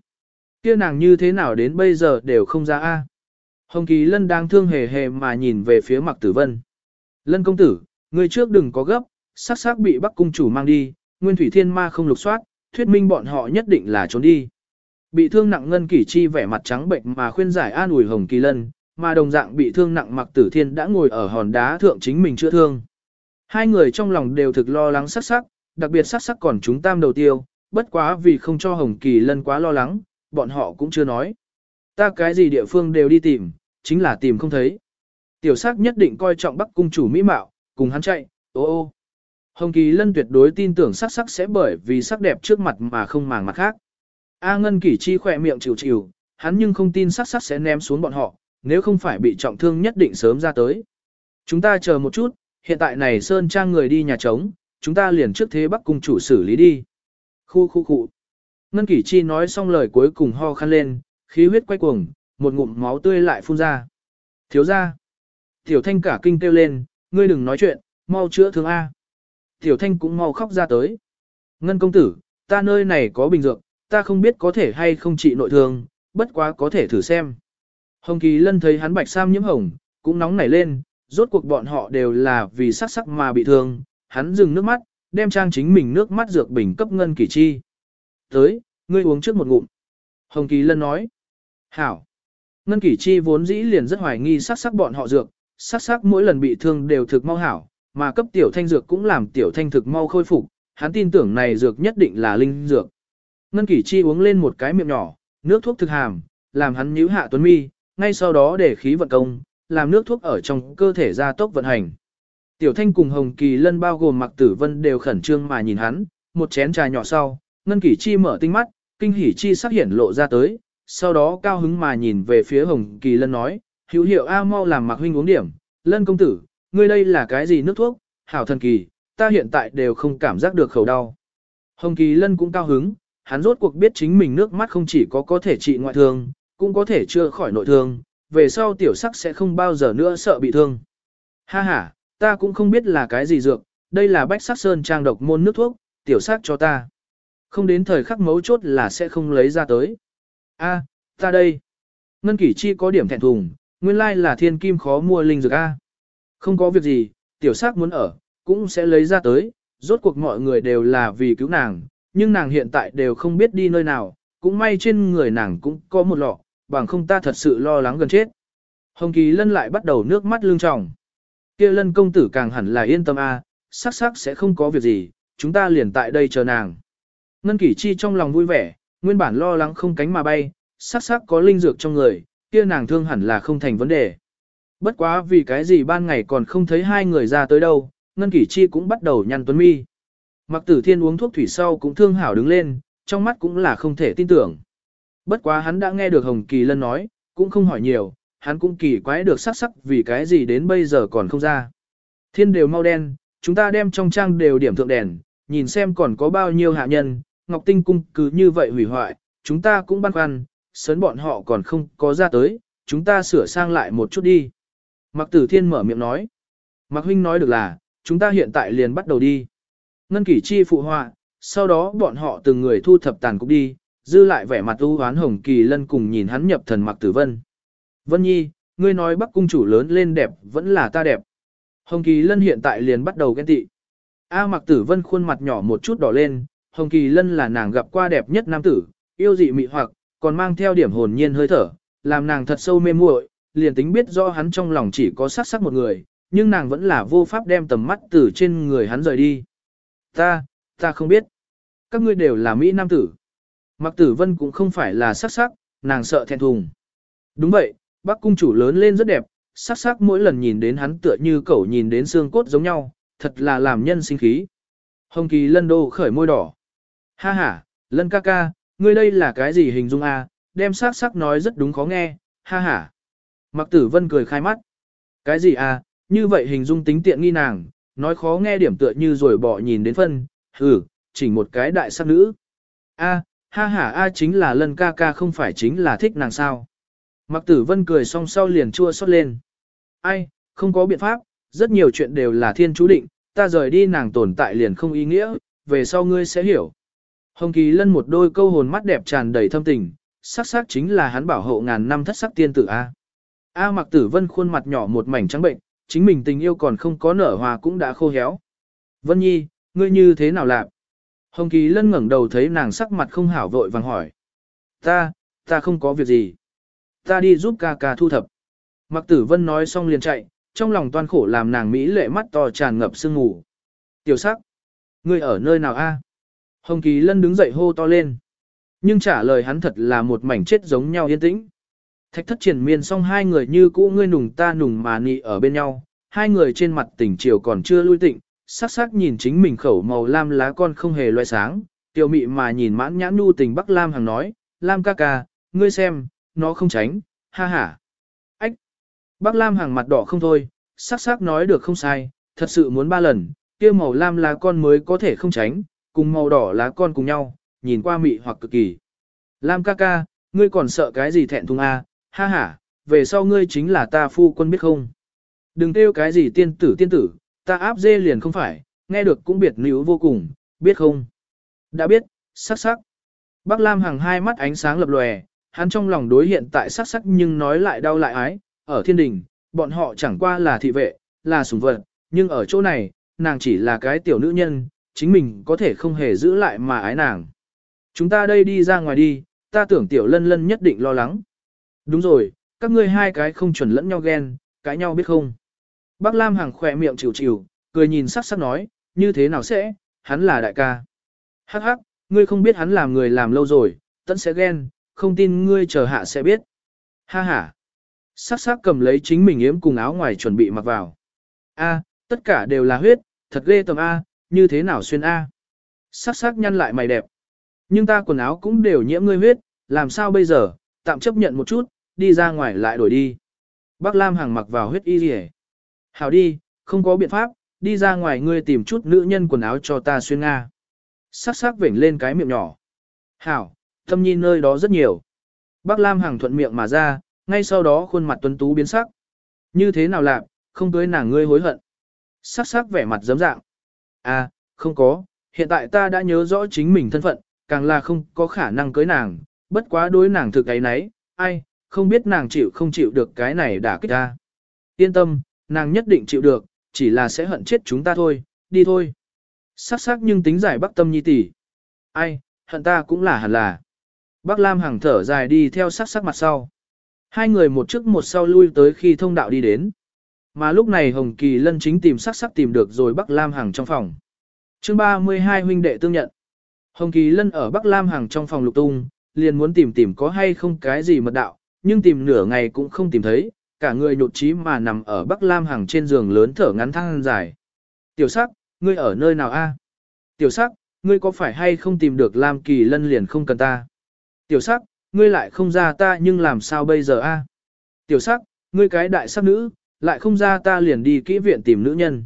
Kia nàng như thế nào đến bây giờ đều không ra a. Hồng Kỳ lân đang thương hề hề mà nhìn về phía mặc tử vân. Lân công tử, người trước đừng có gấp, sắc sắc bị bắc cung chủ mang đi, nguyên thủy thiên ma không lục soát, thuyết minh bọn họ nhất định là trốn đi. Bị thương nặng ngân kỷ chi vẻ mặt trắng bệnh mà khuyên giải an ủi hồng kỳ lân, mà đồng dạng bị thương nặng mặc tử thiên đã ngồi ở hòn đá thượng chính mình chữa thương. Hai người trong lòng đều thực lo lắng sắc sắc, đặc biệt sắc sắc còn chúng tam đầu tiêu, bất quá vì không cho hồng kỳ lân quá lo lắng, bọn họ cũng chưa nói. Ta cái gì địa phương đều đi tìm, chính là tìm không thấy. Tiểu sắc nhất định coi trọng bắc cung chủ mỹ mạo, cùng hắn chạy, ô ô. Hồng Kỳ Lân tuyệt đối tin tưởng sắc sắc sẽ bởi vì sắc đẹp trước mặt mà không màng mặt khác. A Ngân Kỷ Chi khỏe miệng chịu chịu, hắn nhưng không tin sắc sắc sẽ ném xuống bọn họ, nếu không phải bị trọng thương nhất định sớm ra tới. Chúng ta chờ một chút, hiện tại này Sơn Trang người đi nhà trống, chúng ta liền trước thế Bắc Cung chủ xử lý đi. Khu khu khu. Ngân Kỷ Chi nói xong lời cuối cùng ho khăn lên, khí huyết quay cuồng, một ngụm máu tươi lại phun ra. Thiếu ra. Tiểu Thanh cả kinh kêu lên, ngươi đừng nói chuyện, mau chữa thương A. Tiểu Thanh cũng mau khóc ra tới. Ngân công tử, ta nơi này có bình dược, ta không biết có thể hay không trị nội thương, bất quá có thể thử xem. Hồng Kỳ Lân thấy hắn bạch sam nhiễm hồng, cũng nóng nảy lên, rốt cuộc bọn họ đều là vì sắc sắc mà bị thương, hắn dừng nước mắt, đem trang chính mình nước mắt dược bình cấp Ngân Kỳ Chi. Tới, ngươi uống trước một ngụm. Hồng Kỳ Lân nói. Hảo. Ngân Kỳ Chi vốn dĩ liền rất hoài nghi sắc sắc bọn họ dược, sắc sắc mỗi lần bị thương đều thực mau hảo, mà cấp tiểu thanh dược cũng làm tiểu thanh thực mau khôi phục, hắn tin tưởng này dược nhất định là linh dược. Ngân Kỷ Chi uống lên một cái miệng nhỏ, nước thuốc thực hàm, làm hắn nhíu hạ tuấn mi, ngay sau đó để khí vận công, làm nước thuốc ở trong cơ thể gia tốc vận hành. Tiểu Thanh cùng Hồng Kỳ Lân bao gồm Mặc Tử Vân đều khẩn trương mà nhìn hắn, một chén trà nhỏ sau, Ngân Kỷ Chi mở tinh mắt, kinh hỉ chi sắc hiển lộ ra tới, sau đó cao hứng mà nhìn về phía Hồng Kỳ Lân nói, hữu hiệu A mau làm Mặc huynh uống điểm, Lân công tử, ngươi đây là cái gì nước thuốc, hảo thần kỳ, ta hiện tại đều không cảm giác được khẩu đau. Hồng Kỳ Lân cũng cao hứng, hắn rốt cuộc biết chính mình nước mắt không chỉ có có thể trị ngoại thương, cũng có thể chữa khỏi nội thương, về sau tiểu sắc sẽ không bao giờ nữa sợ bị thương. Ha ha, ta cũng không biết là cái gì dược, đây là bách sắc sơn trang độc môn nước thuốc, tiểu sắc cho ta. Không đến thời khắc mấu chốt là sẽ không lấy ra tới. A, ta đây. Ngân kỷ chi có điểm thẹn thùng, nguyên lai là thiên kim khó mua linh dược A. Không có việc gì, tiểu sắc muốn ở, cũng sẽ lấy ra tới, rốt cuộc mọi người đều là vì cứu nàng, nhưng nàng hiện tại đều không biết đi nơi nào, cũng may trên người nàng cũng có một lọ, bằng không ta thật sự lo lắng gần chết. Hồng Kỳ Lân lại bắt đầu nước mắt lưng tròng. kia lân công tử càng hẳn là yên tâm a, sắc sắc sẽ không có việc gì, chúng ta liền tại đây chờ nàng. Ngân Kỷ Chi trong lòng vui vẻ, nguyên bản lo lắng không cánh mà bay, sắc sắc có linh dược trong người, kia nàng thương hẳn là không thành vấn đề. Bất quá vì cái gì ban ngày còn không thấy hai người ra tới đâu, Ngân Kỷ Chi cũng bắt đầu nhăn tuấn mi. Mặc tử thiên uống thuốc thủy sau cũng thương hảo đứng lên, trong mắt cũng là không thể tin tưởng. Bất quá hắn đã nghe được Hồng Kỳ Lân nói, cũng không hỏi nhiều, hắn cũng kỳ quái được sắc sắc vì cái gì đến bây giờ còn không ra. Thiên đều mau đen, chúng ta đem trong trang đều điểm thượng đèn, nhìn xem còn có bao nhiêu hạ nhân, Ngọc Tinh Cung cứ như vậy hủy hoại, chúng ta cũng băn khoăn, sớn bọn họ còn không có ra tới, chúng ta sửa sang lại một chút đi. Mặc tử thiên mở miệng nói. Mặc huynh nói được là, chúng ta hiện tại liền bắt đầu đi. Ngân kỷ chi phụ họa, sau đó bọn họ từng người thu thập tàn cục đi, dư lại vẻ mặt u hoán hồng kỳ lân cùng nhìn hắn nhập thần mặc tử vân. Vân nhi, ngươi nói bắc cung chủ lớn lên đẹp vẫn là ta đẹp. Hồng kỳ lân hiện tại liền bắt đầu ghen tị. A mặc tử vân khuôn mặt nhỏ một chút đỏ lên, hồng kỳ lân là nàng gặp qua đẹp nhất nam tử, yêu dị mị hoặc, còn mang theo điểm hồn nhiên hơi thở, làm nàng thật sâu mê muội, liền tính biết rõ hắn trong lòng chỉ có sắc sắc một người, nhưng nàng vẫn là vô pháp đem tầm mắt từ trên người hắn rời đi. Ta, ta không biết. Các ngươi đều là Mỹ Nam tử. Mặc tử vân cũng không phải là sắc sắc, nàng sợ thẹn thùng. Đúng vậy, bác cung chủ lớn lên rất đẹp, sắc sắc mỗi lần nhìn đến hắn tựa như cẩu nhìn đến xương cốt giống nhau, thật là làm nhân sinh khí. Hồng kỳ lân đô khởi môi đỏ. Ha ha, lân ca ca, ngươi đây là cái gì hình dung a? đem sắc sắc nói rất đúng khó nghe, ha ha. Mặc tử vân cười khai mắt. Cái gì à? như vậy hình dung tính tiện nghi nàng, nói khó nghe điểm tựa như rồi bỏ nhìn đến phân, hừ, chỉnh một cái đại sắc nữ. A, ha ha a chính là lân ca ca không phải chính là thích nàng sao. Mặc tử vân cười song sau liền chua xót lên. Ai, không có biện pháp, rất nhiều chuyện đều là thiên chú định, ta rời đi nàng tồn tại liền không ý nghĩa, về sau ngươi sẽ hiểu. Hồng Kỳ Lân một đôi câu hồn mắt đẹp tràn đầy thâm tình, sắc sắc chính là hắn bảo hộ ngàn năm thất sắc tiên tử A. A mặc tử vân khuôn mặt nhỏ một mảnh trắng bệnh, chính mình tình yêu còn không có nở hòa cũng đã khô héo. Vân Nhi, ngươi như thế nào lạc? Hồng Kỳ Lân ngẩng đầu thấy nàng sắc mặt không hảo vội vàng hỏi. Ta, ta không có việc gì. Ta đi giúp ca ca thu thập. Mặc tử vân nói xong liền chạy, trong lòng toan khổ làm nàng Mỹ lệ mắt to tràn ngập sương ngủ. Tiểu sắc, ngươi ở nơi nào a? Hồng Kỳ Lân đứng dậy hô to lên. Nhưng trả lời hắn thật là một mảnh chết giống nhau yên tĩnh. Thạch thất triển miên xong hai người như cũ ngươi nùng ta nùng mà nị ở bên nhau, hai người trên mặt tỉnh chiều còn chưa lui tịnh, sắc sắc nhìn chính mình khẩu màu lam lá con không hề loại sáng, tiểu mị mà nhìn mãn nhãn nu tình Bắc Lam hàng nói, Lam ca ca, ngươi xem, nó không tránh, ha ha. Ách! Bắc Lam hàng mặt đỏ không thôi, sắc sắc nói được không sai, thật sự muốn ba lần, kia màu lam lá con mới có thể không tránh, cùng màu đỏ lá con cùng nhau, nhìn qua mị hoặc cực kỳ. Lam ca ca, ngươi còn sợ cái gì thẹn thùng a? À? ha ha, về sau ngươi chính là ta phu quân biết không? Đừng kêu cái gì tiên tử tiên tử, ta áp dê liền không phải, nghe được cũng biệt níu vô cùng, biết không? Đã biết, sắc sắc. Bác Lam Hằng hai mắt ánh sáng lập lòe, hắn trong lòng đối hiện tại sắc sắc nhưng nói lại đau lại ái, ở thiên đình, bọn họ chẳng qua là thị vệ, là sủng vật, nhưng ở chỗ này, nàng chỉ là cái tiểu nữ nhân, chính mình có thể không hề giữ lại mà ái nàng. Chúng ta đây đi ra ngoài đi, ta tưởng tiểu lân lân nhất định lo lắng. Đúng rồi, các ngươi hai cái không chuẩn lẫn nhau ghen, cãi nhau biết không? Bác Lam Hằng khỏe miệng chịu chịu, cười nhìn sắc sắc nói, như thế nào sẽ, hắn là đại ca. Hắc hắc, ngươi không biết hắn làm người làm lâu rồi, tận sẽ ghen, không tin ngươi chờ hạ sẽ biết. Ha ha. Sắc sắc cầm lấy chính mình yếm cùng áo ngoài chuẩn bị mặc vào. A, tất cả đều là huyết, thật ghê tầm A, như thế nào xuyên A. Sắc sắc nhăn lại mày đẹp. Nhưng ta quần áo cũng đều nhiễm ngươi huyết, làm sao bây giờ, tạm chấp nhận một chút, đi ra ngoài lại đổi đi. Bác Lam Hằng mặc vào huyết y gì Hảo đi, không có biện pháp, đi ra ngoài ngươi tìm chút nữ nhân quần áo cho ta xuyên Nga. Sắc sắc vểnh lên cái miệng nhỏ. Hảo, tâm nhi nơi đó rất nhiều. Bác Lam Hằng thuận miệng mà ra, ngay sau đó khuôn mặt tuấn tú biến sắc. Như thế nào lạc, không cưới nàng ngươi hối hận. Sắc sắc vẻ mặt giấm dạng. À, không có, hiện tại ta đã nhớ rõ chính mình thân phận, càng là không có khả năng cưới nàng, bất quá đối nàng thực ấy nấy, ai, không biết nàng chịu không chịu được cái này đã kích ta. Yên tâm, nàng nhất định chịu được, chỉ là sẽ hận chết chúng ta thôi, đi thôi. Sắc sắc nhưng tính giải bắc tâm nhi tỷ. Ai, hận ta cũng là hẳn là. Bác Lam Hằng thở dài đi theo sắc sắc mặt sau. Hai người một trước một sau lui tới khi thông đạo đi đến. Mà lúc này Hồng Kỳ Lân chính tìm sắc sắc tìm được rồi Bắc Lam Hằng trong phòng. chương 32 huynh đệ tương nhận. Hồng Kỳ Lân ở Bắc Lam Hằng trong phòng lục tung, liền muốn tìm tìm có hay không cái gì mật đạo, nhưng tìm nửa ngày cũng không tìm thấy, cả người nhột trí mà nằm ở Bắc Lam Hằng trên giường lớn thở ngắn thăng dài. Tiểu sắc, ngươi ở nơi nào a? Tiểu sắc, ngươi có phải hay không tìm được Lam Kỳ Lân liền không cần ta? Tiểu sắc, ngươi lại không ra ta nhưng làm sao bây giờ a? Tiểu sắc, ngươi cái đại sắc nữ, lại không ra ta liền đi kỹ viện tìm nữ nhân.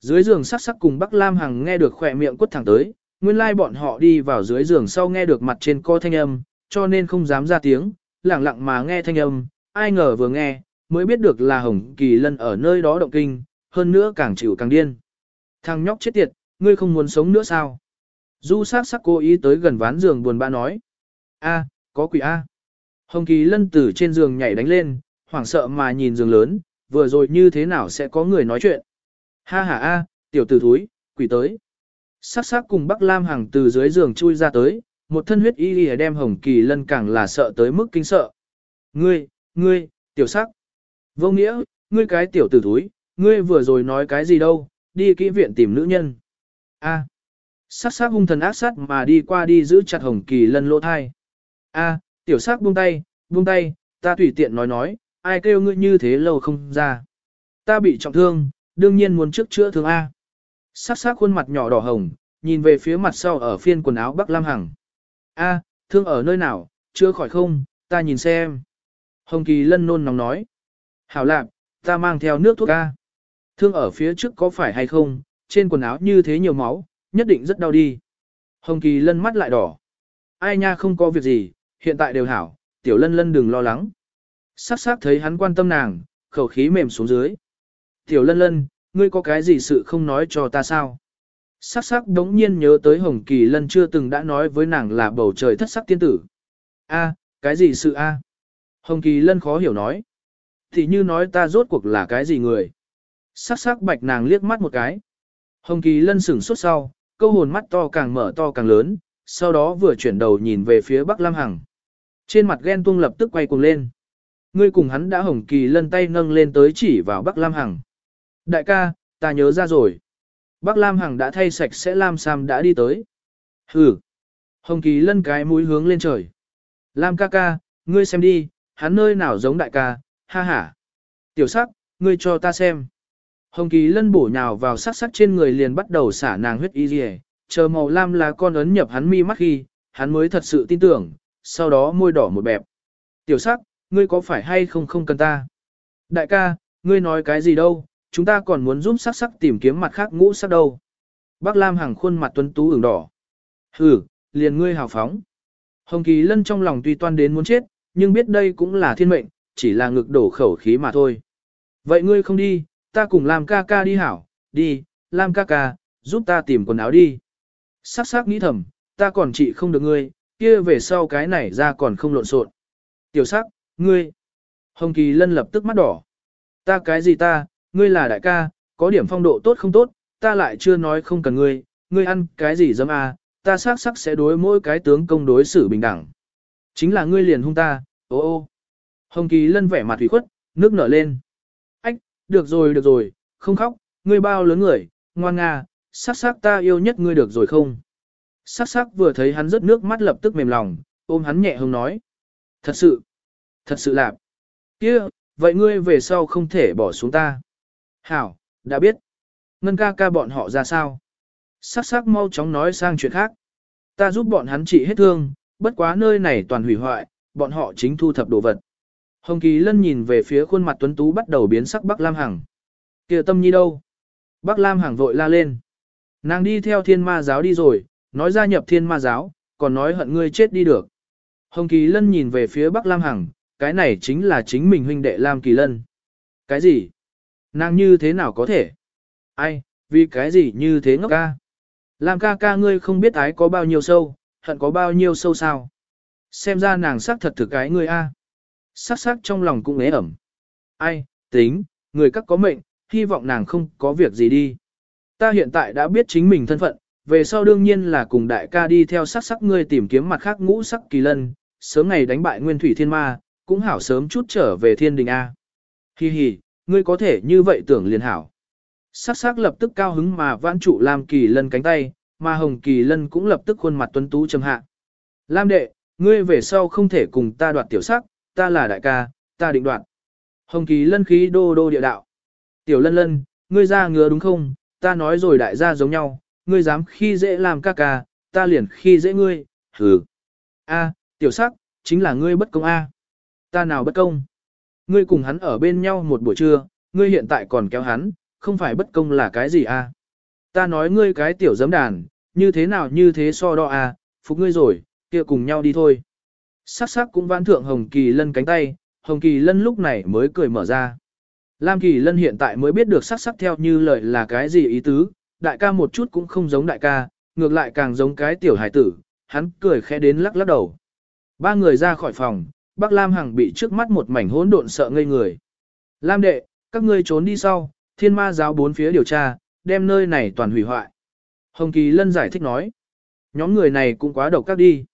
Dưới giường sắc sắc cùng Bắc Lam Hằng nghe được khỏe miệng quất thẳng tới, nguyên lai bọn họ đi vào dưới giường sau nghe được mặt trên co thanh âm, cho nên không dám ra tiếng, lặng lặng mà nghe thanh âm, ai ngờ vừa nghe, mới biết được là Hồng Kỳ Lân ở nơi đó động kinh, hơn nữa càng chịu càng điên. Thằng nhóc chết tiệt, ngươi không muốn sống nữa sao? Du sắc sắc cố ý tới gần ván giường buồn bã nói. A, có quỷ A. Hồng Kỳ Lân từ trên giường nhảy đánh lên, hoảng sợ mà nhìn giường lớn, vừa rồi như thế nào sẽ có người nói chuyện. Ha ha A, tiểu tử thúi, quỷ tới. Sắc sắc cùng Bắc Lam Hằng từ dưới giường chui ra tới, một thân huyết y lìa đem Hồng Kỳ Lân càng là sợ tới mức kinh sợ. Ngươi, ngươi, tiểu sắc. Vô nghĩa, ngươi cái tiểu tử thúi, ngươi vừa rồi nói cái gì đâu, đi kỹ viện tìm nữ nhân. A. Sắc sắc hung thần ác sát mà đi qua đi giữ chặt Hồng Kỳ Lân lỗ thai. A, tiểu sắc buông tay, buông tay, ta tùy tiện nói nói, ai kêu ngươi như thế lâu không ra. Ta bị trọng thương, đương nhiên muốn trước chữa thương A. Sắc sắc khuôn mặt nhỏ đỏ hồng, nhìn về phía mặt sau ở phiên quần áo Bắc Lam Hằng. A, thương ở nơi nào, chưa khỏi không, ta nhìn xem. Hồng Kỳ lân nôn nóng nói. Hảo lạc, ta mang theo nước thuốc A. Thương ở phía trước có phải hay không, trên quần áo như thế nhiều máu, nhất định rất đau đi. Hồng Kỳ lân mắt lại đỏ. Ai nha không có việc gì, hiện tại đều hảo, tiểu lân lân đừng lo lắng. Sắc sắc thấy hắn quan tâm nàng, khẩu khí mềm xuống dưới. Tiểu lân lân, ngươi có cái gì sự không nói cho ta sao? Sắc sắc đống nhiên nhớ tới Hồng Kỳ Lân chưa từng đã nói với nàng là bầu trời thất sắc tiên tử. A, cái gì sự a? Hồng Kỳ Lân khó hiểu nói. Thì như nói ta rốt cuộc là cái gì người? Sắc sắc bạch nàng liếc mắt một cái. Hồng Kỳ Lân sửng sốt sau, câu hồn mắt to càng mở to càng lớn, sau đó vừa chuyển đầu nhìn về phía Bắc Lam Hằng. Trên mặt ghen tuông lập tức quay cuồng lên. Ngươi cùng hắn đã Hồng Kỳ Lân tay nâng lên tới chỉ vào Bắc Lam Hằng. Đại ca, ta nhớ ra rồi. Bắc Lam Hằng đã thay sạch sẽ Lam Sam đã đi tới. Hừ. Hồng Kỳ lân cái mũi hướng lên trời. Lam ca ca, ngươi xem đi, hắn nơi nào giống đại ca, ha ha. Tiểu sắc, ngươi cho ta xem. Hồng Kỳ lân bổ nhào vào sắc sắc trên người liền bắt đầu xả nàng huyết y rìa, chờ màu lam là con ấn nhập hắn mi mắt khi, hắn mới thật sự tin tưởng, sau đó môi đỏ một bẹp. Tiểu sắc, ngươi có phải hay không không cần ta? Đại ca, ngươi nói cái gì đâu, chúng ta còn muốn giúp sắc sắc tìm kiếm mặt khác ngũ sắc đâu. Bác Lam Hằng khuôn mặt tuấn tú ửng đỏ. Hừ, liền ngươi hào phóng. Hồng Kỳ Lân trong lòng tuy toan đến muốn chết, nhưng biết đây cũng là thiên mệnh, chỉ là ngực đổ khẩu khí mà thôi. Vậy ngươi không đi, ta cùng Lam ca ca đi hảo, đi, Lam ca ca, giúp ta tìm quần áo đi. Sắc sắc nghĩ thầm, ta còn trị không được ngươi, kia về sau cái này ra còn không lộn xộn. Tiểu sắc, ngươi. Hồng Kỳ Lân lập tức mắt đỏ. Ta cái gì ta, ngươi là đại ca, có điểm phong độ tốt không tốt, ta lại chưa nói không cần ngươi, ngươi ăn cái gì dâm à, ta xác sắc sẽ đối mỗi cái tướng công đối xử bình đẳng. Chính là ngươi liền hung ta, ô ô. Hồng Kỳ lân vẻ mặt thủy khuất, nước nở lên. Ách, được rồi được rồi, không khóc, ngươi bao lớn người, ngoan nga, sắc sắc ta yêu nhất ngươi được rồi không? Sắc sắc vừa thấy hắn rớt nước mắt lập tức mềm lòng, ôm hắn nhẹ hông nói. Thật sự, thật sự lạp. kia, vậy ngươi về sau không thể bỏ xuống ta. Hảo, đã biết. Ngân ca ca bọn họ ra sao? Sắc sắc mau chóng nói sang chuyện khác. Ta giúp bọn hắn trị hết thương, bất quá nơi này toàn hủy hoại, bọn họ chính thu thập đồ vật. Hồng Kỳ Lân nhìn về phía khuôn mặt tuấn tú bắt đầu biến sắc Bắc Lam Hằng. kia tâm nhi đâu? Bắc Lam Hằng vội la lên. Nàng đi theo thiên ma giáo đi rồi, nói gia nhập thiên ma giáo, còn nói hận ngươi chết đi được. Hồng Kỳ Lân nhìn về phía Bắc Lam Hằng, cái này chính là chính mình huynh đệ Lam Kỳ Lân. Cái gì? Nàng như thế nào có thể? Ai, vì cái gì như thế ngốc ca? Lam ca ca ngươi không biết ái có bao nhiêu sâu, hận có bao nhiêu sâu sao? Xem ra nàng sắc thật thực cái ngươi a. Sắc sắc trong lòng cũng ế ẩm. Ai, tính, người các có mệnh, hy vọng nàng không có việc gì đi. Ta hiện tại đã biết chính mình thân phận, về sau đương nhiên là cùng đại ca đi theo sắc sắc ngươi tìm kiếm mặt khác ngũ sắc kỳ lân, sớm ngày đánh bại nguyên thủy thiên ma, cũng hảo sớm chút trở về thiên đình A. Hi hi, ngươi có thể như vậy tưởng liền hảo. Sắc sắc lập tức cao hứng mà vãn trụ Lam Kỳ Lân cánh tay, mà Hồng Kỳ Lân cũng lập tức khuôn mặt tuấn tú trầm hạ. Lam đệ, ngươi về sau không thể cùng ta đoạt tiểu sắc, ta là đại ca, ta định đoạt. Hồng Kỳ Lân khí đô đô địa đạo. Tiểu Lân Lân, ngươi ra ngứa đúng không? Ta nói rồi đại gia giống nhau, ngươi dám khi dễ làm ca ca, ta liền khi dễ ngươi, hừ. A, tiểu sắc, chính là ngươi bất công A. Ta nào bất công? Ngươi cùng hắn ở bên nhau một buổi trưa, ngươi hiện tại còn kéo hắn, không phải bất công là cái gì A. Ta nói ngươi cái tiểu giấm đàn, như thế nào như thế so đo A, phục ngươi rồi, kia cùng nhau đi thôi. Sắc sắc cũng vãn thượng Hồng Kỳ Lân cánh tay, Hồng Kỳ Lân lúc này mới cười mở ra. Lam Kỳ Lân hiện tại mới biết được sắc sắc theo như lời là cái gì ý tứ, đại ca một chút cũng không giống đại ca, ngược lại càng giống cái tiểu hải tử, hắn cười khẽ đến lắc lắc đầu. Ba người ra khỏi phòng, Bắc Lam Hằng bị trước mắt một mảnh hỗn độn sợ ngây người. Lam đệ, các ngươi trốn đi sau, thiên ma giáo bốn phía điều tra, đem nơi này toàn hủy hoại. Hồng Kỳ Lân giải thích nói. Nhóm người này cũng quá độc các đi.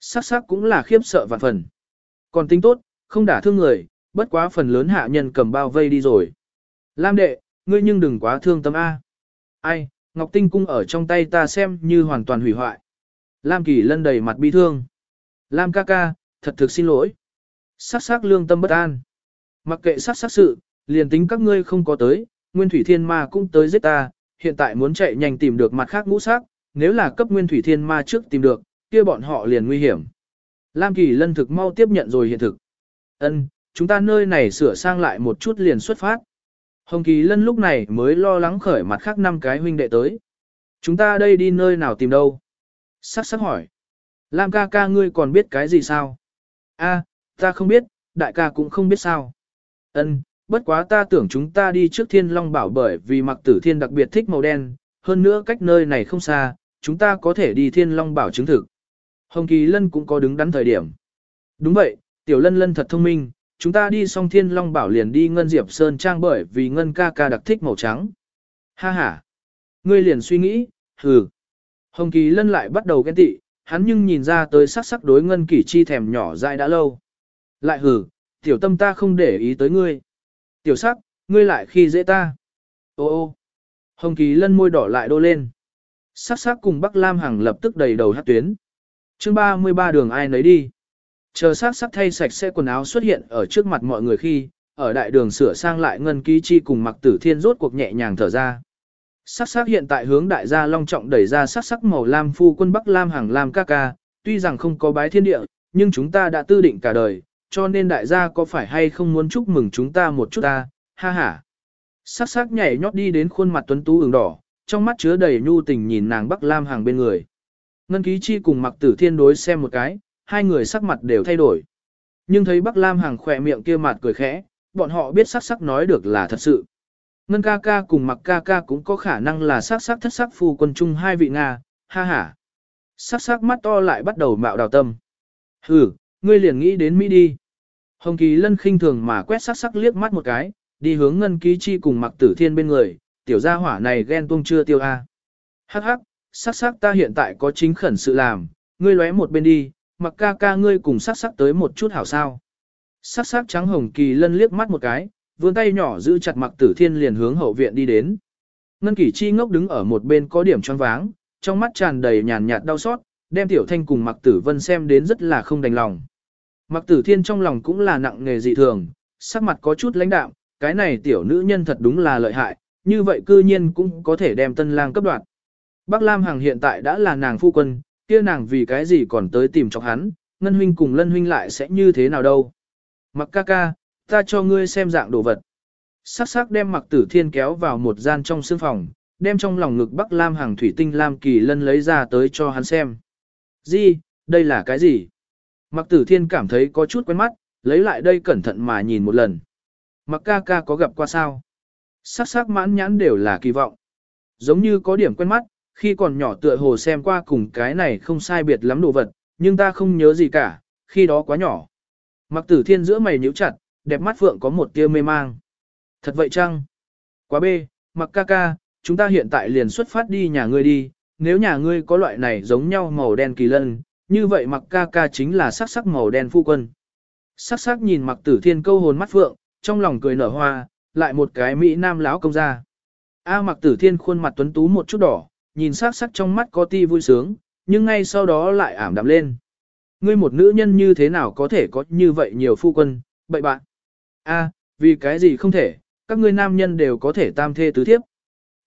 Sắc sắc cũng là khiếp sợ vạn phần. Còn tính tốt, không đả thương người, bất quá phần lớn hạ nhân cầm bao vây đi rồi. Lam đệ, ngươi nhưng đừng quá thương tâm A. Ai, Ngọc Tinh Cung ở trong tay ta xem như hoàn toàn hủy hoại. Lam Kỳ lân đầy mặt bi thương. Lam ca ca, thật thực xin lỗi. Sắc sắc lương tâm bất an. Mặc kệ sắc sắc sự, liền tính các ngươi không có tới, Nguyên Thủy Thiên Ma cũng tới giết ta, hiện tại muốn chạy nhanh tìm được mặt khác ngũ sắc, nếu là cấp Nguyên Thủy Thiên Ma trước tìm được, kia bọn họ liền nguy hiểm. Lam Kỳ lân thực mau tiếp nhận rồi hiện thực. Ân, chúng ta nơi này sửa sang lại một chút liền xuất phát. Hồng Kỳ Lân lúc này mới lo lắng khởi mặt khác năm cái huynh đệ tới. Chúng ta đây đi nơi nào tìm đâu? Sắc sắc hỏi. Lam ca ca ngươi còn biết cái gì sao? A, ta không biết, đại ca cũng không biết sao. Ân, bất quá ta tưởng chúng ta đi trước thiên long bảo bởi vì mặc tử thiên đặc biệt thích màu đen, hơn nữa cách nơi này không xa, chúng ta có thể đi thiên long bảo chứng thực. Hồng Kỳ Lân cũng có đứng đắn thời điểm. Đúng vậy, tiểu lân lân thật thông minh, chúng ta đi xong thiên long bảo liền đi ngân diệp sơn trang bởi vì ngân ca ca đặc thích màu trắng. Ha ha. Ngươi liền suy nghĩ, hừ. Hồng Kỳ Lân lại bắt đầu ghen tị, hắn nhưng nhìn ra tới sắc sắc đối ngân kỷ chi thèm nhỏ dại đã lâu. Lại hừ, tiểu tâm ta không để ý tới ngươi. Tiểu sắc, ngươi lại khi dễ ta. Ô ô. Hồng Kỳ Lân môi đỏ lại đô lên. Sắc sắc cùng Bắc Lam Hằng lập tức đầy đầu hát tuyến. chương 33 đường ai nấy đi. Chờ sát sắc thay sạch sẽ quần áo xuất hiện ở trước mặt mọi người khi, ở đại đường sửa sang lại ngân ký chi cùng mặc tử thiên rốt cuộc nhẹ nhàng thở ra. Sắc sắc hiện tại hướng đại gia long trọng đẩy ra sắc sắc màu lam phu quân Bắc Lam hàng lam ca ca, tuy rằng không có bái thiên địa, nhưng chúng ta đã tư định cả đời, cho nên đại gia có phải hay không muốn chúc mừng chúng ta một chút ta, ha ha. Sắc sắc nhảy nhót đi đến khuôn mặt tuấn tú ửng đỏ, trong mắt chứa đầy nhu tình nhìn nàng Bắc Lam hàng bên người. Ngân ký chi cùng mặc tử thiên đối xem một cái, hai người sắc mặt đều thay đổi. Nhưng thấy Bắc Lam hàng khỏe miệng kia mặt cười khẽ, bọn họ biết sắc sắc nói được là thật sự. Ngân ca ca cùng mặc ca ca cũng có khả năng là sắc sắc thất sắc phu quân chung hai vị Nga, ha ha. Sắc sắc mắt to lại bắt đầu mạo đào tâm. Hừ, ngươi liền nghĩ đến Mỹ đi. Hồng Kỳ Lân khinh thường mà quét sắc sắc liếc mắt một cái, đi hướng Ngân Ký Chi cùng mặc tử thiên bên người, tiểu gia hỏa này ghen tuông chưa tiêu a. Hắc hắc, sắc sắc ta hiện tại có chính khẩn sự làm, ngươi lóe một bên đi, mặc ca ca ngươi cùng sắc sắc tới một chút hảo sao. Sắc sắc trắng hồng kỳ lân liếc mắt một cái, vươn tay nhỏ giữ chặt mặc tử thiên liền hướng hậu viện đi đến. Ngân kỷ chi ngốc đứng ở một bên có điểm choáng váng, trong mắt tràn đầy nhàn nhạt đau xót, đem tiểu thanh cùng mặc tử vân xem đến rất là không đành lòng. Mặc tử thiên trong lòng cũng là nặng nghề dị thường, sắc mặt có chút lãnh đạm, cái này tiểu nữ nhân thật đúng là lợi hại, như vậy cư nhiên cũng có thể đem tân lang cấp đoạt. Bắc Lam Hằng hiện tại đã là nàng phu quân, kia nàng vì cái gì còn tới tìm chọc hắn, Ngân Huynh cùng Lân Huynh lại sẽ như thế nào đâu. Mặc ca ca, ta cho ngươi xem dạng đồ vật. Sắc sắc đem mặc tử thiên kéo vào một gian trong sương phòng, đem trong lòng ngực Bắc Lam hàng thủy tinh Lam Kỳ Lân lấy ra tới cho hắn xem. Gì, đây là cái gì? Mặc tử thiên cảm thấy có chút quen mắt, lấy lại đây cẩn thận mà nhìn một lần. Mặc ca ca có gặp qua sao? Sắc sắc mãn nhãn đều là kỳ vọng. Giống như có điểm quen mắt, khi còn nhỏ tựa hồ xem qua cùng cái này không sai biệt lắm đồ vật, nhưng ta không nhớ gì cả, khi đó quá nhỏ. Mặc tử thiên giữa mày nhíu chặt, đẹp mắt phượng có một tia mê mang. Thật vậy chăng? Quá bê, mặc ca ca, chúng ta hiện tại liền xuất phát đi nhà ngươi đi, nếu nhà ngươi có loại này giống nhau màu đen kỳ lân, như vậy mặc ca ca chính là sắc sắc màu đen phu quân. Sắc sắc nhìn mặc tử thiên câu hồn mắt phượng, trong lòng cười nở hoa, lại một cái Mỹ Nam lão công ra. A mặc tử thiên khuôn mặt tuấn tú một chút đỏ, nhìn sắc sắc trong mắt có ti vui sướng, nhưng ngay sau đó lại ảm đạm lên. Ngươi một nữ nhân như thế nào có thể có như vậy nhiều phu quân, bậy bạn. A, vì cái gì không thể, các ngươi nam nhân đều có thể tam thê tứ thiếp.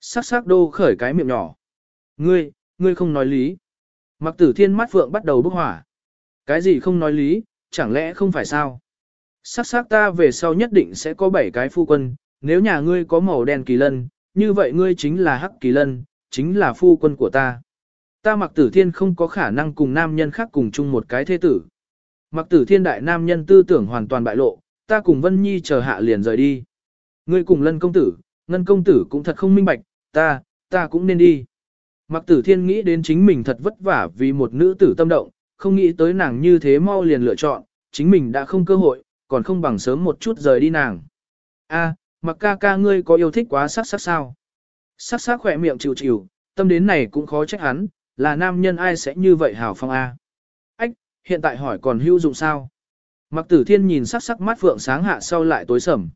Sắc sắc đô khởi cái miệng nhỏ. Ngươi, ngươi không nói lý. Mặc tử thiên mắt phượng bắt đầu bốc hỏa. Cái gì không nói lý, chẳng lẽ không phải sao? Sắc sắc ta về sau nhất định sẽ có bảy cái phu quân, nếu nhà ngươi có màu đen kỳ lân, như vậy ngươi chính là hắc kỳ lân, chính là phu quân của ta. Ta mặc tử thiên không có khả năng cùng nam nhân khác cùng chung một cái thế tử. Mặc tử thiên đại nam nhân tư tưởng hoàn toàn bại lộ, ta cùng Vân Nhi chờ hạ liền rời đi. Ngươi cùng lân công tử, ngân công tử cũng thật không minh bạch, ta, ta cũng nên đi. Mặc tử thiên nghĩ đến chính mình thật vất vả vì một nữ tử tâm động, không nghĩ tới nàng như thế mau liền lựa chọn, chính mình đã không cơ hội, còn không bằng sớm một chút rời đi nàng. A, mặc ca ca ngươi có yêu thích quá sắc sắc sao? Sắc sắc khỏe miệng chịu chịu, tâm đến này cũng khó trách hắn, là nam nhân ai sẽ như vậy hảo phong A. Ách, hiện tại hỏi còn hữu dụng sao? Mặc tử thiên nhìn sắc sắc mắt phượng sáng hạ sau lại tối sầm.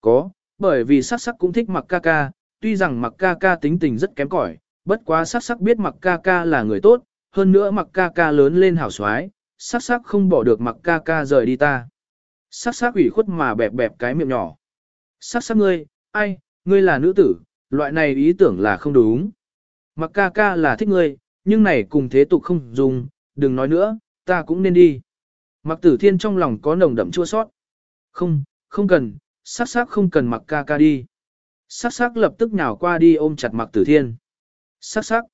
Có, bởi vì sắc sắc cũng thích mặc ca ca, tuy rằng mặc ca ca tính tình rất kém cỏi, bất quá sắc sắc biết mặc ca ca là người tốt, hơn nữa mặc ca ca lớn lên hảo xoái, sắc sắc không bỏ được mặc ca ca rời đi ta. Sắc sắc ủy khuất mà bẹp bẹp cái miệng nhỏ. Sắc sắc ngươi, ai, ngươi là nữ tử, loại này ý tưởng là không đúng. Mặc ca ca là thích ngươi, nhưng này cùng thế tục không dùng, đừng nói nữa, ta cũng nên đi. Mặc tử thiên trong lòng có nồng đậm chua sót. Không, không cần, sắc sắc không cần mặc ca ca đi. Sắc sắc lập tức nhào qua đi ôm chặt mặc tử thiên. Sắc sắc.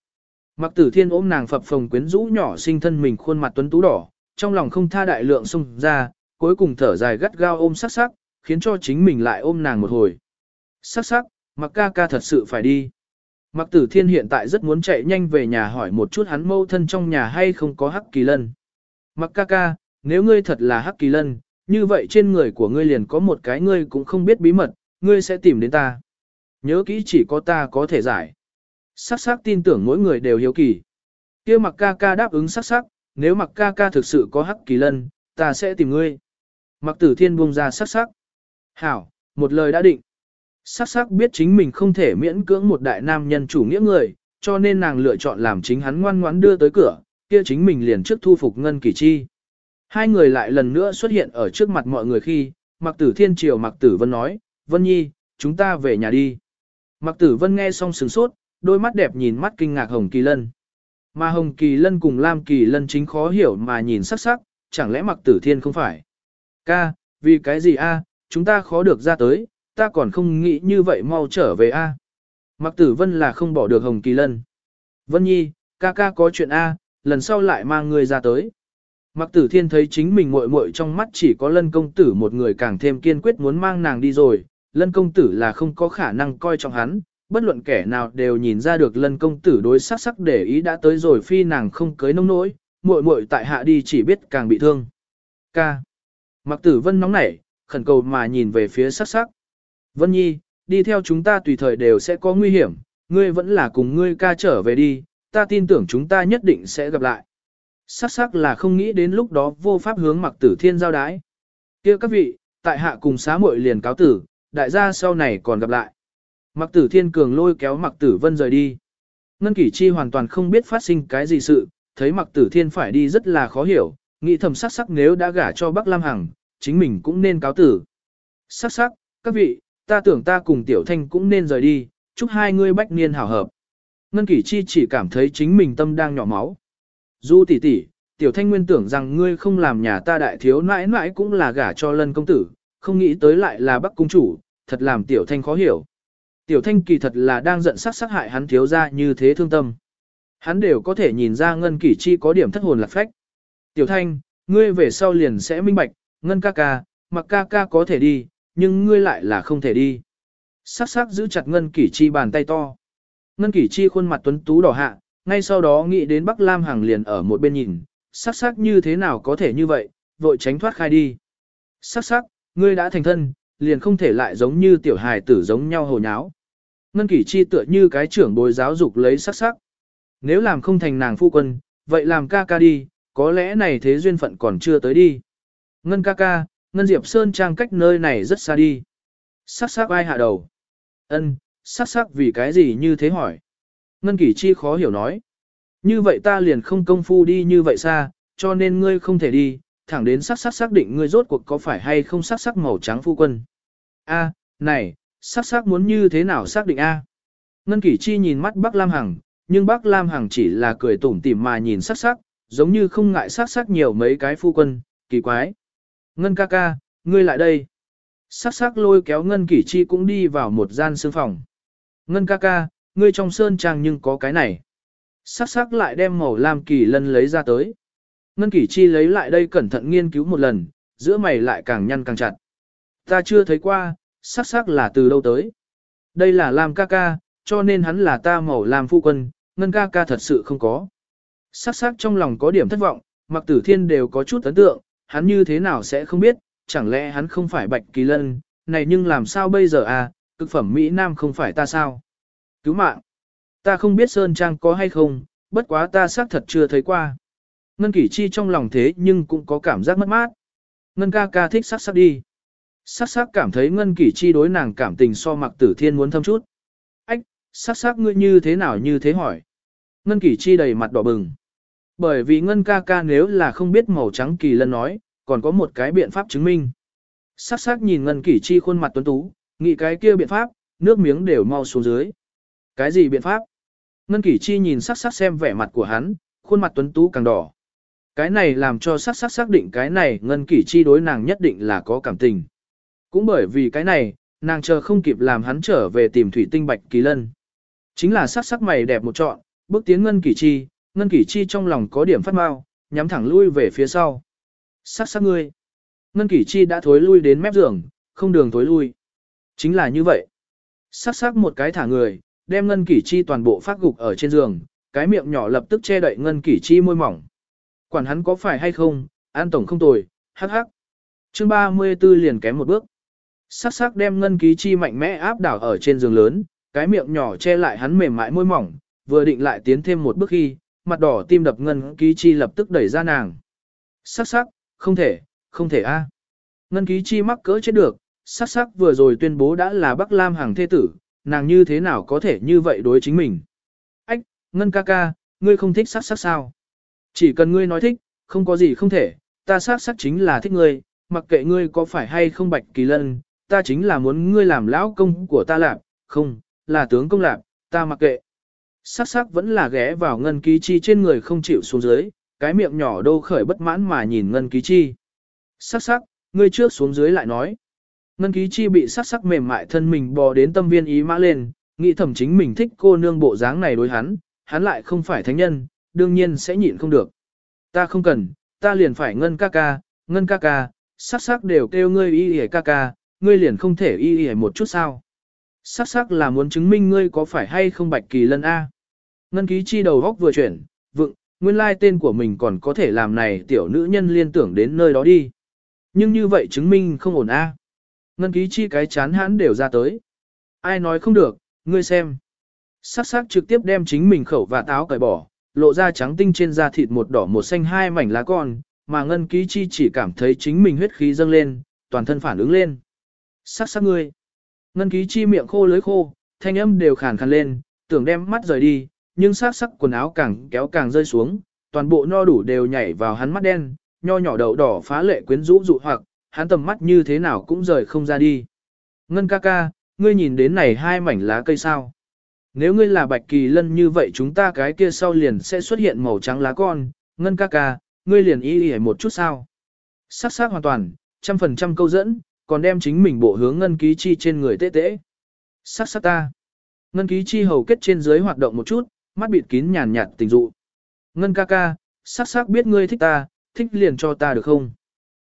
Mặc tử thiên ôm nàng phập phồng quyến rũ nhỏ sinh thân mình khuôn mặt tuấn tú đỏ, trong lòng không tha đại lượng xung ra, cuối cùng thở dài gắt gao ôm sắc sắc, khiến cho chính mình lại ôm nàng một hồi. Sắc sắc, mặc ca ca thật sự phải đi. Mặc tử thiên hiện tại rất muốn chạy nhanh về nhà hỏi một chút hắn mâu thân trong nhà hay không có hắc kỳ lân. Mặc ca ca, nếu ngươi thật là hắc kỳ lân, như vậy trên người của ngươi liền có một cái ngươi cũng không biết bí mật, ngươi sẽ tìm đến ta. Nhớ kỹ chỉ có ta có thể giải. Sắc sắc tin tưởng mỗi người đều hiếu kỳ. kia mặc ca ca đáp ứng sắc sắc, nếu mặc ca ca thực sự có hắc kỳ lân, ta sẽ tìm ngươi. Mặc tử thiên buông ra sắc sắc. Hảo, một lời đã định. Sắc sắc biết chính mình không thể miễn cưỡng một đại nam nhân chủ nghĩa người, cho nên nàng lựa chọn làm chính hắn ngoan ngoãn đưa tới cửa, kia chính mình liền trước thu phục ngân kỳ chi. Hai người lại lần nữa xuất hiện ở trước mặt mọi người khi, Mặc Tử Thiên Triều Mặc Tử Vân nói, Vân Nhi, chúng ta về nhà đi. Mặc Tử Vân nghe xong sừng sốt, đôi mắt đẹp nhìn mắt kinh ngạc Hồng Kỳ Lân. Mà Hồng Kỳ Lân cùng Lam Kỳ Lân chính khó hiểu mà nhìn sắc sắc, chẳng lẽ Mặc Tử Thiên không phải. Ca, vì cái gì a? chúng ta khó được ra tới, ta còn không nghĩ như vậy mau trở về a. Mặc Tử Vân là không bỏ được Hồng Kỳ Lân. Vân Nhi, ca ca có chuyện a, lần sau lại mang người ra tới. Mặc tử thiên thấy chính mình muội muội trong mắt chỉ có lân công tử một người càng thêm kiên quyết muốn mang nàng đi rồi, lân công tử là không có khả năng coi trọng hắn, bất luận kẻ nào đều nhìn ra được lân công tử đối sắc sắc để ý đã tới rồi phi nàng không cưới nông nỗi, muội muội tại hạ đi chỉ biết càng bị thương. Ca. Mặc tử vân nóng nảy, khẩn cầu mà nhìn về phía sắc sắc. Vân nhi, đi theo chúng ta tùy thời đều sẽ có nguy hiểm, ngươi vẫn là cùng ngươi ca trở về đi, ta tin tưởng chúng ta nhất định sẽ gặp lại. Sắc sắc là không nghĩ đến lúc đó vô pháp hướng mặc tử thiên giao đái. kia các vị, tại hạ cùng xá muội liền cáo tử, đại gia sau này còn gặp lại. Mặc tử thiên cường lôi kéo mặc tử vân rời đi. Ngân kỷ chi hoàn toàn không biết phát sinh cái gì sự, thấy mặc tử thiên phải đi rất là khó hiểu, nghĩ thầm sắc sắc nếu đã gả cho Bắc Lam Hằng, chính mình cũng nên cáo tử. Sắc sắc, các vị, ta tưởng ta cùng tiểu thanh cũng nên rời đi, chúc hai ngươi bách niên hảo hợp. Ngân Kỷ Chi chỉ cảm thấy chính mình tâm đang nhỏ máu. Du tỷ tỷ, tiểu thanh nguyên tưởng rằng ngươi không làm nhà ta đại thiếu nãi nãi cũng là gả cho lân công tử, không nghĩ tới lại là bắc cung chủ, thật làm tiểu thanh khó hiểu. Tiểu thanh kỳ thật là đang giận sắc sắc hại hắn thiếu ra như thế thương tâm. Hắn đều có thể nhìn ra ngân kỷ chi có điểm thất hồn lạc phách. Tiểu thanh, ngươi về sau liền sẽ minh bạch, ngân ca ca, mặc ca ca có thể đi, nhưng ngươi lại là không thể đi. Sắc sắc giữ chặt ngân kỷ chi bàn tay to. Ngân kỷ chi khuôn mặt tuấn tú đỏ hạ, ngay sau đó nghĩ đến Bắc Lam Hằng liền ở một bên nhìn, sắc sắc như thế nào có thể như vậy, vội tránh thoát khai đi. Sắc sắc, ngươi đã thành thân, liền không thể lại giống như tiểu hài tử giống nhau hồ nháo. Ngân kỷ chi tựa như cái trưởng bồi giáo dục lấy sắc sắc. Nếu làm không thành nàng phu quân, vậy làm ca ca đi, có lẽ này thế duyên phận còn chưa tới đi. Ngân ca ca, Ngân Diệp Sơn trang cách nơi này rất xa đi. Sắc sắc ai hạ đầu. Ân, sắc sắc vì cái gì như thế hỏi. Ngân Kỷ Chi khó hiểu nói. Như vậy ta liền không công phu đi như vậy xa, cho nên ngươi không thể đi, thẳng đến sắc sắc xác định ngươi rốt cuộc có phải hay không sắc sắc màu trắng phu quân. A, này, sắc sắc muốn như thế nào xác định A. Ngân Kỷ Chi nhìn mắt Bắc Lam Hằng, nhưng Bắc Lam Hằng chỉ là cười tủm tỉm mà nhìn sắc sắc, giống như không ngại sắc sắc nhiều mấy cái phu quân, kỳ quái. Ngân ca ca, ngươi lại đây. Sắc sắc lôi kéo Ngân Kỷ Chi cũng đi vào một gian sương phòng. Ngân ca ca, ngươi trong sơn trang nhưng có cái này. Sắc sắc lại đem màu lam kỳ lân lấy ra tới. Ngân Kỷ Chi lấy lại đây cẩn thận nghiên cứu một lần, giữa mày lại càng nhăn càng chặt. Ta chưa thấy qua, sắc sắc là từ đâu tới. Đây là lam ca ca, cho nên hắn là ta màu lam phu quân, ngân ca ca thật sự không có. Sắc sắc trong lòng có điểm thất vọng, mặc tử thiên đều có chút ấn tượng, hắn như thế nào sẽ không biết, chẳng lẽ hắn không phải bạch kỳ lân, này nhưng làm sao bây giờ à, cực phẩm Mỹ Nam không phải ta sao? Cứu mạng! Ta không biết Sơn Trang có hay không, bất quá ta xác thật chưa thấy qua. Ngân Kỷ Chi trong lòng thế nhưng cũng có cảm giác mất mát. Ngân ca ca thích sắc sắc đi. Sắc sắc cảm thấy Ngân Kỷ Chi đối nàng cảm tình so mặc tử thiên muốn thâm chút. Ách, sắc sắc ngươi như thế nào như thế hỏi. Ngân Kỷ Chi đầy mặt đỏ bừng. Bởi vì Ngân ca ca nếu là không biết màu trắng kỳ lân nói, còn có một cái biện pháp chứng minh. Sắc sắc nhìn Ngân Kỷ Chi khuôn mặt tuấn tú, nghĩ cái kia biện pháp, nước miếng đều mau xuống dưới. Cái gì biện pháp? Ngân Kỷ Chi nhìn sắc sắc xem vẻ mặt của hắn, khuôn mặt tuấn tú càng đỏ. Cái này làm cho sắc sắc xác định cái này Ngân Kỷ Chi đối nàng nhất định là có cảm tình. Cũng bởi vì cái này, nàng chờ không kịp làm hắn trở về tìm thủy tinh bạch kỳ lân. Chính là sắc sắc mày đẹp một trọn, bước tiến Ngân Kỷ Chi, Ngân Kỷ Chi trong lòng có điểm phát mau, nhắm thẳng lui về phía sau. Sắc sắc ngươi. Ngân Kỷ Chi đã thối lui đến mép giường, không đường thối lui. Chính là như vậy. Sắc sắc một cái thả người, đem Ngân Kỷ Chi toàn bộ phát gục ở trên giường, cái miệng nhỏ lập tức che đậy Ngân Kỷ Chi môi mỏng. Quản hắn có phải hay không, an tổng không tồi, hắc hắc. Chương 34 liền kém một bước. Sắc sắc đem Ngân Kỷ Chi mạnh mẽ áp đảo ở trên giường lớn, cái miệng nhỏ che lại hắn mềm mại môi mỏng, vừa định lại tiến thêm một bước khi, mặt đỏ tim đập Ngân Kỷ Chi lập tức đẩy ra nàng. Sắc sắc, không thể, không thể a. Ngân Kỷ Chi mắc cỡ chết được, sắc sắc vừa rồi tuyên bố đã là Bắc Lam hàng thế tử, nàng như thế nào có thể như vậy đối chính mình. Ách, Ngân ca ca, ngươi không thích sắc sắc sao? Chỉ cần ngươi nói thích, không có gì không thể, ta sắc sắc chính là thích ngươi, mặc kệ ngươi có phải hay không bạch kỳ lân, ta chính là muốn ngươi làm lão công của ta lạp, không, là tướng công lạp, ta mặc kệ. Sắc sắc vẫn là ghé vào ngân ký chi trên người không chịu xuống dưới, cái miệng nhỏ đô khởi bất mãn mà nhìn ngân ký chi. Sắc sắc, ngươi trước xuống dưới lại nói. Ngân ký chi bị sắc sắc mềm mại thân mình bò đến tâm viên ý mã lên, nghĩ thầm chính mình thích cô nương bộ dáng này đối hắn, hắn lại không phải thánh nhân, đương nhiên sẽ nhịn không được. Ta không cần, ta liền phải ngân ca ca, ngân ca ca, sắc sắc đều kêu ngươi y y ca ca, ngươi liền không thể y y một chút sao. Sắc sắc là muốn chứng minh ngươi có phải hay không bạch kỳ lân A. Ngân ký chi đầu góc vừa chuyển, vựng, nguyên lai tên của mình còn có thể làm này tiểu nữ nhân liên tưởng đến nơi đó đi. Nhưng như vậy chứng minh không ổn A. Ngân ký chi cái chán hãn đều ra tới. Ai nói không được, ngươi xem. Sắc sắc trực tiếp đem chính mình khẩu và táo cởi bỏ, lộ ra trắng tinh trên da thịt một đỏ một xanh hai mảnh lá con, mà ngân ký chi chỉ cảm thấy chính mình huyết khí dâng lên, toàn thân phản ứng lên. Sắc sắc ngươi. Ngân ký chi miệng khô lưới khô, thanh âm đều khàn khàn lên, tưởng đem mắt rời đi, nhưng sắc sắc quần áo càng kéo càng rơi xuống, toàn bộ no đủ đều nhảy vào hắn mắt đen, nho nhỏ đầu đỏ phá lệ quyến rũ dụ hoặc, hắn tầm mắt như thế nào cũng rời không ra đi. Ngân ca ca, ngươi nhìn đến này hai mảnh lá cây sao? Nếu ngươi là bạch kỳ lân như vậy chúng ta cái kia sau liền sẽ xuất hiện màu trắng lá con, ngân ca ca, ngươi liền y y một chút sao. Sắc sắc hoàn toàn, trăm phần trăm câu dẫn, còn đem chính mình bộ hướng ngân ký chi trên người tê tê. Sắc sắc ta. Ngân ký chi hầu kết trên dưới hoạt động một chút, mắt bịt kín nhàn nhạt tình dụ. Ngân ca ca, sắc sắc biết ngươi thích ta, thích liền cho ta được không?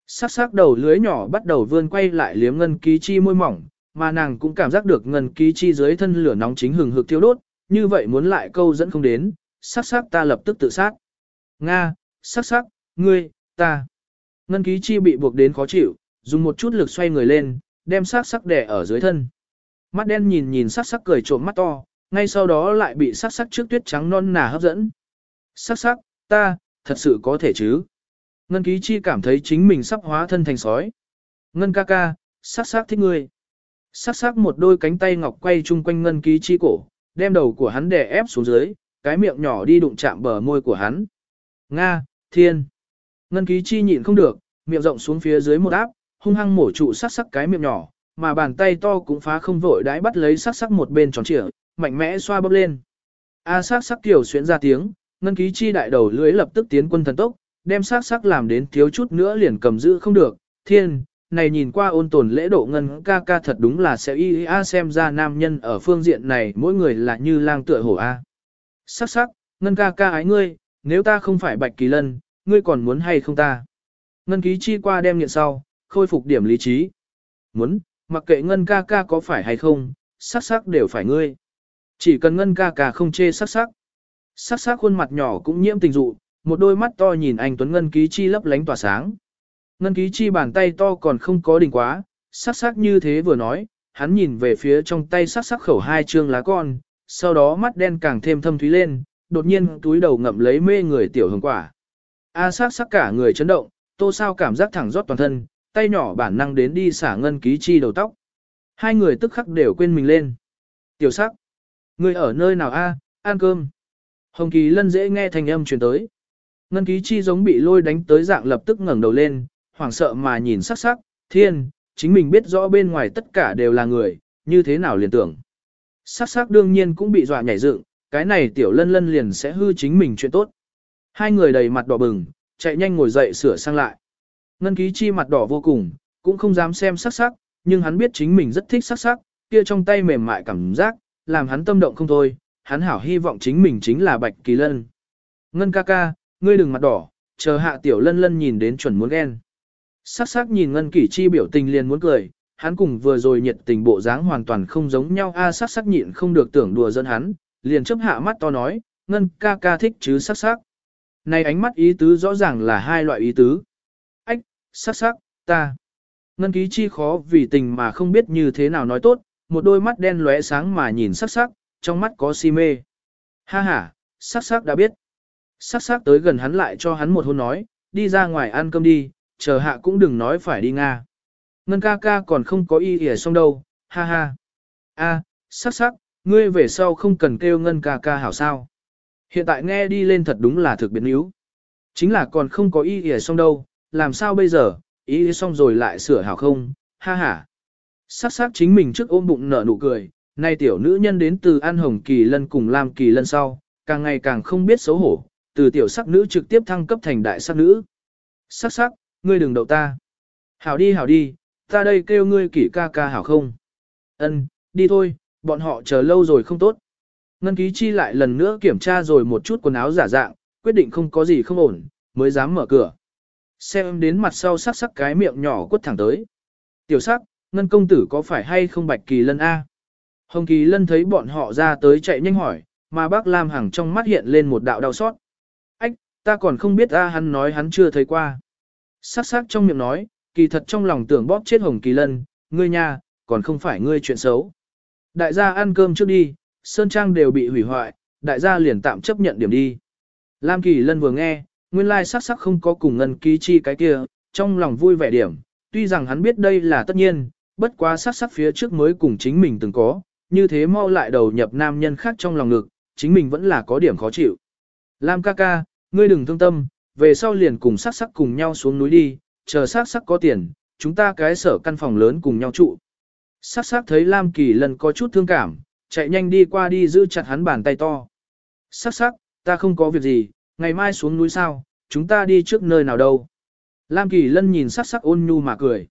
Sắc sắc đầu lưới nhỏ bắt đầu vươn quay lại liếm ngân ký chi môi mỏng, mà nàng cũng cảm giác được ngân ký chi dưới thân lửa nóng chính hừng hực thiêu đốt, như vậy muốn lại câu dẫn không đến, sắc sắc ta lập tức tự sát. Nga, sắc sắc, ngươi, ta. Ngân ký chi bị buộc đến khó chịu, dùng một chút lực xoay người lên, đem sắc sắc đẻ ở dưới thân. Mắt đen nhìn nhìn sắc sắc cười trộm mắt to, ngay sau đó lại bị sắc sắc trước tuyết trắng non nà hấp dẫn. Sắc sắc, ta, thật sự có thể chứ. Ngân ký chi cảm thấy chính mình sắp hóa thân thành sói. Ngân ca ca, sắc sắc thích ngươi. Sắc sắc một đôi cánh tay ngọc quay chung quanh ngân ký chi cổ, đem đầu của hắn đè ép xuống dưới, cái miệng nhỏ đi đụng chạm bờ môi của hắn. Nga, thiên. Ngân ký chi nhịn không được, miệng rộng xuống phía dưới một áp, hung hăng mổ trụ sắc sắc cái miệng nhỏ, mà bàn tay to cũng phá không vội đãi bắt lấy sắc sắc một bên tròn trịa, mạnh mẽ xoa bóp lên. A sắc sắc tiểu xuyến ra tiếng, ngân ký chi đại đầu lưỡi lập tức tiến quân thần tốc, đem sắc sắc làm đến thiếu chút nữa liền cầm giữ không được. Thiên, này nhìn qua ôn tồn lễ độ ngân ca ca thật đúng là sẽ y a xem ra nam nhân ở phương diện này mỗi người là như lang tựa hổ a. Sắc sắc, ngân ca ca ái ngươi, nếu ta không phải bạch kỳ lân, ngươi còn muốn hay không ta? Ngân ký chi qua đem nghiện sau, khôi phục điểm lý trí. Muốn, mặc kệ ngân ca ca có phải hay không, sắc sắc đều phải ngươi. Chỉ cần ngân ca ca không chê sắc sắc. Sắc sắc khuôn mặt nhỏ cũng nhiễm tình dụ, một đôi mắt to nhìn anh Tuấn Ngân ký chi lấp lánh tỏa sáng. Ngân ký chi bàn tay to còn không có đỉnh quá, sắc sắc như thế vừa nói, hắn nhìn về phía trong tay sắc sắc khẩu hai trương lá con, sau đó mắt đen càng thêm thâm thúy lên, đột nhiên túi đầu ngậm lấy mê người tiểu hương quả. A sắc sắc cả người chấn động, tô sao cảm giác thẳng rót toàn thân, tay nhỏ bản năng đến đi xả ngân ký chi đầu tóc. Hai người tức khắc đều quên mình lên. Tiểu sắc, người ở nơi nào a? ăn cơm. Hồng Kỳ Lân dễ nghe thanh âm truyền tới. Ngân ký chi giống bị lôi đánh tới dạng lập tức ngẩng đầu lên, hoảng sợ mà nhìn sắc sắc, thiên, chính mình biết rõ bên ngoài tất cả đều là người, như thế nào liền tưởng. Sắc sắc đương nhiên cũng bị dọa nhảy dựng, cái này tiểu lân lân liền sẽ hư chính mình chuyện tốt. Hai người đầy mặt đỏ bừng, chạy nhanh ngồi dậy sửa sang lại. Ngân ký chi mặt đỏ vô cùng, cũng không dám xem sắc sắc, nhưng hắn biết chính mình rất thích sắc sắc, kia trong tay mềm mại cảm giác, làm hắn tâm động không thôi, hắn hảo hy vọng chính mình chính là bạch kỳ lân. Ngân ca ca, ngươi đừng mặt đỏ, chờ hạ tiểu lân lân nhìn đến chuẩn muốn ghen. Sắc sắc nhìn ngân kỷ chi biểu tình liền muốn cười, hắn cùng vừa rồi nhiệt tình bộ dáng hoàn toàn không giống nhau a sắc sắc nhịn không được tưởng đùa dân hắn, liền chấp hạ mắt to nói, ngân ca ca thích chứ sắc sắc. Này ánh mắt ý tứ rõ ràng là hai loại ý tứ. Ách, sắc sắc, ta. Ngân ký chi khó vì tình mà không biết như thế nào nói tốt, một đôi mắt đen lóe sáng mà nhìn sắc sắc, trong mắt có si mê. Ha ha, sắc sắc đã biết. Sắc sắc tới gần hắn lại cho hắn một hôn nói, đi ra ngoài ăn cơm đi, chờ hạ cũng đừng nói phải đi Nga. Ngân ca ca còn không có y ỉa xong đâu, ha ha. A, sắc sắc, ngươi về sau không cần kêu ngân ca ca hảo sao. Hiện tại nghe đi lên thật đúng là thực biến yếu. Chính là còn không có y ỉa xong đâu, làm sao bây giờ, y xong rồi lại sửa hảo không, ha ha. Sắc sắc chính mình trước ôm bụng nở nụ cười, nay tiểu nữ nhân đến từ An Hồng Kỳ Lân cùng Lam Kỳ Lân sau, càng ngày càng không biết xấu hổ, từ tiểu sắc nữ trực tiếp thăng cấp thành đại sắc nữ. Sắc sắc, ngươi đừng đậu ta. Hảo đi hảo đi, ta đây kêu ngươi kỷ ca ca hảo không? Ân, đi thôi, bọn họ chờ lâu rồi không tốt. Ngân ký chi lại lần nữa kiểm tra rồi một chút quần áo giả dạng, quyết định không có gì không ổn, mới dám mở cửa. Xem đến mặt sau sắc sắc cái miệng nhỏ quất thẳng tới. Tiểu sắc, ngân công tử có phải hay không bạch kỳ lân A? Hồng kỳ lân thấy bọn họ ra tới chạy nhanh hỏi, mà bác Lam Hằng trong mắt hiện lên một đạo đau xót. Ta còn không biết A hắn nói hắn chưa thấy qua. Sắc sắc trong miệng nói, kỳ thật trong lòng tưởng bóp chết Hồng kỳ lân, ngươi nha, còn không phải ngươi chuyện xấu. Đại gia ăn cơm trước đi, Sơn Trang đều bị hủy hoại, đại gia liền tạm chấp nhận điểm đi. Lam Kỳ Lân vừa nghe, nguyên lai sắc sắc không có cùng ngân ký chi cái kia, trong lòng vui vẻ điểm, tuy rằng hắn biết đây là tất nhiên, bất quá sắc sắc phía trước mới cùng chính mình từng có, như thế mau lại đầu nhập nam nhân khác trong lòng ngực, chính mình vẫn là có điểm khó chịu. Lam ca ca, ngươi đừng thương tâm, về sau liền cùng sắc sắc cùng nhau xuống núi đi, chờ sắc sắc có tiền, chúng ta cái sở căn phòng lớn cùng nhau trụ. Sắc sắc thấy Lam Kỳ Lân có chút thương cảm, chạy nhanh đi qua đi giữ chặt hắn bàn tay to. Sắc sắc, ta không có việc gì, ngày mai xuống núi sao, chúng ta đi trước nơi nào đâu. Lam Kỳ Lân nhìn sắc sắc ôn nhu mà cười.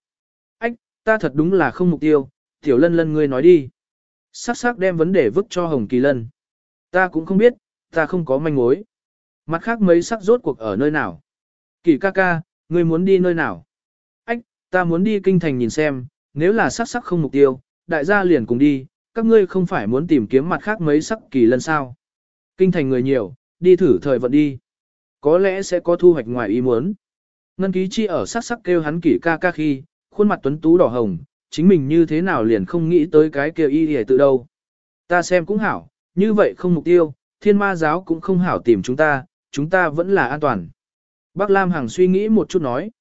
Ách, ta thật đúng là không mục tiêu, tiểu lân lân ngươi nói đi. Sắc sắc đem vấn đề vứt cho Hồng Kỳ Lân. Ta cũng không biết, ta không có manh mối. Mặt khác mấy sắc rốt cuộc ở nơi nào. Kỳ ca ca, ngươi muốn đi nơi nào? Ách, ta muốn đi kinh thành nhìn xem, nếu là sắc sắc không mục tiêu, đại gia liền cùng đi, các ngươi không phải muốn tìm kiếm mặt khác mấy sắc kỳ lân sao. Kinh thành người nhiều, đi thử thời vận đi. Có lẽ sẽ có thu hoạch ngoài ý muốn. Ngân ký chi ở sắc sắc kêu hắn kỳ ca ca khi, khuôn mặt tuấn tú đỏ hồng, chính mình như thế nào liền không nghĩ tới cái kêu y hề tự đâu. Ta xem cũng hảo, như vậy không mục tiêu, thiên ma giáo cũng không hảo tìm chúng ta, chúng ta vẫn là an toàn. Bác Lam Hằng suy nghĩ một chút nói.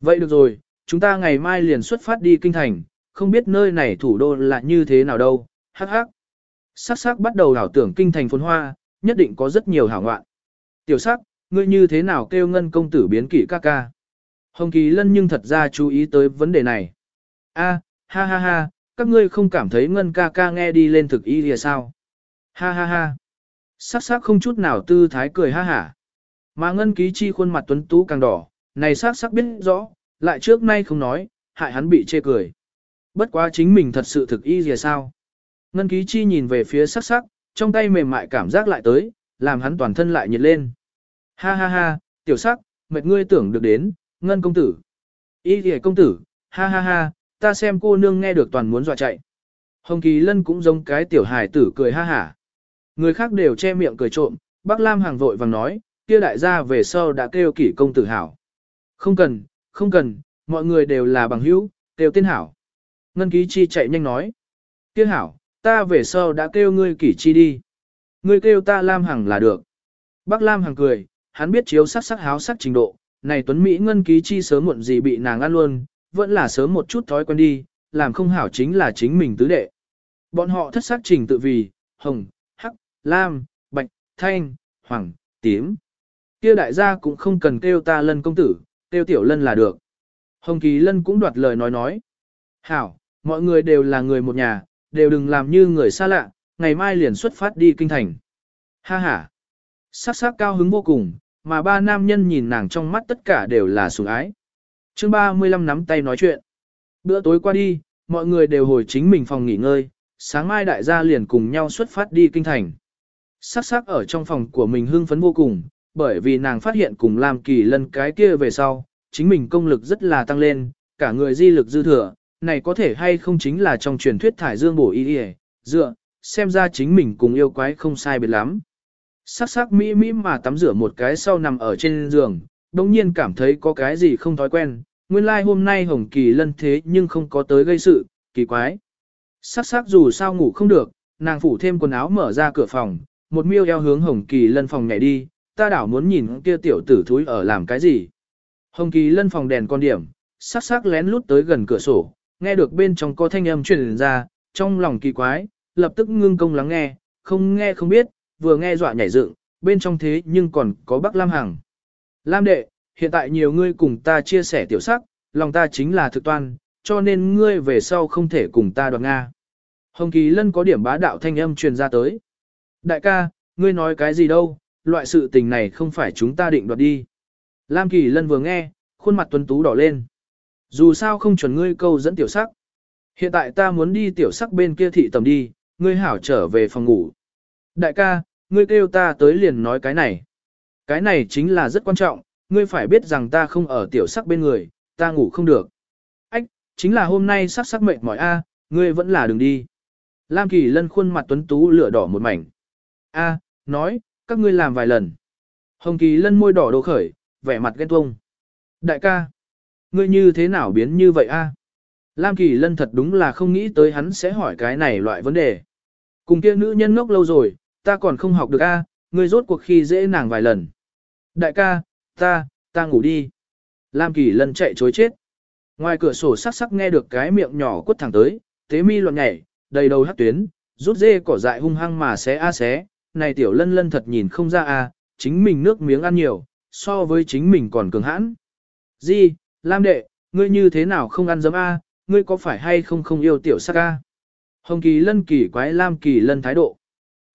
Vậy được rồi, chúng ta ngày mai liền xuất phát đi kinh thành, không biết nơi này thủ đô là như thế nào đâu, hắc hắc. Sắc sắc bắt đầu đảo tưởng kinh thành phồn hoa, nhất định có rất nhiều hảo ngoạn. Tiểu sắc, ngươi như thế nào kêu ngân công tử biến kỷ ca ca? Hồng Kỳ Lân nhưng thật ra chú ý tới vấn đề này. A, ha ha ha, các ngươi không cảm thấy ngân ca ca nghe đi lên thực y lìa sao? Ha ha ha. Sắc sắc không chút nào tư thái cười ha hả. Mà ngân ký chi khuôn mặt tuấn tú càng đỏ, này sắc sắc biết rõ, lại trước nay không nói, hại hắn bị chê cười. Bất quá chính mình thật sự thực y gì sao? Ngân ký chi nhìn về phía sắc sắc, trong tay mềm mại cảm giác lại tới, làm hắn toàn thân lại nhiệt lên. Ha ha ha, tiểu sắc, mệt ngươi tưởng được đến, ngân công tử. Y gì công tử, ha ha ha, ta xem cô nương nghe được toàn muốn dọa chạy. Hồng Kỳ Lân cũng giống cái tiểu hài tử cười ha hả. Người khác đều che miệng cười trộm, Bác Lam hàng vội vàng nói, kia đại gia về sau đã kêu kỷ công tử hảo. Không cần, không cần, mọi người đều là bằng hữu, kêu tên hảo. Ngân ký chi chạy nhanh nói. Kia hảo, ta về sau đã kêu ngươi kỷ chi đi. Ngươi kêu ta Lam Hằng là được. Bác Lam Hằng cười, hắn biết chiếu sắc sắc háo sắc trình độ, này Tuấn Mỹ Ngân ký chi sớm muộn gì bị nàng ăn luôn, vẫn là sớm một chút thói quen đi, làm không hảo chính là chính mình tứ đệ. Bọn họ thất sắc trình tự vì, hồng, lam, bạch, thanh, hoàng, tím. Kia đại gia cũng không cần kêu ta lân công tử, kêu tiểu lân là được. Hồng Kỳ Lân cũng đoạt lời nói nói. Hảo, mọi người đều là người một nhà, đều đừng làm như người xa lạ, ngày mai liền xuất phát đi kinh thành. Ha ha. Sắc sắc cao hứng vô cùng, mà ba nam nhân nhìn nàng trong mắt tất cả đều là sủng ái. chương 35 nắm tay nói chuyện. Bữa tối qua đi, mọi người đều hồi chính mình phòng nghỉ ngơi, sáng mai đại gia liền cùng nhau xuất phát đi kinh thành. Sắc sắc ở trong phòng của mình hưng phấn vô cùng, bởi vì nàng phát hiện cùng làm kỳ lân cái kia về sau, chính mình công lực rất là tăng lên, cả người di lực dư thừa, này có thể hay không chính là trong truyền thuyết thải dương bổ y y, dựa, xem ra chính mình cùng yêu quái không sai biệt lắm. Sắc sắc mỹ mỹ mà tắm rửa một cái sau nằm ở trên giường, đồng nhiên cảm thấy có cái gì không thói quen, nguyên lai like hôm nay Hồng Kỳ lân thế nhưng không có tới gây sự, kỳ quái. Sắc sắc dù sao ngủ không được, nàng phủ thêm quần áo mở ra cửa phòng, một miêu eo hướng Hồng Kỳ lân phòng nhảy đi, ta đảo muốn nhìn kia tiểu tử thúi ở làm cái gì. Hồng Kỳ lân phòng đèn con điểm, sắc sắc lén lút tới gần cửa sổ, nghe được bên trong có thanh âm truyền ra, trong lòng kỳ quái, lập tức ngưng công lắng nghe, không nghe không biết, vừa nghe dọa nhảy dựng, bên trong thế nhưng còn có Bắc Lam Hằng. Lam đệ, hiện tại nhiều ngươi cùng ta chia sẻ tiểu sắc, lòng ta chính là thực toan, cho nên ngươi về sau không thể cùng ta đoạt Nga. Hồng Kỳ Lân có điểm bá đạo thanh âm truyền ra tới. Đại ca, ngươi nói cái gì đâu, loại sự tình này không phải chúng ta định đoạt đi. Lam Kỳ Lân vừa nghe, khuôn mặt tuấn tú đỏ lên. Dù sao không chuẩn ngươi câu dẫn tiểu sắc. Hiện tại ta muốn đi tiểu sắc bên kia thị tầm đi, ngươi hảo trở về phòng ngủ. Đại ca, ngươi kêu ta tới liền nói cái này. Cái này chính là rất quan trọng, ngươi phải biết rằng ta không ở tiểu sắc bên người, ta ngủ không được. Ách, chính là hôm nay sắc sắc mệt mỏi a, ngươi vẫn là đừng đi. Lam Kỳ Lân khuôn mặt tuấn tú lửa đỏ một mảnh. A, nói, các ngươi làm vài lần. Hồng Kỳ Lân môi đỏ đồ khởi, vẻ mặt ghen tuông. Đại ca, ngươi như thế nào biến như vậy a? Lam Kỳ Lân thật đúng là không nghĩ tới hắn sẽ hỏi cái này loại vấn đề. Cùng kia nữ nhân ngốc lâu rồi, ta còn không học được a, ngươi rốt cuộc khi dễ nàng vài lần. Đại ca, ta, ta ngủ đi. Lam Kỳ Lân chạy chối chết. Ngoài cửa sổ sắc sắc nghe được cái miệng nhỏ quất thẳng tới, tế mi loạn nhảy, đầy đầu hát tuyến, rút dê cỏ dại hung hăng mà xé a xé, này tiểu lân lân thật nhìn không ra à, chính mình nước miếng ăn nhiều, so với chính mình còn cường hãn. Di, Lam đệ, ngươi như thế nào không ăn dấm a, ngươi có phải hay không không yêu tiểu sắc a? Hồng Kỳ Lân kỳ quái Lam Kỳ Lân thái độ.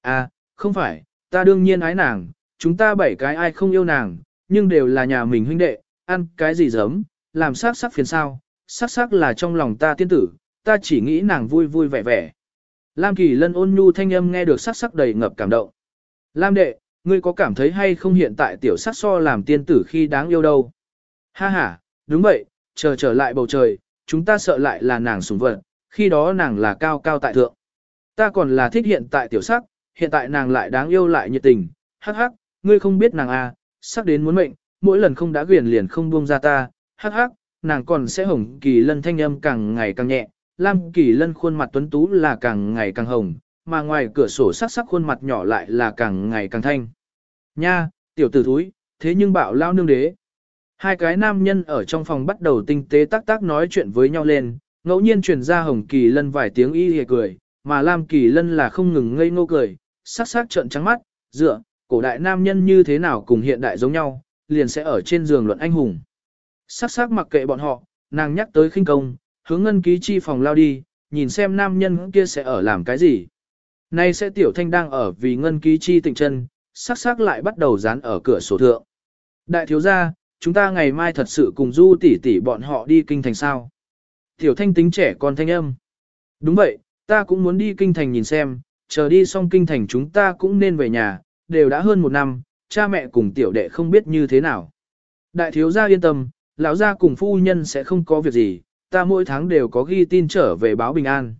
À, không phải, ta đương nhiên ái nàng, chúng ta bảy cái ai không yêu nàng, nhưng đều là nhà mình huynh đệ, ăn cái gì dấm, làm sắc sắc phiền sao, sắc sắc là trong lòng ta tiên tử, ta chỉ nghĩ nàng vui vui vẻ vẻ. Lam Kỳ Lân ôn nhu thanh âm nghe được sắc sắc đầy ngập cảm động. Lam đệ, ngươi có cảm thấy hay không hiện tại tiểu sắc so làm tiên tử khi đáng yêu đâu? Ha ha, đúng vậy, chờ trở lại bầu trời, chúng ta sợ lại là nàng sùng vật, khi đó nàng là cao cao tại thượng. Ta còn là thích hiện tại tiểu sắc, hiện tại nàng lại đáng yêu lại nhiệt tình, hắc hắc, ngươi không biết nàng à, sắc đến muốn mệnh, mỗi lần không đã quyền liền không buông ra ta, hắc hắc, nàng còn sẽ hồng kỳ lân thanh âm càng ngày càng nhẹ, lam kỳ lân khuôn mặt tuấn tú là càng ngày càng hồng, mà ngoài cửa sổ sắc sắc khuôn mặt nhỏ lại là càng ngày càng thanh. Nha, tiểu tử thúi, thế nhưng bảo lao nương đế. Hai cái nam nhân ở trong phòng bắt đầu tinh tế tác tác nói chuyện với nhau lên, ngẫu nhiên truyền ra hồng kỳ lân vài tiếng y hề cười, mà lam kỳ lân là không ngừng ngây ngô cười, sắc sắc trợn trắng mắt, dựa, cổ đại nam nhân như thế nào cùng hiện đại giống nhau, liền sẽ ở trên giường luận anh hùng. Sắc sắc mặc kệ bọn họ, nàng nhắc tới khinh công, hướng ngân ký chi phòng lao đi, nhìn xem nam nhân kia sẽ ở làm cái gì. Nay sẽ tiểu thanh đang ở vì ngân ký chi tịnh chân, sắc sắc lại bắt đầu dán ở cửa sổ thượng. Đại thiếu gia, chúng ta ngày mai thật sự cùng du tỷ tỷ bọn họ đi kinh thành sao. Tiểu thanh tính trẻ con thanh âm. Đúng vậy, ta cũng muốn đi kinh thành nhìn xem, chờ đi xong kinh thành chúng ta cũng nên về nhà, đều đã hơn một năm, cha mẹ cùng tiểu đệ không biết như thế nào. Đại thiếu gia yên tâm, lão gia cùng phu nhân sẽ không có việc gì, ta mỗi tháng đều có ghi tin trở về báo bình an.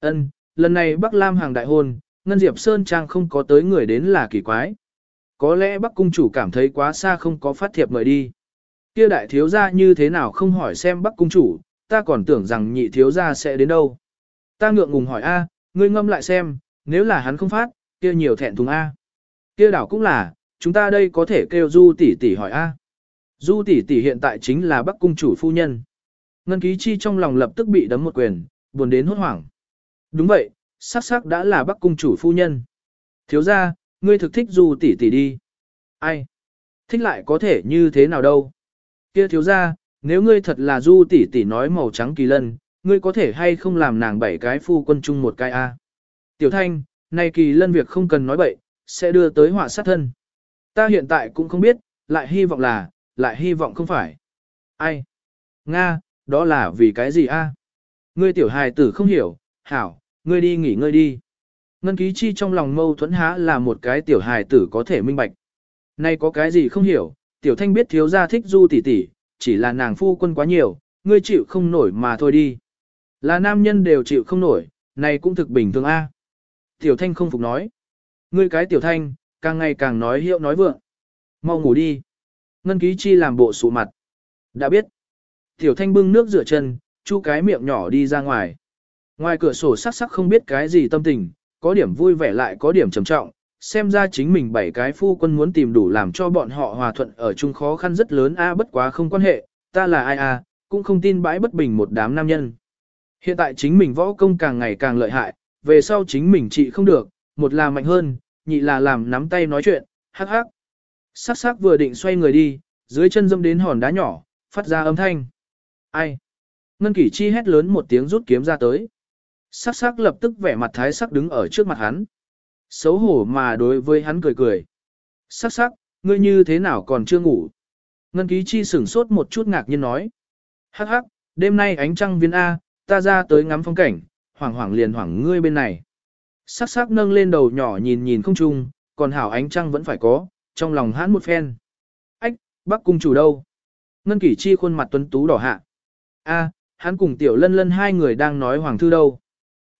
Ân, lần này Bắc Lam hàng đại hôn, Ngân Diệp Sơn Trang không có tới người đến là kỳ quái. Có lẽ Bắc Cung chủ cảm thấy quá xa không có phát thiệp mời đi. Kia đại thiếu gia như thế nào không hỏi xem Bắc Cung chủ, ta còn tưởng rằng nhị thiếu gia sẽ đến đâu. Ta ngượng ngùng hỏi A, ngươi ngâm lại xem, nếu là hắn không phát, kia nhiều thẹn thùng A. Kia đảo cũng là, chúng ta đây có thể kêu Du tỷ tỷ hỏi A. Du tỷ tỷ hiện tại chính là Bắc Cung chủ phu nhân. Ngân ký chi trong lòng lập tức bị đấm một quyền, buồn đến hốt hoảng. Đúng vậy, sắc sắc đã là Bắc Cung chủ phu nhân. Thiếu ra, ngươi thực thích Du tỷ tỷ đi. Ai? Thích lại có thể như thế nào đâu? Kia thiếu ra, nếu ngươi thật là Du tỷ tỷ nói màu trắng kỳ lân, ngươi có thể hay không làm nàng bảy cái phu quân chung một cái A. Tiểu thanh, này kỳ lân việc không cần nói bậy, sẽ đưa tới họa sát thân. Ta hiện tại cũng không biết, lại hy vọng là, lại hy vọng không phải. Ai? Nga, đó là vì cái gì a? Ngươi tiểu hài tử không hiểu, hảo, ngươi đi nghỉ ngơi đi. Ngân ký chi trong lòng mâu thuẫn há là một cái tiểu hài tử có thể minh bạch. Nay có cái gì không hiểu, tiểu thanh biết thiếu gia thích du tỷ tỷ, chỉ là nàng phu quân quá nhiều, ngươi chịu không nổi mà thôi đi. Là nam nhân đều chịu không nổi, này cũng thực bình thường a. Tiểu thanh không phục nói. Ngươi cái tiểu thanh, càng ngày càng nói hiệu nói vượng. Mau ngủ đi. Ngân ký chi làm bộ sụ mặt. Đã biết. Tiểu thanh bưng nước rửa chân, chu cái miệng nhỏ đi ra ngoài. Ngoài cửa sổ sắc sắc không biết cái gì tâm tình, có điểm vui vẻ lại có điểm trầm trọng, xem ra chính mình bảy cái phu quân muốn tìm đủ làm cho bọn họ hòa thuận ở chung khó khăn rất lớn a bất quá không quan hệ, ta là ai a, cũng không tin bãi bất bình một đám nam nhân. Hiện tại chính mình võ công càng ngày càng lợi hại, về sau chính mình trị không được, một là mạnh hơn, nhị là làm nắm tay nói chuyện, hắc hắc. Sắc sắc vừa định xoay người đi, dưới chân dâm đến hòn đá nhỏ, phát ra âm thanh. Ai? Ngân kỷ chi hét lớn một tiếng rút kiếm ra tới. Sắc sắc lập tức vẻ mặt thái sắc đứng ở trước mặt hắn. Xấu hổ mà đối với hắn cười cười. Sắc sắc, ngươi như thế nào còn chưa ngủ? Ngân ký chi sửng sốt một chút ngạc nhiên nói. Hắc hắc, đêm nay ánh trăng viên A, ta ra tới ngắm phong cảnh, hoảng hoảng liền hoảng ngươi bên này. Sắc sắc nâng lên đầu nhỏ nhìn nhìn không chung, còn hảo ánh trăng vẫn phải có, trong lòng hắn một phen. Ách, bác cung chủ đâu? Ngân kỷ chi khuôn mặt tuấn tú đỏ hạ. A, hắn cùng tiểu lân lân hai người đang nói hoàng thư đâu.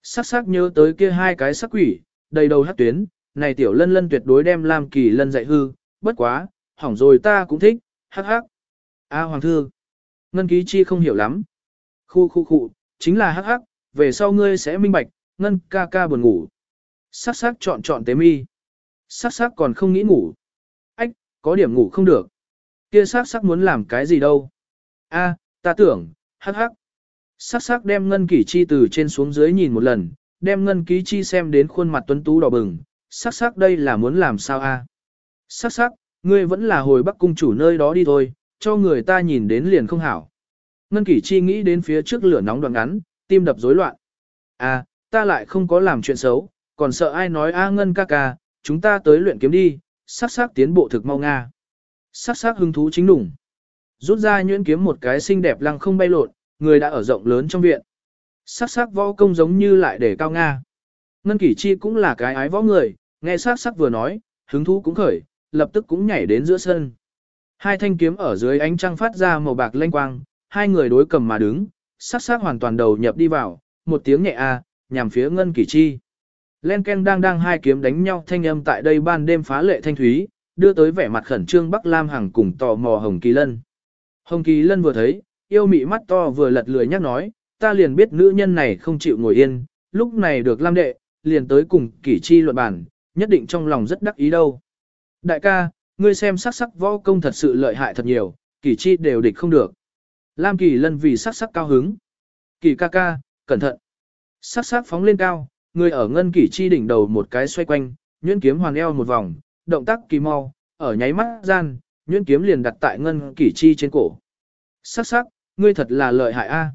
Sắc sắc nhớ tới kia hai cái sắc quỷ, đầy đầu hát tuyến, này tiểu lân lân tuyệt đối đem làm kỳ lân dạy hư, bất quá, hỏng rồi ta cũng thích, hắc hắc. A hoàng thư. Ngân ký chi không hiểu lắm. Khu khu khu, chính là hắc hắc, về sau ngươi sẽ minh bạch, ngân ca ca buồn ngủ. Sắc sắc chọn chọn tế mi. Sắc sắc còn không nghĩ ngủ. Ách, có điểm ngủ không được. Kia sắc sắc muốn làm cái gì đâu. A, ta tưởng, hắc hắc. Sắc sắc đem ngân kỷ chi từ trên xuống dưới nhìn một lần, đem ngân ký chi xem đến khuôn mặt tuấn tú đỏ bừng. Sắc sắc đây là muốn làm sao a? Sắc sắc, ngươi vẫn là hồi bắc cung chủ nơi đó đi thôi, cho người ta nhìn đến liền không hảo. Ngân kỷ chi nghĩ đến phía trước lửa nóng đoạn ngắn, tim đập rối loạn. À, ta lại không có làm chuyện xấu, còn sợ ai nói A Ngân ca ca, chúng ta tới luyện kiếm đi, sắc sắc tiến bộ thực mau Nga. Sắc sắc hứng thú chính đủng. Rút ra nhuyễn kiếm một cái xinh đẹp lăng không bay lộn, người đã ở rộng lớn trong viện. Sắc sắc võ công giống như lại để cao Nga. Ngân Kỷ Chi cũng là cái ái võ người, nghe sắc sắc vừa nói, hứng thú cũng khởi, lập tức cũng nhảy đến giữa sân. Hai thanh kiếm ở dưới ánh trăng phát ra màu bạc lanh quang, hai người đối cầm mà đứng, sắc sắc hoàn toàn đầu nhập đi vào, một tiếng nhẹ a, nhằm phía Ngân Kỷ Chi. Len Ken đang đang hai kiếm đánh nhau thanh âm tại đây ban đêm phá lệ thanh thúy, đưa tới vẻ mặt khẩn trương Bắc Lam Hằng cùng tò mò Hồng Kỳ Lân. Hồng Kỳ Lân vừa thấy, yêu mị mắt to vừa lật lười nhắc nói, ta liền biết nữ nhân này không chịu ngồi yên, lúc này được Lam đệ, liền tới cùng Kỷ Chi luận bản, nhất định trong lòng rất đắc ý đâu. Đại ca, ngươi xem sắc sắc võ công thật sự lợi hại thật nhiều, Kỷ Chi đều địch không được. Lam Kỳ Lân vì sắc sắc cao hứng. Kỳ ca ca, cẩn thận. Sắc sắc phóng lên cao, người ở ngân kỷ chi đỉnh đầu một cái xoay quanh, nhuyễn kiếm hoàn eo một vòng, động tác kỳ mau, ở nháy mắt gian, nhuyễn kiếm liền đặt tại ngân kỷ chi trên cổ. Sắc sắc, ngươi thật là lợi hại a. À.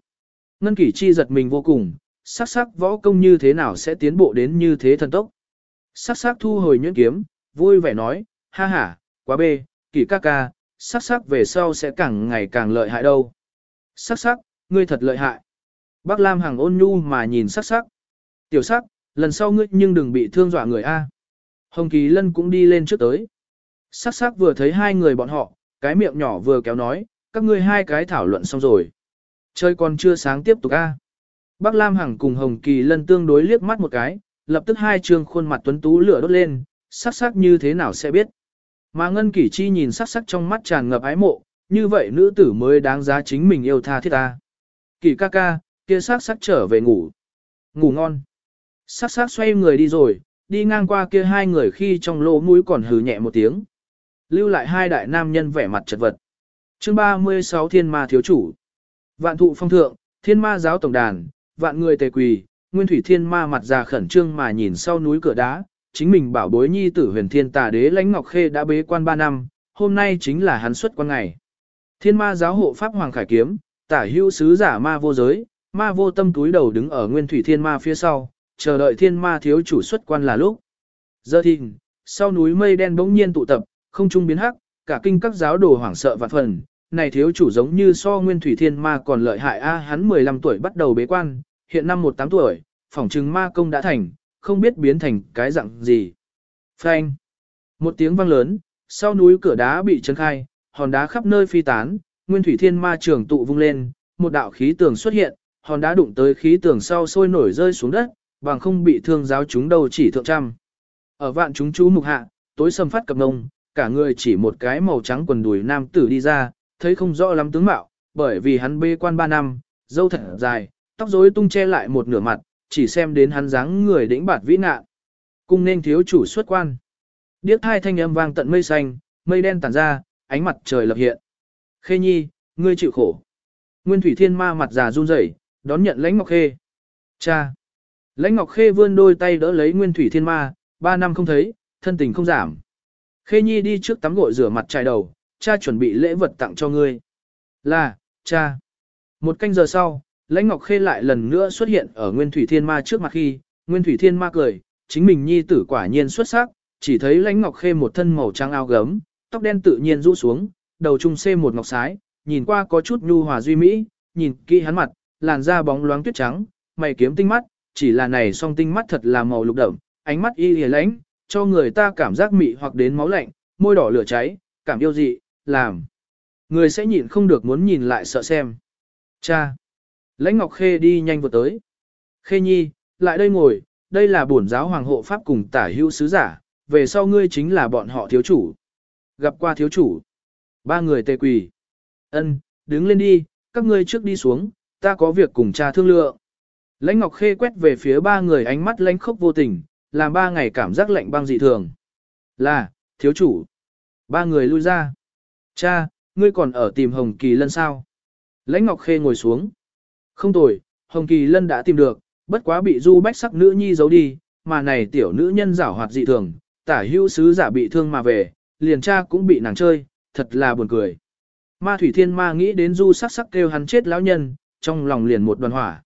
Ngân kỷ chi giật mình vô cùng, sắc sắc võ công như thế nào sẽ tiến bộ đến như thế thần tốc. Sắc sắc thu hồi nhuyễn kiếm, vui vẻ nói, ha ha, quá bê, kỷ ca ca, sắc sắc về sau sẽ càng ngày càng lợi hại đâu. Sắc sắc, ngươi thật lợi hại. Bác Lam Hằng ôn nhu mà nhìn sắc sắc. Tiểu sắc, lần sau ngươi nhưng đừng bị thương dọa người A. Hồng Kỳ Lân cũng đi lên trước tới. Sắc sắc vừa thấy hai người bọn họ, cái miệng nhỏ vừa kéo nói, các ngươi hai cái thảo luận xong rồi. Chơi còn chưa sáng tiếp tục A. Bác Lam Hằng cùng Hồng Kỳ Lân tương đối liếc mắt một cái, lập tức hai trường khuôn mặt tuấn tú lửa đốt lên, sắc sắc như thế nào sẽ biết. Mà Ngân Kỷ Chi nhìn sắc sắc trong mắt tràn ngập ái mộ, như vậy nữ tử mới đáng giá chính mình yêu tha thiết ta. Kỷ ca ca, kia sắc sắc trở về ngủ. Ngủ ngon. Sắc sắc xoay người đi rồi, đi ngang qua kia hai người khi trong lỗ mũi còn hừ nhẹ một tiếng. Lưu lại hai đại nam nhân vẻ mặt chật vật. chương 36 Thiên Ma Thiếu Chủ Vạn thụ phong thượng, Thiên Ma giáo tổng đàn, vạn người tề quỳ, Nguyên Thủy Thiên Ma mặt già khẩn trương mà nhìn sau núi cửa đá, chính mình bảo bối nhi tử huyền thiên tà đế lãnh ngọc khê đã bế quan 3 năm, hôm nay chính là hắn xuất quan ngày. Thiên ma giáo hộ pháp hoàng khải kiếm, tả hưu sứ giả ma vô giới, ma vô tâm túi đầu đứng ở nguyên thủy thiên ma phía sau, chờ đợi thiên ma thiếu chủ xuất quan là lúc. Giờ thì, sau núi mây đen bỗng nhiên tụ tập, không trung biến hắc, cả kinh các giáo đồ hoảng sợ và phần, này thiếu chủ giống như so nguyên thủy thiên ma còn lợi hại a hắn 15 tuổi bắt đầu bế quan, hiện năm 18 tuổi, phỏng chừng ma công đã thành, không biết biến thành cái dạng gì. Phanh. Một tiếng vang lớn, sau núi cửa đá bị chấn khai, hòn đá khắp nơi phi tán, nguyên thủy thiên ma trường tụ vung lên, một đạo khí tường xuất hiện, hòn đá đụng tới khí tường sau sôi nổi rơi xuống đất, bằng không bị thương giáo chúng đầu chỉ thượng trăm. Ở vạn chúng chú mục hạ, tối sầm phát cập nông, cả người chỉ một cái màu trắng quần đùi nam tử đi ra, thấy không rõ lắm tướng mạo, bởi vì hắn bê quan 3 năm, dâu thật dài, tóc rối tung che lại một nửa mặt, chỉ xem đến hắn dáng người đĩnh bạt vĩ nạn. Cung nên thiếu chủ xuất quan. Điếc hai thanh âm vang tận mây xanh, mây đen tản ra, ánh mặt trời lập hiện. Khê nhi, ngươi chịu khổ. Nguyên thủy thiên ma mặt già run rẩy, đón nhận lãnh ngọc khê. Cha. Lãnh ngọc khê vươn đôi tay đỡ lấy nguyên thủy thiên ma, ba năm không thấy, thân tình không giảm. Khê nhi đi trước tắm gội rửa mặt chải đầu, cha chuẩn bị lễ vật tặng cho ngươi. Là, cha. Một canh giờ sau, lãnh ngọc khê lại lần nữa xuất hiện ở nguyên thủy thiên ma trước mặt khi, nguyên thủy thiên ma cười, chính mình nhi tử quả nhiên xuất sắc, chỉ thấy lãnh ngọc khê một thân màu trắng áo gấm, tóc đen tự nhiên rũ xuống, đầu trung xê một ngọc sái, nhìn qua có chút nhu hòa duy mỹ, nhìn kỹ hắn mặt, làn da bóng loáng tuyết trắng, mày kiếm tinh mắt, chỉ là này song tinh mắt thật là màu lục đậm, ánh mắt y lìa lãnh, cho người ta cảm giác mị hoặc đến máu lạnh, môi đỏ lửa cháy, cảm yêu dị, làm. Người sẽ nhịn không được muốn nhìn lại sợ xem. Cha! Lãnh Ngọc Khê đi nhanh vừa tới. Khê Nhi, lại đây ngồi, đây là bổn giáo hoàng hộ pháp cùng tả hữu sứ giả, về sau ngươi chính là bọn họ thiếu chủ. Gặp qua thiếu chủ. Ba người tề quỳ. Ân, đứng lên đi, các ngươi trước đi xuống, ta có việc cùng cha thương lượng. Lãnh Ngọc Khê quét về phía ba người ánh mắt lãnh khốc vô tình, làm ba ngày cảm giác lạnh băng dị thường. Là, thiếu chủ. Ba người lui ra. Cha, ngươi còn ở tìm Hồng Kỳ Lân sao? Lãnh Ngọc Khê ngồi xuống. Không tồi, Hồng Kỳ Lân đã tìm được, bất quá bị du bách sắc nữ nhi giấu đi, mà này tiểu nữ nhân giảo hoạt dị thường, tả hữu sứ giả bị thương mà về, liền cha cũng bị nàng chơi, thật là buồn cười. Ma Thủy Thiên Ma nghĩ đến du sắc sắc kêu hắn chết lão nhân, trong lòng liền một đoàn hỏa.